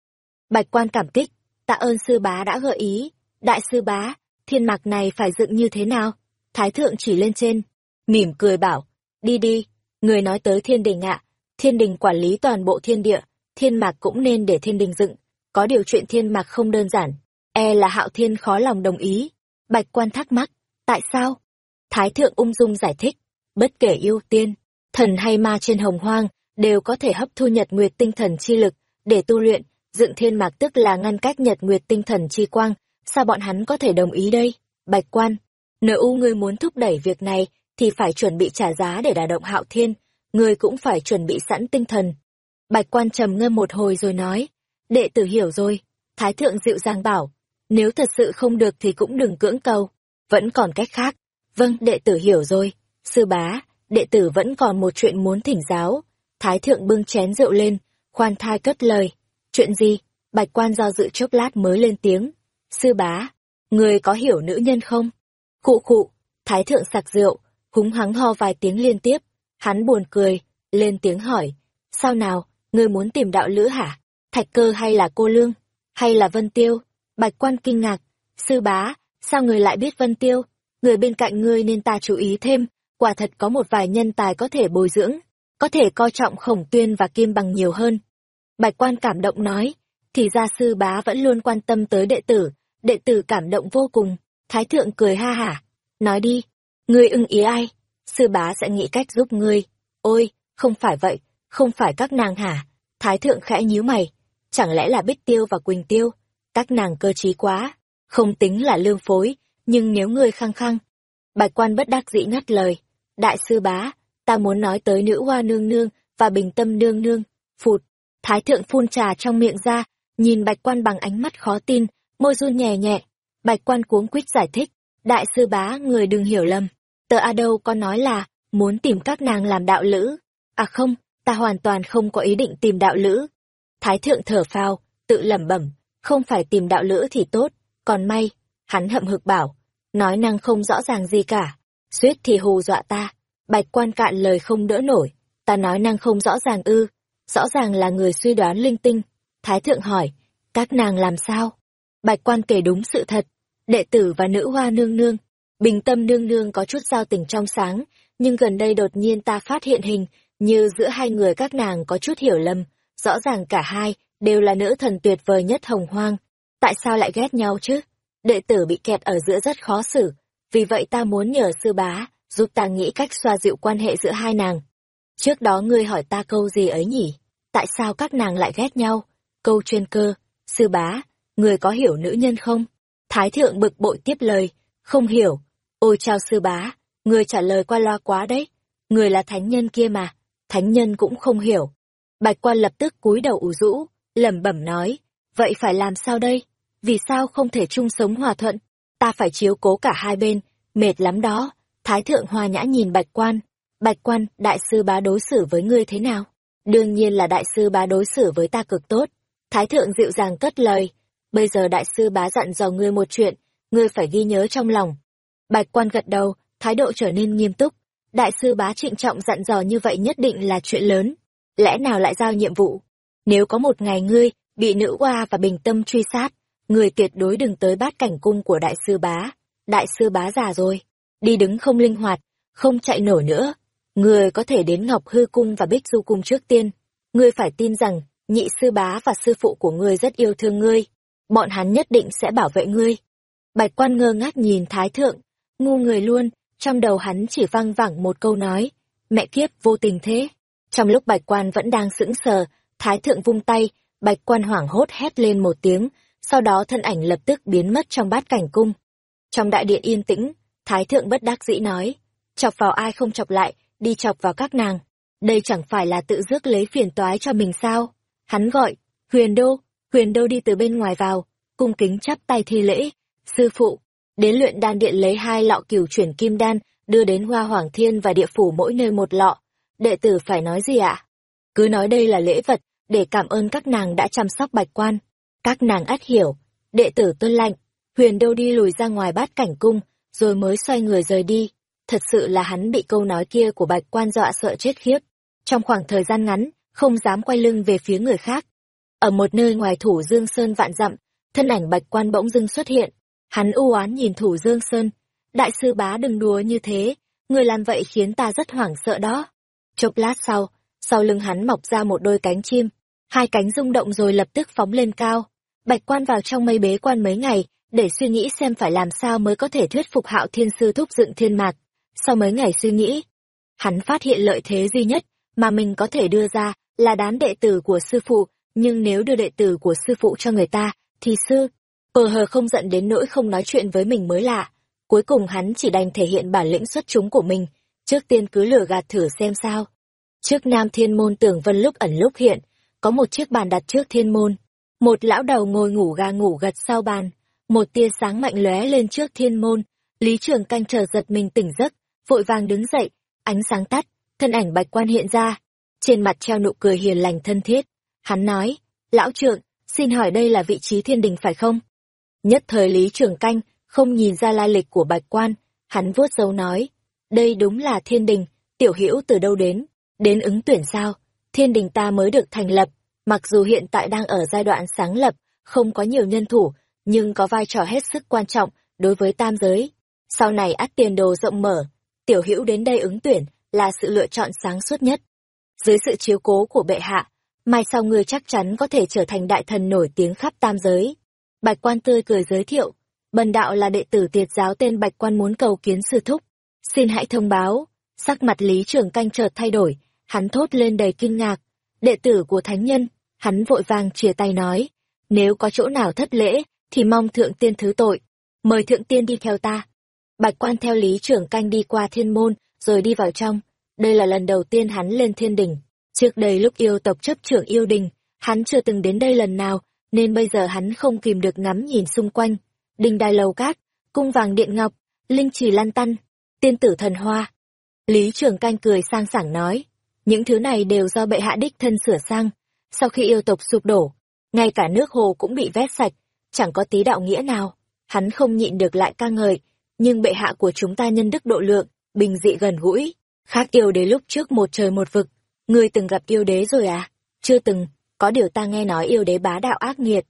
Bạch quan cảm kích, tạ ơn sư bá đã gợi ý, đại sư bá, thiên mạc này phải dựng như thế nào? Thái thượng chỉ lên trên, mỉm cười bảo, đi đi, người nói tới thiên đình ạ, thiên đình quản lý toàn bộ thiên địa, thiên mạc cũng nên để thiên đình dựng, có điều chuyện thiên mạc không đơn giản, e là hạo thiên khó lòng đồng ý. Bạch quan thắc mắc, tại sao? Thái thượng ung dung giải thích, bất kể yêu tiên, thần hay ma trên hồng hoang, đều có thể hấp thu nhật nguyệt tinh thần chi lực, để tu luyện, dựng thiên mạc tức là ngăn cách nhật nguyệt tinh thần chi quang, sao bọn hắn có thể đồng ý đây? Bạch quan, nữ u ngươi muốn thúc đẩy việc này, thì phải chuẩn bị trả giá để đả động hạo thiên, ngươi cũng phải chuẩn bị sẵn tinh thần. Bạch quan trầm ngâm một hồi rồi nói, đệ tử hiểu rồi, thái thượng dịu dàng bảo, nếu thật sự không được thì cũng đừng cưỡng cầu, vẫn còn cách khác. Vâng, đệ tử hiểu rồi, sư bá, đệ tử vẫn còn một chuyện muốn thỉnh giáo. Thái thượng bưng chén rượu lên, khoan thai cất lời. Chuyện gì? Bạch quan do dự chốc lát mới lên tiếng. Sư bá, người có hiểu nữ nhân không? cụ cụ thái thượng sặc rượu, húng hắng ho vài tiếng liên tiếp. Hắn buồn cười, lên tiếng hỏi. Sao nào, ngươi muốn tìm đạo lữ hả? Thạch cơ hay là cô lương? Hay là vân tiêu? Bạch quan kinh ngạc. Sư bá, sao người lại biết vân tiêu? Người bên cạnh ngươi nên ta chú ý thêm, quả thật có một vài nhân tài có thể bồi dưỡng, có thể coi trọng khổng tuyên và kim bằng nhiều hơn. Bạch quan cảm động nói, thì ra sư bá vẫn luôn quan tâm tới đệ tử, đệ tử cảm động vô cùng, thái thượng cười ha hả, nói đi, ngươi ưng ý ai, sư bá sẽ nghĩ cách giúp ngươi, ôi, không phải vậy, không phải các nàng hả, thái thượng khẽ nhíu mày, chẳng lẽ là Bích Tiêu và Quỳnh Tiêu, các nàng cơ trí quá, không tính là lương phối, nhưng nếu ngươi khăng khăng. Bạch quan bất đắc dĩ ngắt lời, đại sư bá, ta muốn nói tới nữ hoa nương nương và bình tâm nương nương, phụt, thái thượng phun trà trong miệng ra, nhìn bạch quan bằng ánh mắt khó tin, môi run nhẹ nhẹ. Bạch quan cuống quýt giải thích, đại sư bá người đừng hiểu lầm, tờ A đâu có nói là, muốn tìm các nàng làm đạo lữ. À không, ta hoàn toàn không có ý định tìm đạo lữ. Thái thượng thở phào, tự lẩm bẩm, không phải tìm đạo lữ thì tốt, còn may, hắn hậm hực bảo, nói năng không rõ ràng gì cả. suýt thì hù dọa ta. Bạch quan cạn lời không đỡ nổi, ta nói năng không rõ ràng ư, rõ ràng là người suy đoán linh tinh. Thái thượng hỏi, các nàng làm sao? Bạch quan kể đúng sự thật, đệ tử và nữ hoa nương nương, bình tâm nương nương có chút giao tình trong sáng, nhưng gần đây đột nhiên ta phát hiện hình, như giữa hai người các nàng có chút hiểu lầm, rõ ràng cả hai đều là nữ thần tuyệt vời nhất hồng hoang. Tại sao lại ghét nhau chứ? Đệ tử bị kẹt ở giữa rất khó xử, vì vậy ta muốn nhờ sư bá, giúp ta nghĩ cách xoa dịu quan hệ giữa hai nàng. Trước đó ngươi hỏi ta câu gì ấy nhỉ? Tại sao các nàng lại ghét nhau? Câu chuyên cơ, sư bá, người có hiểu nữ nhân không? Thái thượng bực bội tiếp lời, không hiểu. Ôi chào sư bá, người trả lời qua loa quá đấy. Người là thánh nhân kia mà, thánh nhân cũng không hiểu. Bạch quan lập tức cúi đầu ủ rũ, lẩm bẩm nói, vậy phải làm sao đây? Vì sao không thể chung sống hòa thuận? Ta phải chiếu cố cả hai bên, mệt lắm đó. Thái thượng hoa nhã nhìn bạch quan. Bạch quan, đại sư bá đối xử với ngươi thế nào? Đương nhiên là đại sư bá đối xử với ta cực tốt. Thái thượng dịu dàng cất lời. Bây giờ đại sư bá dặn dò ngươi một chuyện, ngươi phải ghi nhớ trong lòng. Bạch quan gật đầu, thái độ trở nên nghiêm túc. Đại sư bá trịnh trọng dặn dò như vậy nhất định là chuyện lớn. Lẽ nào lại giao nhiệm vụ? Nếu có một ngày ngươi bị nữ oa và bình tâm truy sát, người tuyệt đối đừng tới bát cảnh cung của đại sư bá. Đại sư bá già rồi, đi đứng không linh hoạt, không chạy nổi nữa. Người có thể đến Ngọc Hư Cung và Bích Du Cung trước tiên. Ngươi phải tin rằng, nhị sư bá và sư phụ của ngươi rất yêu thương ngươi. Bọn hắn nhất định sẽ bảo vệ ngươi. Bạch quan ngơ ngác nhìn Thái Thượng, ngu người luôn, trong đầu hắn chỉ văng vẳng một câu nói. Mẹ kiếp vô tình thế. Trong lúc bạch quan vẫn đang sững sờ, Thái Thượng vung tay, bạch quan hoảng hốt hét lên một tiếng, sau đó thân ảnh lập tức biến mất trong bát cảnh cung. Trong đại điện yên tĩnh, Thái Thượng bất đắc dĩ nói, chọc vào ai không chọc lại, đi chọc vào các nàng. Đây chẳng phải là tự rước lấy phiền toái cho mình sao? Hắn gọi, huyền đô, huyền đô đi từ bên ngoài vào, cung kính chắp tay thi lễ. Sư phụ, đến luyện đan điện lấy hai lọ cửu chuyển kim đan, đưa đến hoa hoàng thiên và địa phủ mỗi nơi một lọ. Đệ tử phải nói gì ạ? Cứ nói đây là lễ vật, để cảm ơn các nàng đã chăm sóc bạch quan. Các nàng ắt hiểu, đệ tử tuân lạnh, huyền đâu đi lùi ra ngoài bát cảnh cung, rồi mới xoay người rời đi. Thật sự là hắn bị câu nói kia của bạch quan dọa sợ chết khiếp. Trong khoảng thời gian ngắn, không dám quay lưng về phía người khác. Ở một nơi ngoài thủ Dương Sơn vạn dặm, thân ảnh bạch quan bỗng dưng xuất hiện. Hắn u oán nhìn thủ Dương Sơn. Đại sư bá đừng đùa như thế, người làm vậy khiến ta rất hoảng sợ đó. Chốc lát sau, sau lưng hắn mọc ra một đôi cánh chim, hai cánh rung động rồi lập tức phóng lên cao. Bạch quan vào trong mây bế quan mấy ngày, để suy nghĩ xem phải làm sao mới có thể thuyết phục hạo thiên sư thúc dựng thiên mạc. Sau mấy ngày suy nghĩ, hắn phát hiện lợi thế duy nhất mà mình có thể đưa ra là đán đệ tử của sư phụ, nhưng nếu đưa đệ tử của sư phụ cho người ta, thì sư, pờ hờ không giận đến nỗi không nói chuyện với mình mới lạ. Cuối cùng hắn chỉ đành thể hiện bản lĩnh xuất chúng của mình, trước tiên cứ lừa gạt thử xem sao. Trước Nam Thiên Môn Tưởng Vân lúc ẩn lúc hiện, có một chiếc bàn đặt trước Thiên Môn. Một lão đầu ngồi ngủ gà ngủ gật sau bàn, một tia sáng mạnh lóe lên trước Thiên Môn. Lý Trường Canh chờ giật mình tỉnh giấc, vội vàng đứng dậy, ánh sáng tắt, thân ảnh bạch quan hiện ra. Trên mặt treo nụ cười hiền lành thân thiết. Hắn nói, lão trượng, xin hỏi đây là vị trí thiên đình phải không? Nhất thời Lý Trường Canh, không nhìn ra lai lịch của bạch quan, hắn vuốt dấu nói, đây đúng là thiên đình, tiểu hữu từ đâu đến? Đến ứng tuyển sao? Thiên đình ta mới được thành lập, mặc dù hiện tại đang ở giai đoạn sáng lập, không có nhiều nhân thủ, nhưng có vai trò hết sức quan trọng đối với tam giới. Sau này ắt tiền đồ rộng mở, tiểu hữu đến đây ứng tuyển là sự lựa chọn sáng suốt nhất. Dưới sự chiếu cố của bệ hạ, mai sau ngươi chắc chắn có thể trở thành đại thần nổi tiếng khắp tam giới. Bạch quan tươi cười giới thiệu, bần đạo là đệ tử tiệt giáo tên Bạch quan muốn cầu kiến sư thúc. Xin hãy thông báo, sắc mặt Lý Trường Canh chợt thay đổi, hắn thốt lên đầy kinh ngạc. Đệ tử của thánh nhân, hắn vội vàng chia tay nói, nếu có chỗ nào thất lễ, thì mong thượng tiên thứ tội. Mời thượng tiên đi theo ta. Bạch quan theo lý trưởng canh đi qua thiên môn, rồi đi vào trong. Đây là lần đầu tiên hắn lên thiên đình. Trước đây lúc yêu tộc chấp trưởng yêu đình, hắn chưa từng đến đây lần nào, nên bây giờ hắn không kìm được ngắm nhìn xung quanh. Đình đài lầu cát, cung vàng điện ngọc, linh trì lan tăn, tiên tử thần hoa. Lý trường canh cười sang sảng nói, những thứ này đều do bệ hạ đích thân sửa sang. Sau khi yêu tộc sụp đổ, ngay cả nước hồ cũng bị vét sạch, chẳng có tí đạo nghĩa nào. Hắn không nhịn được lại ca ngợi, nhưng bệ hạ của chúng ta nhân đức độ lượng, bình dị gần gũi, khác yêu đế lúc trước một trời một vực. Ngươi từng gặp yêu đế rồi à? Chưa từng, có điều ta nghe nói yêu đế bá đạo ác nghiệt.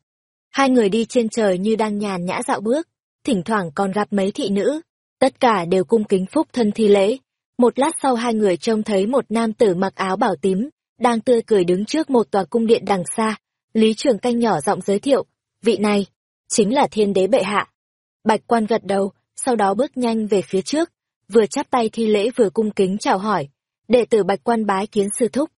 Hai người đi trên trời như đang nhàn nhã dạo bước, thỉnh thoảng còn gặp mấy thị nữ, tất cả đều cung kính phúc thân thi lễ. Một lát sau hai người trông thấy một nam tử mặc áo bảo tím, đang tươi cười đứng trước một tòa cung điện đằng xa. Lý Trường Canh nhỏ giọng giới thiệu, vị này, chính là thiên đế bệ hạ. Bạch quan gật đầu, sau đó bước nhanh về phía trước, vừa chắp tay thi lễ vừa cung kính chào hỏi. Đệ tử bạch quan bái kiến sư thúc.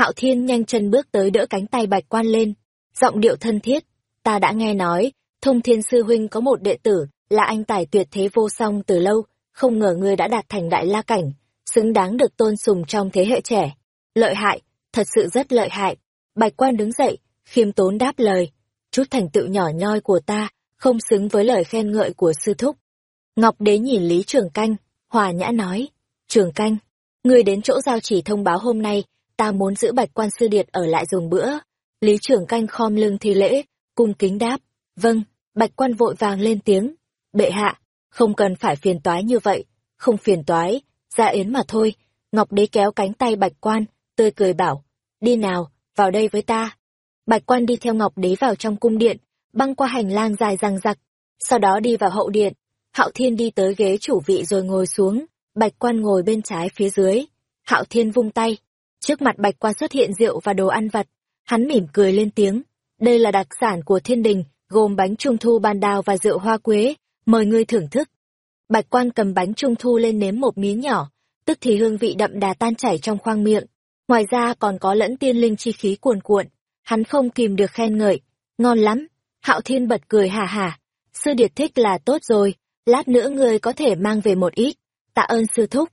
Hạo thiên nhanh chân bước tới đỡ cánh tay bạch quan lên, giọng điệu thân thiết. Ta đã nghe nói, thông thiên sư huynh có một đệ tử, là anh tài tuyệt thế vô song từ lâu, không ngờ ngươi đã đạt thành đại la cảnh, xứng đáng được tôn sùng trong thế hệ trẻ. Lợi hại, thật sự rất lợi hại. Bạch quan đứng dậy, khiêm tốn đáp lời. Chút thành tựu nhỏ nhoi của ta, không xứng với lời khen ngợi của sư thúc. Ngọc đế nhìn Lý Trường Canh, hòa nhã nói. Trường Canh, ngươi đến chỗ giao chỉ thông báo hôm nay, ta muốn giữ bạch quan sư điệt ở lại dùng bữa. Lý trưởng Canh khom lưng thi lễ, cung kính đáp. Vâng, bạch quan vội vàng lên tiếng. Bệ hạ, không cần phải phiền toái như vậy, không phiền toái, ra yến mà thôi. Ngọc đế kéo cánh tay bạch quan, tươi cười bảo, đi nào, vào đây với ta. Bạch quan đi theo Ngọc đế vào trong cung điện, băng qua hành lang dài răng rặc, sau đó đi vào hậu điện. Hạo Thiên đi tới ghế chủ vị rồi ngồi xuống, Bạch Quan ngồi bên trái phía dưới. Hạo Thiên vung tay, trước mặt Bạch qua xuất hiện rượu và đồ ăn vặt, hắn mỉm cười lên tiếng, đây là đặc sản của thiên đình, gồm bánh trung thu ban đào và rượu hoa quế, mời ngươi thưởng thức. Bạch Quan cầm bánh trung thu lên nếm một miếng nhỏ, tức thì hương vị đậm đà tan chảy trong khoang miệng. Ngoài ra còn có lẫn tiên linh chi khí cuồn cuộn, hắn không kìm được khen ngợi, ngon lắm. Hạo Thiên bật cười hà hà, sư điệt thích là tốt rồi, lát nữa ngươi có thể mang về một ít, tạ ơn sư thúc.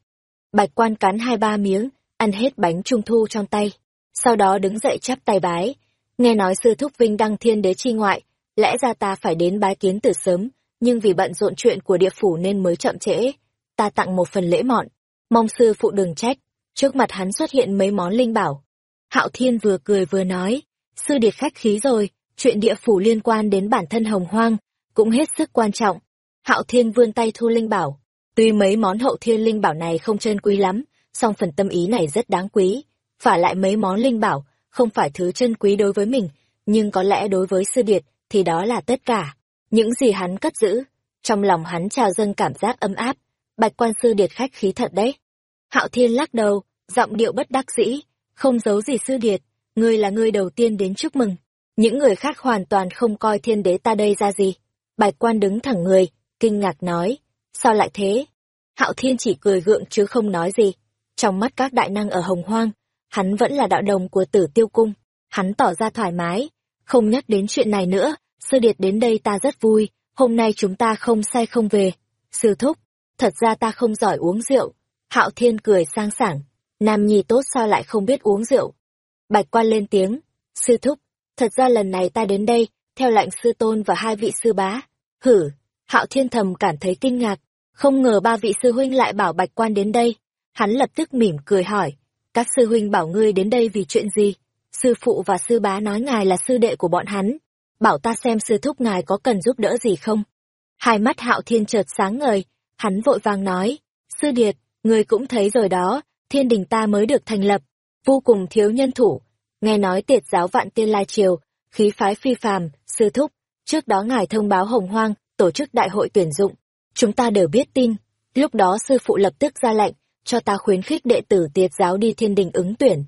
Bạch quan cắn hai ba miếng, ăn hết bánh trung thu trong tay, sau đó đứng dậy chắp tay bái. Nghe nói sư thúc vinh đăng thiên đế chi ngoại, lẽ ra ta phải đến bái kiến từ sớm, nhưng vì bận rộn chuyện của địa phủ nên mới chậm trễ. Ta tặng một phần lễ mọn, mong sư phụ đừng trách. Trước mặt hắn xuất hiện mấy món linh bảo. Hạo Thiên vừa cười vừa nói, sư điệt khách khí rồi, chuyện địa phủ liên quan đến bản thân hồng hoang, cũng hết sức quan trọng. Hạo Thiên vươn tay thu linh bảo. Tuy mấy món hậu thiên linh bảo này không trân quý lắm, song phần tâm ý này rất đáng quý. Phả lại mấy món linh bảo, không phải thứ chân quý đối với mình, nhưng có lẽ đối với sư điệt, thì đó là tất cả. Những gì hắn cất giữ, trong lòng hắn trào dâng cảm giác ấm áp. Bạch quan sư điệt khách khí thật đấy. Hạo Thiên lắc đầu, giọng điệu bất đắc dĩ, không giấu gì sư điệt, ngươi là ngươi đầu tiên đến chúc mừng. Những người khác hoàn toàn không coi thiên đế ta đây ra gì. Bạch quan đứng thẳng người, kinh ngạc nói, sao lại thế? Hạo Thiên chỉ cười gượng chứ không nói gì. Trong mắt các đại năng ở Hồng Hoang, hắn vẫn là đạo đồng của tử tiêu cung. Hắn tỏ ra thoải mái, không nhắc đến chuyện này nữa, sư điệt đến đây ta rất vui, hôm nay chúng ta không say không về. Sư thúc, thật ra ta không giỏi uống rượu. Hạo Thiên cười sang sảng, nam nhi tốt sao lại không biết uống rượu. Bạch quan lên tiếng, sư thúc, thật ra lần này ta đến đây, theo lệnh sư tôn và hai vị sư bá. Hử, Hạo Thiên Thầm cảm thấy kinh ngạc, không ngờ ba vị sư huynh lại bảo Bạch Quan đến đây. Hắn lập tức mỉm cười hỏi, các sư huynh bảo ngươi đến đây vì chuyện gì? Sư phụ và sư bá nói ngài là sư đệ của bọn hắn, bảo ta xem sư thúc ngài có cần giúp đỡ gì không? Hai mắt Hạo Thiên chợt sáng ngời, hắn vội vàng nói, sư điệt, ngươi cũng thấy rồi đó, thiên đình ta mới được thành lập, vô cùng thiếu nhân thủ. Nghe nói tiệt giáo vạn tiên lai triều, khí phái phi phàm, sư thúc, trước đó ngài thông báo hồng hoang, tổ chức đại hội tuyển dụng. Chúng ta đều biết tin, lúc đó sư phụ lập tức ra lệnh, cho ta khuyến khích đệ tử tiệt giáo đi thiên đình ứng tuyển.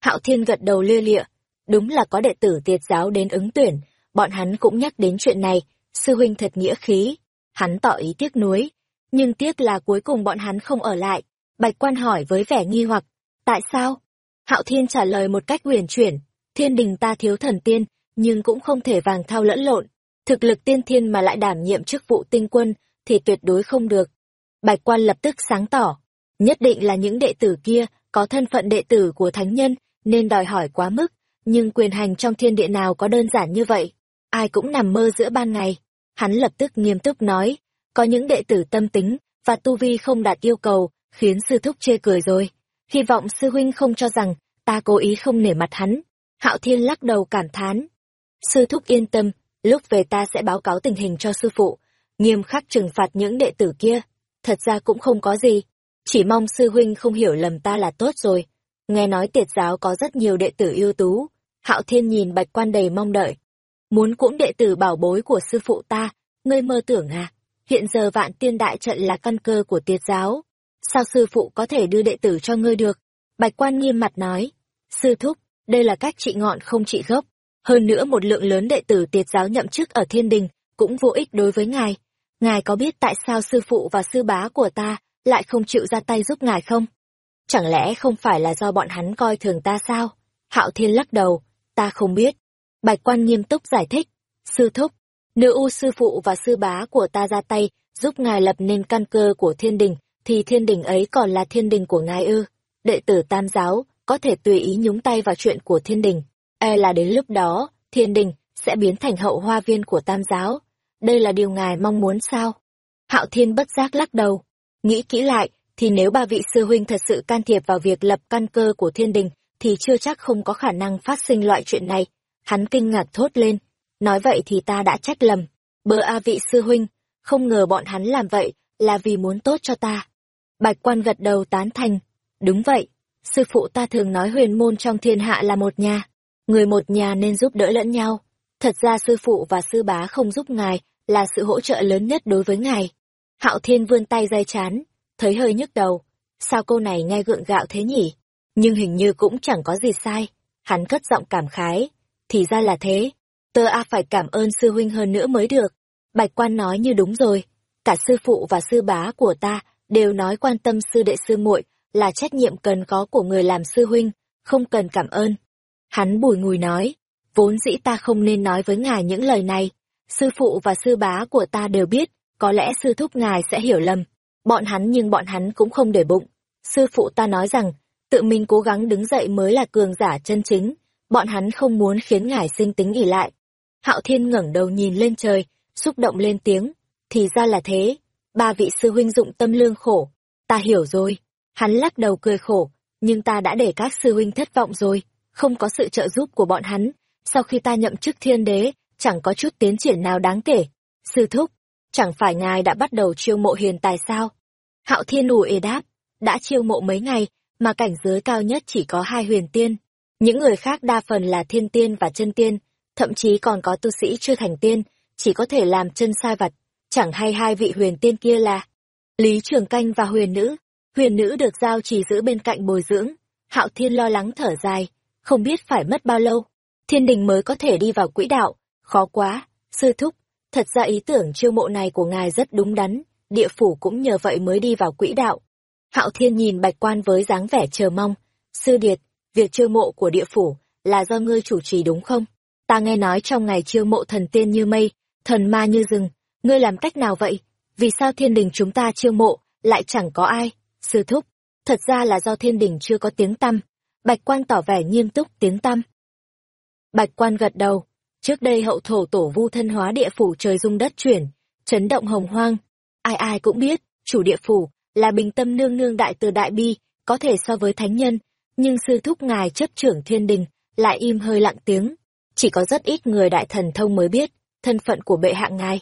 Hạo Thiên gật đầu lia lịa, đúng là có đệ tử tiệt giáo đến ứng tuyển, bọn hắn cũng nhắc đến chuyện này, sư huynh thật nghĩa khí. Hắn tỏ ý tiếc nuối, nhưng tiếc là cuối cùng bọn hắn không ở lại. Bạch quan hỏi với vẻ nghi hoặc, tại sao? Hạo Thiên trả lời một cách huyền chuyển, thiên đình ta thiếu thần tiên, nhưng cũng không thể vàng thao lẫn lộn, thực lực tiên thiên mà lại đảm nhiệm chức vụ tinh quân thì tuyệt đối không được. Bạch quan lập tức sáng tỏ, nhất định là những đệ tử kia có thân phận đệ tử của thánh nhân nên đòi hỏi quá mức, nhưng quyền hành trong thiên địa nào có đơn giản như vậy, ai cũng nằm mơ giữa ban ngày. Hắn lập tức nghiêm túc nói, có những đệ tử tâm tính và tu vi không đạt yêu cầu, khiến sư thúc chê cười rồi. Hy vọng sư huynh không cho rằng ta cố ý không nể mặt hắn. Hạo Thiên lắc đầu cảm thán. Sư thúc yên tâm, lúc về ta sẽ báo cáo tình hình cho sư phụ, nghiêm khắc trừng phạt những đệ tử kia. Thật ra cũng không có gì, chỉ mong sư huynh không hiểu lầm ta là tốt rồi. Nghe nói tiệt giáo có rất nhiều đệ tử ưu tú. Hạo Thiên nhìn bạch quan đầy mong đợi. Muốn cũng đệ tử bảo bối của sư phụ ta, ngươi mơ tưởng à? Hiện giờ vạn tiên đại trận là căn cơ của tiệt giáo. Sao sư phụ có thể đưa đệ tử cho ngươi được? Bạch quan nghiêm mặt nói. Sư thúc, đây là cách trị ngọn không trị gốc. Hơn nữa một lượng lớn đệ tử tiệt giáo nhậm chức ở thiên đình, cũng vô ích đối với ngài. Ngài có biết tại sao sư phụ và sư bá của ta lại không chịu ra tay giúp ngài không? Chẳng lẽ không phải là do bọn hắn coi thường ta sao? Hạo Thiên lắc đầu, ta không biết. Bạch quan nghiêm túc giải thích. Sư thúc, nữ u sư phụ và sư bá của ta ra tay, giúp ngài lập nên căn cơ của thiên đình, thì thiên đình ấy còn là thiên đình của ngài ư. Đệ tử tam giáo, có thể tùy ý nhúng tay vào chuyện của thiên đình. E là đến lúc đó, thiên đình sẽ biến thành hậu hoa viên của tam giáo. Đây là điều ngài mong muốn sao? Hạo thiên bất giác lắc đầu. Nghĩ kỹ lại, thì nếu ba vị sư huynh thật sự can thiệp vào việc lập căn cơ của thiên đình, thì chưa chắc không có khả năng phát sinh loại chuyện này. Hắn kinh ngạc thốt lên. Nói vậy thì ta đã trách lầm. Bờ A vị sư huynh, không ngờ bọn hắn làm vậy là vì muốn tốt cho ta. Bạch quan gật đầu tán thành. Đúng vậy, sư phụ ta thường nói huyền môn trong thiên hạ là một nhà. Người một nhà nên giúp đỡ lẫn nhau. Thật ra sư phụ và sư bá không giúp ngài là sự hỗ trợ lớn nhất đối với ngài. Hạo thiên vươn tay dây chán, thấy hơi nhức đầu. Sao cô này nghe gượng gạo thế nhỉ? Nhưng hình như cũng chẳng có gì sai. Hắn cất giọng cảm khái. Thì ra là thế. Tơ A phải cảm ơn sư huynh hơn nữa mới được. Bạch quan nói như đúng rồi. Cả sư phụ và sư bá của ta đều nói quan tâm sư đệ sư muội là trách nhiệm cần có của người làm sư huynh, không cần cảm ơn. Hắn bùi ngùi nói, vốn dĩ ta không nên nói với ngài những lời này. Sư phụ và sư bá của ta đều biết, có lẽ sư thúc ngài sẽ hiểu lầm. Bọn hắn nhưng bọn hắn cũng không để bụng. Sư phụ ta nói rằng, tự mình cố gắng đứng dậy mới là cường giả chân chính. Bọn hắn không muốn khiến ngài sinh tính ỉ lại. Hạo Thiên ngẩng đầu nhìn lên trời, xúc động lên tiếng. Thì ra là thế, ba vị sư huynh dụng tâm lương khổ. Ta hiểu rồi. Hắn lắc đầu cười khổ, nhưng ta đã để các sư huynh thất vọng rồi, không có sự trợ giúp của bọn hắn. Sau khi ta nhậm chức thiên đế, chẳng có chút tiến triển nào đáng kể. Sư thúc, chẳng phải ngài đã bắt đầu chiêu mộ hiền tài sao? Hạo thiên ủ đáp, đã chiêu mộ mấy ngày, mà cảnh giới cao nhất chỉ có hai huyền tiên. Những người khác đa phần là thiên tiên và chân tiên, thậm chí còn có tu sĩ chưa thành tiên, chỉ có thể làm chân sai vặt. Chẳng hay hai vị huyền tiên kia là Lý Trường Canh và huyền nữ. Huyền nữ được giao chỉ giữ bên cạnh bồi dưỡng. Hạo Thiên lo lắng thở dài, không biết phải mất bao lâu. Thiên đình mới có thể đi vào quỹ đạo, khó quá, sư thúc. Thật ra ý tưởng chiêu mộ này của ngài rất đúng đắn, địa phủ cũng nhờ vậy mới đi vào quỹ đạo. Hạo Thiên nhìn bạch quan với dáng vẻ chờ mong. Sư Điệt, việc chiêu mộ của địa phủ là do ngươi chủ trì đúng không? Ta nghe nói trong ngày chiêu mộ thần tiên như mây, thần ma như rừng, ngươi làm cách nào vậy? Vì sao thiên đình chúng ta chiêu mộ, lại chẳng có ai? Sư thúc, thật ra là do thiên đình chưa có tiếng tăm. Bạch quan tỏ vẻ nghiêm túc tiếng tăm. Bạch quan gật đầu. Trước đây hậu thổ tổ vu thân hóa địa phủ trời dung đất chuyển, chấn động hồng hoang. Ai ai cũng biết, chủ địa phủ, là bình tâm nương nương đại từ đại bi, có thể so với thánh nhân, nhưng sư thúc ngài chấp trưởng thiên đình, lại im hơi lặng tiếng. Chỉ có rất ít người đại thần thông mới biết, thân phận của bệ hạ ngài.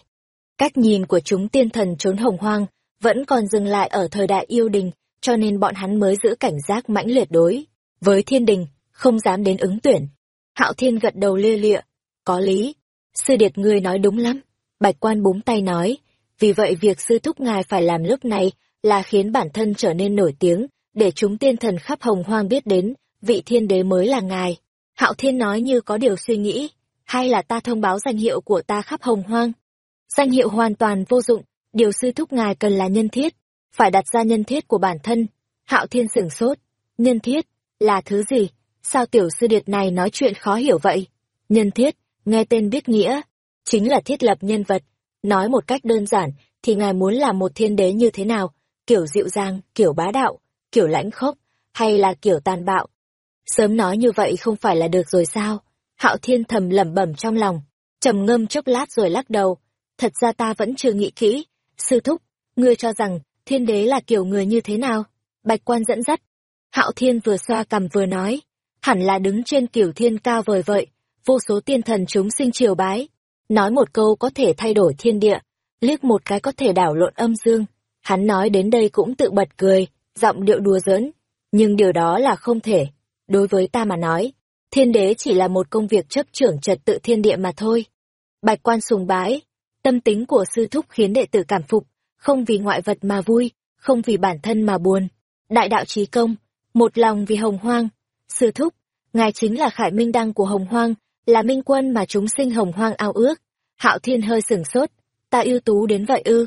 Cách nhìn của chúng tiên thần trốn hồng hoang, vẫn còn dừng lại ở thời đại yêu đình, cho nên bọn hắn mới giữ cảnh giác mãnh liệt đối. Với thiên đình, không dám đến ứng tuyển. Hạo thiên gật đầu lia lịa. Có lý. Sư điệt ngươi nói đúng lắm. Bạch quan búng tay nói. Vì vậy việc sư thúc ngài phải làm lúc này là khiến bản thân trở nên nổi tiếng, để chúng tiên thần khắp hồng hoang biết đến, vị thiên đế mới là ngài. Hạo thiên nói như có điều suy nghĩ. Hay là ta thông báo danh hiệu của ta khắp hồng hoang? Danh hiệu hoàn toàn vô dụng, điều sư thúc ngài cần là nhân thiết, phải đặt ra nhân thiết của bản thân. Hạo Thiên sửng sốt, nhân thiết, là thứ gì? Sao tiểu sư điệt này nói chuyện khó hiểu vậy? Nhân thiết, nghe tên biết nghĩa, chính là thiết lập nhân vật. Nói một cách đơn giản, thì ngài muốn làm một thiên đế như thế nào? Kiểu dịu dàng, kiểu bá đạo, kiểu lãnh khốc, hay là kiểu tàn bạo? Sớm nói như vậy không phải là được rồi sao? Hạo Thiên thầm lẩm bẩm trong lòng, trầm ngâm chốc lát rồi lắc đầu. Thật ra ta vẫn chưa nghĩ kỹ, Sư thúc, ngươi cho rằng thiên đế là kiểu người như thế nào? Bạch quan dẫn dắt. Hạo thiên vừa xoa cằm vừa nói, hẳn là đứng trên kiểu thiên cao vời vợi, vô số tiên thần chúng sinh triều bái. Nói một câu có thể thay đổi thiên địa, liếc một cái có thể đảo lộn âm dương. Hắn nói đến đây cũng tự bật cười, giọng điệu đùa giỡn, nhưng điều đó là không thể. Đối với ta mà nói, thiên đế chỉ là một công việc chấp trưởng trật tự thiên địa mà thôi. Bạch quan sùng bái, tâm tính của sư thúc khiến đệ tử cảm phục, không vì ngoại vật mà vui, không vì bản thân mà buồn. Đại đạo trí công, một lòng vì hồng hoang. Sư thúc, ngài chính là khải minh đăng của hồng hoang, là minh quân mà chúng sinh hồng hoang ao ước. Hạo thiên hơi sửng sốt, ta ưu tú đến vậy ư.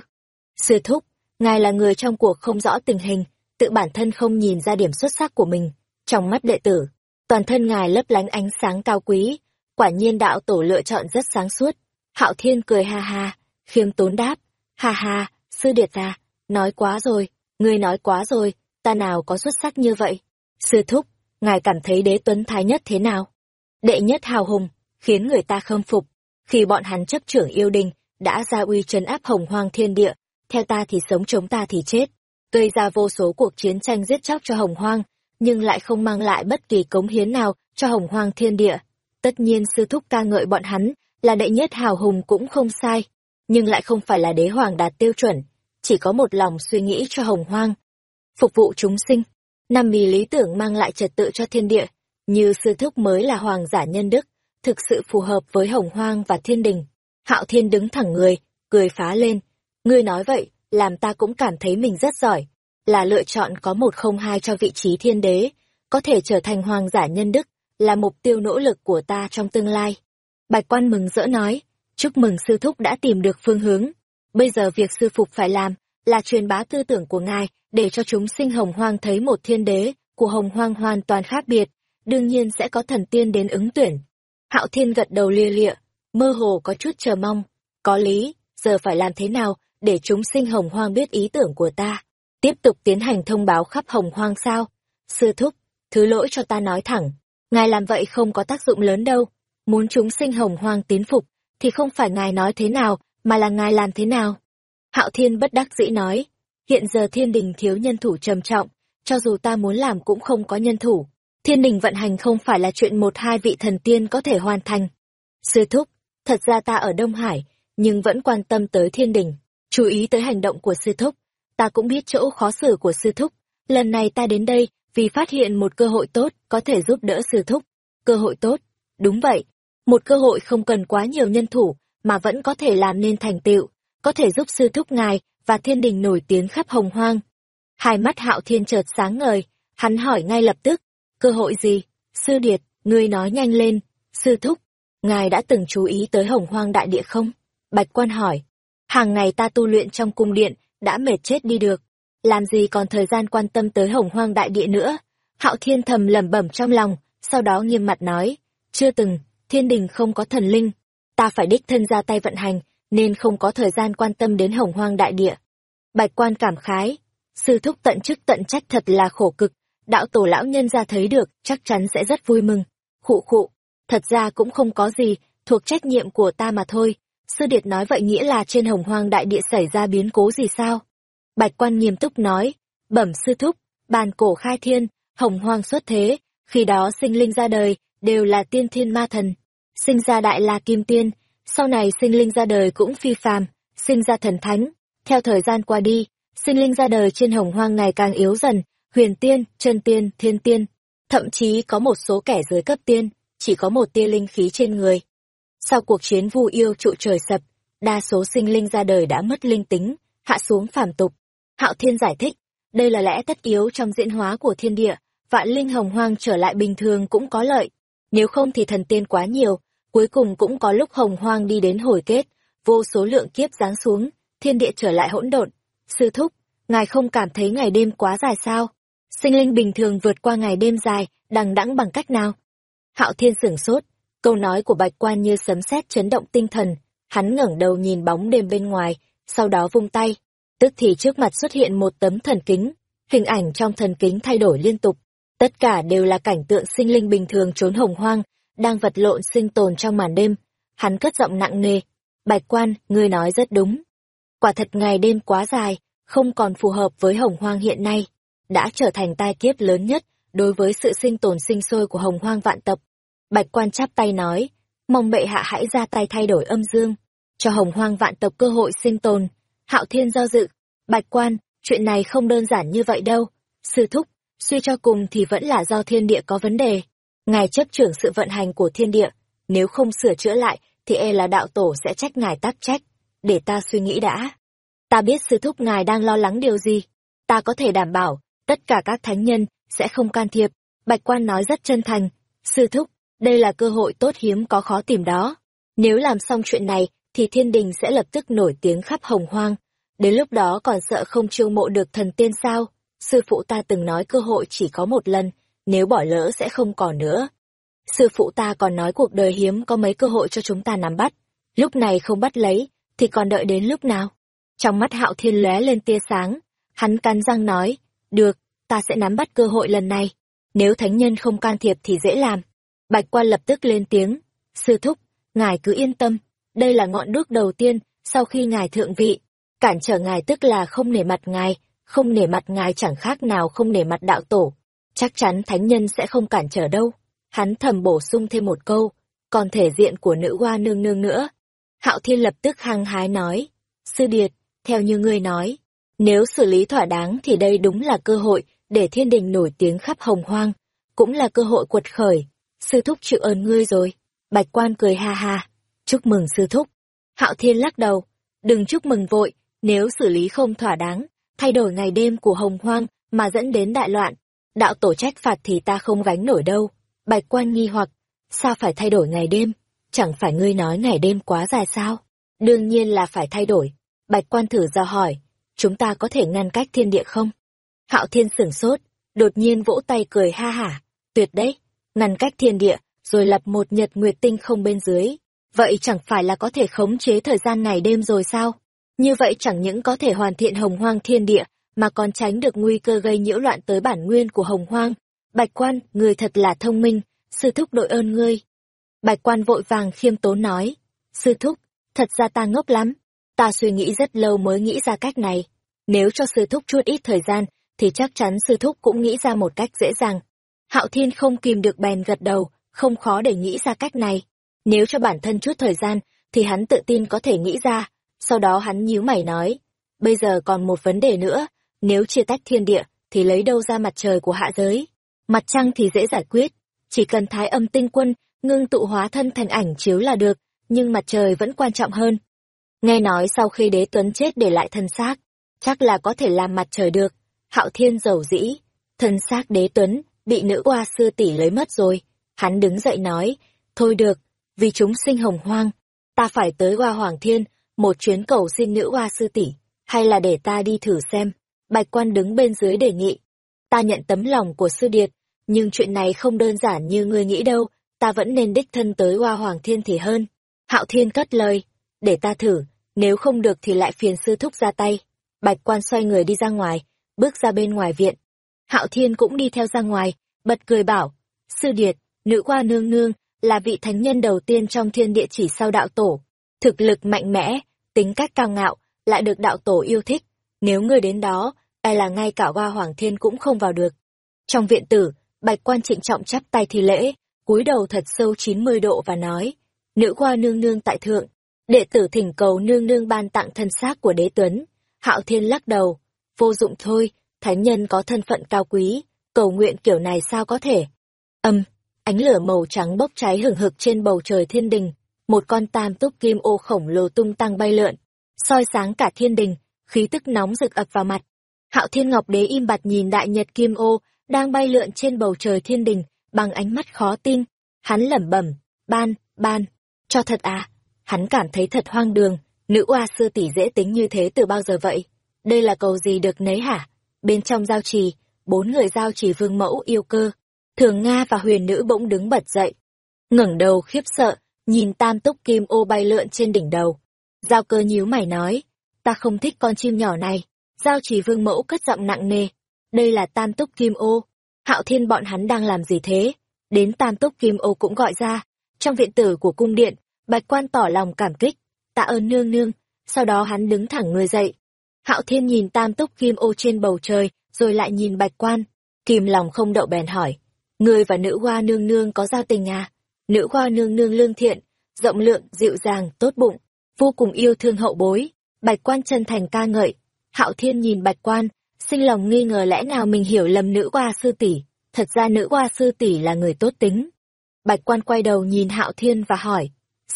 Sư thúc, ngài là người trong cuộc không rõ tình hình, tự bản thân không nhìn ra điểm xuất sắc của mình. Trong mắt đệ tử, toàn thân ngài lấp lánh ánh sáng cao quý, quả nhiên đạo tổ lựa chọn rất sáng suốt. Hạo thiên cười ha ha, khiêm tốn đáp, ha ha, sư điệt ta nói quá rồi, ngươi nói quá rồi, ta nào có xuất sắc như vậy. Sư thúc, ngài cảm thấy đế tuấn thái nhất thế nào? Đệ nhất hào hùng, khiến người ta khâm phục. Khi bọn hắn chấp trưởng yêu đình, đã ra uy trấn áp hồng hoang thiên địa, theo ta thì sống chống ta thì chết. Gây ra vô số cuộc chiến tranh giết chóc cho hồng hoang, nhưng lại không mang lại bất kỳ cống hiến nào cho hồng hoang thiên địa. Tất nhiên sư thúc ca ngợi bọn hắn, là đệ nhất hào hùng cũng không sai, nhưng lại không phải là đế hoàng đạt tiêu chuẩn, chỉ có một lòng suy nghĩ cho hồng hoang. Phục vụ chúng sinh, năm mì lý tưởng mang lại trật tự cho thiên địa, như sư thúc mới là hoàng giả nhân đức, thực sự phù hợp với hồng hoang và thiên đình. Hạo thiên đứng thẳng người, cười phá lên. Ngươi nói vậy, làm ta cũng cảm thấy mình rất giỏi. Là lựa chọn có một không hai cho vị trí thiên đế, có thể trở thành hoàng giả nhân đức, là mục tiêu nỗ lực của ta trong tương lai. Bạch quan mừng rỡ nói, chúc mừng sư thúc đã tìm được phương hướng. Bây giờ việc sư phục phải làm, là truyền bá tư tưởng của ngài, để cho chúng sinh hồng hoang thấy một thiên đế, của hồng hoang hoàn toàn khác biệt, đương nhiên sẽ có thần tiên đến ứng tuyển. Hạo thiên gật đầu lia lịa, mơ hồ có chút chờ mong. Có lý, giờ phải làm thế nào để chúng sinh hồng hoang biết ý tưởng của ta? Tiếp tục tiến hành thông báo khắp hồng hoang sao? Sư thúc, thứ lỗi cho ta nói thẳng, ngài làm vậy không có tác dụng lớn đâu. Muốn chúng sinh hồng hoang tín phục, thì không phải ngài nói thế nào, mà là ngài làm thế nào. Hạo thiên bất đắc dĩ nói, hiện giờ thiên đình thiếu nhân thủ trầm trọng, cho dù ta muốn làm cũng không có nhân thủ. Thiên đình vận hành không phải là chuyện một hai vị thần tiên có thể hoàn thành. Sư thúc, thật ra ta ở Đông Hải, nhưng vẫn quan tâm tới thiên đình, chú ý tới hành động của sư thúc. Ta cũng biết chỗ khó xử của sư thúc. Lần này ta đến đây vì phát hiện một cơ hội tốt có thể giúp đỡ sư thúc. Cơ hội tốt, đúng vậy. Một cơ hội không cần quá nhiều nhân thủ, mà vẫn có thể làm nên thành tựu, có thể giúp sư thúc ngài và thiên đình nổi tiếng khắp hồng hoang. Hai mắt hạo thiên chợt sáng ngời, hắn hỏi ngay lập tức, cơ hội gì? Sư Điệt, ngươi nói nhanh lên, sư thúc, ngài đã từng chú ý tới hồng hoang đại địa không? Bạch quan hỏi, hàng ngày ta tu luyện trong cung điện, đã mệt chết đi được, làm gì còn thời gian quan tâm tới hồng hoang đại địa nữa? Hạo thiên thầm lẩm bẩm trong lòng, sau đó nghiêm mặt nói, chưa từng, thiên đình không có thần linh, ta phải đích thân ra tay vận hành, nên không có thời gian quan tâm đến hồng hoang đại địa. Bạch quan cảm khái, sư thúc tận chức tận trách thật là khổ cực, đạo tổ lão nhân ra thấy được, chắc chắn sẽ rất vui mừng. Khụ khụ, thật ra cũng không có gì, thuộc trách nhiệm của ta mà thôi. Sư Điệt nói vậy nghĩa là trên hồng hoang đại địa xảy ra biến cố gì sao? Bạch quan nghiêm túc nói, bẩm sư thúc, bàn cổ khai thiên, hồng hoang xuất thế, khi đó sinh linh ra đời, đều là tiên thiên ma thần. Sinh ra đại la kim tiên, sau này sinh linh ra đời cũng phi phàm, sinh ra thần thánh. Theo thời gian qua đi, sinh linh ra đời trên hồng hoang ngày càng yếu dần, huyền tiên, chân tiên, thiên tiên, thậm chí có một số kẻ dưới cấp tiên, chỉ có một tia linh khí trên người. Sau cuộc chiến vu yêu trụ trời sập, đa số sinh linh ra đời đã mất linh tính, hạ xuống phàm tục. Hạo Thiên giải thích, đây là lẽ tất yếu trong diễn hóa của thiên địa, vạn linh hồng hoang trở lại bình thường cũng có lợi. Nếu không thì thần tiên quá nhiều, cuối cùng cũng có lúc hồng hoang đi đến hồi kết, vô số lượng kiếp giáng xuống, thiên địa trở lại hỗn độn. Sư thúc, ngài không cảm thấy ngày đêm quá dài sao? Sinh linh bình thường vượt qua ngày đêm dài, đằng đẵng bằng cách nào? Hạo Thiên sửng sốt, câu nói của Bạch Quan như sấm sét chấn động tinh thần, hắn ngẩng đầu nhìn bóng đêm bên ngoài, sau đó vung tay, tức thì trước mặt xuất hiện một tấm thần kính, hình ảnh trong thần kính thay đổi liên tục, tất cả đều là cảnh tượng sinh linh bình thường trốn hồng hoang, đang vật lộn sinh tồn trong màn đêm. Hắn cất giọng nặng nề, "Bạch Quan, ngươi nói rất đúng. Quả thật ngày đêm quá dài, không còn phù hợp với hồng hoang hiện nay." Đã trở thành tai kiếp lớn nhất đối với sự sinh tồn sinh sôi của hồng hoang vạn tộc. Bạch quan chắp tay nói, mong bệ hạ hãy ra tay thay đổi âm dương, cho hồng hoang vạn tộc cơ hội sinh tồn. Hạo thiên do dự, bạch quan, chuyện này không đơn giản như vậy đâu. Sư thúc, suy cho cùng thì vẫn là do thiên địa có vấn đề. Ngài chấp trưởng sự vận hành của thiên địa, nếu không sửa chữa lại thì e là đạo tổ sẽ trách ngài tắc trách. Để ta suy nghĩ đã. Ta biết sư thúc ngài đang lo lắng điều gì. Ta có thể đảm bảo, tất cả các thánh nhân sẽ không can thiệp. Bạch quan nói rất chân thành. Sư thúc, đây là cơ hội tốt hiếm có khó tìm đó. Nếu làm xong chuyện này, thì thiên đình sẽ lập tức nổi tiếng khắp hồng hoang. Đến lúc đó còn sợ không chiêu mộ được thần tiên sao? Sư phụ ta từng nói cơ hội chỉ có một lần, nếu bỏ lỡ sẽ không còn nữa. Sư phụ ta còn nói cuộc đời hiếm có mấy cơ hội cho chúng ta nắm bắt. Lúc này không bắt lấy, thì còn đợi đến lúc nào? Trong mắt hạo thiên lóe lên tia sáng, hắn cắn răng nói, được, ta sẽ nắm bắt cơ hội lần này. Nếu thánh nhân không can thiệp thì dễ làm. Bạch quan lập tức lên tiếng, sư thúc, ngài cứ yên tâm, đây là ngọn đuốc đầu tiên sau khi ngài thượng vị. Cản trở ngài tức là không nể mặt ngài, không nể mặt ngài chẳng khác nào không nể mặt đạo tổ. Chắc chắn thánh nhân sẽ không cản trở đâu. Hắn thầm bổ sung thêm một câu, còn thể diện của nữ hoa nương nương nữa. Hạo Thiên lập tức hăng hái nói, Sư Điệt, theo như ngươi nói, nếu xử lý thỏa đáng thì đây đúng là cơ hội để thiên đình nổi tiếng khắp hồng hoang, cũng là cơ hội quật khởi. Sư thúc chịu ơn ngươi rồi. Bạch quan cười ha ha, chúc mừng sư thúc. Hạo Thiên lắc đầu, đừng chúc mừng vội, nếu xử lý không thỏa đáng, thay đổi ngày đêm của hồng hoang mà dẫn đến đại loạn, đạo tổ trách phạt thì ta không gánh nổi đâu. Bạch quan nghi hoặc, sao phải thay đổi ngày đêm? Chẳng phải ngươi nói ngày đêm quá dài sao? Đương nhiên là phải thay đổi. Bạch quan thử ra hỏi, chúng ta có thể ngăn cách thiên địa không? Hạo thiên sửng sốt, đột nhiên vỗ tay cười ha hả, tuyệt đấy, ngăn cách thiên địa, rồi lập một nhật nguyệt tinh không bên dưới. Vậy chẳng phải là có thể khống chế thời gian ngày đêm rồi sao? Như vậy chẳng những có thể hoàn thiện hồng hoang thiên địa, mà còn tránh được nguy cơ gây nhiễu loạn tới bản nguyên của hồng hoang. Bạch quan, người thật là thông minh, sư thúc đội ơn ngươi. Bạch quan vội vàng khiêm tốn nói, sư thúc, thật ra ta ngốc lắm, ta suy nghĩ rất lâu mới nghĩ ra cách này. Nếu cho sư thúc chút ít thời gian, thì chắc chắn sư thúc cũng nghĩ ra một cách dễ dàng. Hạo Thiên không kìm được bèn gật đầu, không khó để nghĩ ra cách này. Nếu cho bản thân chút thời gian, thì hắn tự tin có thể nghĩ ra. Sau đó hắn nhíu mày nói, bây giờ còn một vấn đề nữa, nếu chia tách thiên địa, thì lấy đâu ra mặt trời của hạ giới? Mặt trăng thì dễ giải quyết, chỉ cần thái âm tinh quân, ngưng tụ hóa thân thành ảnh chiếu là được, nhưng mặt trời vẫn quan trọng hơn. Nghe nói sau khi đế tuấn chết để lại thân xác, chắc là có thể làm mặt trời được. Hạo thiên giàu dĩ, thân xác đế tuấn, bị nữ oa sư tỷ lấy mất rồi. Hắn đứng dậy nói, thôi được, vì chúng sinh hồng hoang, ta phải tới oa hoàng thiên, một chuyến cầu xin nữ oa sư tỷ, hay là để ta đi thử xem. Bạch quan đứng bên dưới đề nghị. Ta nhận tấm lòng của sư điệt, nhưng chuyện này không đơn giản như ngươi nghĩ đâu, ta vẫn nên đích thân tới Hoa Hoàng Thiên thì hơn. Hạo Thiên cất lời, để ta thử, nếu không được thì lại phiền sư thúc ra tay. Bạch quan xoay người đi ra ngoài, bước ra bên ngoài viện. Hạo Thiên cũng đi theo ra ngoài, bật cười bảo, sư điệt, nữ qua nương nương, là vị thánh nhân đầu tiên trong thiên địa chỉ sau đạo tổ. Thực lực mạnh mẽ, tính cách cao ngạo, lại được đạo tổ yêu thích. Nếu ngươi đến đó, e là ngay cả hoa hoàng thiên cũng không vào được. Trong viện tử, bạch quan trịnh trọng chắp tay thi lễ, cúi đầu thật sâu chín mươi độ và nói, nữ hoa nương nương tại thượng, đệ tử thỉnh cầu nương nương ban tặng thân xác của đế tuấn. Hạo thiên lắc đầu, vô dụng thôi, thánh nhân có thân phận cao quý, cầu nguyện kiểu này sao có thể. Âm, ánh lửa màu trắng bốc cháy hừng hực trên bầu trời thiên đình, một con tam túc kim ô khổng lồ tung tăng bay lượn, soi sáng cả thiên đình, khí tức nóng rực ập vào mặt. Hạo Thiên Ngọc Đế im bặt nhìn đại nhật kim ô đang bay lượn trên bầu trời thiên đình bằng ánh mắt khó tin. Hắn lẩm bẩm, "Ban, ban, cho thật à?" Hắn cảm thấy thật hoang đường, nữ oa sư tỷ dễ tính như thế từ bao giờ vậy? Đây là cầu gì được nấy hả? Bên trong giao trì, bốn người giao trì vương mẫu yêu cơ, Thường Nga và huyền nữ bỗng đứng bật dậy. ngẩng đầu khiếp sợ, nhìn tam túc kim ô bay lượn trên đỉnh đầu. Giao cơ nhíu mày nói, ta không thích con chim nhỏ này. Giao trì vương mẫu cất giọng nặng nề. Đây là tam túc kim ô. Hạo thiên bọn hắn đang làm gì thế? Đến tam túc kim ô cũng gọi ra. Trong viện tử của cung điện, bạch quan tỏ lòng cảm kích. Tạ ơn nương nương. Sau đó hắn đứng thẳng người dậy. Hạo thiên nhìn tam túc kim ô trên bầu trời, rồi lại nhìn bạch quan. Kìm lòng không đậu bèn hỏi. Người và nữ hoa nương nương có giao tình à? Nữ hoa nương nương lương thiện, rộng lượng, dịu dàng, tốt bụng, vô cùng yêu thương hậu bối. Bạch quan chân thành ca ngợi, Hạo Thiên nhìn Bạch Quan, sinh lòng nghi ngờ lẽ nào mình hiểu lầm nữ hoa sư tỷ, thật ra nữ hoa sư tỷ là người tốt tính. Bạch quan quay đầu nhìn Hạo Thiên và hỏi,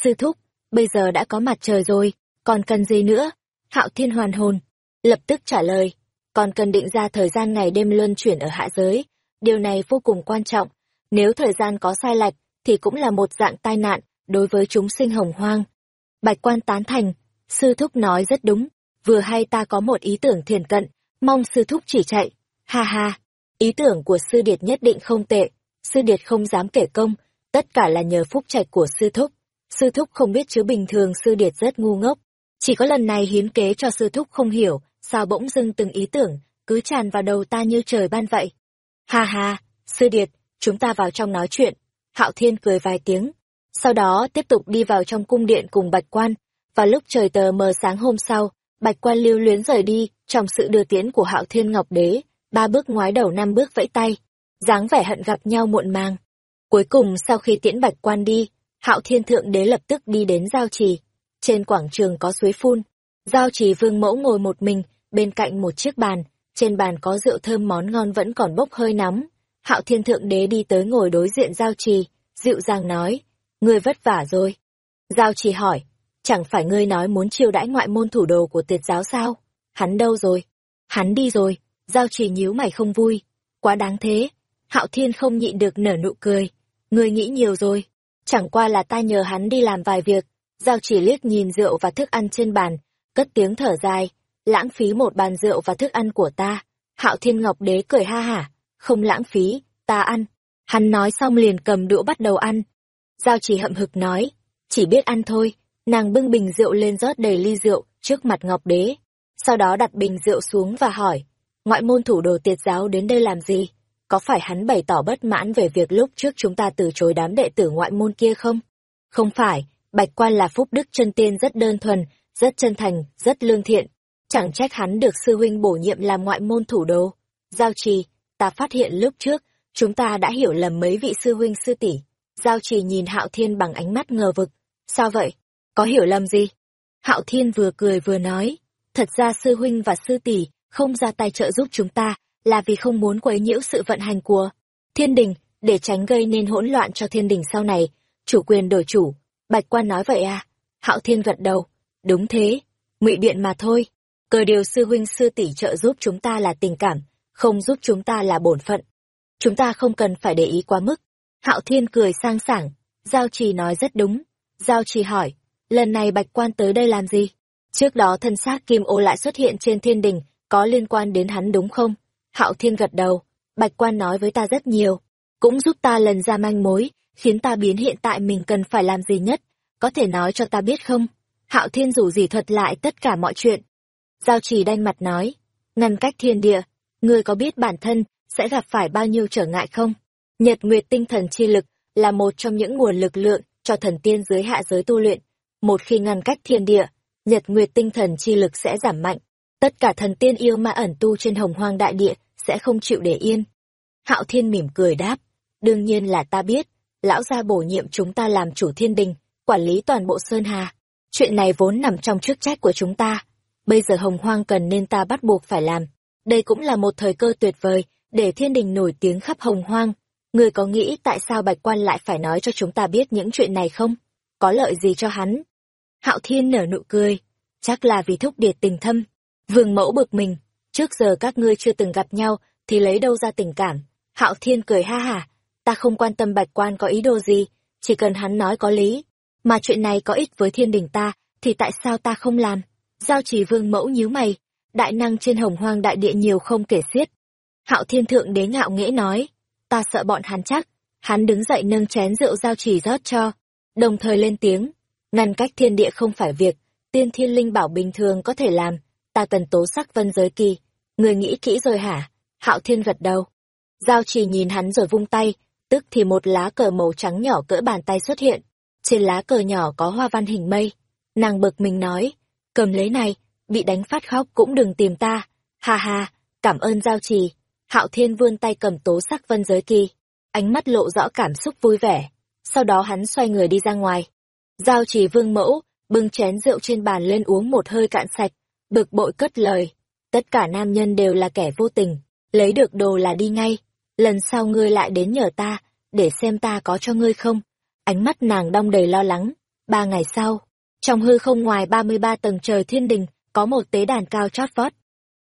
sư thúc, bây giờ đã có mặt trời rồi, còn cần gì nữa? Hạo Thiên hoàn hồn, lập tức trả lời, còn cần định ra thời gian ngày đêm luân chuyển ở hạ giới, điều này vô cùng quan trọng, nếu thời gian có sai lệch thì cũng là một dạng tai nạn đối với chúng sinh hồng hoang. Bạch quan tán thành, sư thúc nói rất đúng, vừa hay ta có một ý tưởng thiền cận, mong sư thúc chỉ chạy. Ha ha, ý tưởng của sư điệt nhất định không tệ, sư điệt không dám kể công, tất cả là nhờ phúc trạch của sư thúc. Sư thúc không biết chứ bình thường sư điệt rất ngu ngốc, chỉ có lần này hiến kế cho sư thúc không hiểu, sao bỗng dưng từng ý tưởng, cứ tràn vào đầu ta như trời ban vậy. Ha ha, sư điệt, chúng ta vào trong nói chuyện. Hạo Thiên cười vài tiếng, sau đó tiếp tục đi vào trong cung điện cùng Bạch Quan. Và lúc trời tờ mờ sáng hôm sau, Bạch Quan lưu luyến rời đi, trong sự đưa tiễn của Hạo Thiên Ngọc Đế, ba bước ngoái đầu năm bước vẫy tay, dáng vẻ hận gặp nhau muộn màng. Cuối cùng sau khi tiễn Bạch Quan đi, Hạo Thiên Thượng Đế lập tức đi đến Giao Trì. Trên quảng trường có suối phun, Giao Trì Vương Mẫu ngồi một mình, bên cạnh một chiếc bàn, trên bàn có rượu thơm món ngon vẫn còn bốc hơi nóng. Hạo Thiên Thượng Đế đi tới ngồi đối diện Giao Trì, dịu dàng nói, ngươi vất vả rồi. Giao Trì hỏi, chẳng phải ngươi nói muốn chiêu đãi ngoại môn thủ đồ của tiệt giáo sao? Hắn đâu rồi? Hắn đi rồi, Giao Trì nhíu mày không vui, quá đáng thế. Hạo Thiên không nhịn được nở nụ cười, ngươi nghĩ nhiều rồi, chẳng qua là ta nhờ hắn đi làm vài việc. Giao Trì liếc nhìn rượu và thức ăn trên bàn, cất tiếng thở dài, lãng phí một bàn rượu và thức ăn của ta. Hạo Thiên Ngọc Đế cười ha hả, không lãng phí, ta ăn. Hắn nói xong liền cầm đũa bắt đầu ăn. Giao chỉ hậm hực nói, chỉ biết ăn thôi, nàng bưng bình rượu lên rót đầy ly rượu trước mặt Ngọc Đế. Sau đó đặt bình rượu xuống và hỏi, ngoại môn thủ đồ tiệt giáo đến đây làm gì? Có phải hắn bày tỏ bất mãn về việc lúc trước chúng ta từ chối đám đệ tử ngoại môn kia không? Không phải, bạch quan là phúc đức chân tiên rất đơn thuần, rất chân thành, rất lương thiện, Chẳng trách hắn được sư huynh bổ nhiệm làm ngoại môn thủ đô. Giao trì, ta phát hiện lúc trước, chúng ta đã hiểu lầm mấy vị sư huynh sư tỷ. Giao trì nhìn Hạo Thiên bằng ánh mắt ngờ vực. Sao vậy? Có hiểu lầm gì? Hạo Thiên vừa cười vừa nói. Thật ra sư huynh và sư tỷ không ra tay trợ giúp chúng ta là vì không muốn quấy nhiễu sự vận hành của thiên đình để tránh gây nên hỗn loạn cho thiên đình sau này. Chủ quyền đổi chủ. Bạch quan nói vậy à? Hạo Thiên gật đầu. Đúng thế. ngụy biện mà thôi Cờ điều sư huynh sư tỷ trợ giúp chúng ta là tình cảm, không giúp chúng ta là bổn phận. Chúng ta không cần phải để ý quá mức. Hạo Thiên cười sang sảng, Giao Trì nói rất đúng. Giao Trì hỏi, lần này Bạch Quan tới đây làm gì? Trước đó thân xác Kim Ô lại xuất hiện trên thiên đình, có liên quan đến hắn đúng không? Hạo Thiên gật đầu, Bạch Quan nói với ta rất nhiều, cũng giúp ta lần ra manh mối, khiến ta biến hiện tại mình cần phải làm gì nhất, có thể nói cho ta biết không? Hạo Thiên rủ gì thuật lại tất cả mọi chuyện, Giao trì đanh mặt nói, ngăn cách thiên địa, ngươi có biết bản thân sẽ gặp phải bao nhiêu trở ngại không? Nhật Nguyệt tinh thần chi lực là một trong những nguồn lực lượng cho thần tiên dưới hạ giới tu luyện. Một khi ngăn cách thiên địa, Nhật Nguyệt tinh thần chi lực sẽ giảm mạnh. Tất cả thần tiên yêu ma ẩn tu trên hồng hoang đại địa sẽ không chịu để yên. Hạo Thiên mỉm cười đáp, đương nhiên là ta biết, lão gia bổ nhiệm chúng ta làm chủ thiên đình, quản lý toàn bộ Sơn Hà. Chuyện này vốn nằm trong chức trách của chúng ta, Bây giờ hồng hoang cần nên ta bắt buộc phải làm. Đây cũng là một thời cơ tuyệt vời, để thiên đình nổi tiếng khắp hồng hoang. Người có nghĩ tại sao bạch quan lại phải nói cho chúng ta biết những chuyện này không? Có lợi gì cho hắn? Hạo thiên nở nụ cười. Chắc là vì thúc điệt tình thâm. Vương mẫu bực mình. Trước giờ các ngươi chưa từng gặp nhau, thì lấy đâu ra tình cảm? Hạo thiên cười ha hả. Ta không quan tâm bạch quan có ý đồ gì, chỉ cần hắn nói có lý. Mà chuyện này có ích với thiên đình ta, thì tại sao ta không làm? Giao trì vương mẫu nhíu mày, đại năng trên hồng hoang đại địa nhiều không kể xiết. Hạo thiên thượng đế ngạo nghễ nói, ta sợ bọn hắn chắc, hắn đứng dậy nâng chén rượu giao trì rót cho, đồng thời lên tiếng, ngăn cách thiên địa không phải việc, tiên thiên linh bảo bình thường có thể làm, ta cần tố sắc vân giới kỳ, người nghĩ kỹ rồi hả? Hạo thiên gật đầu. Giao trì nhìn hắn rồi vung tay, tức thì một lá cờ màu trắng nhỏ cỡ bàn tay xuất hiện, trên lá cờ nhỏ có hoa văn hình mây. Nàng bực mình nói, cầm lấy này, bị đánh phát khóc cũng đừng tìm ta. Ha ha, cảm ơn giao trì. Hạo Thiên vươn tay cầm tố sắc vân giới kỳ, ánh mắt lộ rõ cảm xúc vui vẻ. Sau đó hắn xoay người đi ra ngoài. Giao trì vương mẫu, bưng chén rượu trên bàn lên uống một hơi cạn sạch, bực bội cất lời tất cả nam nhân đều là kẻ vô tình, lấy được đồ là đi ngay, lần sau ngươi lại đến nhờ ta, để xem ta có cho ngươi không. Ánh mắt nàng đong đầy lo lắng, ba ngày sau, trong hư không ngoài ba mươi ba tầng trời thiên đình, có một tế đàn cao chót vót.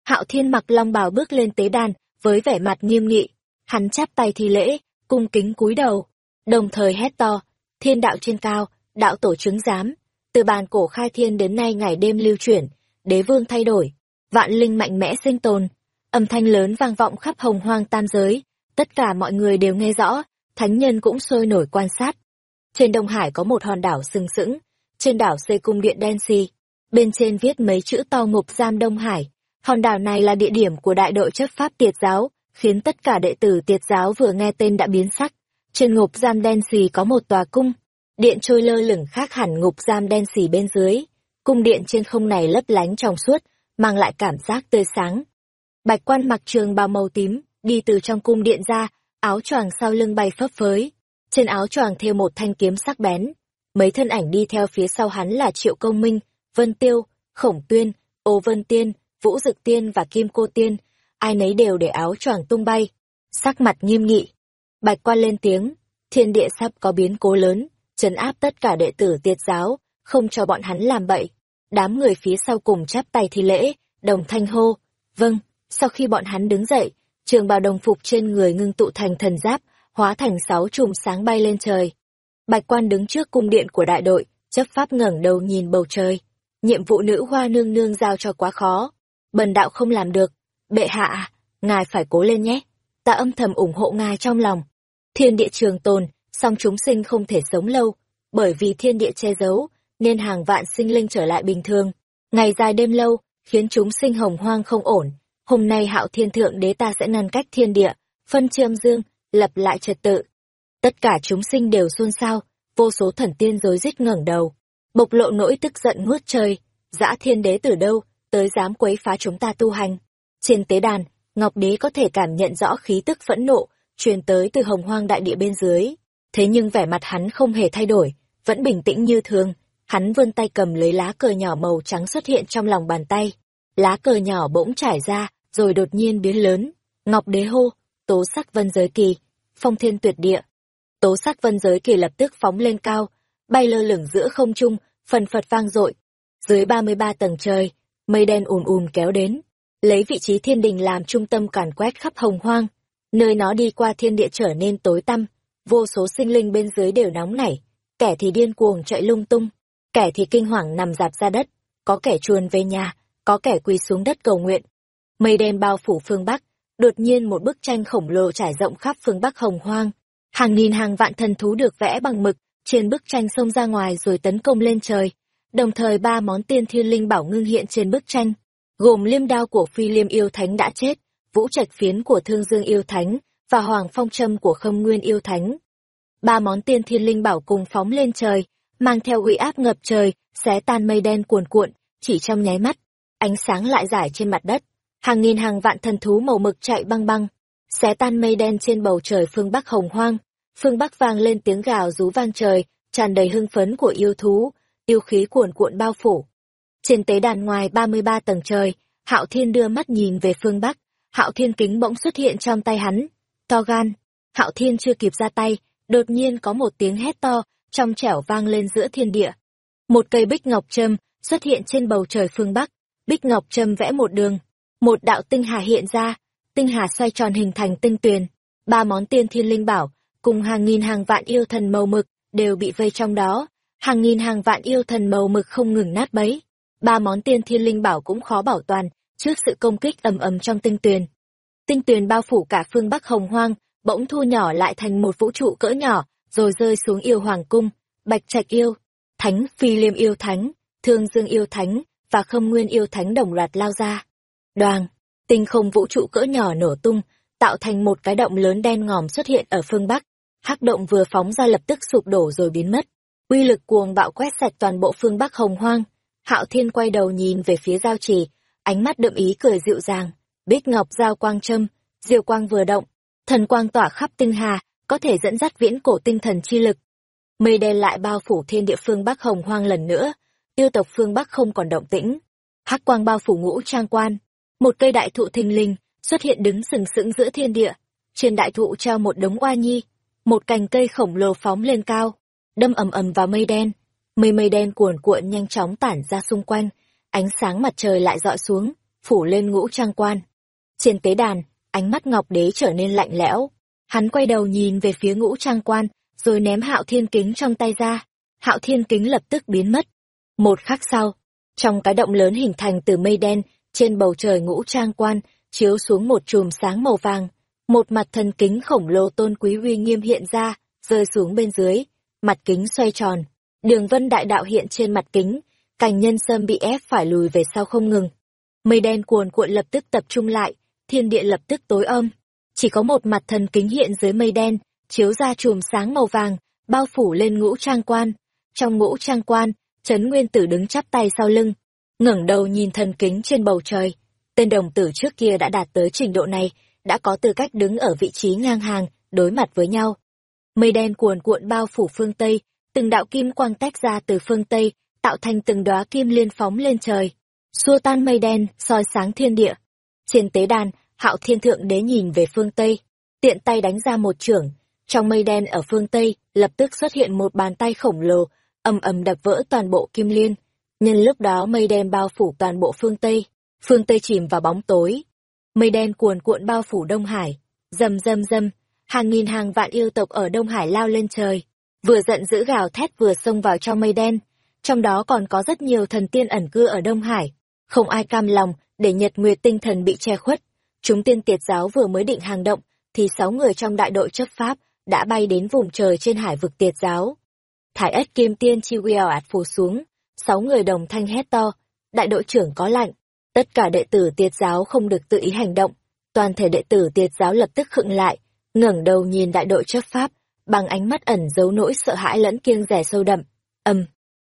Hạo thiên mặc long bào bước lên tế đàn, với vẻ mặt nghiêm nghị, hắn chắp tay thi lễ, cung kính cúi đầu, đồng thời hét to, thiên đạo trên cao, đạo tổ chứng giám, từ bàn cổ khai thiên đến nay ngày đêm lưu chuyển, đế vương thay đổi, vạn linh mạnh mẽ sinh tồn, âm thanh lớn vang vọng khắp hồng hoang tam giới, tất cả mọi người đều nghe rõ, thánh nhân cũng sôi nổi quan sát. Trên Đông Hải có một hòn đảo sừng sững, trên đảo xây cung điện đen xì, bên trên viết mấy chữ to ngục giam Đông Hải. Hòn đảo này là địa điểm của đại đội chấp pháp tiệt giáo, khiến tất cả đệ tử tiệt giáo vừa nghe tên đã biến sắc. Trên ngục giam đen xì có một tòa cung, điện trôi lơ lửng khác hẳn ngục giam đen xì bên dưới. Cung điện trên không này lấp lánh trong suốt, mang lại cảm giác tươi sáng. Bạch quan mặc trường bào màu tím, đi từ trong cung điện ra, áo choàng sau lưng bay phấp phới. Trên áo choàng thêu một thanh kiếm sắc bén. Mấy thân ảnh đi theo phía sau hắn là Triệu Công Minh, Vân Tiêu, Khổng Tuyên, Ô Vân Tiên, Vũ Dực Tiên và Kim Cô Tiên. Ai nấy đều để áo choàng tung bay. Sắc mặt nghiêm nghị. Bạch quan lên tiếng, thiên địa sắp có biến cố lớn, trấn áp tất cả đệ tử tiệt giáo, không cho bọn hắn làm bậy. Đám người phía sau cùng chắp tay thi lễ, đồng thanh hô. Vâng, sau khi bọn hắn đứng dậy, trường bào đồng phục trên người ngưng tụ thành thần giáp, hóa thành sáu chùm sáng bay lên trời. Bạch quan đứng trước cung điện của đại đội, chấp pháp ngẩng đầu nhìn bầu trời. Nhiệm vụ nữ hoa nương nương giao cho quá khó. Bần đạo không làm được. Bệ hạ, ngài phải cố lên nhé. Ta âm thầm ủng hộ ngài trong lòng. Thiên địa trường tồn, song chúng sinh không thể sống lâu. Bởi vì thiên địa che giấu, nên hàng vạn sinh linh trở lại bình thường. Ngày dài đêm lâu, khiến chúng sinh hồng hoang không ổn hôm nay hạo thiên thượng đế ta sẽ ngăn cách thiên địa, phân chiêm dương, lập lại trật tự. Tất cả chúng sinh đều xôn xao, vô số thần tiên rối rít ngẩng đầu, bộc lộ nỗi tức giận ngút trời, dã thiên đế từ đâu, tới dám quấy phá chúng ta tu hành. Trên tế đàn, Ngọc Đế có thể cảm nhận rõ khí tức phẫn nộ, truyền tới từ hồng hoang đại địa bên dưới. Thế nhưng vẻ mặt hắn không hề thay đổi, vẫn bình tĩnh như thường, hắn vươn tay cầm lấy lá cờ nhỏ màu trắng xuất hiện trong lòng bàn tay. Lá cờ nhỏ bỗng trải ra, rồi đột nhiên biến lớn. Ngọc đế hô, tố sắc vân giới kỳ, phong thiên tuyệt địa. Tố sắc vân giới kỳ lập tức phóng lên cao, bay lơ lửng giữa không trung, phần phật vang dội. Dưới ba mươi ba tầng trời, mây đen ùm ùm kéo đến, lấy vị trí thiên đình làm trung tâm càn quét khắp hồng hoang. Nơi nó đi qua thiên địa trở nên tối tăm, vô số sinh linh bên dưới đều nóng nảy, kẻ thì điên cuồng chạy lung tung, kẻ thì kinh hoàng nằm dạp ra đất, có kẻ chuồn về nhà, có kẻ quỳ xuống đất cầu nguyện, mây đen bao phủ phương Bắc, đột nhiên một bức tranh khổng lồ trải rộng khắp phương Bắc hồng hoang. Hàng nghìn hàng vạn thần thú được vẽ bằng mực, trên bức tranh xông ra ngoài rồi tấn công lên trời. Đồng thời ba món tiên thiên linh bảo ngưng hiện trên bức tranh, gồm liêm đao của phi liêm yêu thánh đã chết, vũ trạch phiến của thương dương yêu thánh, và hoàng phong châm của khâm nguyên yêu thánh. Ba món tiên thiên linh bảo cùng phóng lên trời, mang theo uy áp ngập trời, xé tan mây đen cuồn cuộn, chỉ trong nháy mắt, ánh sáng lại giải trên mặt đất hàng nghìn hàng vạn thần thú màu mực chạy băng băng, xé tan mây đen trên bầu trời phương Bắc hồng hoang. Phương Bắc vang lên tiếng gào rú vang trời, tràn đầy hưng phấn của yêu thú, yêu khí cuồn cuộn bao phủ. Trên tế đàn ngoài ba mươi ba tầng trời, Hạo Thiên đưa mắt nhìn về phương Bắc, Hạo Thiên kính bỗng xuất hiện trong tay hắn. To gan, Hạo Thiên chưa kịp ra tay, đột nhiên có một tiếng hét to, trong trẻo vang lên giữa thiên địa. Một cây bích ngọc trâm xuất hiện trên bầu trời phương Bắc, bích ngọc trâm vẽ một đường, một đạo tinh hà hiện ra, tinh hà xoay tròn hình thành tinh tuyền, ba món tiên thiên linh bảo, cùng hàng nghìn hàng vạn yêu thần màu mực, đều bị vây trong đó, hàng nghìn hàng vạn yêu thần màu mực không ngừng nát bấy. Ba món tiên thiên linh bảo cũng khó bảo toàn, trước sự công kích ầm ầm trong tinh tuyền. Tinh tuyền bao phủ cả phương Bắc hồng hoang, bỗng thu nhỏ lại thành một vũ trụ cỡ nhỏ, rồi rơi xuống yêu hoàng cung, bạch trạch yêu, thánh phi liêm yêu thánh, thương dương yêu thánh, và khâm nguyên yêu thánh đồng loạt lao ra. Đoàn tinh không vũ trụ cỡ nhỏ nổ tung, tạo thành một cái động lớn đen ngòm xuất hiện ở phương Bắc. Hắc động vừa phóng ra lập tức sụp đổ rồi biến mất. Uy lực cuồng bạo quét sạch toàn bộ phương Bắc hồng hoang. Hạo Thiên quay đầu nhìn về phía giao trì, ánh mắt đậm ý cười dịu dàng. Bích ngọc giao quang châm, diều quang vừa động, thần quang tỏa khắp tinh hà, có thể dẫn dắt viễn cổ tinh thần chi lực. Mây đen lại bao phủ thiên địa phương Bắc hồng hoang lần nữa, tiêu tộc phương Bắc không còn động tĩnh. Hắc quang bao phủ ngũ trang quan, một cây đại thụ thình lình xuất hiện đứng sừng sững giữa thiên địa. Trên đại thụ treo một đống oa nhi, một cành cây khổng lồ phóng lên cao, đâm ầm ầm vào mây đen. Mây mây đen cuồn cuộn nhanh chóng tản ra xung quanh, ánh sáng mặt trời lại dọi xuống, phủ lên ngũ trang quan. Trên tế đàn, ánh mắt Ngọc Đế trở nên lạnh lẽo. Hắn quay đầu nhìn về phía ngũ trang quan, rồi ném hạo thiên kính trong tay ra. Hạo thiên kính lập tức biến mất. Một khắc sau, trong cái động lớn hình thành từ mây đen, trên bầu trời ngũ trang quan, chiếu xuống một chùm sáng màu vàng. Một mặt thần kính khổng lồ tôn quý uy nghiêm hiện ra, rơi xuống bên dưới. Mặt kính xoay tròn. Đường vân đại đạo hiện trên mặt kính, cành nhân sâm bị ép phải lùi về sau không ngừng. Mây đen cuồn cuộn lập tức tập trung lại, thiên địa lập tức tối âm. Chỉ có một mặt thần kính hiện dưới mây đen, chiếu ra chùm sáng màu vàng, bao phủ lên ngũ trang quan. Trong ngũ trang quan, Trấn Nguyên Tử đứng chắp tay sau lưng, ngẩng đầu nhìn thần kính trên bầu trời. Tên đồng tử trước kia đã đạt tới trình độ này, đã có tư cách đứng ở vị trí ngang hàng, đối mặt với nhau. Mây đen cuồn cuộn bao phủ phương Tây, từng đạo kim quang tách ra từ phương Tây, tạo thành từng đóa kim liên phóng lên trời, xua tan mây đen, soi sáng thiên địa. Trên tế đàn, Hạo Thiên Thượng Đế nhìn về phương Tây, tiện tay đánh ra một trưởng, trong mây đen ở phương Tây, lập tức xuất hiện một bàn tay khổng lồ, ầm ầm đập vỡ toàn bộ kim liên. Nhân lúc đó mây đen bao phủ toàn bộ phương Tây, phương Tây chìm vào bóng tối. Mây đen cuồn cuộn bao phủ Đông Hải, rầm rầm rầm, hàng nghìn hàng vạn yêu tộc ở Đông Hải lao lên trời, vừa giận dữ gào thét vừa xông vào trong mây đen. Trong đó còn có rất nhiều thần tiên ẩn cư ở Đông Hải, không ai cam lòng để Nhật Nguyệt tinh thần bị che khuất. Chúng tiên tiệt giáo vừa mới định hàng động, thì sáu người trong đại đội chấp pháp đã bay đến vùng trời trên hải vực tiệt giáo. Thải ất kim tiên chi queo ạt phù xuống, sáu người đồng thanh hét to, đại đội trưởng có lạnh, tất cả đệ tử tiệt giáo không được tự ý hành động, toàn thể đệ tử tiệt giáo lập tức khựng lại, ngẩng đầu nhìn đại đội chấp pháp, bằng ánh mắt ẩn giấu nỗi sợ hãi lẫn kiêng rẻ sâu đậm. ầm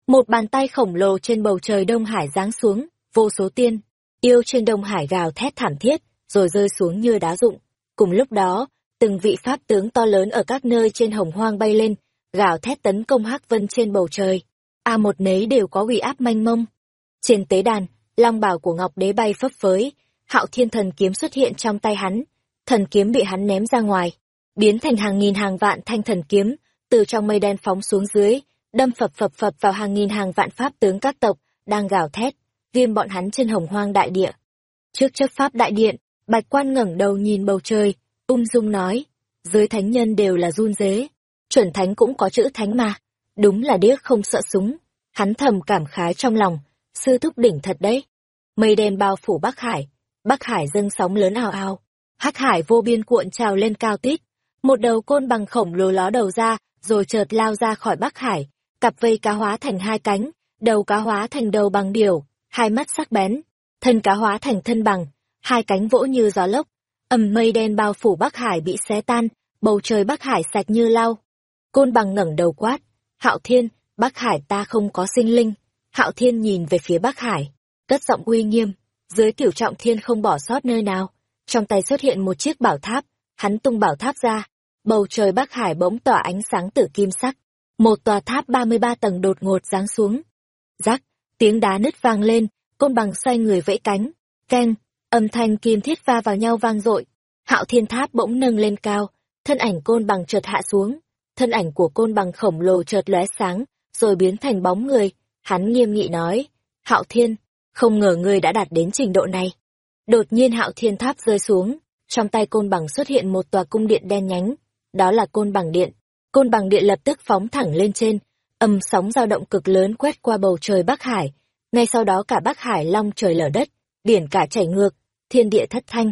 một bàn tay khổng lồ trên bầu trời Đông Hải giáng xuống, vô số tiên, yêu trên Đông Hải gào thét thảm thiết, rồi rơi xuống như đá rụng. Cùng lúc đó, từng vị pháp tướng to lớn ở các nơi trên hồng hoang bay lên, gào thét tấn công hắc vân trên bầu trời. A một nấy đều có uy áp manh mông. Trên tế đàn, long bảo của Ngọc Đế bay phấp phới, hạo thiên thần kiếm xuất hiện trong tay hắn. Thần kiếm bị hắn ném ra ngoài, biến thành hàng nghìn hàng vạn thanh thần kiếm, từ trong mây đen phóng xuống dưới, đâm phập phập phập vào hàng nghìn hàng vạn pháp tướng các tộc, đang gào thét, viêm bọn hắn trên hồng hoang đại địa. Trước chấp pháp đại điện, bạch quan ngẩng đầu nhìn bầu trời, ung dung nói, giới thánh nhân đều là run dế, chuẩn thánh cũng có chữ thánh mà, đúng là điếc không sợ súng, hắn thầm cảm khái trong lòng, sư thúc đỉnh thật đấy. Mây đen bao phủ Bắc Hải, Bắc Hải dâng sóng lớn ào ào, hắc hải vô biên cuộn trào lên cao tít, một đầu côn bằng khổng lồ ló đầu ra, rồi chợt lao ra khỏi Bắc Hải, cặp vây cá hóa thành hai cánh, đầu cá hóa thành đầu bằng điểu, hai mắt sắc bén, thân cá hóa thành thân bằng, hai cánh vỗ như gió lốc, ầm mây đen bao phủ Bắc Hải bị xé tan, bầu trời Bắc Hải sạch như lau. Côn bằng ngẩng đầu quát, Hạo Thiên, Bắc Hải ta không có sinh linh. Hạo Thiên nhìn về phía Bắc Hải, cất giọng uy nghiêm, dưới tiểu trọng thiên không bỏ sót nơi nào. Trong tay xuất hiện một chiếc bảo tháp, hắn tung bảo tháp ra, bầu trời Bắc Hải bỗng tỏa ánh sáng tử kim sắc. Một tòa tháp 33 tầng đột ngột giáng xuống. Rắc, tiếng đá nứt vang lên, côn bằng xoay người vẫy cánh, keng, âm thanh kim thiết va vào nhau vang dội. Hạo Thiên Tháp bỗng nâng lên cao, thân ảnh côn bằng chợt hạ xuống, thân ảnh của côn bằng khổng lồ chợt lóe sáng, rồi biến thành bóng người, hắn nghiêm nghị nói, Hạo Thiên, không ngờ ngươi đã đạt đến trình độ này. Đột nhiên Hạo Thiên Tháp rơi xuống, trong tay côn bằng xuất hiện một tòa cung điện đen nhánh, đó là côn bằng điện. Côn bằng điện lập tức phóng thẳng lên trên, âm sóng dao động cực lớn quét qua bầu trời Bắc Hải, ngay sau đó cả Bắc Hải long trời lở đất, biển cả chảy ngược, thiên địa thất thanh.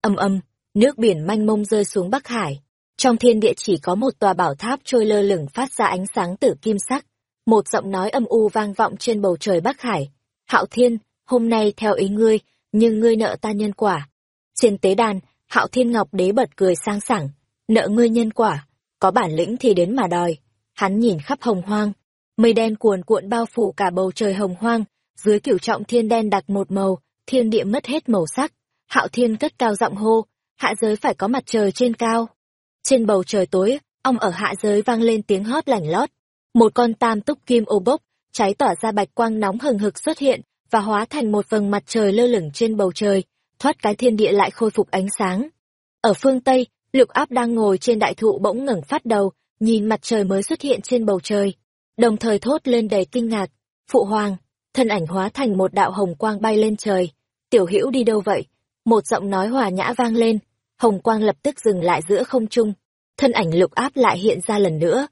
Âm âm, nước biển manh mông rơi xuống Bắc Hải. Trong thiên địa chỉ có một tòa bảo tháp trôi lơ lửng phát ra ánh sáng tử kim sắc. Một giọng nói âm u vang vọng trên bầu trời Bắc Hải. Hạo Thiên, hôm nay theo ý ngươi, nhưng ngươi nợ ta nhân quả. Trên tế đàn, Hạo Thiên Ngọc Đế bật cười sang sảng, nợ ngươi nhân quả, có bản lĩnh thì đến mà đòi. Hắn nhìn khắp hồng hoang, mây đen cuồn cuộn bao phủ cả bầu trời hồng hoang, dưới kiểu trọng thiên đen đặc một màu, thiên địa mất hết màu sắc. Hạo Thiên cất cao giọng hô, hạ giới phải có mặt trời trên cao. Trên bầu trời tối, ông ở hạ giới vang lên tiếng hót lảnh lót. Một con tam túc kim ô bốc, cháy tỏa ra bạch quang nóng hừng hực xuất hiện, và hóa thành một vầng mặt trời lơ lửng trên bầu trời, thoát cái thiên địa lại khôi phục ánh sáng. Ở phương Tây, lục áp đang ngồi trên đại thụ bỗng ngẩng phát đầu, nhìn mặt trời mới xuất hiện trên bầu trời, đồng thời thốt lên đầy kinh ngạc. Phụ hoàng, thân ảnh hóa thành một đạo hồng quang bay lên trời. Tiểu hữu đi đâu vậy? Một giọng nói hòa nhã vang lên, hồng quang lập tức dừng lại giữa không trung. Thân ảnh lục áp lại hiện ra lần nữa.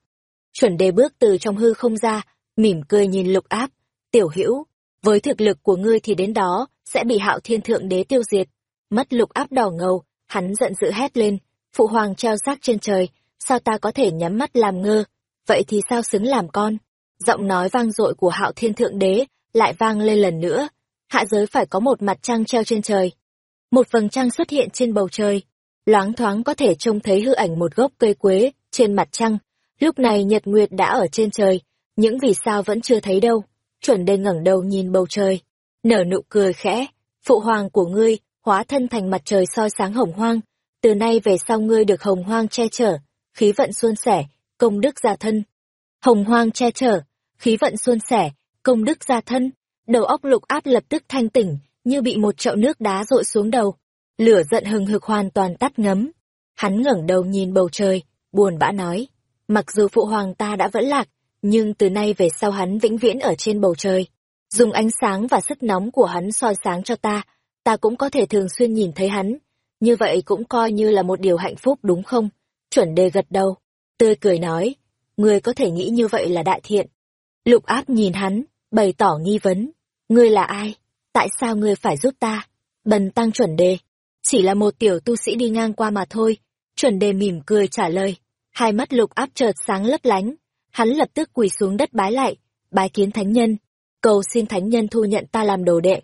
Chuẩn đề bước từ trong hư không ra, mỉm cười nhìn lục áp. Tiểu hữu, với thực lực của ngươi thì đến đó, sẽ bị hạo thiên thượng đế tiêu diệt. Mắt lục áp đỏ ngầu, hắn giận dữ hét lên. Phụ hoàng treo xác trên trời, sao ta có thể nhắm mắt làm ngơ? Vậy thì sao xứng làm con? Giọng nói vang dội của hạo thiên thượng đế lại vang lên lần nữa. Hạ giới phải có một mặt trăng treo trên trời. Một vầng trăng xuất hiện trên bầu trời. Loáng thoáng có thể trông thấy hư ảnh một gốc cây quế trên mặt trăng. Lúc này nhật nguyệt đã ở trên trời, những vì sao vẫn chưa thấy đâu. Chuẩn đề ngẩng đầu nhìn bầu trời, nở nụ cười khẽ. Phụ hoàng của ngươi, hóa thân thành mặt trời soi sáng hồng hoang. Từ nay về sau ngươi được hồng hoang che chở, khí vận suôn sẻ, công đức gia thân. Hồng hoang che chở, khí vận suôn sẻ, công đức gia thân. Đầu óc lục áp lập tức thanh tỉnh, như bị một chậu nước đá rội xuống đầu. Lửa giận hừng hực hoàn toàn tắt ngấm. Hắn ngẩng đầu nhìn bầu trời, buồn bã nói. Mặc dù phụ hoàng ta đã vẫn lạc, nhưng từ nay về sau hắn vĩnh viễn ở trên bầu trời. Dùng ánh sáng và sức nóng của hắn soi sáng cho ta, ta cũng có thể thường xuyên nhìn thấy hắn. Như vậy cũng coi như là một điều hạnh phúc đúng không? Chuẩn đề gật đầu, tươi cười nói, người có thể nghĩ như vậy là đại thiện. Lục áp nhìn hắn, bày tỏ nghi vấn, ngươi là ai? Tại sao ngươi phải giúp ta? Bần tăng chuẩn đề, chỉ là một tiểu tu sĩ đi ngang qua mà thôi. Chuẩn đề mỉm cười trả lời, hai mắt lục áp chợt sáng lấp lánh, hắn lập tức quỳ xuống đất bái lại, bái kiến thánh nhân, cầu xin thánh nhân thu nhận ta làm đồ đệ.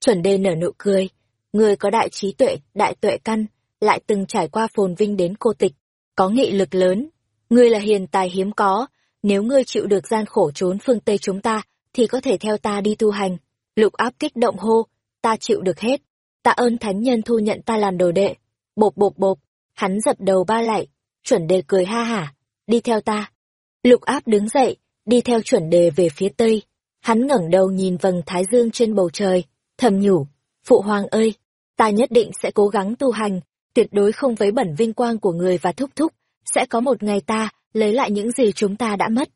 Chuẩn đề nở nụ cười, ngươi có đại trí tuệ, đại tuệ căn, lại từng trải qua phồn vinh đến cô tịch, có nghị lực lớn. Ngươi là hiền tài hiếm có, nếu ngươi chịu được gian khổ trốn phương Tây chúng ta, thì có thể theo ta đi tu hành. Lục áp kích động hô, ta chịu được hết. Tạ ơn thánh nhân thu nhận ta làm đồ đệ. Bộp bộp bộp, hắn dập đầu ba lại, chuẩn đề cười ha hả, đi theo ta. Lục áp đứng dậy, đi theo chuẩn đề về phía tây. Hắn ngẩng đầu nhìn vầng thái dương trên bầu trời, thầm nhủ, phụ hoàng ơi, ta nhất định sẽ cố gắng tu hành, tuyệt đối không vấy bẩn vinh quang của người và thúc thúc, sẽ có một ngày ta lấy lại những gì chúng ta đã mất.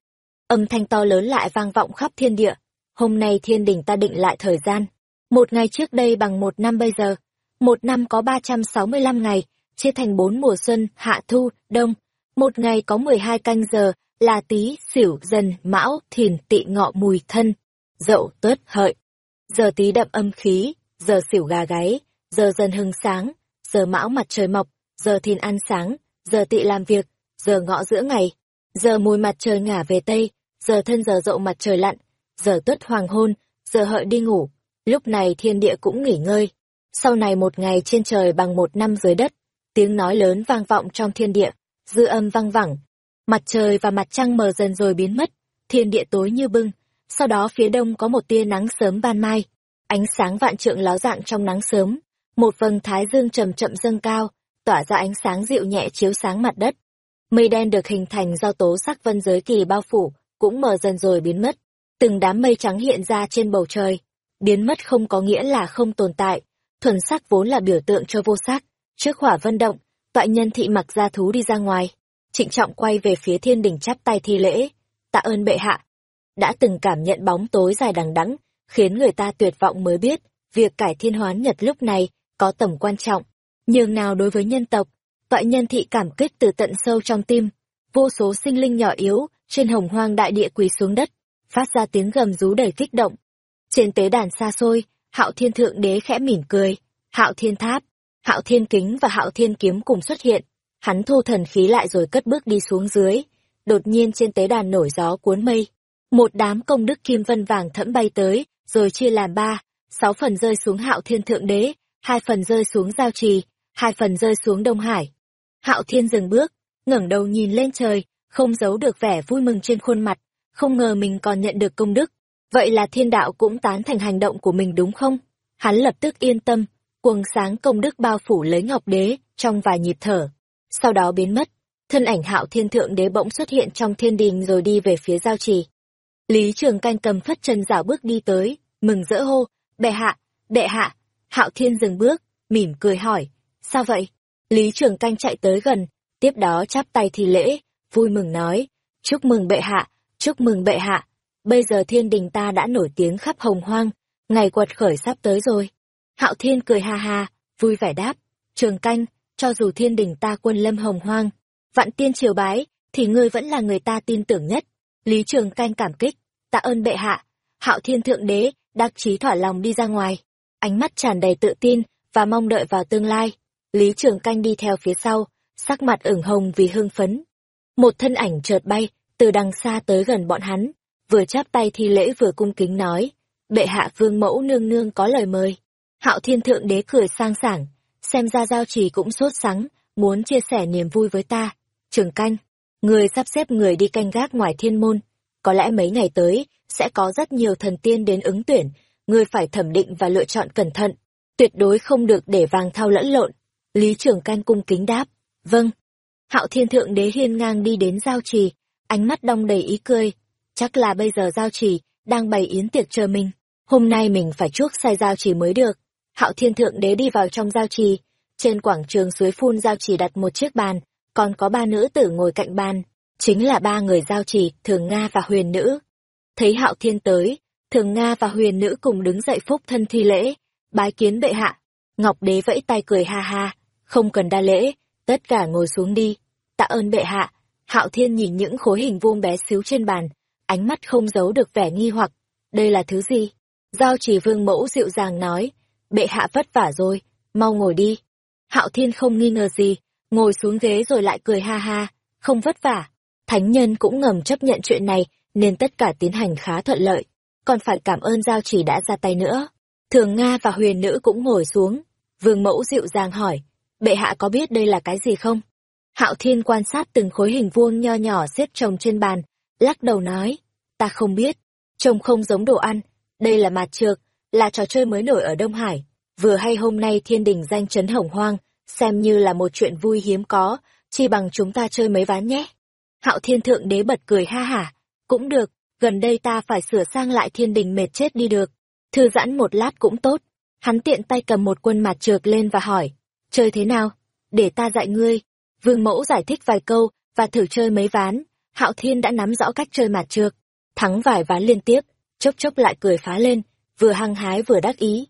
Âm thanh to lớn lại vang vọng khắp thiên địa. Hôm nay thiên đình ta định lại thời gian. Một ngày trước đây bằng một năm bây giờ. Một năm có 365 ngày, chia thành bốn mùa xuân, hạ thu, đông. Một ngày có 12 canh giờ, là tý, xỉu, dần, mão, thìn, tị ngọ mùi thân, dậu, tuất, hợi. Giờ tý đậm âm khí, giờ xỉu gà gáy, giờ dần hưng sáng, giờ mão mặt trời mọc, giờ thìn ăn sáng, giờ tị làm việc, giờ ngọ giữa ngày, giờ mùi mặt trời ngả về tây, giờ thân giờ dậu mặt trời lặn, giờ tuất hoàng hôn, giờ hợi đi ngủ. Lúc này thiên địa cũng nghỉ ngơi. Sau này một ngày trên trời bằng một năm dưới đất, tiếng nói lớn vang vọng trong thiên địa, dư âm vang vẳng. Mặt trời và mặt trăng mờ dần rồi biến mất, thiên địa tối như bưng. Sau đó phía đông có một tia nắng sớm ban mai, ánh sáng vạn trượng láo dạng trong nắng sớm. Một vầng thái dương chậm chậm dâng cao, tỏa ra ánh sáng dịu nhẹ chiếu sáng mặt đất. Mây đen được hình thành do tố sắc vân giới kỳ bao phủ, cũng mờ dần rồi biến mất. Từng đám mây trắng hiện ra trên bầu trời. Biến mất không có nghĩa là không tồn tại. Thuần sắc vốn là biểu tượng cho vô sắc. Trước hỏa vân động, tọa nhân thị mặc ra thú đi ra ngoài. Trịnh trọng quay về phía thiên đỉnh chắp tay thi lễ. Tạ ơn bệ hạ. Đã từng cảm nhận bóng tối dài đằng đẵng khiến người ta tuyệt vọng mới biết, việc cải thiên hoán nhật lúc này có tầm quan trọng. Nhường nào đối với nhân tộc, toại nhân thị cảm kích từ tận sâu trong tim. Vô số sinh linh nhỏ yếu, trên hồng hoang đại địa quỳ xuống đất, phát ra tiếng gầm rú đầy kích động. Trên tế đàn xa xôi, hạo thiên thượng đế khẽ mỉm cười, hạo thiên tháp, hạo thiên kính và hạo thiên kiếm cùng xuất hiện. Hắn thu thần khí lại rồi cất bước đi xuống dưới. Đột nhiên trên tế đàn nổi gió cuốn mây. Một đám công đức kim vân vàng thẫm bay tới, rồi chia làm ba, sáu phần rơi xuống hạo thiên thượng đế, hai phần rơi xuống giao trì, hai phần rơi xuống Đông Hải. Hạo Thiên dừng bước, ngẩng đầu nhìn lên trời, không giấu được vẻ vui mừng trên khuôn mặt, không ngờ mình còn nhận được công đức. Vậy là thiên đạo cũng tán thành hành động của mình đúng không? Hắn lập tức yên tâm, cuồng sáng công đức bao phủ lấy ngọc đế, trong vài nhịp thở. Sau đó biến mất, thân ảnh hạo thiên thượng đế bỗng xuất hiện trong thiên đình rồi đi về phía giao trì. Lý Trường Canh cầm phất chân dạo bước đi tới, mừng rỡ hô, bệ hạ, đệ hạ, hạo thiên dừng bước, mỉm cười hỏi, sao vậy? Lý Trường Canh chạy tới gần, tiếp đó chắp tay thì lễ, vui mừng nói, chúc mừng bệ hạ, chúc mừng bệ hạ, bây giờ thiên đình ta đã nổi tiếng khắp hồng hoang, ngày quật khởi sắp tới rồi. Hạo Thiên cười ha ha, vui vẻ đáp, Trường Canh, cho dù thiên đình ta quân lâm hồng hoang, vạn tiên triều bái, thì ngươi vẫn là người ta tin tưởng nhất. Lý Trường Canh cảm kích, tạ ơn bệ hạ. Hạo Thiên Thượng Đế, đắc chí thỏa lòng đi ra ngoài, ánh mắt tràn đầy tự tin và mong đợi vào tương lai. Lý Trường Canh đi theo phía sau, sắc mặt ửng hồng vì hưng phấn. Một thân ảnh chợt bay, từ đằng xa tới gần bọn hắn, vừa chắp tay thi lễ vừa cung kính nói, bệ hạ vương mẫu nương nương có lời mời. Hạo Thiên Thượng Đế cười sang sảng, xem ra giao trì cũng sốt sắng, muốn chia sẻ niềm vui với ta. Trường canh, người sắp xếp người đi canh gác ngoài thiên môn, có lẽ mấy ngày tới, sẽ có rất nhiều thần tiên đến ứng tuyển, người phải thẩm định và lựa chọn cẩn thận, tuyệt đối không được để vàng thao lẫn lộn. Lý trưởng can cung kính đáp, vâng. Hạo Thiên Thượng Đế hiên ngang đi đến giao trì, ánh mắt đong đầy ý cười. Chắc là bây giờ giao trì, đang bày yến tiệc chờ mình. Hôm nay mình phải chuốc sai giao trì mới được. Hạo Thiên Thượng Đế đi vào trong giao trì. Trên quảng trường suối phun giao trì đặt một chiếc bàn, còn có ba nữ tử ngồi cạnh bàn. Chính là ba người giao trì, Thường Nga và Huyền Nữ. Thấy Hạo Thiên tới, Thường Nga và Huyền Nữ cùng đứng dậy phúc thân thi lễ, bái kiến bệ hạ. Ngọc Đế vẫy tay cười ha ha, không cần đa lễ, tất cả ngồi xuống đi. Tạ ơn bệ hạ. Hạo Thiên nhìn những khối hình vuông bé xíu trên bàn, ánh mắt không giấu được vẻ nghi hoặc. Đây là thứ gì? Giao chỉ vương mẫu dịu dàng nói, bệ hạ vất vả rồi, mau ngồi đi. Hạo Thiên không nghi ngờ gì, ngồi xuống ghế rồi lại cười ha ha, không vất vả. Thánh nhân cũng ngầm chấp nhận chuyện này, nên tất cả tiến hành khá thuận lợi. Còn phải cảm ơn Giao chỉ đã ra tay nữa. Thường Nga và huyền nữ cũng ngồi xuống. Vương mẫu dịu dàng hỏi, bệ hạ có biết đây là cái gì không? Hạo Thiên quan sát từng khối hình vuông nho nhỏ xếp chồng trên bàn, lắc đầu nói, ta không biết, trông không giống đồ ăn, đây là mạt trược, là trò chơi mới nổi ở Đông Hải, vừa hay hôm nay thiên đình danh chấn hồng hoang, xem như là một chuyện vui hiếm có, chi bằng chúng ta chơi mấy ván nhé. Hạo Thiên Thượng Đế bật cười ha hả, cũng được, gần đây ta phải sửa sang lại thiên đình mệt chết đi được, thư giãn một lát cũng tốt. Hắn tiện tay cầm một quân mạt trược lên và hỏi, chơi thế nào? Để ta dạy ngươi. Vương mẫu giải thích vài câu và thử chơi mấy ván, Hạo Thiên đã nắm rõ cách chơi mạt trược, thắng vài ván liên tiếp, chốc chốc lại cười phá lên, vừa hăng hái vừa đắc ý.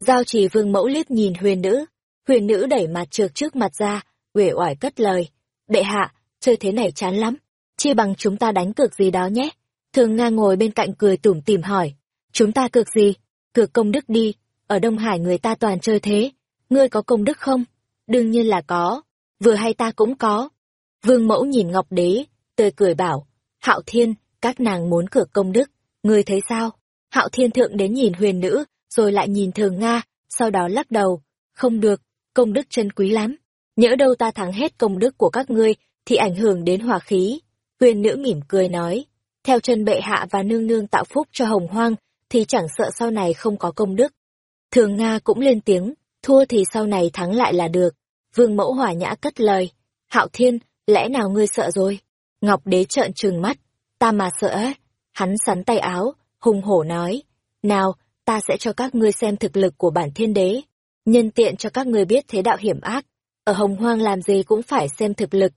Giao chỉ vương mẫu liếc nhìn huyền nữ, huyền nữ đẩy mặt trược trước mặt ra, uể oải cất lời. Bệ hạ, chơi thế này chán lắm, chia bằng chúng ta đánh cược gì đó nhé. Thường Nga ngồi bên cạnh cười tủm tỉm hỏi, chúng ta cược gì? Cược công đức đi, ở Đông Hải người ta toàn chơi thế, ngươi có công đức không? Đương nhiên là có, vừa hay ta cũng có. Vương mẫu nhìn Ngọc Đế, tươi cười bảo, Hạo Thiên, các nàng muốn cửa công đức, ngươi thấy sao? Hạo Thiên Thượng đến nhìn huyền nữ, rồi lại nhìn thường Nga, sau đó lắc đầu, không được, công đức chân quý lắm. Nhỡ đâu ta thắng hết công đức của các ngươi, thì ảnh hưởng đến hòa khí. Huyền nữ mỉm cười nói, theo chân bệ hạ và nương nương tạo phúc cho hồng hoang, thì chẳng sợ sau này không có công đức. Thường Nga cũng lên tiếng, thua thì sau này thắng lại là được. Vương mẫu hỏa nhã cất lời, Hạo Thiên, lẽ nào ngươi sợ rồi? Ngọc đế trợn trừng mắt, ta mà sợ ấy. Hắn sắn tay áo, hùng hổ nói, nào, ta sẽ cho các ngươi xem thực lực của bản thiên đế. Nhân tiện cho các ngươi biết thế đạo hiểm ác. Ở hồng hoang làm gì cũng phải xem thực lực.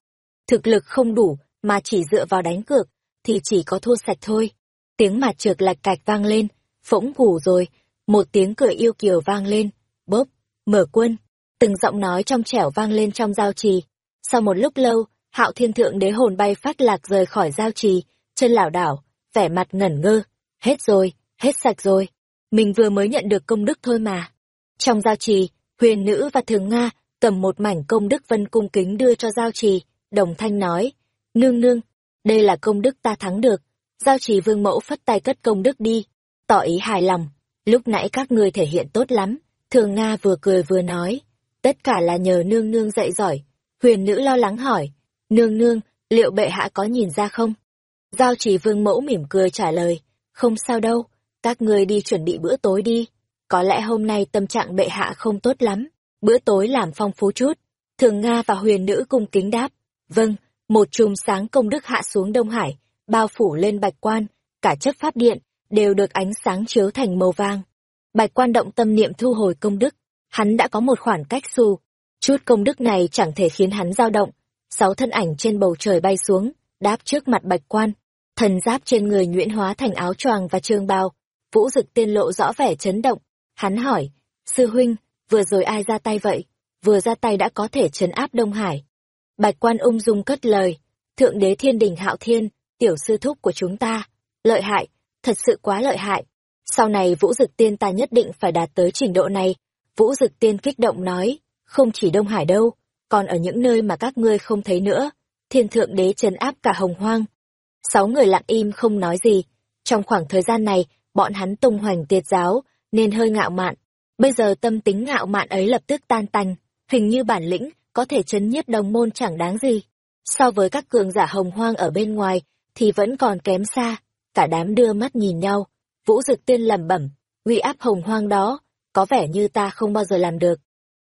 Thực lực không đủ, mà chỉ dựa vào đánh cược, thì chỉ có thua sạch thôi. Tiếng mặt trượt lạch cạch vang lên, phỗng củ rồi, một tiếng cười yêu kiều vang lên, bốp, mở quân. Từng giọng nói trong trẻo vang lên trong giao trì. Sau một lúc lâu, hạo thiên thượng đế hồn bay phát lạc rời khỏi giao trì, chân lảo đảo, vẻ mặt ngẩn ngơ. Hết rồi, hết sạch rồi. Mình vừa mới nhận được công đức thôi mà. Trong giao trì, huyền nữ và thường Nga cầm một mảnh công đức vân cung kính đưa cho giao trì, đồng thanh nói, nương nương, đây là công đức ta thắng được. Giao trì vương mẫu phất tay cất công đức đi, tỏ ý hài lòng. Lúc nãy các ngươi thể hiện tốt lắm, thường Nga vừa cười vừa nói, tất cả là nhờ nương nương dạy giỏi. Huyền nữ lo lắng hỏi, nương nương, liệu bệ hạ có nhìn ra không? Giao chỉ vương mẫu mỉm cười trả lời, không sao đâu, các ngươi đi chuẩn bị bữa tối đi. Có lẽ hôm nay tâm trạng bệ hạ không tốt lắm, bữa tối làm phong phú chút. Thường Nga và huyền nữ cung kính đáp, vâng, một chùm sáng công đức hạ xuống Đông Hải, bao phủ lên bạch quan, cả chất pháp điện, đều được ánh sáng chiếu thành màu vàng. Bạch quan động tâm niệm thu hồi công đức, hắn đã có một khoản cách xù. Chút công đức này chẳng thể khiến hắn dao động. Sáu thân ảnh trên bầu trời bay xuống, đáp trước mặt bạch quan. Thần giáp trên người nhuyễn hóa thành áo choàng và trương bào. Vũ dực tiên lộ rõ vẻ chấn động. Hắn hỏi, sư huynh, vừa rồi ai ra tay vậy? Vừa ra tay đã có thể chấn áp Đông Hải. Bạch quan ung dung cất lời, thượng đế thiên đình hạo thiên, tiểu sư thúc của chúng ta, lợi hại, thật sự quá lợi hại. Sau này Vũ Dực Tiên ta nhất định phải đạt tới trình độ này. Vũ Dực Tiên kích động nói, không chỉ Đông Hải đâu, còn ở những nơi mà các ngươi không thấy nữa. Thiên thượng đế trấn áp cả hồng hoang. Sáu người lặng im không nói gì. Trong khoảng thời gian này, bọn hắn tung hoành tiệt giáo, nên hơi ngạo mạn. Bây giờ tâm tính ngạo mạn ấy lập tức tan tành, hình như bản lĩnh, có thể chấn nhiếp đồng môn chẳng đáng gì. So với các cường giả hồng hoang ở bên ngoài, thì vẫn còn kém xa. Cả đám đưa mắt nhìn nhau, Vũ Dực Tiên lẩm bẩm, uy áp hồng hoang đó, có vẻ như ta không bao giờ làm được.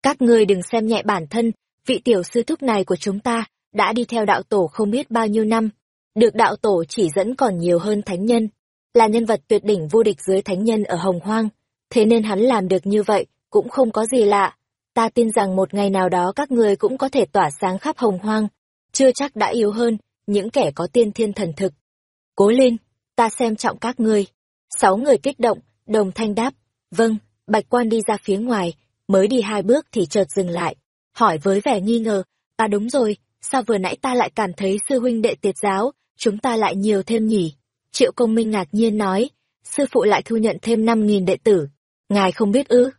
Các ngươi đừng xem nhẹ bản thân, vị tiểu sư thúc này của chúng ta đã đi theo đạo tổ không biết bao nhiêu năm, được đạo tổ chỉ dẫn còn nhiều hơn thánh nhân, là nhân vật tuyệt đỉnh vô địch dưới thánh nhân ở hồng hoang, thế nên hắn làm được như vậy cũng không có gì lạ. Ta tin rằng một ngày nào đó các ngươi cũng có thể tỏa sáng khắp hồng hoang, chưa chắc đã yếu hơn những kẻ có tiên thiên thần thực. Cố lên, ta xem trọng các ngươi. Sáu người kích động, đồng thanh đáp, vâng, bạch quan đi ra phía ngoài, mới đi hai bước thì chợt dừng lại, hỏi với vẻ nghi ngờ, ta đúng rồi, sao vừa nãy ta lại cảm thấy sư huynh đệ tiệt giáo, chúng ta lại nhiều thêm nhỉ? Triệu công minh ngạc nhiên nói, sư phụ lại thu nhận thêm năm nghìn đệ tử, ngài không biết ư?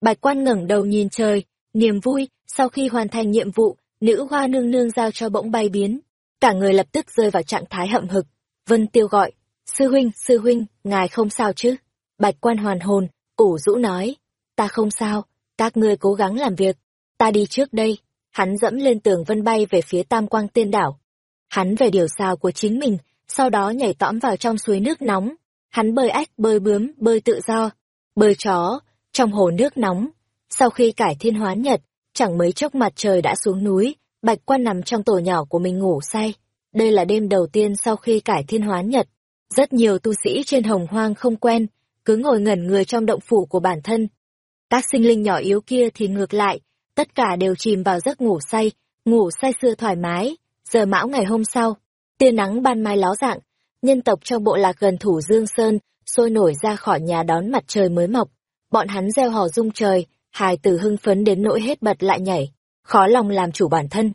Bạch quan ngẩng đầu nhìn trời, niềm vui, sau khi hoàn thành nhiệm vụ, nữ hoa nương nương giao cho bỗng bay biến. Cả người lập tức rơi vào trạng thái hậm hực. Vân tiêu gọi, Sư huynh, sư huynh, ngài không sao chứ? Bạch quan hoàn hồn, ủ rũ nói. Ta không sao, các ngươi cố gắng làm việc. Ta đi trước đây. Hắn dẫm lên tường vân bay về phía tam quang tiên đảo. Hắn về điều sao của chính mình, sau đó nhảy tõm vào trong suối nước nóng. Hắn bơi ếch, bơi bướm, bơi tự do, bơi chó, trong hồ nước nóng. Sau khi cải thiên hoán nhật, chẳng mấy chốc mặt trời đã xuống núi, bạch quan nằm trong tổ nhỏ của mình ngủ say. Đây là đêm đầu tiên sau khi cải thiên hoán nhật, rất nhiều tu sĩ trên hồng hoang không quen, cứ ngồi ngẩn người trong động phủ của bản thân. Các sinh linh nhỏ yếu kia thì ngược lại, tất cả đều chìm vào giấc ngủ say, ngủ say sưa thoải mái. Giờ mão ngày hôm sau, tia nắng ban mai ló dạng, nhân tộc trong bộ lạc gần thủ Dương Sơn, sôi nổi ra khỏi nhà đón mặt trời mới mọc. Bọn hắn gieo hò rung trời, hài tử hưng phấn đến nỗi hết bật lại nhảy, khó lòng làm chủ bản thân.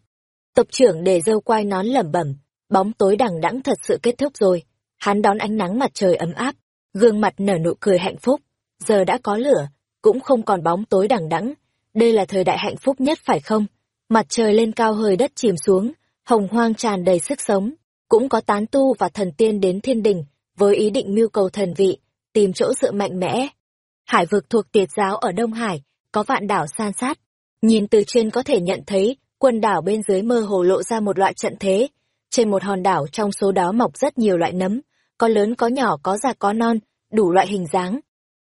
Tộc trưởng để dâu quai nón lẩm bẩm, bóng tối đằng đẵng thật sự kết thúc rồi. Hắn đón ánh nắng mặt trời ấm áp, gương mặt nở nụ cười hạnh phúc. Giờ đã có lửa, cũng không còn bóng tối đằng đẵng. Đây là thời đại hạnh phúc nhất phải không? Mặt trời lên cao hơi đất chìm xuống, hồng hoang tràn đầy sức sống. Cũng có tán tu và thần tiên đến thiên đình, với ý định mưu cầu thần vị, tìm chỗ dựa mạnh mẽ. Hải vực thuộc tiệt giáo ở Đông Hải, có vạn đảo san sát. Nhìn từ trên có thể nhận thấy, quần đảo bên dưới mơ hồ lộ ra một loại trận thế. Trên một hòn đảo trong số đó mọc rất nhiều loại nấm, có lớn có nhỏ có già có non, đủ loại hình dáng.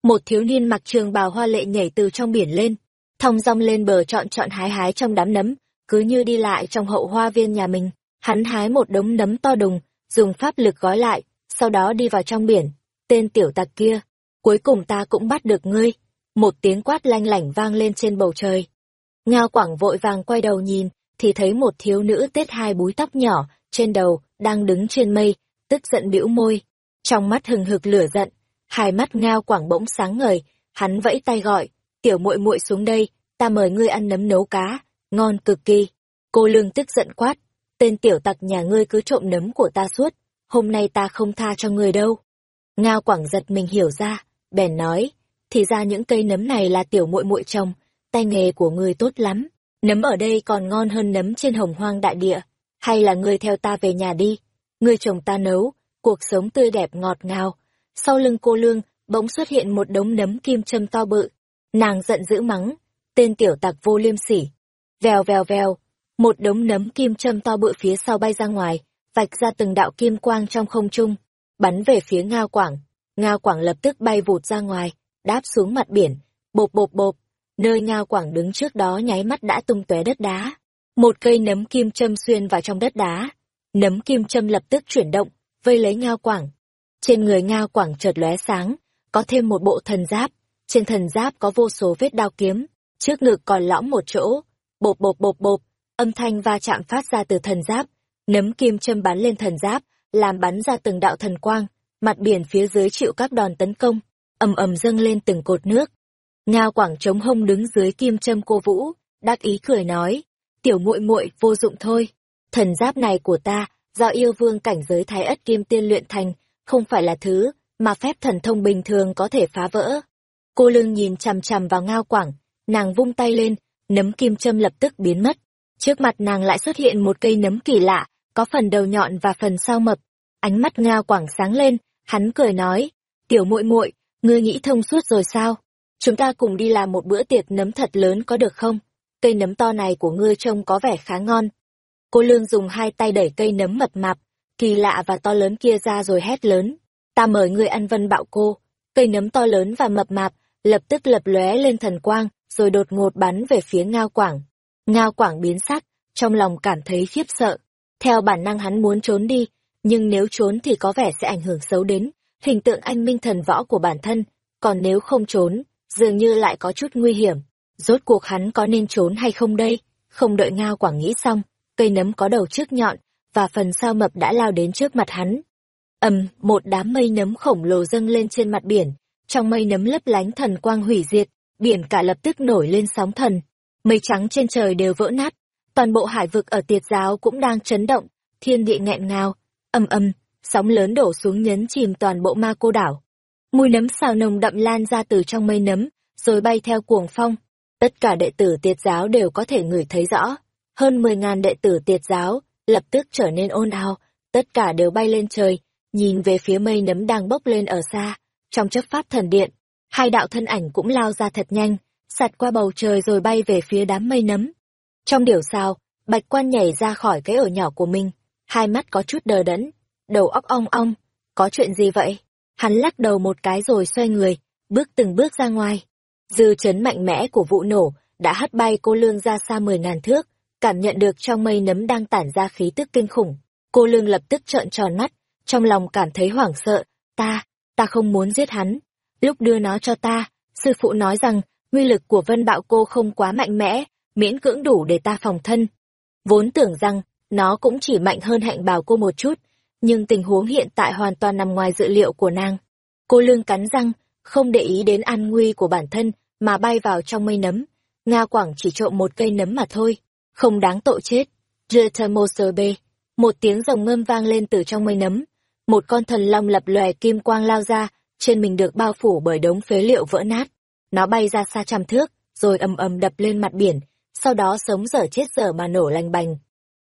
Một thiếu niên mặc trường bào hoa lệ nhảy từ trong biển lên, thong dong lên bờ chọn chọn hái hái trong đám nấm, cứ như đi lại trong hậu hoa viên nhà mình. Hắn hái một đống nấm to đùng, dùng pháp lực gói lại, sau đó đi vào trong biển. Tên tiểu tặc kia, cuối cùng ta cũng bắt được ngươi. Một tiếng quát lanh lảnh vang lên trên bầu trời. Ngao Quảng vội vàng quay đầu nhìn, thì thấy một thiếu nữ tết hai búi tóc nhỏ, trên đầu, đang đứng trên mây, tức giận bĩu môi, trong mắt hừng hực lửa giận, hai mắt ngao quảng bỗng sáng ngời, hắn vẫy tay gọi, "Tiểu muội muội xuống đây, ta mời ngươi ăn nấm nấu cá, ngon cực kỳ." Cô Lương tức giận quát, "Tên tiểu tặc nhà ngươi cứ trộm nấm của ta suốt, hôm nay ta không tha cho ngươi đâu." Ngao Quảng giật mình hiểu ra, bèn nói, "Thì ra những cây nấm này là tiểu muội muội trồng, tay nghề của ngươi tốt lắm, nấm ở đây còn ngon hơn nấm trên Hồng Hoang đại địa, hay là ngươi theo ta về nhà đi?" Người chồng ta nấu, cuộc sống tươi đẹp ngọt ngào. Sau lưng cô lương, bỗng xuất hiện một đống nấm kim châm to bự. Nàng giận dữ mắng, tên tiểu tặc vô liêm sỉ. Vèo vèo vèo, một đống nấm kim châm to bự phía sau bay ra ngoài, vạch ra từng đạo kim quang trong không trung, bắn về phía Ngao Quảng. Ngao Quảng lập tức bay vụt ra ngoài, đáp xuống mặt biển, bộp bộp bộp, nơi Ngao Quảng đứng trước đó nháy mắt đã tung tóe đất đá. Một cây nấm kim châm xuyên vào trong đất đá, Nấm kim châm lập tức chuyển động, vây lấy ngao quảng. Trên người ngao quảng chợt lóe sáng, có thêm một bộ thần giáp. Trên thần giáp có vô số vết đao kiếm, trước ngực còn lõm một chỗ, bộp bộp bộp bộp, âm thanh va chạm phát ra từ thần giáp, nấm kim châm bắn lên thần giáp, làm bắn ra từng đạo thần quang, mặt biển phía dưới chịu các đòn tấn công, ầm ầm dâng lên từng cột nước. Ngao Quảng chống hông đứng dưới kim châm cô Vũ, đắc ý cười nói, tiểu muội muội vô dụng thôi. Thần giáp này của ta, do yêu vương cảnh giới thái ất kim tiên luyện thành, không phải là thứ mà phép thần thông bình thường có thể phá vỡ. Cô lương nhìn chằm chằm vào Ngao Quảng, nàng vung tay lên, nấm kim châm lập tức biến mất. Trước mặt nàng lại xuất hiện một cây nấm kỳ lạ, có phần đầu nhọn và phần sau mập. Ánh mắt Ngao Quảng sáng lên, hắn cười nói, tiểu muội muội, ngươi nghĩ thông suốt rồi sao? Chúng ta cùng đi làm một bữa tiệc nấm thật lớn có được không? Cây nấm to này của ngươi trông có vẻ khá ngon. Cô Lương dùng hai tay đẩy cây nấm mập mạp, kỳ lạ và to lớn kia ra rồi hét lớn. Ta mời ngươi ăn vân bạo cô. Cây nấm to lớn và mập mạp, lập tức lập lóe lên thần quang, rồi đột ngột bắn về phía Ngao Quảng. Ngao Quảng biến sắc, trong lòng cảm thấy khiếp sợ. Theo bản năng hắn muốn trốn đi, nhưng nếu trốn thì có vẻ sẽ ảnh hưởng xấu đến hình tượng anh minh thần võ của bản thân, còn nếu không trốn, dường như lại có chút nguy hiểm. Rốt cuộc hắn có nên trốn hay không đây? Không đợi Ngao Quảng nghĩ xong, cây nấm có đầu trước nhọn, và phần sau mập đã lao đến trước mặt hắn. ầm, một đám mây nấm khổng lồ dâng lên trên mặt biển, trong mây nấm lấp lánh thần quang hủy diệt, biển cả lập tức nổi lên sóng thần. Mây trắng trên trời đều vỡ nát, toàn bộ hải vực ở tiệt giáo cũng đang chấn động, thiên địa nghẹn ngào, ầm ầm, sóng lớn đổ xuống nhấn chìm toàn bộ ma cô đảo. Mùi nấm xào nồng đậm lan ra từ trong mây nấm, rồi bay theo cuồng phong. Tất cả đệ tử tiệt giáo đều có thể ngửi thấy rõ. Hơn 10.000 đệ tử tiệt giáo, lập tức trở nên ôn ào, tất cả đều bay lên trời, nhìn về phía mây nấm đang bốc lên ở xa. Trong chấp pháp thần điện, hai đạo thân ảnh cũng lao ra thật nhanh, sạt qua bầu trời rồi bay về phía đám mây nấm. Trong điều sao, bạch quan nhảy ra khỏi cái ổ nhỏ của mình, hai mắt có chút đờ đẫn, đầu óc ong ong, có chuyện gì vậy? Hắn lắc đầu một cái rồi xoay người, bước từng bước ra ngoài. Dư chấn mạnh mẽ của vụ nổ đã hất bay cô lương ra xa mười ngàn thước, cảm nhận được trong mây nấm đang tản ra khí tức kinh khủng. Cô lương lập tức trợn tròn mắt, trong lòng cảm thấy hoảng sợ, ta, ta không muốn giết hắn. Lúc đưa nó cho ta, sư phụ nói rằng, nguy lực của vân bạo cô không quá mạnh mẽ, miễn cưỡng đủ để ta phòng thân. Vốn tưởng rằng, nó cũng chỉ mạnh hơn hạnh bào cô một chút, nhưng tình huống hiện tại hoàn toàn nằm ngoài dự liệu của nàng. Cô lương cắn răng, không để ý đến an nguy của bản thân, mà bay vào trong mây nấm. Nga Quảng chỉ trộm một cây nấm mà thôi, không đáng tội chết. B. Một tiếng rồng ngâm vang lên từ trong mây nấm. Một con thần long lập lòe kim quang lao ra, trên mình được bao phủ bởi đống phế liệu vỡ nát. Nó bay ra xa trăm thước, rồi ầm ầm đập lên mặt biển, sau đó sống dở chết dở mà nổ lành bành.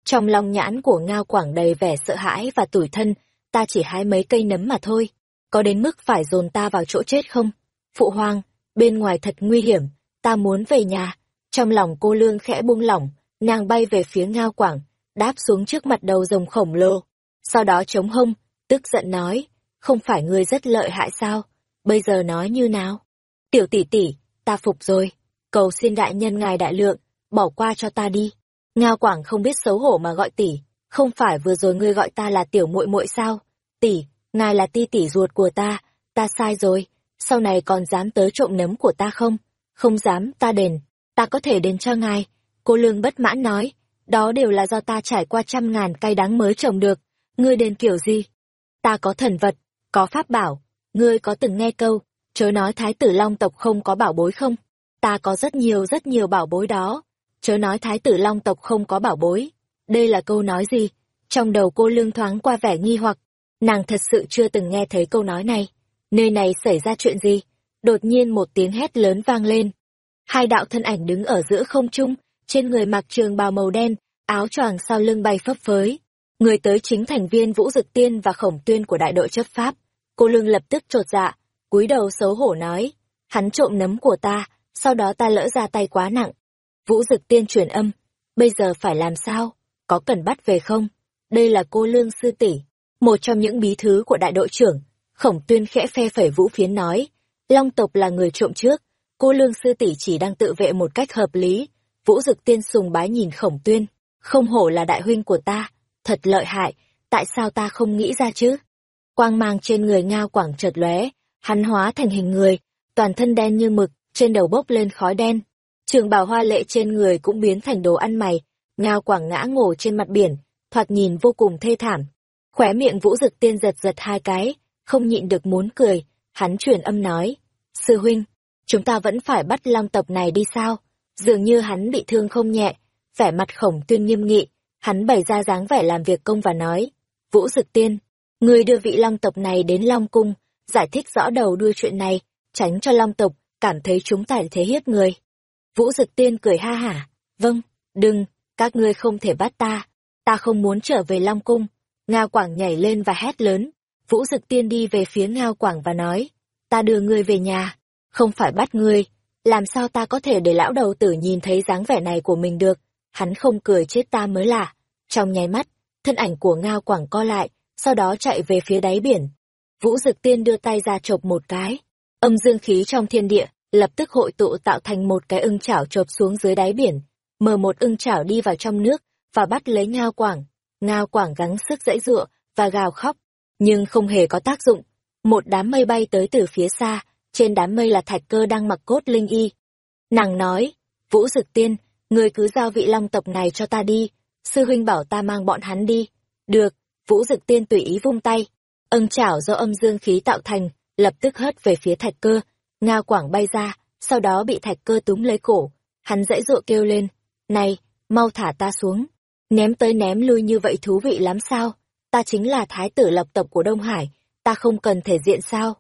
Trong lòng nhãn của Ngao Quảng đầy vẻ sợ hãi và tủi thân, ta chỉ hái mấy cây nấm mà thôi, có đến mức phải dồn ta vào chỗ chết không? Phụ hoàng, bên ngoài thật nguy hiểm, ta muốn về nhà. Trong lòng cô Lương khẽ buông lỏng, nàng bay về phía Ngao Quảng, đáp xuống trước mặt đầu rồng khổng lồ. Sau đó chống hông, tức giận nói, không phải ngươi rất lợi hại sao? Bây giờ nói như nào? Tiểu tỷ tỷ, ta phục rồi, cầu xin đại nhân ngài đại lượng, bỏ qua cho ta đi. Ngao Quảng không biết xấu hổ mà gọi tỷ, không phải vừa rồi ngươi gọi ta là tiểu muội muội sao? Tỷ, ngài là ti tỷ ruột của ta, ta sai rồi, sau này còn dám tới trộm nấm của ta không? Không dám, ta đền, ta có thể đền cho ngài. Cô Lương bất mãn nói, đó đều là do ta trải qua trăm ngàn cay đắng mới trồng được, ngươi đền kiểu gì? Ta có thần vật, có pháp bảo, ngươi có từng nghe câu, chớ nói thái tử long tộc không có bảo bối không? Ta có rất nhiều rất nhiều bảo bối đó, chớ nói thái tử long tộc không có bảo bối. Đây là câu nói gì? Trong đầu cô lương thoáng qua vẻ nghi hoặc, nàng thật sự chưa từng nghe thấy câu nói này. Nơi này xảy ra chuyện gì? Đột nhiên một tiếng hét lớn vang lên. Hai đạo thân ảnh đứng ở giữa không trung, trên người mặc trường bào màu đen, áo choàng sau lưng bay phấp phới. Người tới chính thành viên Vũ Dực Tiên và Khổng Tuyên của đại đội chấp pháp. Cô lương lập tức trột dạ, cúi đầu xấu hổ nói, hắn trộm nấm của ta, sau đó ta lỡ ra tay quá nặng, Vũ Dực Tiên truyền âm, bây giờ phải làm sao? Có cần bắt về không? Đây là cô Lương Sư tỷ một trong những bí thứ của đại đội trưởng. Khổng tuyên khẽ phe phẩy vũ phiến nói, Long tộc là người trộm trước, cô Lương Sư tỷ chỉ đang tự vệ một cách hợp lý. Vũ Dực Tiên sùng bái nhìn khổng tuyên, không hổ là đại huynh của ta, thật lợi hại, tại sao ta không nghĩ ra chứ? Quang mang trên người ngao quảng chợt lóe, hắn hóa thành hình người, toàn thân đen như mực, trên đầu bốc lên khói đen, trường bào hoa lệ trên người cũng biến thành đồ ăn mày, ngao quảng ngã ngổ trên mặt biển, thoạt nhìn vô cùng thê thảm. Khóe miệng vũ dực tiên giật giật hai cái, không nhịn được muốn cười, hắn truyền âm nói. Sư huynh, chúng ta vẫn phải bắt long tộc này đi sao? Dường như hắn bị thương không nhẹ, vẻ mặt khổng tuyên nghiêm nghị, hắn bày ra dáng vẻ làm việc công và nói. Vũ dực tiên, người đưa vị long tộc này đến long cung, giải thích rõ đầu đuôi chuyện này, tránh cho long tộc cảm thấy chúng ta thế hiếp người. Vũ dực tiên cười ha hả, vâng, đừng, các ngươi không thể bắt ta, ta không muốn trở về long cung. Ngao Quảng nhảy lên và hét lớn, Vũ Dực Tiên đi về phía Ngao Quảng và nói, ta đưa ngươi về nhà, không phải bắt ngươi, làm sao ta có thể để lão đầu tử nhìn thấy dáng vẻ này của mình được, hắn không cười chết ta mới lạ. Trong nháy mắt, thân ảnh của Ngao Quảng co lại, sau đó chạy về phía đáy biển. Vũ Dực Tiên đưa tay ra chộp một cái, âm dương khí trong thiên địa, lập tức hội tụ tạo thành một cái ưng chảo chộp xuống dưới đáy biển, mở một ưng chảo đi vào trong nước, và bắt lấy Ngao Quảng. Ngao Quảng gắng sức dãy dụa và gào khóc, nhưng không hề có tác dụng. Một đám mây bay tới từ phía xa, trên đám mây là thạch cơ đang mặc cốt linh y. Nàng nói, Vũ Dực Tiên, ngươi cứ giao vị long tộc này cho ta đi, sư huynh bảo ta mang bọn hắn đi. Được, Vũ Dực Tiên tùy ý vung tay, âm chảo do âm dương khí tạo thành, lập tức hất về phía thạch cơ, Ngao Quảng bay ra, sau đó bị thạch cơ túm lấy cổ, hắn dãy dụa kêu lên, này, mau thả ta xuống, ném tới ném lui như vậy thú vị lắm sao? Ta chính là thái tử lập tộc của Đông Hải, ta không cần thể diện sao?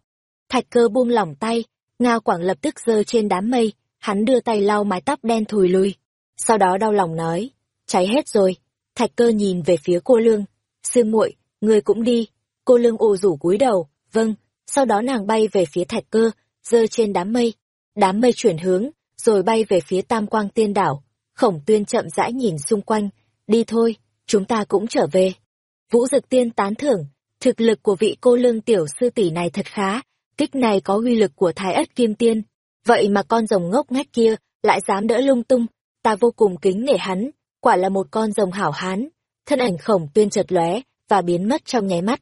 Thạch cơ buông lỏng tay, Ngao Quảng lập tức giơ trên đám mây, hắn đưa tay lau mái tóc đen thùi lùi. Sau đó đau lòng nói, cháy hết rồi. Thạch cơ nhìn về phía cô Lương, sư muội, người cũng đi. Cô Lương ồ rủ cúi đầu, vâng. Sau đó nàng bay về phía thạch cơ, giơ trên đám mây. Đám mây chuyển hướng, rồi bay về phía tam quang tiên đảo. Khổng tuyên chậm rãi nhìn xung quanh, đi thôi, chúng ta cũng trở về. Vũ Dực Tiên tán thưởng, thực lực của vị cô lương tiểu sư tỷ này thật khá, kích này có uy lực của thái ất kim tiên. Vậy mà con rồng ngốc ngách kia lại dám đỡ lung tung, ta vô cùng kính nể hắn, quả là một con rồng hảo hán. Thân ảnh khổng tuyên chợt lóe và biến mất trong nháy mắt.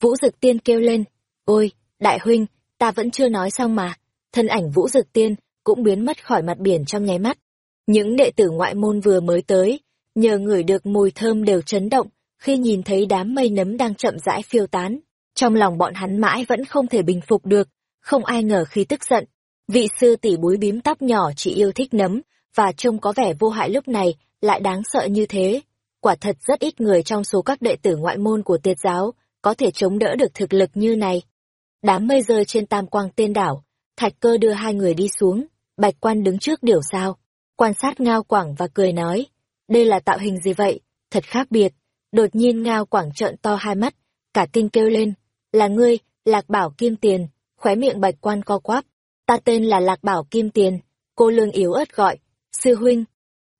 Vũ Dực Tiên kêu lên, ôi, đại huynh, ta vẫn chưa nói xong mà. Thân ảnh Vũ Dực Tiên cũng biến mất khỏi mặt biển trong nháy mắt. Những đệ tử ngoại môn vừa mới tới, nhờ ngửi được mùi thơm đều chấn động, khi nhìn thấy đám mây nấm đang chậm rãi phiêu tán. Trong lòng bọn hắn mãi vẫn không thể bình phục được, không ai ngờ khi tức giận. Vị sư tỷ búi bím tóc nhỏ chỉ yêu thích nấm, và trông có vẻ vô hại lúc này, lại đáng sợ như thế. Quả thật rất ít người trong số các đệ tử ngoại môn của tiệt giáo, có thể chống đỡ được thực lực như này. Đám mây rơi trên tam quang tiên đảo, thạch cơ đưa hai người đi xuống, bạch quan đứng trước điểu sao, quan sát ngao quảng và cười nói, đây là tạo hình gì vậy, thật khác biệt. Đột nhiên ngao quảng trợn to hai mắt, cả kinh kêu lên, là ngươi, lạc bảo kim tiền, khóe miệng bạch quan co quắp. Ta tên là lạc bảo kim tiền, cô lương yếu ớt gọi, sư huynh.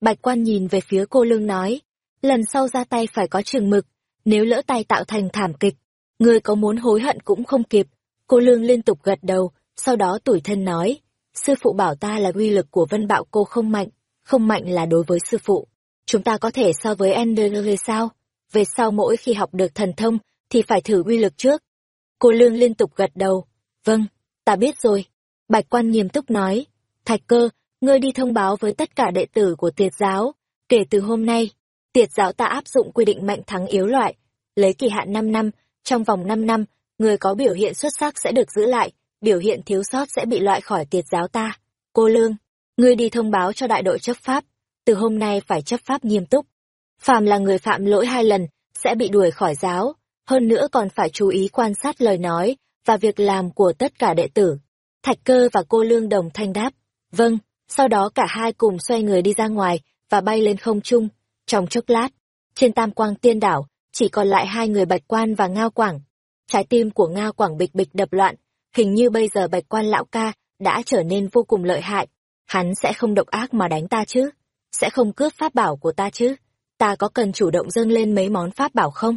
Bạch quan nhìn về phía cô lương nói, lần sau ra tay phải có chừng mực, nếu lỡ tay tạo thành thảm kịch, ngươi có muốn hối hận cũng không kịp. Cô lương liên tục gật đầu, sau đó tủi thân nói, sư phụ bảo ta là uy lực của vân bạo cô không mạnh, không mạnh là đối với sư phụ. Chúng ta có thể so với Ender sao? Về sau mỗi khi học được thần thông, thì phải thử uy lực trước. Cô Lương liên tục gật đầu. Vâng, ta biết rồi. Bạch quan nghiêm túc nói. Thạch cơ, ngươi đi thông báo với tất cả đệ tử của tiệt giáo. Kể từ hôm nay, tiệt giáo ta áp dụng quy định mạnh thắng yếu loại. Lấy kỳ hạn 5 năm, trong vòng 5 năm, người có biểu hiện xuất sắc sẽ được giữ lại, biểu hiện thiếu sót sẽ bị loại khỏi tiệt giáo ta. Cô Lương, ngươi đi thông báo cho đại đội chấp pháp, từ hôm nay phải chấp pháp nghiêm túc. Phàm là người phạm lỗi hai lần, sẽ bị đuổi khỏi giáo, hơn nữa còn phải chú ý quan sát lời nói và việc làm của tất cả đệ tử. Thạch cơ và cô lương đồng thanh đáp, vâng, sau đó cả hai cùng xoay người đi ra ngoài và bay lên không trung. Trong chốc lát, trên tam quang tiên đảo, chỉ còn lại hai người bạch quan và ngao quảng. Trái tim của ngao quảng bịch bịch đập loạn, hình như bây giờ bạch quan lão ca đã trở nên vô cùng lợi hại. Hắn sẽ không độc ác mà đánh ta chứ? sẽ không cướp pháp bảo của ta chứ? Ta có cần chủ động dâng lên mấy món pháp bảo không?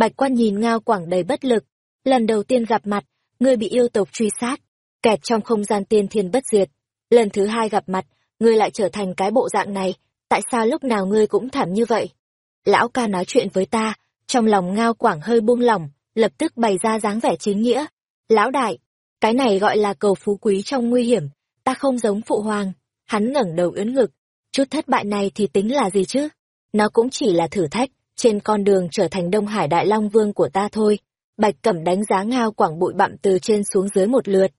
Bạch quan nhìn Ngao Quảng đầy bất lực. Lần đầu tiên gặp mặt, ngươi bị yêu tộc truy sát, kẹt trong không gian tiên thiên bất diệt. Lần thứ hai gặp mặt, ngươi lại trở thành cái bộ dạng này, tại sao lúc nào ngươi cũng thảm như vậy? Lão ca nói chuyện với ta, trong lòng Ngao Quảng hơi buông lỏng, lập tức bày ra dáng vẻ chính nghĩa. Lão đại, cái này gọi là cầu phú quý trong nguy hiểm, ta không giống phụ hoàng, Hắn ngẩng đầu ưỡn ngực, chút thất bại này thì tính là gì chứ? Nó cũng chỉ là thử thách, trên con đường trở thành Đông Hải Đại Long Vương của ta thôi. Bạch Cẩm đánh giá Ngao Quảng bụi bặm từ trên xuống dưới một lượt.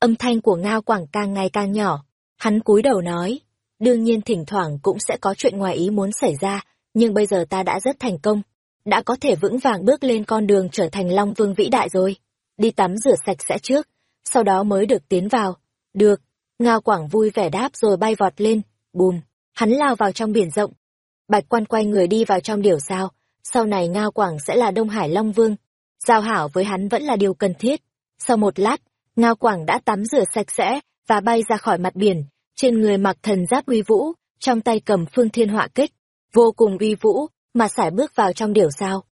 Âm thanh của Ngao Quảng càng ngày càng nhỏ. Hắn cúi đầu nói, đương nhiên thỉnh thoảng cũng sẽ có chuyện ngoài ý muốn xảy ra, nhưng bây giờ ta đã rất thành công. Đã có thể vững vàng bước lên con đường trở thành Long Vương vĩ đại rồi. Đi tắm rửa sạch sẽ trước, sau đó mới được tiến vào. Được, Ngao Quảng vui vẻ đáp rồi bay vọt lên, bùm, hắn lao vào trong biển rộng. Bạch quan quay người đi vào trong điểu sao, sau này Ngao Quảng sẽ là Đông Hải Long Vương. Giao hảo với hắn vẫn là điều cần thiết. Sau một lát, Ngao Quảng đã tắm rửa sạch sẽ và bay ra khỏi mặt biển, trên người mặc thần giáp uy vũ, trong tay cầm phương thiên họa kích, vô cùng uy vũ, mà sải bước vào trong điểu sao.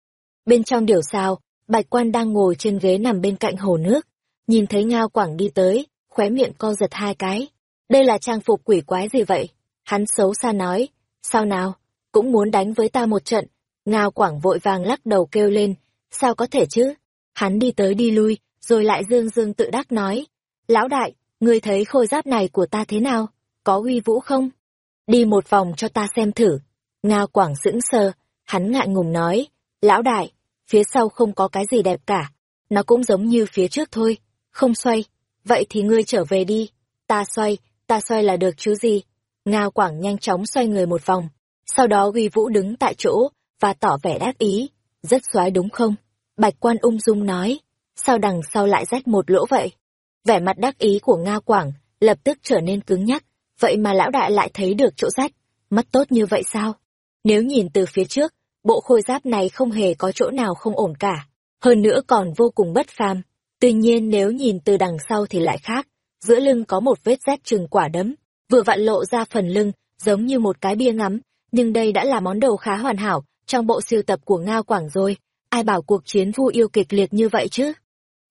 Bên trong điểu sao, Bạch Quan đang ngồi trên ghế nằm bên cạnh hồ nước, nhìn thấy Ngao Quảng đi tới, khóe miệng co giật hai cái. Đây là trang phục quỷ quái gì vậy? Hắn xấu xa nói, sao nào, cũng muốn đánh với ta một trận. Ngao Quảng vội vàng lắc đầu kêu lên, sao có thể chứ? Hắn đi tới đi lui, rồi lại dương dương tự đắc nói, lão đại, ngươi thấy khôi giáp này của ta thế nào? Có uy vũ không? Đi một vòng cho ta xem thử. Ngao Quảng sững sờ, hắn ngại ngùng nói, lão đại, phía sau không có cái gì đẹp cả, nó cũng giống như phía trước thôi, không xoay, vậy thì ngươi trở về đi, ta xoay, ta xoay là được chứ gì. Ngao Quảng nhanh chóng xoay người một vòng, sau đó Uy Vũ đứng tại chỗ và tỏ vẻ đắc ý, rất xoái đúng không? Bạch Quan ung dung nói, sao đằng sau lại rách một lỗ vậy? Vẻ mặt đắc ý của nga Quảng lập tức trở nên cứng nhắc, vậy mà lão đại lại thấy được chỗ rách, mất tốt như vậy sao? Nếu nhìn từ phía trước, bộ khôi giáp này không hề có chỗ nào không ổn cả, hơn nữa còn vô cùng bất phàm. Tuy nhiên nếu nhìn từ đằng sau thì lại khác, giữa lưng có một vết rách chừng quả đấm, vừa vặn lộ ra phần lưng, giống như một cái bia ngắm, nhưng đây đã là món đồ khá hoàn hảo trong bộ sưu tập của Ngao Quảng rồi, ai bảo cuộc chiến vu yêu kịch liệt như vậy chứ?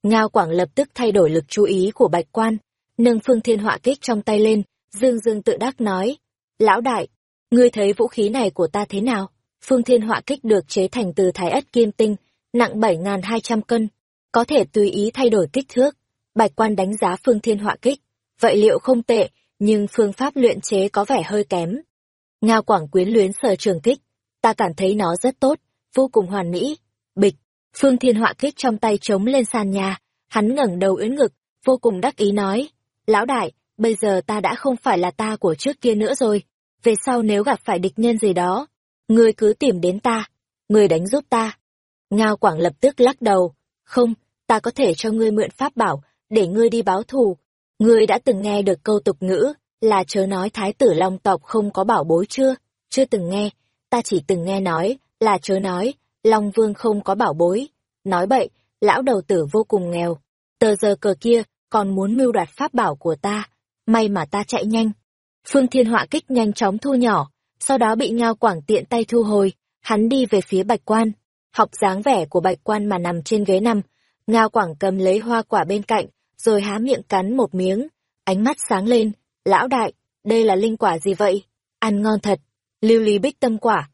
Ngao Quảng lập tức thay đổi lực chú ý của Bạch Quan, nâng phương thiên họa kích trong tay lên, dương dương tự đắc nói, lão đại, ngươi thấy vũ khí này của ta thế nào? Phương thiên họa kích được chế thành từ thái ất kim tinh, nặng 7.200 cân, có thể tùy ý thay đổi kích thước. Bạch quan đánh giá phương thiên họa kích, vậy liệu không tệ, nhưng phương pháp luyện chế có vẻ hơi kém. Ngao Quảng quyến luyến sở trường kích, ta cảm thấy nó rất tốt, vô cùng hoàn mỹ. Bịch, phương thiên họa kích trong tay chống lên sàn nhà, hắn ngẩng đầu ưỡn ngực, vô cùng đắc ý nói, lão đại, bây giờ ta đã không phải là ta của trước kia nữa rồi, về sau nếu gặp phải địch nhân gì đó, ngươi cứ tìm đến ta, ngươi đánh giúp ta. Ngao Quảng lập tức lắc đầu, không, ta có thể cho ngươi mượn pháp bảo, để ngươi đi báo thù. Ngươi đã từng nghe được câu tục ngữ, là chớ nói thái tử long tộc không có bảo bối chưa? Chưa từng nghe, ta chỉ từng nghe nói, là chớ nói, long vương không có bảo bối. Nói bậy, lão đầu tử vô cùng nghèo. Tờ giờ cờ kia, còn muốn mưu đoạt pháp bảo của ta. May mà ta chạy nhanh. Phương Thiên Họa kích nhanh chóng thu nhỏ, sau đó bị Ngao Quảng tiện tay thu hồi, hắn đi về phía Bạch Quan. Học dáng vẻ của Bạch Quan mà nằm trên ghế nằm, Ngao Quảng cầm lấy hoa quả bên cạnh, rồi há miệng cắn một miếng, ánh mắt sáng lên, lão đại, đây là linh quả gì vậy? Ăn ngon thật, lưu ly bích tâm quả.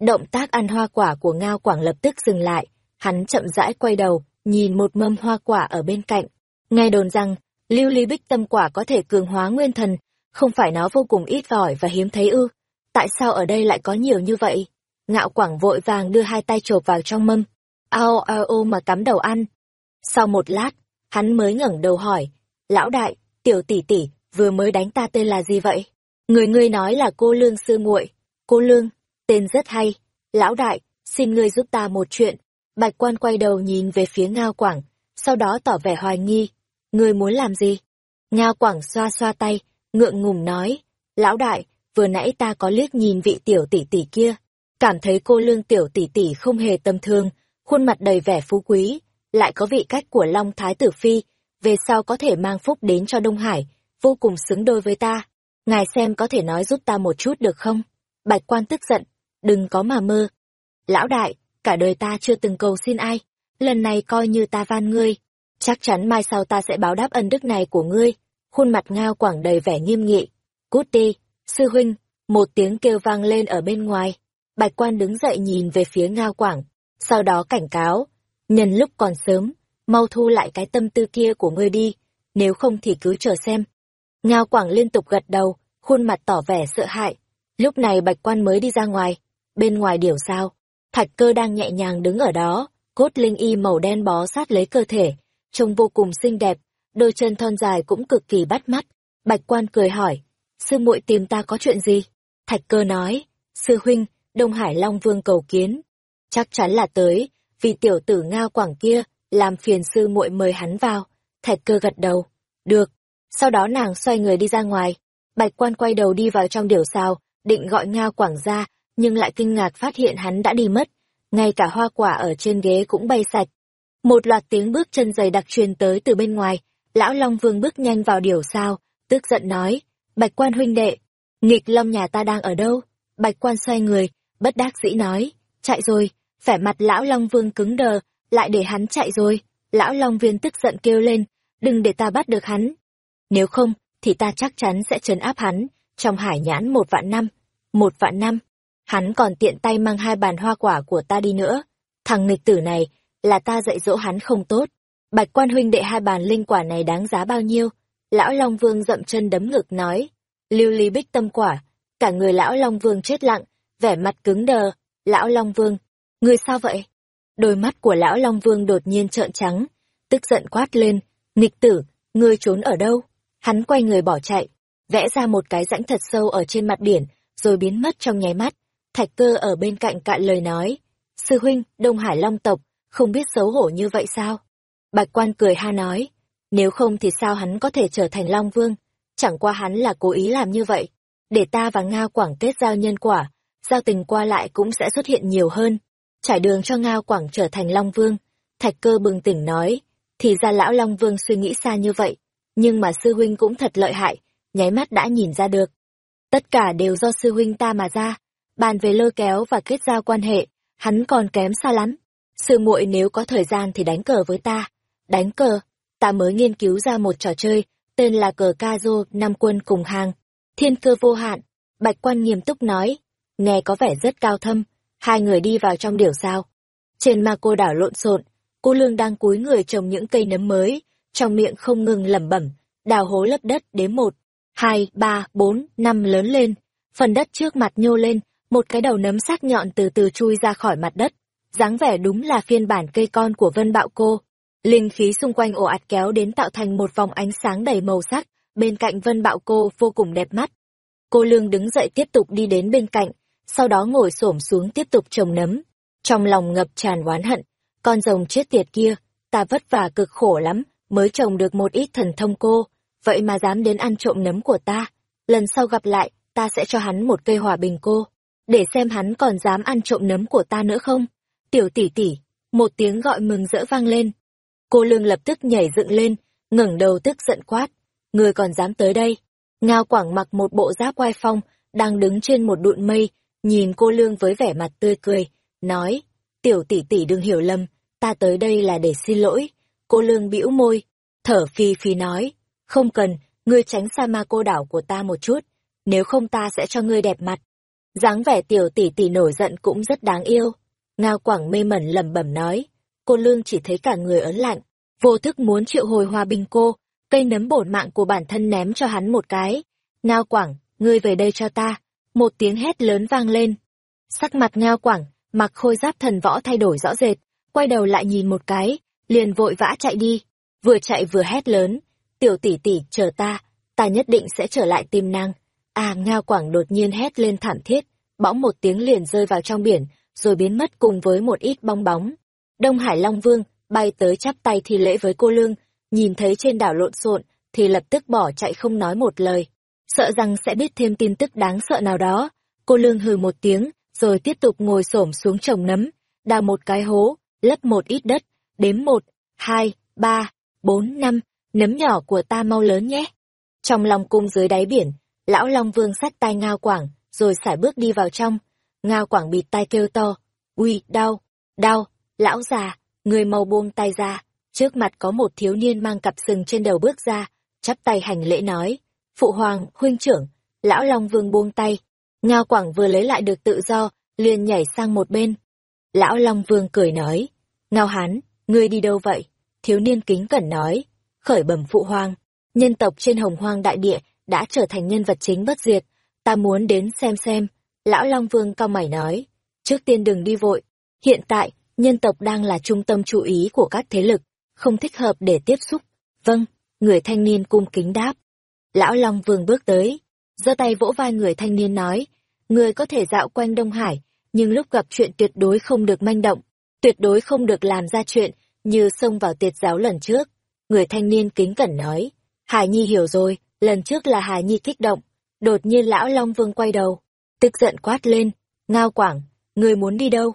Động tác ăn hoa quả của Ngao Quảng lập tức dừng lại, hắn chậm rãi quay đầu, nhìn một mâm hoa quả ở bên cạnh. Nghe đồn rằng, lưu ly bích tâm quả có thể cường hóa nguyên thần, không phải nó vô cùng ít vỏi và hiếm thấy ư. Tại sao ở đây lại có nhiều như vậy? Ngạo Quảng vội vàng đưa hai tay chộp vào trong mâm. Ao ao mà cắm đầu ăn. Sau một lát, hắn mới ngẩng đầu hỏi. Lão đại, tiểu tỷ tỷ, vừa mới đánh ta tên là gì vậy? Người ngươi nói là cô Lương sư muội. Cô Lương, tên rất hay. Lão đại, xin ngươi giúp ta một chuyện. Bạch quan quay đầu nhìn về phía Ngao Quảng, sau đó tỏ vẻ hoài nghi. Ngươi muốn làm gì? Ngao Quảng xoa xoa tay, ngượng ngùng nói. Lão đại, vừa nãy ta có liếc nhìn vị tiểu tỷ tỷ kia, cảm thấy cô lương tiểu tỷ tỷ không hề tâm thương khuôn mặt đầy vẻ phú quý, lại có vị cách của Long Thái Tử Phi, về sau có thể mang phúc đến cho Đông Hải, vô cùng xứng đôi với ta. Ngài xem có thể nói giúp ta một chút được không? Bạch quan tức giận, đừng có mà mơ. Lão đại, cả đời ta chưa từng cầu xin ai, lần này coi như ta van ngươi, chắc chắn mai sau ta sẽ báo đáp ân đức này của ngươi. Khuôn mặt ngao quảng đầy vẻ nghiêm nghị. Cút đi, sư huynh, một tiếng kêu vang lên ở bên ngoài. Bạch quan đứng dậy nhìn về phía ngao quảng, sau đó cảnh cáo, nhân lúc còn sớm, mau thu lại cái tâm tư kia của ngươi đi, nếu không thì cứ chờ xem. Ngao quảng liên tục gật đầu, khuôn mặt tỏ vẻ sợ hãi. Lúc này bạch quan mới đi ra ngoài, bên ngoài điểu sao. Thạch cơ đang nhẹ nhàng đứng ở đó, cốt linh y màu đen bó sát lấy cơ thể, trông vô cùng xinh đẹp, đôi chân thon dài cũng cực kỳ bắt mắt. Bạch quan cười hỏi, sư muội tìm ta có chuyện gì? Thạch cơ nói, sư huynh, Đông Hải Long Vương cầu kiến. Chắc chắn là tới, vì tiểu tử Ngao Quảng kia, làm phiền sư muội mời hắn vào. Thạch cơ gật đầu, được. Sau đó nàng xoay người đi ra ngoài. Bạch quan quay đầu đi vào trong điểu sao, định gọi Ngao Quảng ra, nhưng lại kinh ngạc phát hiện hắn đã đi mất. Ngay cả hoa quả ở trên ghế cũng bay sạch. Một loạt tiếng bước chân dày đặc truyền tới từ bên ngoài, lão Long Vương bước nhanh vào điểu sao, tức giận nói, Bạch quan huynh đệ, nghịch long nhà ta đang ở đâu? Bạch quan xoay người, bất đắc dĩ nói, chạy rồi, vẻ mặt lão Long Vương cứng đờ, lại để hắn chạy rồi. Lão Long Viên tức giận kêu lên, đừng để ta bắt được hắn. Nếu không, thì ta chắc chắn sẽ trấn áp hắn, trong hải nhãn một vạn năm. Một vạn năm, hắn còn tiện tay mang hai bàn hoa quả của ta đi nữa. Thằng nghịch tử này, là ta dạy dỗ hắn không tốt. Bạch quan huynh đệ hai bàn linh quả này đáng giá bao nhiêu? Lão Long Vương dậm chân đấm ngực nói. Lưu ly bích tâm quả. Cả người lão Long Vương chết lặng, vẻ mặt cứng đờ. Lão Long Vương, người sao vậy? Đôi mắt của lão Long Vương đột nhiên trợn trắng, tức giận quát lên. Nghịch tử, ngươi trốn ở đâu? Hắn quay người bỏ chạy, vẽ ra một cái rãnh thật sâu ở trên mặt biển, rồi biến mất trong nháy mắt. Thạch cơ ở bên cạnh cạn lời nói. Sư huynh, Đông Hải Long tộc, không biết xấu hổ như vậy sao? Bạch quan cười ha nói, nếu không thì sao hắn có thể trở thành Long Vương? Chẳng qua hắn là cố ý làm như vậy, để ta và Ngao Quảng kết giao nhân quả, giao tình qua lại cũng sẽ xuất hiện nhiều hơn. Trải đường cho Ngao Quảng trở thành Long Vương. Thạch cơ bừng tỉnh nói, thì ra lão Long Vương suy nghĩ xa như vậy, nhưng mà sư huynh cũng thật lợi hại, nháy mắt đã nhìn ra được. Tất cả đều do sư huynh ta mà ra, bàn về lôi kéo và kết giao quan hệ, hắn còn kém xa lắm. Sư muội nếu có thời gian thì đánh cờ với ta. Đánh cờ, ta mới nghiên cứu ra một trò chơi, tên là cờ ca dô, năm quân cùng hàng. Thiên cơ vô hạn, bạch quan nghiêm túc nói, nghe có vẻ rất cao thâm, hai người đi vào trong điểu sao. Trên ma cô đảo lộn xộn, cô lương đang cúi người trồng những cây nấm mới, trong miệng không ngừng lẩm bẩm, đào hố lấp đất đến một, hai, ba, bốn, năm lớn lên. Phần đất trước mặt nhô lên, một cái đầu nấm sắc nhọn từ từ chui ra khỏi mặt đất. dáng vẻ đúng là phiên bản cây con của vân bạo cô. Linh khí xung quanh ổ ạt kéo đến tạo thành một vòng ánh sáng đầy màu sắc, bên cạnh vân bạo cô vô cùng đẹp mắt. Cô Lương đứng dậy tiếp tục đi đến bên cạnh, sau đó ngồi xổm xuống tiếp tục trồng nấm. Trong lòng ngập tràn oán hận, con rồng chết tiệt kia, ta vất vả cực khổ lắm, mới trồng được một ít thần thông cô, vậy mà dám đến ăn trộm nấm của ta. Lần sau gặp lại, ta sẽ cho hắn một cây hòa bình cô, để xem hắn còn dám ăn trộm nấm của ta nữa không. Tiểu tỷ tỷ, một tiếng gọi mừng rỡ vang lên. Cô lương lập tức nhảy dựng lên, ngẩng đầu tức giận quát. Người còn dám tới đây. Ngao Quảng mặc một bộ giáp oai phong, đang đứng trên một đụn mây, nhìn cô lương với vẻ mặt tươi cười, nói, tiểu tỷ tỷ đừng hiểu lầm, ta tới đây là để xin lỗi. Cô lương bĩu môi, thở phì phì nói, không cần, ngươi tránh xa ma cô đảo của ta một chút, nếu không ta sẽ cho ngươi đẹp mặt. dáng vẻ tiểu tỷ tỷ nổi giận cũng rất đáng yêu. Ngao Quảng mê mẩn lẩm bẩm nói, cô lương chỉ thấy cả người ớn lạnh, vô thức muốn triệu hồi hòa bình cô, cây nấm bổn mạng của bản thân ném cho hắn một cái. Ngao Quảng, ngươi về đây cho ta. Một tiếng hét lớn vang lên. Sắc mặt Ngao Quảng, mặc khôi giáp thần võ thay đổi rõ rệt, quay đầu lại nhìn một cái, liền vội vã chạy đi. Vừa chạy vừa hét lớn, tiểu tỷ tỷ chờ ta, ta nhất định sẽ trở lại tìm nàng. À Ngao Quảng đột nhiên hét lên thảm thiết, bỗng một tiếng liền rơi vào trong biển, rồi biến mất cùng với một ít bong bóng. Đông Hải Long Vương bay tới chắp tay thi lễ với cô Lương, nhìn thấy trên đảo lộn xộn thì lập tức bỏ chạy không nói một lời, sợ rằng sẽ biết thêm tin tức đáng sợ nào đó. Cô Lương hừ một tiếng, rồi tiếp tục ngồi xổm xuống trồng nấm, đào một cái hố, lấp một ít đất, đếm một, hai, ba, bốn, năm, nấm nhỏ của ta mau lớn nhé. Trong lòng cung dưới đáy biển, lão Long Vương sát tay Ngao Quảng, rồi sải bước đi vào trong. Ngao Quảng bịt tai kêu to, uy, đau, đau, lão già, người mau buông tay ra. Trước mặt có một thiếu niên mang cặp sừng trên đầu bước ra, chắp tay hành lễ nói, phụ hoàng, huynh trưởng, lão Long Vương buông tay. Ngao Quảng vừa lấy lại được tự do, liền nhảy sang một bên. Lão Long Vương cười nói, Ngao Hán, ngươi đi đâu vậy? Thiếu niên kính cẩn nói, khởi bẩm phụ hoàng, nhân tộc trên hồng hoang đại địa đã trở thành nhân vật chính bất diệt, ta muốn đến xem xem. Lão Long Vương cao mày nói, trước tiên đừng đi vội. Hiện tại, nhân tộc đang là trung tâm chú ý của các thế lực, không thích hợp để tiếp xúc. Vâng, người thanh niên cung kính đáp. Lão Long Vương bước tới, giơ tay vỗ vai người thanh niên nói, người có thể dạo quanh Đông Hải, nhưng lúc gặp chuyện tuyệt đối không được manh động, tuyệt đối không được làm ra chuyện như xông vào tiệt giáo lần trước. Người thanh niên kính cẩn nói, Hải Nhi hiểu rồi, lần trước là Hải Nhi kích động. Đột nhiên lão Long Vương quay đầu, tức giận quát lên, Ngao Quảng, người muốn đi đâu?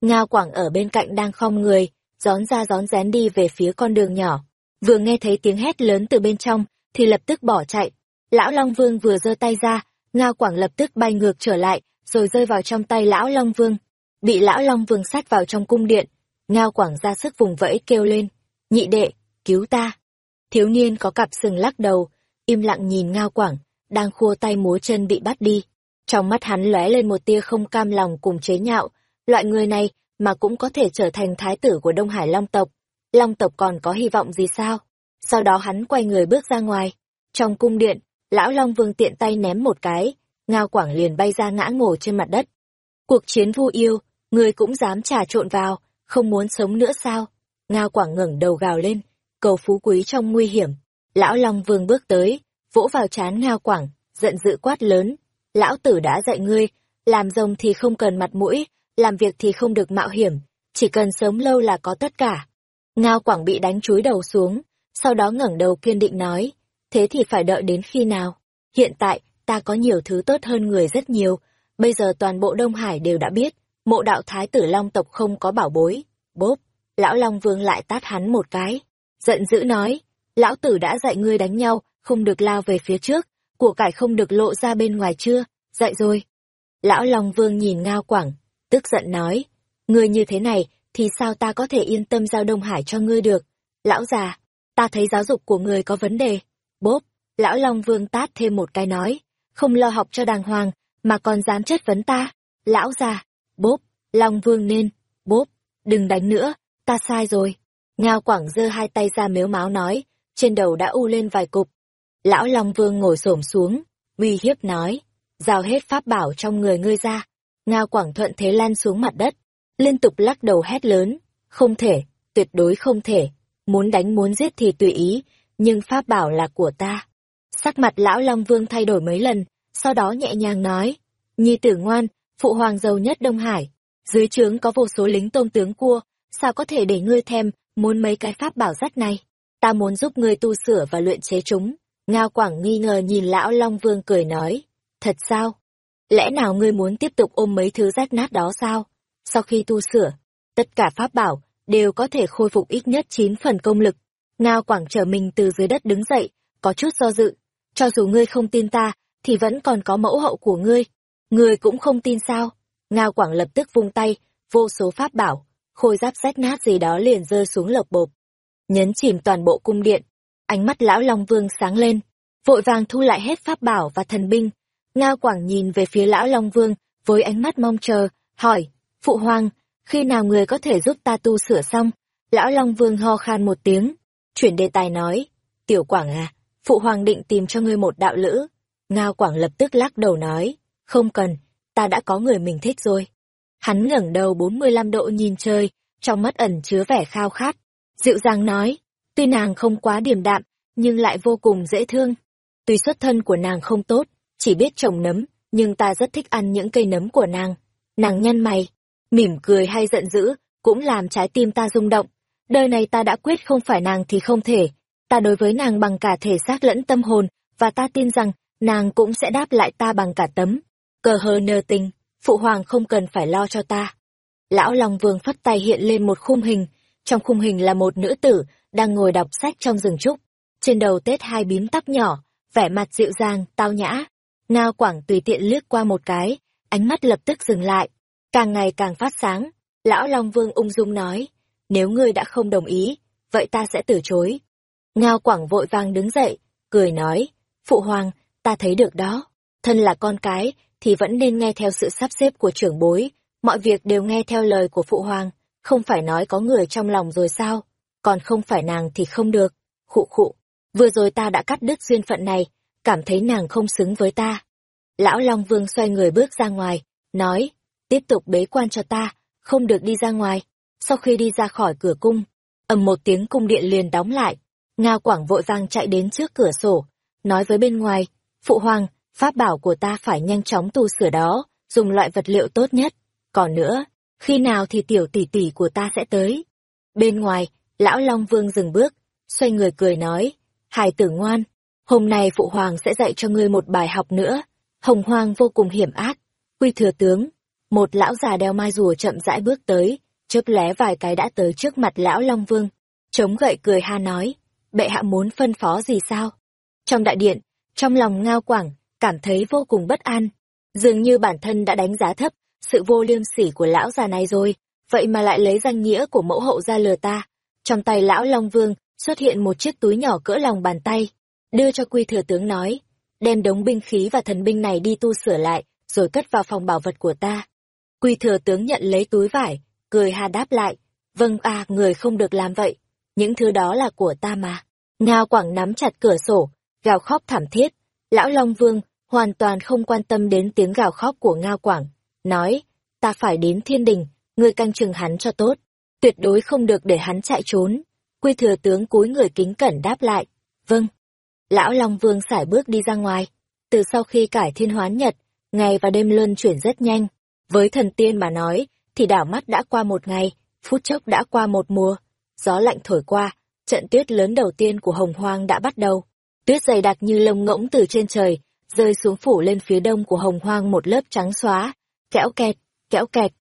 Ngao Quảng ở bên cạnh đang khom người, gión ra gión rén đi về phía con đường nhỏ. Vừa nghe thấy tiếng hét lớn từ bên trong, thì lập tức bỏ chạy. Lão Long Vương vừa giơ tay ra, Ngao Quảng lập tức bay ngược trở lại, rồi rơi vào trong tay Lão Long Vương. Bị Lão Long Vương sát vào trong cung điện, Ngao Quảng ra sức vùng vẫy kêu lên, nhị đệ, cứu ta. Thiếu niên có cặp sừng lắc đầu, im lặng nhìn Ngao Quảng, đang khua tay múa chân bị bắt đi. Trong mắt hắn lóe lên một tia không cam lòng cùng chế nhạo, loại người này mà cũng có thể trở thành thái tử của Đông Hải Long tộc. Long tộc còn có hy vọng gì sao? Sau đó hắn quay người bước ra ngoài. Trong cung điện, lão Long Vương tiện tay ném một cái, Ngao Quảng liền bay ra ngã ngổ trên mặt đất. Cuộc chiến vu yêu, người cũng dám trà trộn vào, không muốn sống nữa sao? Ngao Quảng ngẩng đầu gào lên, cầu phú quý trong nguy hiểm. Lão Long Vương bước tới, vỗ vào chán Ngao Quảng, giận dữ quát lớn. Lão tử đã dạy ngươi, làm rồng thì không cần mặt mũi, làm việc thì không được mạo hiểm, chỉ cần sớm lâu là có tất cả. Ngao Quảng bị đánh chúi đầu xuống, sau đó ngẩng đầu kiên định nói, thế thì phải đợi đến khi nào? Hiện tại, ta có nhiều thứ tốt hơn người rất nhiều, bây giờ toàn bộ Đông Hải đều đã biết, mộ đạo thái tử Long tộc không có bảo bối. Bốp, lão Long Vương lại tát hắn một cái, giận dữ nói, lão tử đã dạy ngươi đánh nhau, không được lao về phía trước, của cải không được lộ ra bên ngoài chưa, dạy rồi. Lão Long Vương nhìn Ngao Quảng, tức giận nói, ngươi như thế này, thì sao ta có thể yên tâm giao Đông Hải cho ngươi được? Lão già, ta thấy giáo dục của ngươi có vấn đề. Bốp, lão Long Vương tát thêm một cái nói, không lo học cho đàng hoàng, mà còn dám chất vấn ta. Lão già, bốp, Long Vương nên, bốp, đừng đánh nữa, ta sai rồi. Ngao Quảng giơ hai tay ra mếu máu nói, trên đầu đã u lên vài cục. Lão Long Vương ngồi xổm xuống, uy hiếp nói, giao hết pháp bảo trong người ngươi ra. Ngao Quảng thuận thế lan xuống mặt đất, liên tục lắc đầu hét lớn, không thể, tuyệt đối không thể, muốn đánh muốn giết thì tùy ý, nhưng pháp bảo là của ta. Sắc mặt lão Long Vương thay đổi mấy lần, sau đó nhẹ nhàng nói, nhi tử ngoan, phụ hoàng giàu nhất Đông Hải, dưới trướng có vô số lính tôn tướng cua, sao có thể để ngươi thèm, muốn mấy cái pháp bảo rách này, ta muốn giúp ngươi tu sửa và luyện chế chúng. Ngao Quảng nghi ngờ nhìn lão Long Vương cười nói, thật sao? Lẽ nào ngươi muốn tiếp tục ôm mấy thứ rách nát đó sao? Sau khi tu sửa, tất cả pháp bảo đều có thể khôi phục ít nhất 9 phần công lực. Ngao Quảng trở mình từ dưới đất đứng dậy, có chút do dự. Cho dù ngươi không tin ta, thì vẫn còn có mẫu hậu của ngươi người cũng không tin sao? Ngao Quảng lập tức vung tay, vô số pháp bảo, khôi giáp rách nát gì đó liền rơi xuống lộc bộp. Nhấn chìm toàn bộ cung điện, ánh mắt lão Long Vương sáng lên, vội vàng thu lại hết pháp bảo và thần binh. Ngao Quảng nhìn về phía lão Long Vương với ánh mắt mong chờ, hỏi, Phụ Hoàng, khi nào người có thể giúp ta tu sửa xong? Lão Long Vương ho khan một tiếng, chuyển đề tài nói, Tiểu Quảng à, Phụ Hoàng định tìm cho ngươi một đạo lữ. Ngao Quảng lập tức lắc đầu nói, không cần, ta đã có người mình thích rồi. Hắn ngẩng đầu 45 độ nhìn trời, trong mắt ẩn chứa vẻ khao khát. Dịu dàng nói, tuy nàng không quá điềm đạm, nhưng lại vô cùng dễ thương. Tuy xuất thân của nàng không tốt, chỉ biết trồng nấm, nhưng ta rất thích ăn những cây nấm của nàng. Nàng nhăn mày, mỉm cười hay giận dữ, cũng làm trái tim ta rung động. Đời này ta đã quyết không phải nàng thì không thể. Ta đối với nàng bằng cả thể xác lẫn tâm hồn, và ta tin rằng, nàng cũng sẽ đáp lại ta bằng cả tấm. Cờ hờ nờ tình, phụ hoàng không cần phải lo cho ta. Lão Long Vương phất tay hiện lên một khung hình, trong khung hình là một nữ tử, đang ngồi đọc sách trong rừng trúc. Trên đầu tết hai bím tóc nhỏ, vẻ mặt dịu dàng, tao nhã. Ngao Quảng tùy tiện lướt qua một cái, ánh mắt lập tức dừng lại, càng ngày càng phát sáng. Lão Long Vương ung dung nói, nếu ngươi đã không đồng ý, vậy ta sẽ từ chối. Ngao Quảng vội vàng đứng dậy, cười nói, Phụ Hoàng, ta thấy được đó, thân là con cái, thì vẫn nên nghe theo sự sắp xếp của trưởng bối, mọi việc đều nghe theo lời của Phụ Hoàng, không phải nói có người trong lòng rồi sao, còn không phải nàng thì không được. Khụ khụ, vừa rồi ta đã cắt đứt duyên phận này, cảm thấy nàng không xứng với ta. Lão Long Vương xoay người bước ra ngoài, nói, tiếp tục bế quan cho ta, không được đi ra ngoài. Sau khi đi ra khỏi cửa cung, ầm một tiếng cung điện liền đóng lại. Ngao Quảng vội vàng chạy đến trước cửa sổ, nói với bên ngoài, Phụ Hoàng, pháp bảo của ta phải nhanh chóng tu sửa đó, dùng loại vật liệu tốt nhất. Còn nữa, khi nào thì tiểu tỷ tỷ của ta sẽ tới? Bên ngoài, lão Long Vương dừng bước, xoay người cười nói, hài tử ngoan, hôm nay Phụ Hoàng sẽ dạy cho ngươi một bài học nữa. Hồng Hoang vô cùng hiểm ác, quy thừa tướng, một lão già đeo mai rùa chậm rãi bước tới, chớp lé vài cái đã tới trước mặt lão Long Vương. Chống gậy cười ha nói, bệ hạ muốn phân phó gì sao? Trong đại điện, trong lòng ngao quảng, cảm thấy vô cùng bất an. Dường như bản thân đã đánh giá thấp sự vô liêm sỉ của lão già này rồi, vậy mà lại lấy danh nghĩa của mẫu hậu ra lừa ta. Trong tay lão Long Vương xuất hiện một chiếc túi nhỏ cỡ lòng bàn tay, đưa cho quy thừa tướng nói, đem đống binh khí và thần binh này đi tu sửa lại, rồi cất vào phòng bảo vật của ta. Quy thừa tướng nhận lấy túi vải, cười hà đáp lại, vâng à, người không được làm vậy, những thứ đó là của ta mà. Ngao Quảng nắm chặt cửa sổ, gào khóc thảm thiết, lão Long Vương hoàn toàn không quan tâm đến tiếng gào khóc của Ngao Quảng, nói, ta phải đến thiên đình, ngươi canh chừng hắn cho tốt, tuyệt đối không được để hắn chạy trốn. Quy thừa tướng cúi người kính cẩn đáp lại, vâng. Lão Long Vương sải bước đi ra ngoài, từ sau khi cải thiên hoán nhật, ngày và đêm luân chuyển rất nhanh, với thần tiên mà nói, thì đảo mắt đã qua một ngày, phút chốc đã qua một mùa. Gió lạnh thổi qua, trận tuyết lớn đầu tiên của hồng hoang đã bắt đầu. Tuyết dày đặc như lông ngỗng từ trên trời, rơi xuống phủ lên phía đông của hồng hoang một lớp trắng xóa, kẽo kẹt, kẽo kẹt.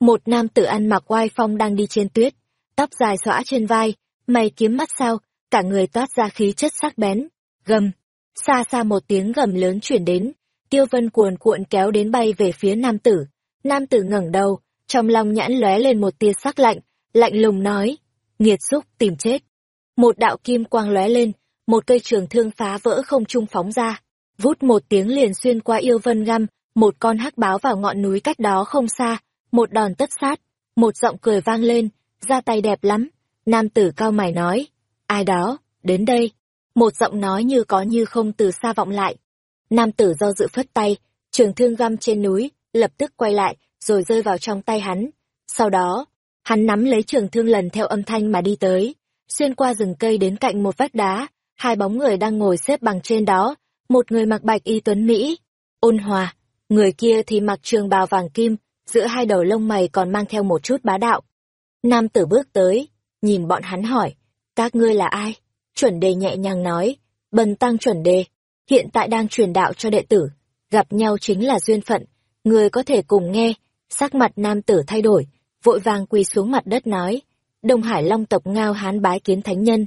Một nam tử ăn mặc oai phong đang đi trên tuyết, tóc dài xõa trên vai, mày kiếm mắt sao, cả người toát ra khí chất sắc bén. Gầm, xa xa một tiếng gầm lớn chuyển đến, tiêu vân cuồn cuộn kéo đến bay về phía nam tử. Nam tử ngẩng đầu, trong lòng nhãn lóe lên một tia sắc lạnh, lạnh lùng nói, nghiệt xúc tìm chết. Một đạo kim quang lóe lên, một cây trường thương phá vỡ không trung phóng ra, vút một tiếng liền xuyên qua yêu vân găm, một con hắc báo vào ngọn núi cách đó không xa, một đòn tất sát, một giọng cười vang lên, ra tay đẹp lắm. Nam tử cao mày nói, ai đó, đến đây. Một giọng nói như có như không từ xa vọng lại. Nam tử do dự phất tay, trường thương găm trên núi, lập tức quay lại, rồi rơi vào trong tay hắn. Sau đó, hắn nắm lấy trường thương lần theo âm thanh mà đi tới, xuyên qua rừng cây đến cạnh một vách đá, hai bóng người đang ngồi xếp bằng trên đó, một người mặc bạch y tuấn Mỹ, ôn hòa, người kia thì mặc trường bào vàng kim, giữa hai đầu lông mày còn mang theo một chút bá đạo. Nam tử bước tới, nhìn bọn hắn hỏi, các ngươi là ai? Chuẩn đề nhẹ nhàng nói, bần tăng chuẩn đề, hiện tại đang truyền đạo cho đệ tử, gặp nhau chính là duyên phận, người có thể cùng nghe, sắc mặt nam tử thay đổi, vội vàng quỳ xuống mặt đất nói, Đông Hải Long tộc ngao hán bái kiến thánh nhân.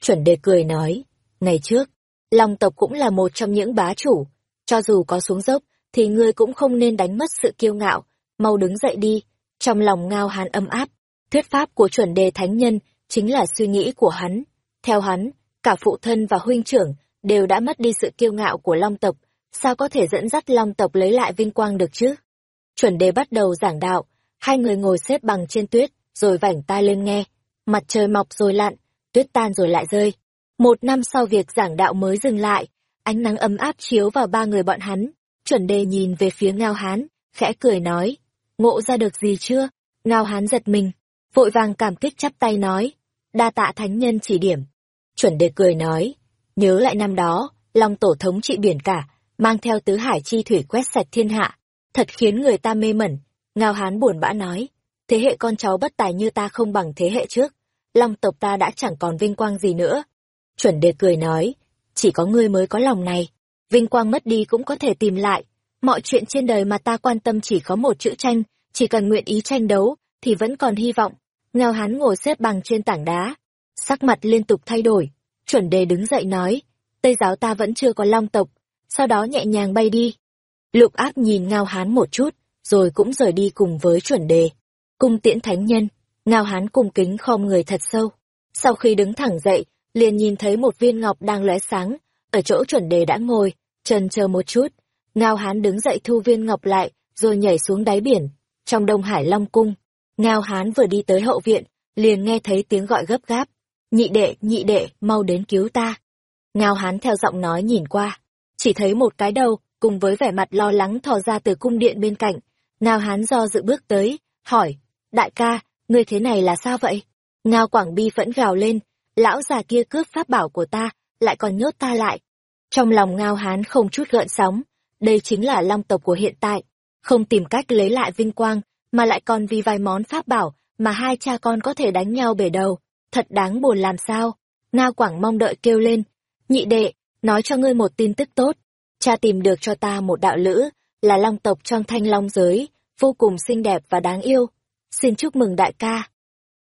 Chuẩn đề cười nói, ngày trước, Long tộc cũng là một trong những bá chủ, cho dù có xuống dốc, thì ngươi cũng không nên đánh mất sự kiêu ngạo, mau đứng dậy đi. Trong lòng ngao hán âm áp, thuyết pháp của chuẩn đề thánh nhân chính là suy nghĩ của hắn. Theo hắn, cả phụ thân và huynh trưởng đều đã mất đi sự kiêu ngạo của Long tộc, sao có thể dẫn dắt Long tộc lấy lại vinh quang được chứ? Chuẩn đề bắt đầu giảng đạo, hai người ngồi xếp bằng trên tuyết, rồi vảnh tai lên nghe. Mặt trời mọc rồi lặn, tuyết tan rồi lại rơi. Một năm sau việc giảng đạo mới dừng lại, ánh nắng ấm áp chiếu vào ba người bọn hắn. Chuẩn đề nhìn về phía Ngao Hán, khẽ cười nói, ngộ ra được gì chưa? Ngao Hán giật mình, vội vàng cảm kích chắp tay nói, đa tạ thánh nhân chỉ điểm. Chuẩn đề cười nói, nhớ lại năm đó, Long Tổ thống trị biển cả, mang theo tứ hải chi thủy quét sạch thiên hạ, thật khiến người ta mê mẩn. Ngao Hán buồn bã nói, thế hệ con cháu bất tài như ta không bằng thế hệ trước, Long tộc ta đã chẳng còn vinh quang gì nữa. Chuẩn đề cười nói, chỉ có ngươi mới có lòng này, vinh quang mất đi cũng có thể tìm lại. Mọi chuyện trên đời mà ta quan tâm chỉ có một chữ tranh, chỉ cần nguyện ý tranh đấu, thì vẫn còn hy vọng. Ngao Hán ngồi xếp bằng trên tảng đá, sắc mặt liên tục thay đổi. Chuẩn đề đứng dậy nói, Tây giáo ta vẫn chưa có long tộc, sau đó nhẹ nhàng bay đi. Lục áp nhìn Ngao Hán một chút, rồi cũng rời đi cùng với chuẩn đề. Cung tiễn thánh nhân, Ngao Hán cung kính khom người thật sâu. Sau khi đứng thẳng dậy, liền nhìn thấy một viên ngọc đang lóe sáng, ở chỗ chuẩn đề đã ngồi, trần chờ một chút. Ngao Hán đứng dậy thu viên ngọc lại, rồi nhảy xuống đáy biển, trong Đông Hải Long Cung. Ngao Hán vừa đi tới hậu viện, liền nghe thấy tiếng gọi gấp gáp. Nhị đệ, nhị đệ, mau đến cứu ta. Ngao Hán theo giọng nói nhìn qua, chỉ thấy một cái đầu, cùng với vẻ mặt lo lắng thò ra từ cung điện bên cạnh. Ngao Hán do dự bước tới, hỏi, đại ca, ngươi thế này là sao vậy? Ngao Quảng Bi vẫn gào lên, lão già kia cướp pháp bảo của ta, lại còn nhốt ta lại. Trong lòng Ngao Hán không chút gợn sóng, đây chính là long tộc của hiện tại, không tìm cách lấy lại vinh quang, mà lại còn vì vài món pháp bảo mà hai cha con có thể đánh nhau bể đầu, thật đáng buồn làm sao. Ngao Quảng mong đợi kêu lên, nhị đệ, nói cho ngươi một tin tức tốt, cha tìm được cho ta một đạo lữ, là long tộc trong thanh long giới, vô cùng xinh đẹp và đáng yêu. Xin chúc mừng đại ca.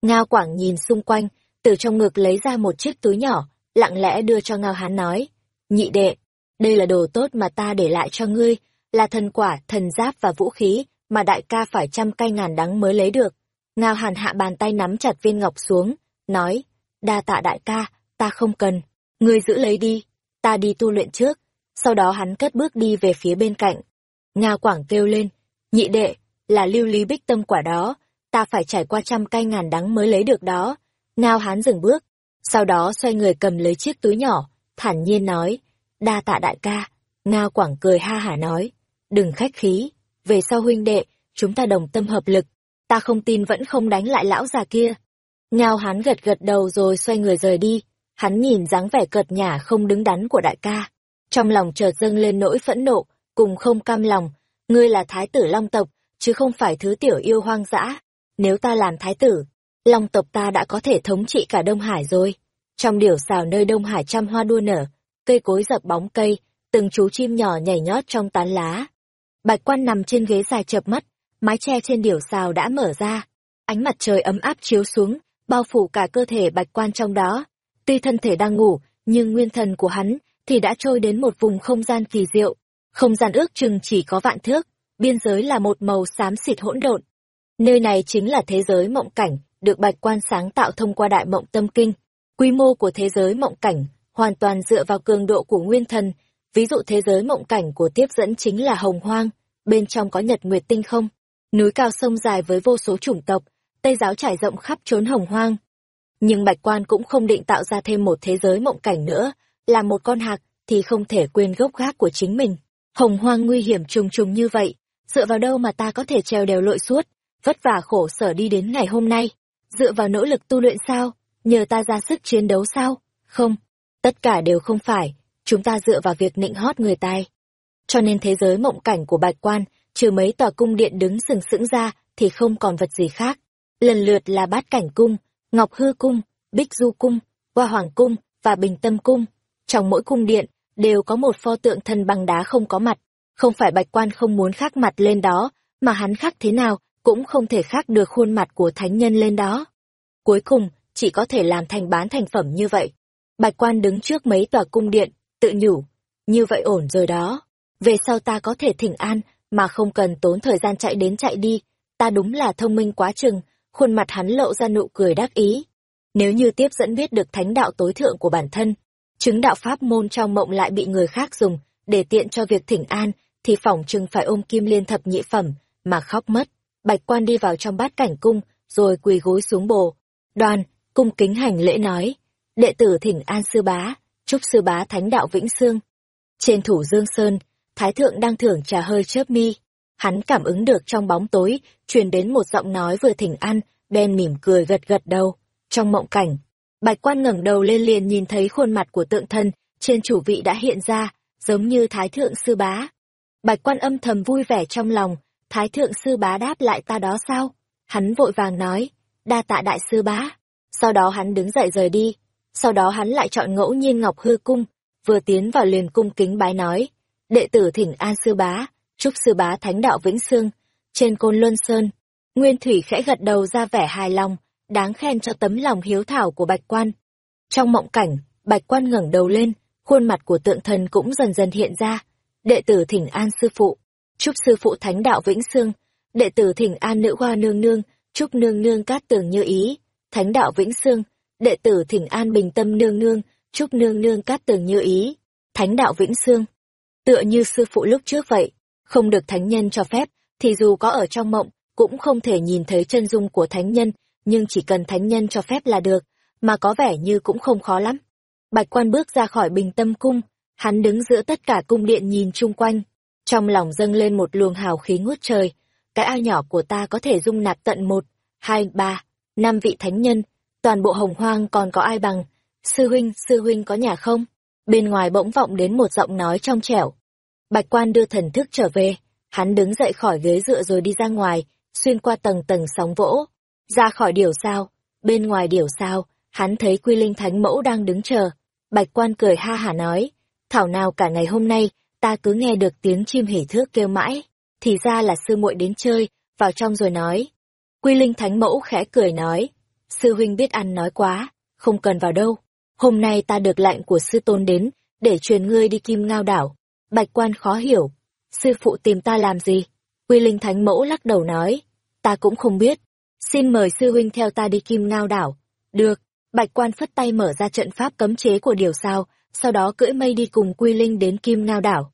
Ngao Quảng nhìn xung quanh, từ trong ngực lấy ra một chiếc túi nhỏ, lặng lẽ đưa cho Ngao Hán nói, nhị đệ, đây là đồ tốt mà ta để lại cho ngươi, là thần quả, thần giáp và vũ khí mà đại ca phải trăm cây ngàn đắng mới lấy được. Ngao Hàn hạ bàn tay nắm chặt viên ngọc xuống, nói, đa tạ đại ca, ta không cần, ngươi giữ lấy đi, ta đi tu luyện trước. Sau đó hắn cất bước đi về phía bên cạnh. Ngao Quảng kêu lên, nhị đệ, là lưu lý bích tâm quả đó, ta phải trải qua trăm cây ngàn đắng mới lấy được đó. Ngao hán dừng bước, sau đó xoay người cầm lấy chiếc túi nhỏ, thản nhiên nói, đa tạ đại ca. Ngao Quảng cười ha hả nói, đừng khách khí, về sau huynh đệ, chúng ta đồng tâm hợp lực, ta không tin vẫn không đánh lại lão già kia. Ngao Hán gật gật đầu rồi xoay người rời đi, hắn nhìn dáng vẻ cợt nhả không đứng đắn của đại ca. Trong lòng chợt dâng lên nỗi phẫn nộ, cùng không cam lòng, ngươi là thái tử long tộc, chứ không phải thứ tiểu yêu hoang dã. Nếu ta làm thái tử, long tộc ta đã có thể thống trị cả Đông Hải rồi. Trong điểu xào nơi Đông Hải trăm hoa đua nở, cây cối dập bóng cây, từng chú chim nhỏ nhảy nhót trong tán lá. Bạch quan nằm trên ghế dài chập mắt, mái che trên điểu xào đã mở ra. Ánh mặt trời ấm áp chiếu xuống, bao phủ cả cơ thể bạch quan trong đó. Tuy thân thể đang ngủ, nhưng nguyên thần của hắn thì đã trôi đến một vùng không gian kỳ diệu. Không gian ước chừng chỉ có vạn thước, biên giới là một màu xám xịt hỗn độn. Nơi này chính là thế giới mộng cảnh, được bạch quan sáng tạo thông qua đại mộng tâm kinh. Quy mô của thế giới mộng cảnh hoàn toàn dựa vào cường độ của nguyên thần. Ví dụ thế giới mộng cảnh của tiếp dẫn chính là hồng hoang, bên trong có nhật nguyệt tinh không, núi cao sông dài với vô số chủng tộc, Tây giáo trải rộng khắp trốn hồng hoang. Nhưng Bạch Quan cũng không định tạo ra thêm một thế giới mộng cảnh nữa, là một con hạc thì không thể quên gốc gác của chính mình. Hồng hoang nguy hiểm trùng trùng như vậy, dựa vào đâu mà ta có thể treo đèo lội suốt, vất vả khổ sở đi đến ngày hôm nay, dựa vào nỗ lực tu luyện sao, nhờ ta ra sức chiến đấu sao, không, tất cả đều không phải, chúng ta dựa vào việc nịnh hót người tài. Cho nên thế giới mộng cảnh của bạch quan, trừ mấy tòa cung điện đứng sừng sững ra, thì không còn vật gì khác. Lần lượt là bát cảnh cung, ngọc hư cung, bích du cung, hoa hoàng cung và bình tâm cung. Trong mỗi cung điện, đều có một pho tượng thần bằng đá không có mặt. Không phải bạch quan không muốn khắc mặt lên đó, mà hắn khắc thế nào cũng không thể khác được khuôn mặt của thánh nhân lên đó. Cuối cùng, chỉ có thể làm thành bán thành phẩm như vậy. Bạch quan đứng trước mấy tòa cung điện, tự nhủ, như vậy ổn rồi đó. Về sau ta có thể thỉnh an, mà không cần tốn thời gian chạy đến chạy đi. Ta đúng là thông minh quá chừng, khuôn mặt hắn lộ ra nụ cười đắc ý. Nếu như tiếp dẫn biết được thánh đạo tối thượng của bản thân, chứng đạo pháp môn trong mộng lại bị người khác dùng, để tiện cho việc thỉnh an, thì phỏng chừng phải ôm kim liên thập nhị phẩm, mà khóc mất. Bạch quan đi vào trong bát cảnh cung, rồi quỳ gối xuống bồ. Đoàn, cung kính hành lễ nói, đệ tử thỉnh an sư bá, chúc sư bá thánh đạo vĩnh sương. Trên thủ Dương Sơn, Thái thượng đang thưởng trà hơi chớp mi. Hắn cảm ứng được trong bóng tối, truyền đến một giọng nói vừa thỉnh an, đen mỉm cười gật gật đầu. Trong mộng cảnh, bạch quan ngẩng đầu lên liền nhìn thấy khuôn mặt của tượng thân, trên chủ vị đã hiện ra, giống như Thái thượng sư bá. Bạch quan âm thầm vui vẻ trong lòng, Thái thượng sư bá đáp lại ta đó sao? Hắn vội vàng nói, đa tạ đại sư bá. Sau đó hắn đứng dậy rời đi. Sau đó hắn lại chọn ngẫu nhiên Ngọc Hư Cung, vừa tiến vào liền cung kính bái nói, đệ tử thỉnh an sư bá, chúc sư bá thánh đạo vĩnh sương. Trên côn luân sơn, Nguyên Thủy khẽ gật đầu ra vẻ hài lòng, đáng khen cho tấm lòng hiếu thảo của bạch quan. Trong mộng cảnh, bạch quan ngẩng đầu lên, khuôn mặt của tượng thần cũng dần dần hiện ra. Đệ tử thỉnh an sư phụ, chúc sư phụ thánh đạo vĩnh sương. Đệ tử thỉnh an nữ hoa nương nương, chúc nương nương cát tường như ý. Thánh đạo vĩnh sương, đệ tử thỉnh an bình tâm nương nương, chúc nương nương cát tường như ý. Thánh đạo vĩnh sương. Tựa như sư phụ lúc trước vậy, không được thánh nhân cho phép, thì dù có ở trong mộng, cũng không thể nhìn thấy chân dung của thánh nhân, nhưng chỉ cần thánh nhân cho phép là được, mà có vẻ như cũng không khó lắm. Bạch quan bước ra khỏi bình tâm cung, Hắn đứng giữa tất cả cung điện nhìn chung quanh, trong lòng dâng lên một luồng hào khí ngút trời. Cái ao nhỏ của ta có thể dung nạp tận một, hai, ba, năm vị thánh nhân, toàn bộ hồng hoang còn có ai bằng. Sư huynh, sư huynh có nhà không? Bên ngoài bỗng vọng đến một giọng nói trong trẻo. Bạch quan đưa thần thức trở về, hắn đứng dậy khỏi ghế dựa rồi đi ra ngoài, xuyên qua tầng tầng sóng vỗ. Ra khỏi điểu sao, bên ngoài điểu sao, hắn thấy quy linh thánh mẫu đang đứng chờ. Bạch quan cười ha hả nói, thảo nào cả ngày hôm nay, ta cứ nghe được tiếng chim hỉ thước kêu mãi, thì ra là sư muội đến chơi, vào trong rồi nói. Quy linh thánh mẫu khẽ cười nói, sư huynh biết ăn nói quá, không cần vào đâu. Hôm nay ta được lệnh của sư tôn đến, để truyền ngươi đi kim ngao đảo. Bạch quan khó hiểu, sư phụ tìm ta làm gì? Quy linh thánh mẫu lắc đầu nói, ta cũng không biết. Xin mời sư huynh theo ta đi kim ngao đảo. Được, bạch quan phất tay mở ra trận pháp cấm chế của điều sao, sau đó cưỡi mây đi cùng Quy Linh đến Kim Ngao đảo.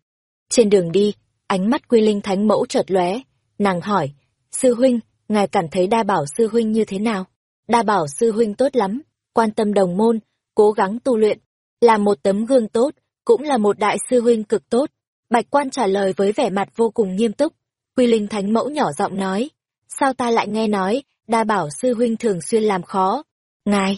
Trên đường đi, ánh mắt Quy Linh thánh mẫu chợt lóe, nàng hỏi, sư huynh, ngài cảm thấy đa bảo sư huynh như thế nào? Đa bảo sư huynh tốt lắm, quan tâm đồng môn, cố gắng tu luyện, là một tấm gương tốt, cũng là một đại sư huynh cực tốt. Bạch quan trả lời với vẻ mặt vô cùng nghiêm túc. Quy Linh thánh mẫu nhỏ giọng nói, sao ta lại nghe nói, đa bảo sư huynh thường xuyên làm khó. Ngài,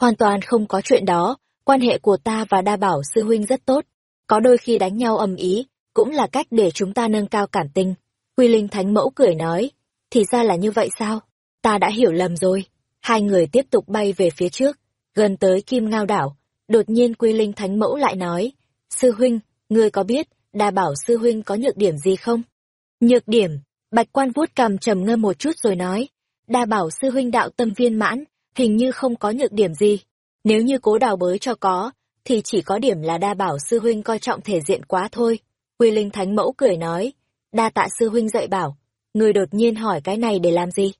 hoàn toàn không có chuyện đó, quan hệ của ta và đa bảo sư huynh rất tốt, có đôi khi đánh nhau ầm ý, cũng là cách để chúng ta nâng cao cảm tình. Quy Linh Thánh Mẫu cười nói, thì ra là như vậy sao? Ta đã hiểu lầm rồi. Hai người tiếp tục bay về phía trước, gần tới Kim Ngao đảo. Đột nhiên Quy Linh Thánh Mẫu lại nói, sư huynh, ngươi có biết, đa bảo sư huynh có nhược điểm gì không? Nhược điểm, bạch quan vuốt cằm trầm ngâm một chút rồi nói, đa bảo sư huynh đạo tâm viên mãn, hình như không có nhược điểm gì. Nếu như cố đào bới cho có, thì chỉ có điểm là đa bảo sư huynh coi trọng thể diện quá thôi. Quy Linh Thánh Mẫu cười nói, đa tạ sư huynh dạy bảo, người đột nhiên hỏi cái này để làm gì?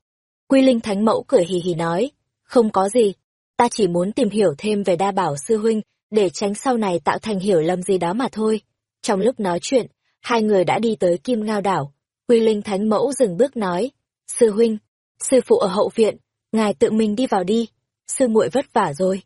Quy Linh Thánh Mẫu cười hì hì nói, không có gì, ta chỉ muốn tìm hiểu thêm về đa bảo sư huynh, để tránh sau này tạo thành hiểu lầm gì đó mà thôi. Trong lúc nói chuyện, hai người đã đi tới Kim Ngao đảo. Quy Linh Thánh Mẫu dừng bước nói, sư huynh, sư phụ ở hậu viện, ngài tự mình đi vào đi, sư muội vất vả rồi.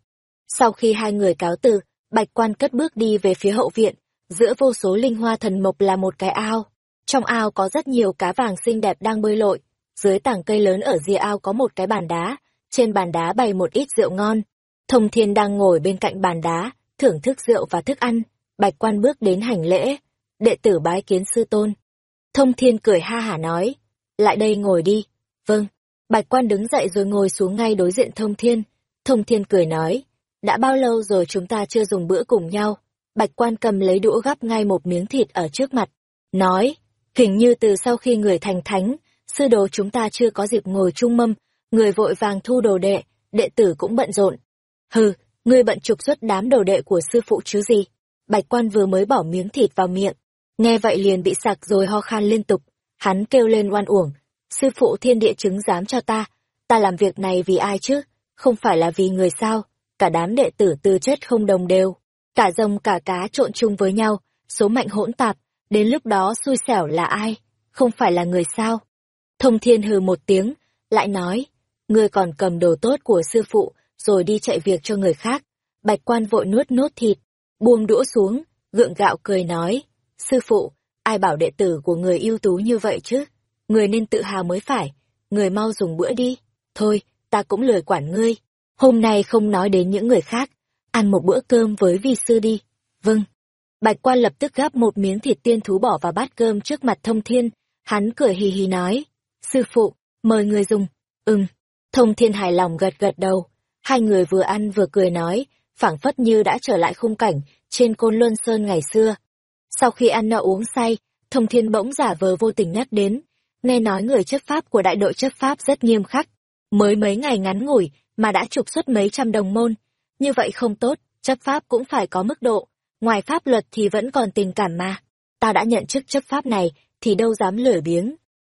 Sau khi hai người cáo từ, bạch quan cất bước đi về phía hậu viện, giữa vô số linh hoa thần mộc là một cái ao. Trong ao có rất nhiều cá vàng xinh đẹp đang bơi lội, dưới tảng cây lớn ở rìa ao có một cái bàn đá, trên bàn đá bày một ít rượu ngon. Thông thiên đang ngồi bên cạnh bàn đá, thưởng thức rượu và thức ăn, bạch quan bước đến hành lễ, đệ tử bái kiến sư tôn. Thông thiên cười ha hả nói, lại đây ngồi đi, vâng. Bạch quan đứng dậy rồi ngồi xuống ngay đối diện thông thiên, thông thiên cười nói, đã bao lâu rồi chúng ta chưa dùng bữa cùng nhau? Bạch quan cầm lấy đũa gắp ngay một miếng thịt ở trước mặt. Nói, hình như từ sau khi người thành thánh, sư đồ chúng ta chưa có dịp ngồi chung mâm, người vội vàng thu đồ đệ, đệ tử cũng bận rộn. Hừ, ngươi bận trục xuất đám đồ đệ của sư phụ chứ gì? Bạch quan vừa mới bỏ miếng thịt vào miệng, nghe vậy liền bị sặc rồi ho khan liên tục. Hắn kêu lên oan uổng, sư phụ thiên địa chứng giám cho ta, ta làm việc này vì ai chứ, không phải là vì người sao? Cả đám đệ tử tư chất không đồng đều, cả rồng cả cá trộn chung với nhau, số mệnh hỗn tạp, đến lúc đó xui xẻo là ai, không phải là người sao. Thông thiên hừ một tiếng, lại nói, ngươi còn cầm đồ tốt của sư phụ, rồi đi chạy việc cho người khác. Bạch quan vội nuốt nốt thịt, buông đũa xuống, gượng gạo cười nói, sư phụ, ai bảo đệ tử của người ưu tú như vậy chứ, người nên tự hào mới phải, người mau dùng bữa đi, thôi, ta cũng lười quản ngươi. Hôm nay không nói đến những người khác, ăn một bữa cơm với vi sư đi. Vâng. Bạch quan lập tức gắp một miếng thịt tiên thú bỏ vào bát cơm trước mặt thông thiên, hắn cười hì hì nói. Sư phụ, mời người dùng. Ừm. Thông thiên hài lòng gật gật đầu. Hai người vừa ăn vừa cười nói, phảng phất như đã trở lại khung cảnh trên côn luân sơn ngày xưa. Sau khi ăn no uống say, thông thiên bỗng giả vờ vô tình nhắc đến. Nghe nói người chấp pháp của đại đội chấp pháp rất nghiêm khắc. Mới mấy ngày ngắn ngủi mà đã trục xuất mấy trăm đồng môn. Như vậy không tốt, chấp pháp cũng phải có mức độ. Ngoài pháp luật thì vẫn còn tình cảm mà. Ta đã nhận chức chấp pháp này, thì đâu dám lười biếng.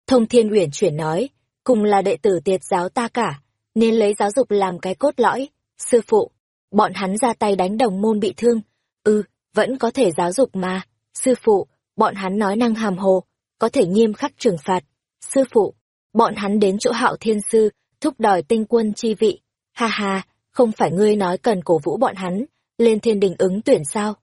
Thông Thiên Uyển chuyển nói, cùng là đệ tử tiệt giáo ta cả, nên lấy giáo dục làm cái cốt lõi. Sư phụ, bọn hắn ra tay đánh đồng môn bị thương. Ừ, vẫn có thể giáo dục mà. Sư phụ, bọn hắn nói năng hàm hồ, có thể nghiêm khắc trừng phạt. Sư phụ, bọn hắn đến chỗ hạo thiên sư, thúc đòi tinh quân chi vị, Ha ha, không phải ngươi nói cần cổ vũ bọn hắn, lên thiên đình ứng tuyển sao?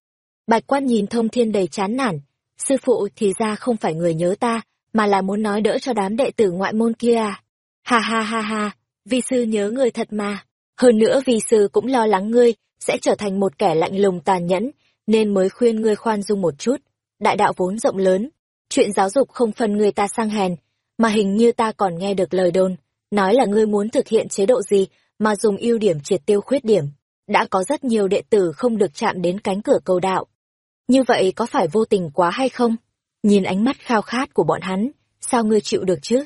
Bạch quan nhìn thông thiên đầy chán nản, sư phụ thì ra không phải người nhớ ta, mà là muốn nói đỡ cho đám đệ tử ngoại môn kia à. Ha ha ha ha, vi sư nhớ người thật mà. Hơn nữa vi sư cũng lo lắng ngươi sẽ trở thành một kẻ lạnh lùng tàn nhẫn, nên mới khuyên ngươi khoan dung một chút. Đại đạo vốn rộng lớn, chuyện giáo dục không phân người ta sang hèn, mà hình như ta còn nghe được lời đồn, nói là ngươi muốn thực hiện chế độ gì mà dùng ưu điểm triệt tiêu khuyết điểm. Đã có rất nhiều đệ tử không được chạm đến cánh cửa cầu đạo. Như vậy có phải vô tình quá hay không? Nhìn ánh mắt khao khát của bọn hắn, sao ngươi chịu được chứ?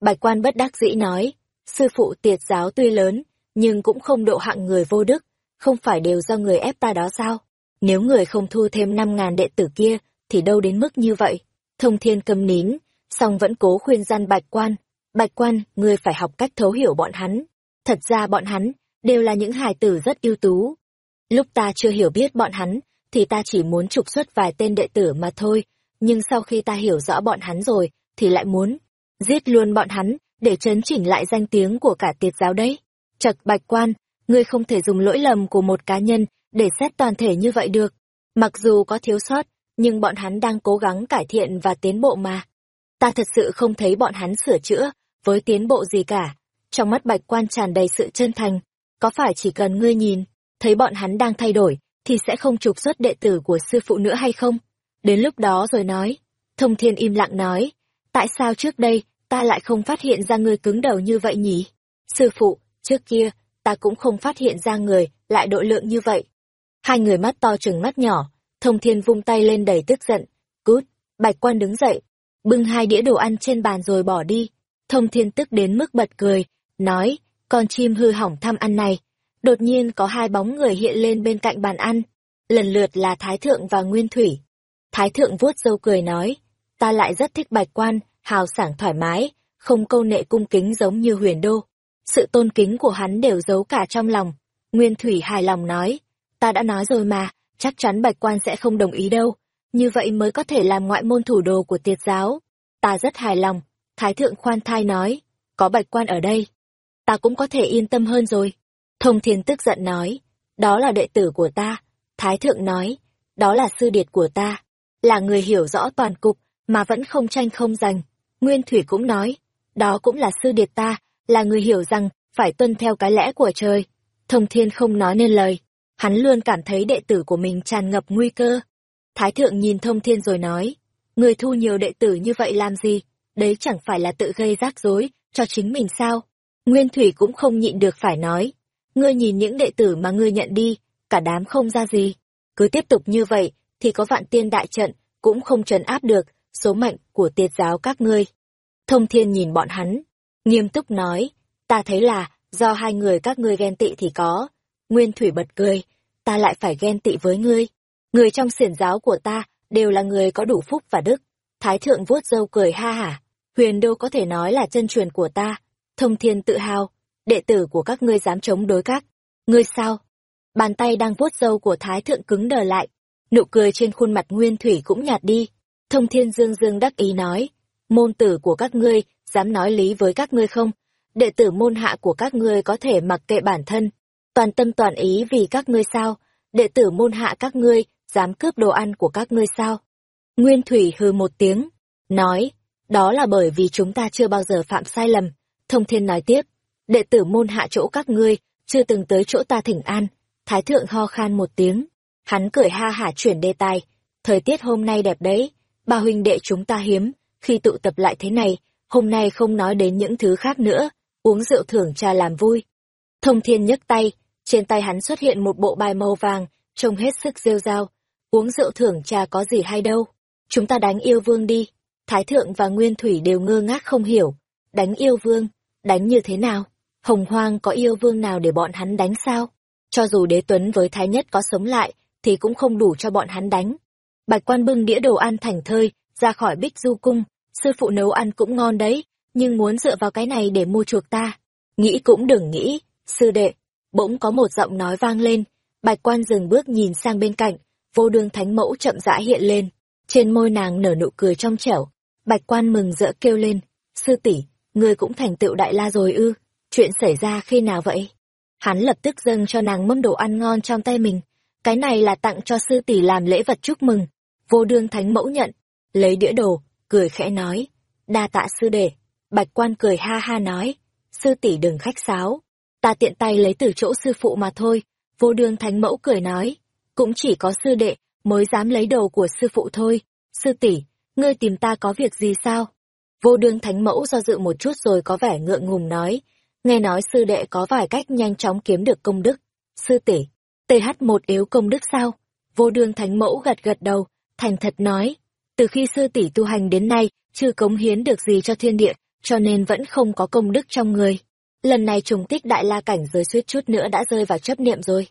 Bạch quan bất đắc dĩ nói, sư phụ tiệt giáo tuy lớn, nhưng cũng không độ hạng người vô đức, không phải đều do người ép ta đó sao? Nếu người không thu thêm năm ngàn đệ tử kia, thì đâu đến mức như vậy? Thông thiên cầm nín, song vẫn cố khuyên gian bạch quan. Bạch quan, ngươi phải học cách thấu hiểu bọn hắn. Thật ra bọn hắn, đều là những hài tử rất ưu tú. Lúc ta chưa hiểu biết bọn hắn, thì ta chỉ muốn trục xuất vài tên đệ tử mà thôi, nhưng sau khi ta hiểu rõ bọn hắn rồi, thì lại muốn giết luôn bọn hắn, để chấn chỉnh lại danh tiếng của cả tiệt giáo đấy. Chật bạch quan, ngươi không thể dùng lỗi lầm của một cá nhân để xét toàn thể như vậy được. Mặc dù có thiếu sót, nhưng bọn hắn đang cố gắng cải thiện và tiến bộ mà. Ta thật sự không thấy bọn hắn sửa chữa, với tiến bộ gì cả. Trong mắt bạch quan tràn đầy sự chân thành. Có phải chỉ cần ngươi nhìn, thấy bọn hắn đang thay đổi, thì sẽ không trục xuất đệ tử của sư phụ nữa hay không? Đến lúc đó rồi nói. Thông thiên im lặng nói. Tại sao trước đây, ta lại không phát hiện ra ngươi cứng đầu như vậy nhỉ? Sư phụ, trước kia, ta cũng không phát hiện ra người lại độ lượng như vậy. Hai người mắt to chừng mắt nhỏ, thông thiên vung tay lên đầy tức giận. Cút, bạch quan đứng dậy, bưng hai đĩa đồ ăn trên bàn rồi bỏ đi. Thông thiên tức đến mức bật cười, nói, con chim hư hỏng thăm ăn này. Đột nhiên có hai bóng người hiện lên bên cạnh bàn ăn, lần lượt là Thái Thượng và Nguyên Thủy. Thái Thượng vuốt râu cười nói, ta lại rất thích bạch quan, hào sảng thoải mái, không câu nệ cung kính giống như huyền đô. Sự tôn kính của hắn đều giấu cả trong lòng. Nguyên Thủy hài lòng nói, ta đã nói rồi mà, chắc chắn bạch quan sẽ không đồng ý đâu. Như vậy mới có thể làm ngoại môn thủ đồ của tiệt giáo. Ta rất hài lòng. Thái thượng khoan thai nói, có bạch quan ở đây. Ta cũng có thể yên tâm hơn rồi. Thông thiên tức giận nói, đó là đệ tử của ta. Thái thượng nói, đó là sư điệt của ta. Là người hiểu rõ toàn cục, mà vẫn không tranh không giành. Nguyên Thủy cũng nói, đó cũng là sư điệt ta, là người hiểu rằng phải tuân theo cái lẽ của trời. Thông thiên không nói nên lời, hắn luôn cảm thấy đệ tử của mình tràn ngập nguy cơ. Thái thượng nhìn thông thiên rồi nói, người thu nhiều đệ tử như vậy làm gì, đấy chẳng phải là tự gây rắc rối cho chính mình sao. Nguyên Thủy cũng không nhịn được phải nói, ngươi nhìn những đệ tử mà ngươi nhận đi, cả đám không ra gì. Cứ tiếp tục như vậy, thì có vạn tiên đại trận, cũng không trấn áp được số mệnh của tiệt giáo các ngươi. Thông thiên nhìn bọn hắn, nghiêm túc nói, ta thấy là, do hai người các ngươi ghen tị thì có. Nguyên Thủy bật cười, ta lại phải ghen tị với ngươi. Người trong xiển giáo của ta đều là người có đủ phúc và đức. Thái thượng vuốt râu cười ha hả, huyền đô có thể nói là chân truyền của ta. Thông thiên tự hào, đệ tử của các ngươi dám chống đối các. Ngươi sao? Bàn tay đang vuốt râu của thái thượng cứng đờ lại, nụ cười trên khuôn mặt nguyên thủy cũng nhạt đi. Thông thiên dương dương đắc ý nói, môn tử của các ngươi, dám nói lý với các ngươi không? Đệ tử môn hạ của các ngươi có thể mặc kệ bản thân, toàn tâm toàn ý vì các ngươi sao? Đệ tử môn hạ các ngươi, dám cướp đồ ăn của các ngươi sao? Nguyên Thủy hừ một tiếng, nói, đó là bởi vì chúng ta chưa bao giờ phạm sai lầm. Thông thiên nói tiếp, đệ tử môn hạ chỗ các ngươi, chưa từng tới chỗ ta thỉnh an. Thái thượng ho khan một tiếng, hắn cười ha hả chuyển đề tài, thời tiết hôm nay đẹp đấy, ba huynh đệ chúng ta hiếm, khi tụ tập lại thế này, hôm nay không nói đến những thứ khác nữa, uống rượu thưởng trà làm vui. Thông thiên nhấc tay, trên tay hắn xuất hiện một bộ bài màu vàng, trông hết sức rêu rao. Uống rượu thưởng trà có gì hay đâu. Chúng ta đánh yêu vương đi. Thái thượng và Nguyên Thủy đều ngơ ngác không hiểu. Đánh yêu vương? Đánh như thế nào? Hồng hoang có yêu vương nào để bọn hắn đánh sao? Cho dù đế tuấn với thái nhất có sống lại, thì cũng không đủ cho bọn hắn đánh. Bạch quan bưng đĩa đồ ăn thành thơi, ra khỏi bích du cung, sư phụ nấu ăn cũng ngon đấy, nhưng muốn dựa vào cái này để mua chuộc ta. Nghĩ cũng đừng nghĩ, sư đệ. Bỗng có một giọng nói vang lên, bạch quan dừng bước nhìn sang bên cạnh, vô đường thánh mẫu chậm rãi hiện lên. Trên môi nàng nở nụ cười trong trẻo, bạch quan mừng rỡ kêu lên, sư tỷ ngươi cũng thành tựu đại la rồi ư, chuyện xảy ra khi nào vậy? Hắn lập tức dâng cho nàng mâm đồ ăn ngon trong tay mình, cái này là tặng cho sư tỷ làm lễ vật chúc mừng. Vô đương thánh mẫu nhận, lấy đĩa đồ, cười khẽ nói, đa tạ sư đệ. Bạch quan cười ha ha nói, sư tỷ đừng khách sáo, ta tiện tay lấy từ chỗ sư phụ mà thôi. Vô đương thánh mẫu cười nói, cũng chỉ có sư đệ mới dám lấy đồ của sư phụ thôi. Sư tỷ, ngươi tìm ta có việc gì sao? Vô đương thánh mẫu do dự một chút rồi có vẻ ngượng ngùng nói, nghe nói sư đệ có vài cách nhanh chóng kiếm được công đức. Sư tỷ, TH1 yếu công đức sao? Vô đương thánh mẫu gật gật đầu, thành thật nói, từ khi sư tỷ tu hành đến nay, chưa cống hiến được gì cho thiên địa, cho nên vẫn không có công đức trong người. Lần này trùng tích đại la cảnh giới suýt chút nữa đã rơi vào chấp niệm rồi.